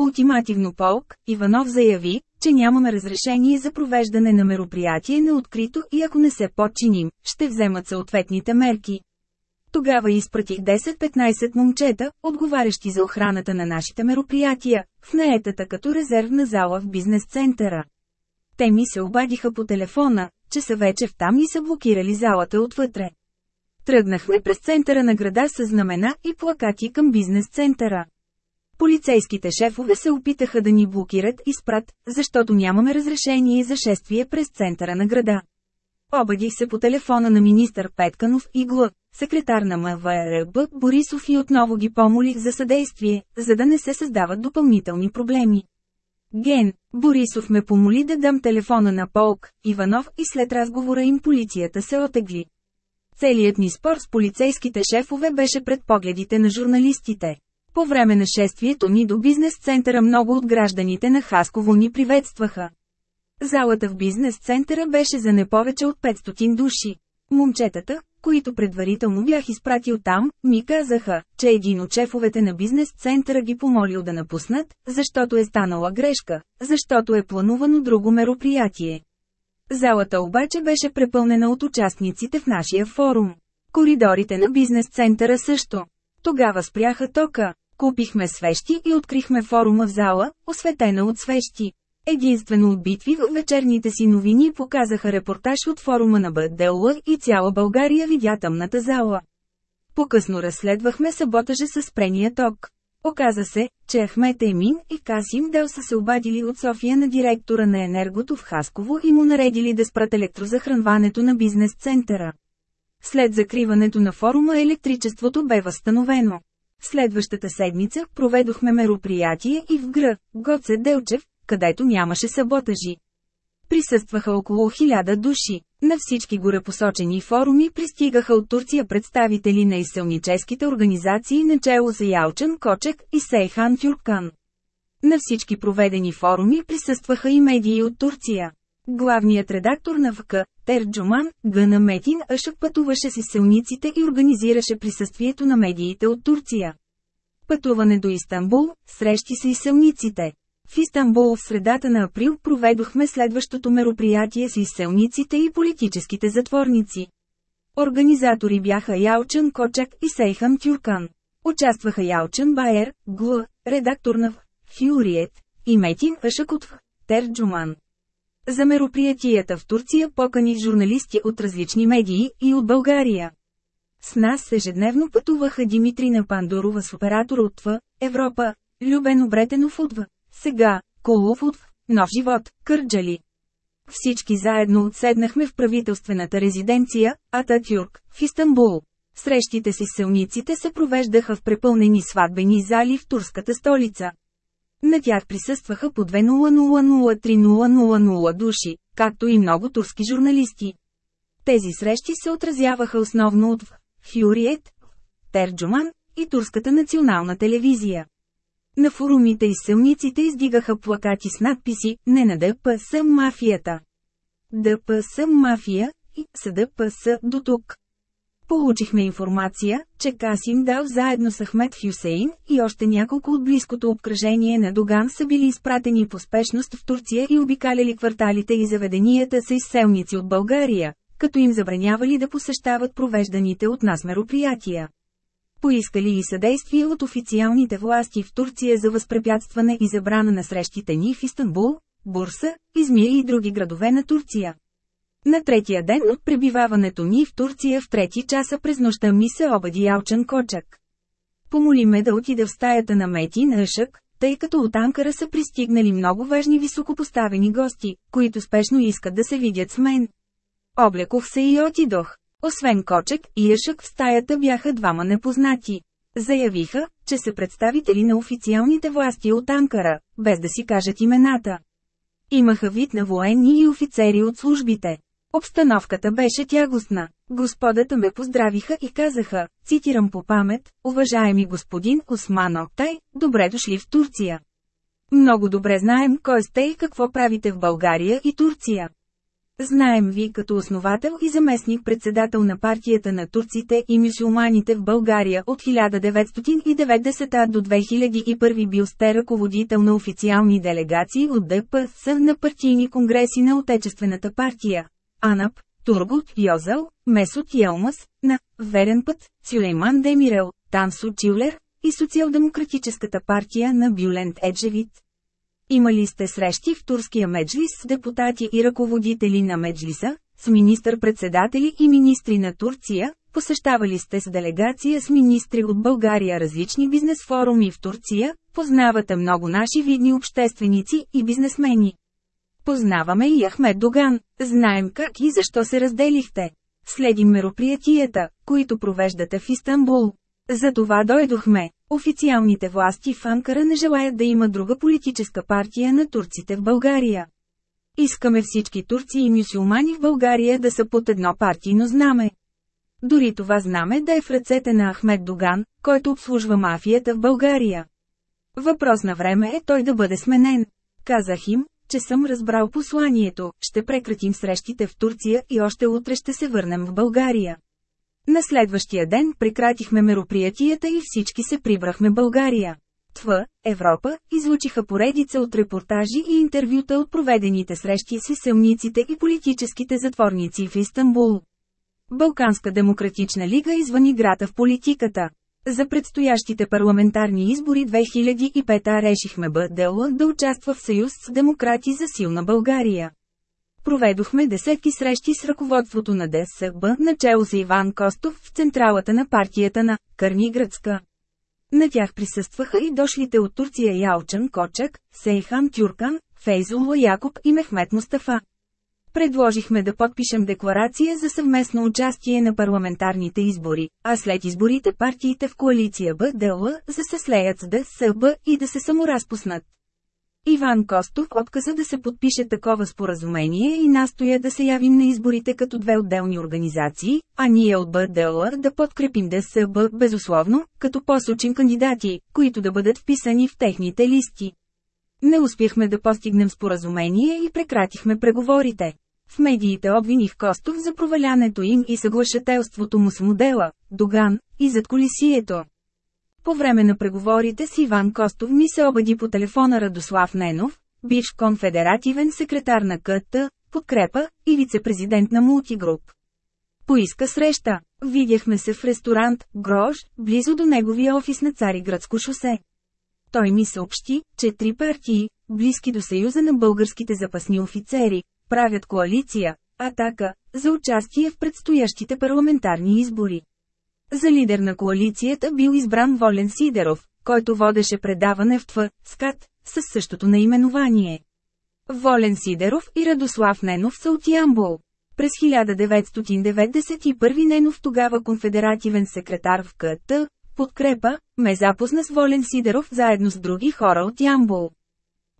Ултимативно полк, Иванов заяви, че нямаме разрешение за провеждане на мероприятие на открито и ако не се подчиним, ще вземат съответните мерки. Тогава изпратих 10-15 момчета, отговарящи за охраната на нашите мероприятия, в наетата като резервна зала в бизнес-центъра. Те ми се обадиха по телефона, че са вече в там и са блокирали залата отвътре. Тръгнахме през центъра на града с знамена и плакати към бизнес-центъра. Полицейските шефове се опитаха да ни блокират и спрат, защото нямаме разрешение за шествие през центъра на града. Обадих се по телефона на министър Петканов и Гл, секретар на МВРБ Борисов и отново ги помолих за съдействие, за да не се създават допълнителни проблеми. Ген, Борисов ме помоли да дам телефона на полк, Иванов и след разговора им полицията се отегли. Целият ни спор с полицейските шефове беше пред погледите на журналистите. По време на шествието ни до бизнес центъра много от гражданите на Хасково ни приветстваха. Залата в бизнес центъра беше за не повече от 500 души. Момчетата, които предварително бях изпратил там, ми казаха, че един от шефовете на бизнес центъра ги помолил да напуснат, защото е станала грешка, защото е планувано друго мероприятие. Залата обаче беше препълнена от участниците в нашия форум. Коридорите на бизнес центъра също. Тогава спряха тока. Купихме свещи и открихме форума в зала, осветена от свещи. Единствено от битви в вечерните си новини показаха репортаж от форума на БДЛ и цяла България видя тъмната зала. По-късно разследвахме саботажа с спрения ток. Оказа се, че Ахмет Емин и Касим Дел са се обадили от София на директора на Енергото в Хасково и му наредили да спрат електрозахранването на бизнес центъра. След закриването на форума електричеството бе възстановено. Следващата седмица проведохме мероприятие и в ГР, Гоце Делчев, където нямаше саботажи. Присъстваха около хиляда души. На всички горепосочени форуми пристигаха от Турция представители на изселническите организации начало с Ялчан Кочек и Сейхан Тюркан. На всички проведени форуми присъстваха и медии от Турция. Главният редактор на ВК, Терджуман, Гъна Метин Ашък пътуваше с изселниците и организираше присъствието на медиите от Турция. Пътуване до Истанбул, срещи с изселниците. В Истанбул в средата на април проведохме следващото мероприятие с изселниците и политическите затворници. Организатори бяха Ялчан Кочак и Сейхан Тюркан. Участваха Ялчан Байер, Гл, редактор на Фюриет, и Метин Ашакутв, Терджуман. За мероприятията в Турция поканих журналисти от различни медии и от България. С нас ежедневно пътуваха Димитрина Пандорова с оператор от ТВ, Европа, Любен Обретенов от ВА. Сега, Колуфов, нов живот, Кърджали. Всички заедно отседнахме в правителствената резиденция, Ататюрк, в Истанбул. Срещите си с селниците се провеждаха в препълнени сватбени зали в турската столица. На тях присъстваха по 2000-3000 души, както и много турски журналисти. Тези срещи се отразяваха основно от Фюриет, Терджуман и Турската национална телевизия. На форумите и сълниците издигаха плакати с надписи «Не на ДПС мафията». ДПС мафия и СДПС до тук. Получихме информация, че Касим Дал заедно с Ахмед Хюсейн и още няколко от близкото обкръжение на Доган са били изпратени по спешност в Турция и обикаляли кварталите и заведенията с изселници от България, като им забранявали да посещават провежданите от нас мероприятия. Поискали и съдействие от официалните власти в Турция за възпрепятстване и забрана на срещите ни в Истанбул, Бурса, Измир и други градове на Турция. На третия ден от пребиваването ни в Турция в трети часа през нощта ми се обади Ялчан Кочак. Помоли ме да отида в стаята на Мети на Ашък, тъй като от Анкара са пристигнали много важни високопоставени гости, които спешно искат да се видят с мен. Облекох се и отидох. Освен Кочек и Яшък в стаята бяха двама непознати. Заявиха, че са представители на официалните власти от Анкара, без да си кажат имената. Имаха вид на военни и офицери от службите. Обстановката беше тягостна. Господата ме поздравиха и казаха, цитирам по памет, уважаеми господин Осман Октай, добре дошли в Турция. Много добре знаем кой сте и какво правите в България и Турция. Знаем ви като основател и заместник-председател на партията на турците и мюсюлманите в България от 1990 до 2001 бил сте ръководител на официални делегации от ДПС на партийни конгреси на Отечествената партия. Анап, Тургут, Йозел, Месот Елмас, на Верен път, Сюлейман Демирел, Тансу Чилер и Социал-демократическата партия на Бюлент Еджевит. Имали сте срещи в турския меджлис с депутати и ръководители на меджлиса, с министър-председатели и министри на Турция, посещавали сте с делегация с министри от България различни бизнес форуми в Турция, познавате много наши видни общественици и бизнесмени. Познаваме и Ахмед Доган, знаем как и защо се разделихте. Следим мероприятията, които провеждате в Истанбул. За това дойдохме. Официалните власти в Анкара не желаят да има друга политическа партия на турците в България. Искаме всички турци и мюсюлмани в България да са под едно партийно знаме. Дори това знаме да е в ръцете на Ахмед Доган, който обслужва мафията в България. Въпрос на време е той да бъде сменен. Казах им, че съм разбрал посланието, ще прекратим срещите в Турция и още утре ще се върнем в България. На следващия ден прекратихме мероприятията и всички се прибрахме България. Тва, Европа, излучиха поредица от репортажи и интервюта от проведените срещи с сълниците и политическите затворници в Истанбул. Балканска демократична лига извън играта в политиката. За предстоящите парламентарни избори 2005 решихме БДЛ да участва в съюз с демократи за силна България. Проведохме десетки срещи с ръководството на ДСБ, начало с Иван Костов в централата на партията на Кърниградска. На тях присъстваха и дошлите от Турция Ялчан Кочак, Сейхан Тюркан, Фейзул Якоб и Мехмет Мустафа. Предложихме да подпишем декларация за съвместно участие на парламентарните избори, а след изборите партиите в коалиция БДЛ за се слеят с ДСБ и да се саморазпуснат. Иван Костов отказа да се подпише такова споразумение и настоя да се явим на изборите като две отделни организации, а ние от БДЛ да подкрепим ДСБ безусловно, като посочим кандидати, които да бъдат вписани в техните листи. Не успяхме да постигнем споразумение и прекратихме преговорите. В медиите обвиних Костов за провалянето им и съглашателството му с модела, Доган, и зад колисието. По време на преговорите с Иван Костов ми се обади по телефона Радослав Ненов, бивш конфедеративен секретар на КТ, подкрепа и вице-президент на Мултигруп. Поиска среща. Видяхме се в ресторант Грош, близо до неговия офис на Цариградско шосе. Той ми съобщи, че три партии, близки до Съюза на българските запасни офицери, правят коалиция, атака, за участие в предстоящите парламентарни избори. За лидер на коалицията бил избран Волен Сидеров, който водеше предаване в ТВ, СКАТ, с същото наименование. Волен Сидеров и Радослав Ненов са от Ямбол. През 1991 Ненов тогава конфедеративен секретар в КТ, подкрепа, ме запозна с Волен Сидеров заедно с други хора от Ямбол.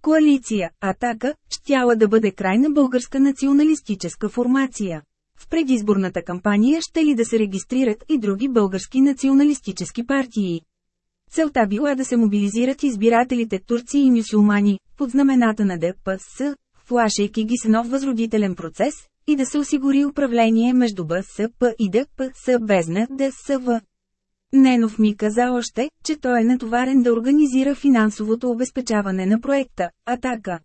Коалиция, атака, щяла да бъде крайна българска националистическа формация. В предизборната кампания ще ли да се регистрират и други български националистически партии. Целта била да се мобилизират избирателите турци и мюсюлмани, под знамената на ДПС, флашейки ги с нов възродителен процес, и да се осигури управление между БСП и ДПС без на ДСВ. Ненов ми каза още, че той е натоварен да организира финансовото обезпечаване на проекта «Атака».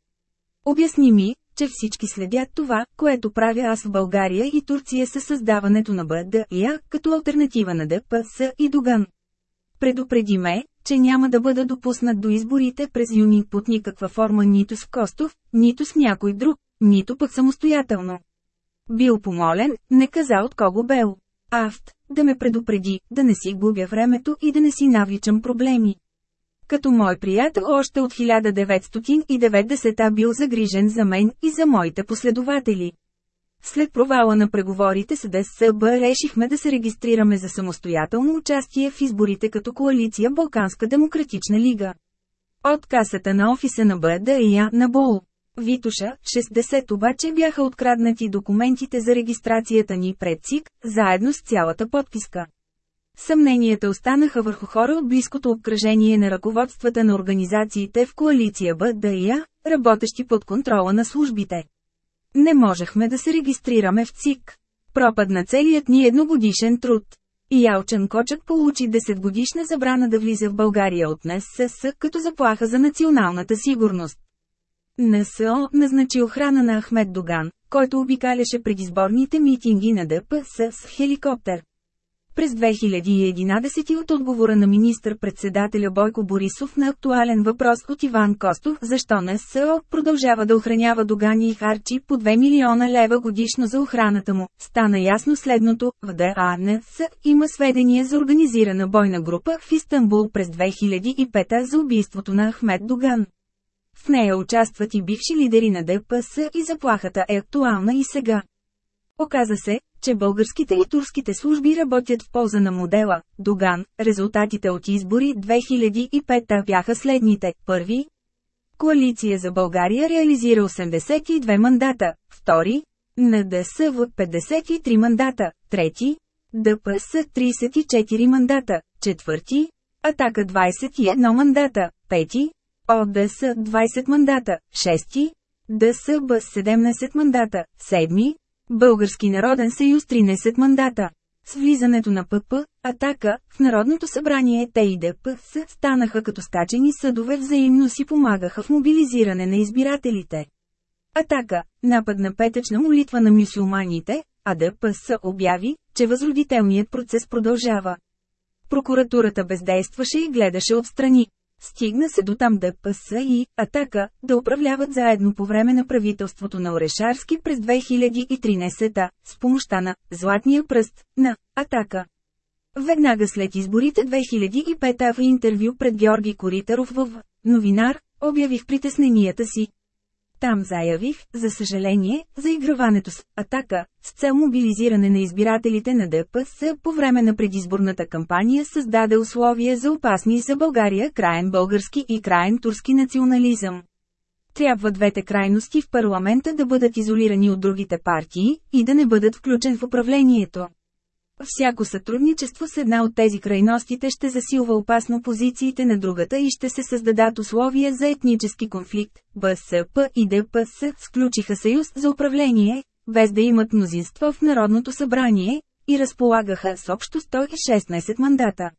Обясни ми, че всички следят това, което правя аз в България и Турция със създаването на БДИА като альтернатива на ДПС и Доган. Предупреди ме, че няма да бъда допуснат до изборите през юни под никаква форма нито с Костов, нито с някой друг, нито пък самостоятелно. Бил помолен, не каза от кого бел. Афт, да ме предупреди, да не си губя времето и да не си навличам проблеми. Като мой приятел още от 1990 бил загрижен за мен и за моите последователи. След провала на преговорите с ДСБ решихме да се регистрираме за самостоятелно участие в изборите като коалиция Балканска демократична лига. От касата на офиса на БДИА на БОЛ. Витуша, 60 обаче бяха откраднати документите за регистрацията ни пред ЦИК, заедно с цялата подписка. Съмненията останаха върху хора от близкото обкръжение на ръководствата на организациите в коалиция БДИА, работещи под контрола на службите. Не можехме да се регистрираме в ЦИК. Пропадна целият ни едногодишен труд. И Ялчен Кочък получи 10 годишна забрана да влиза в България от НСС като заплаха за националната сигурност. НСО назначи охрана на Ахмед Доган, който обикаляше предизборните митинги на ДПС с хеликоптер. През 2011 от отговора на министър-председателя Бойко Борисов на актуален въпрос от Иван Костов защо НСО продължава да охранява Догани и харчи по 2 милиона лева годишно за охраната му, стана ясно следното, в ДАНС има сведения за организирана бойна група в Истанбул през 2005 за убийството на Ахмед Доган. В нея участват и бивши лидери на ДПС и заплахата е актуална и сега. Оказа се, че българските и турските служби работят в полза на модела Доган. Резултатите от избори 2005 бяха следните. Първи. Коалиция за България реализира 82 мандата. Втори. НДСВ 53 мандата. Трети. ДПС 34 мандата, четвърти, Атака 21 мандата, пети, ОДС 20 мандата, шести, ДСБ 17 мандата, седми, Български народен съюз 13 мандата. С влизането на ПП, Атака, в Народното събрание те и ДПС станаха като стачени съдове взаимно си помагаха в мобилизиране на избирателите. Атака, напад на петъчна молитва на мюсюлманите, а ДПС обяви, че възродителният процес продължава. Прокуратурата бездействаше и гледаше отстрани. Стигна се до там ДПС и Атака да управляват заедно по време на правителството на Орешарски през 2013 с помощта на «Златния пръст» на Атака. Веднага след изборите 2005 в интервю пред Георги Коритаров в «Новинар» обявих притесненията си, там заявих, за съжаление, за играването с «Атака», с цел мобилизиране на избирателите на ДПС по време на предизборната кампания създаде условия за опасни за България краен български и краен турски национализъм. Трябва двете крайности в парламента да бъдат изолирани от другите партии и да не бъдат включен в управлението. Всяко сътрудничество с една от тези крайностите ще засилва опасно позициите на другата и ще се създадат условия за етнически конфликт. БСП и ДПС сключиха съюз за управление, без да имат мнозинство в Народното събрание, и разполагаха с общо 116 мандата.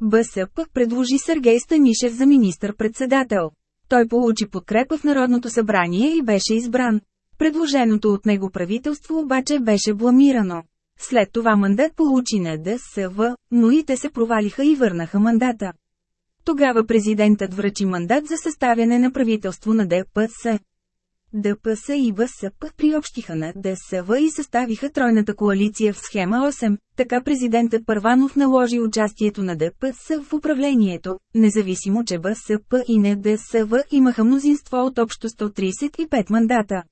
БСП предложи Сергей Станишев за министър-председател. Той получи подкрепа в Народното събрание и беше избран. Предложеното от него правителство обаче беше бламирано. След това мандат получи на ДСВ, но и те се провалиха и върнаха мандата. Тогава президентът връчи мандат за съставяне на правителство на ДПС. ДПС и БСП приобщиха на ДСВ и съставиха тройната коалиция в схема 8, така президентът Първанов наложи участието на ДПС в управлението, независимо че БСП и не ДСВ имаха мнозинство от общо 135 мандата.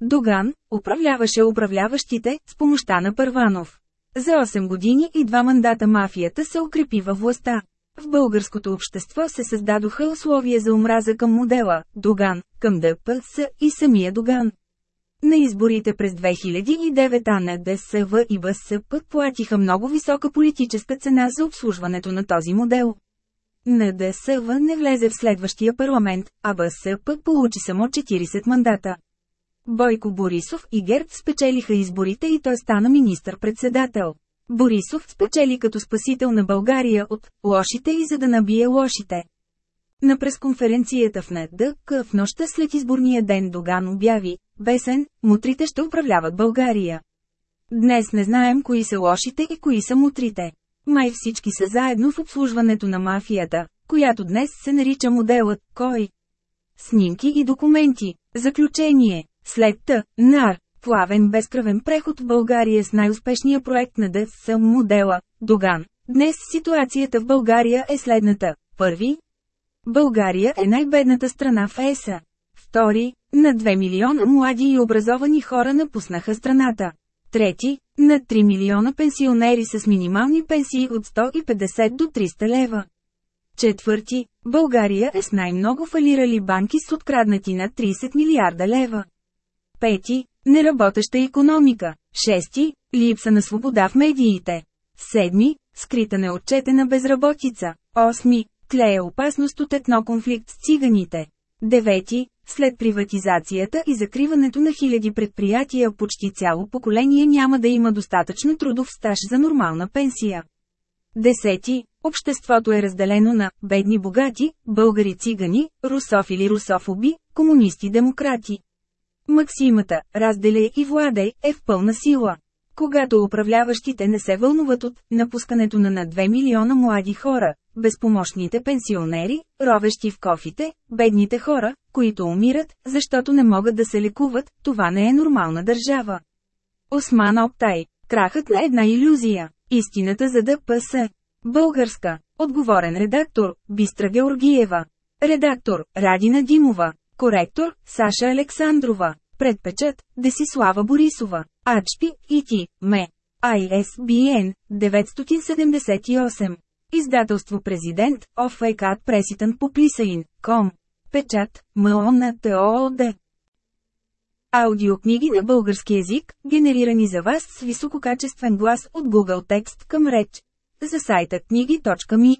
Доган, управляваше управляващите, с помощта на Първанов. За 8 години и два мандата мафията се укрепи във властта. В българското общество се създадоха условия за омраза към модела Доган, към ДПС и самия Доган. На изборите през 2009 а ДСВ и БСП платиха много висока политическа цена за обслужването на този модел. НДСВ не влезе в следващия парламент, а БСП получи само 40 мандата. Бойко Борисов и Герб спечелиха изборите и той стана министър-председател. Борисов спечели като спасител на България от лошите и за да набие лошите. На пресконференцията в НДК в нощта след изборния ден Доган обяви, бесен, мутрите ще управляват България. Днес не знаем кои са лошите и кои са мутрите. Май всички са заедно в обслужването на мафията, която днес се нарича моделът «Кой?». Снимки и документи. Заключение. След Т. НАР, плавен безкръвен преход в България с най-успешния проект на ДС модела, Доган. Днес ситуацията в България е следната. Първи. България е най-бедната страна в ЕСА. Втори. На 2 милиона млади и образовани хора напуснаха страната. Трети. На 3 милиона пенсионери с минимални пенсии от 150 до 300 лева. Четвърти. България е с най-много фалирали банки с откраднати над 30 милиарда лева. Пети – неработеща економика. Шести – липса на свобода в медиите. Седми – скрита неотчетена безработица. Осми – тлее опасност от етно конфликт с циганите. Девети – след приватизацията и закриването на хиляди предприятия почти цяло поколение няма да има достатъчно трудов стаж за нормална пенсия. Десети – обществото е разделено на бедни-богати, българи-цигани, русофили русофоби, комунисти-демократи. Максимата «разделяй и владей» е в пълна сила. Когато управляващите не се вълнуват от напускането на над 2 милиона млади хора, безпомощните пенсионери, ровещи в кофите, бедните хора, които умират, защото не могат да се лекуват, това не е нормална държава. Осман Оптай. Крахът на една иллюзия. Истината за ДПС. Българска. Отговорен редактор. Бистра Георгиева. Редактор. Радина Димова. Коректор – Саша Александрова. Предпечат – Десислава Борисова. Ачпи – ИТИ, МЕ. ISBN 978. Издателство Президент, ОФЕКАТ Преситън по Плисаин, Ком. Печат, МОНТООД. Аудиокниги на български език, генерирани за вас с висококачествен глас от Google Текст към реч. За сайта книги.ми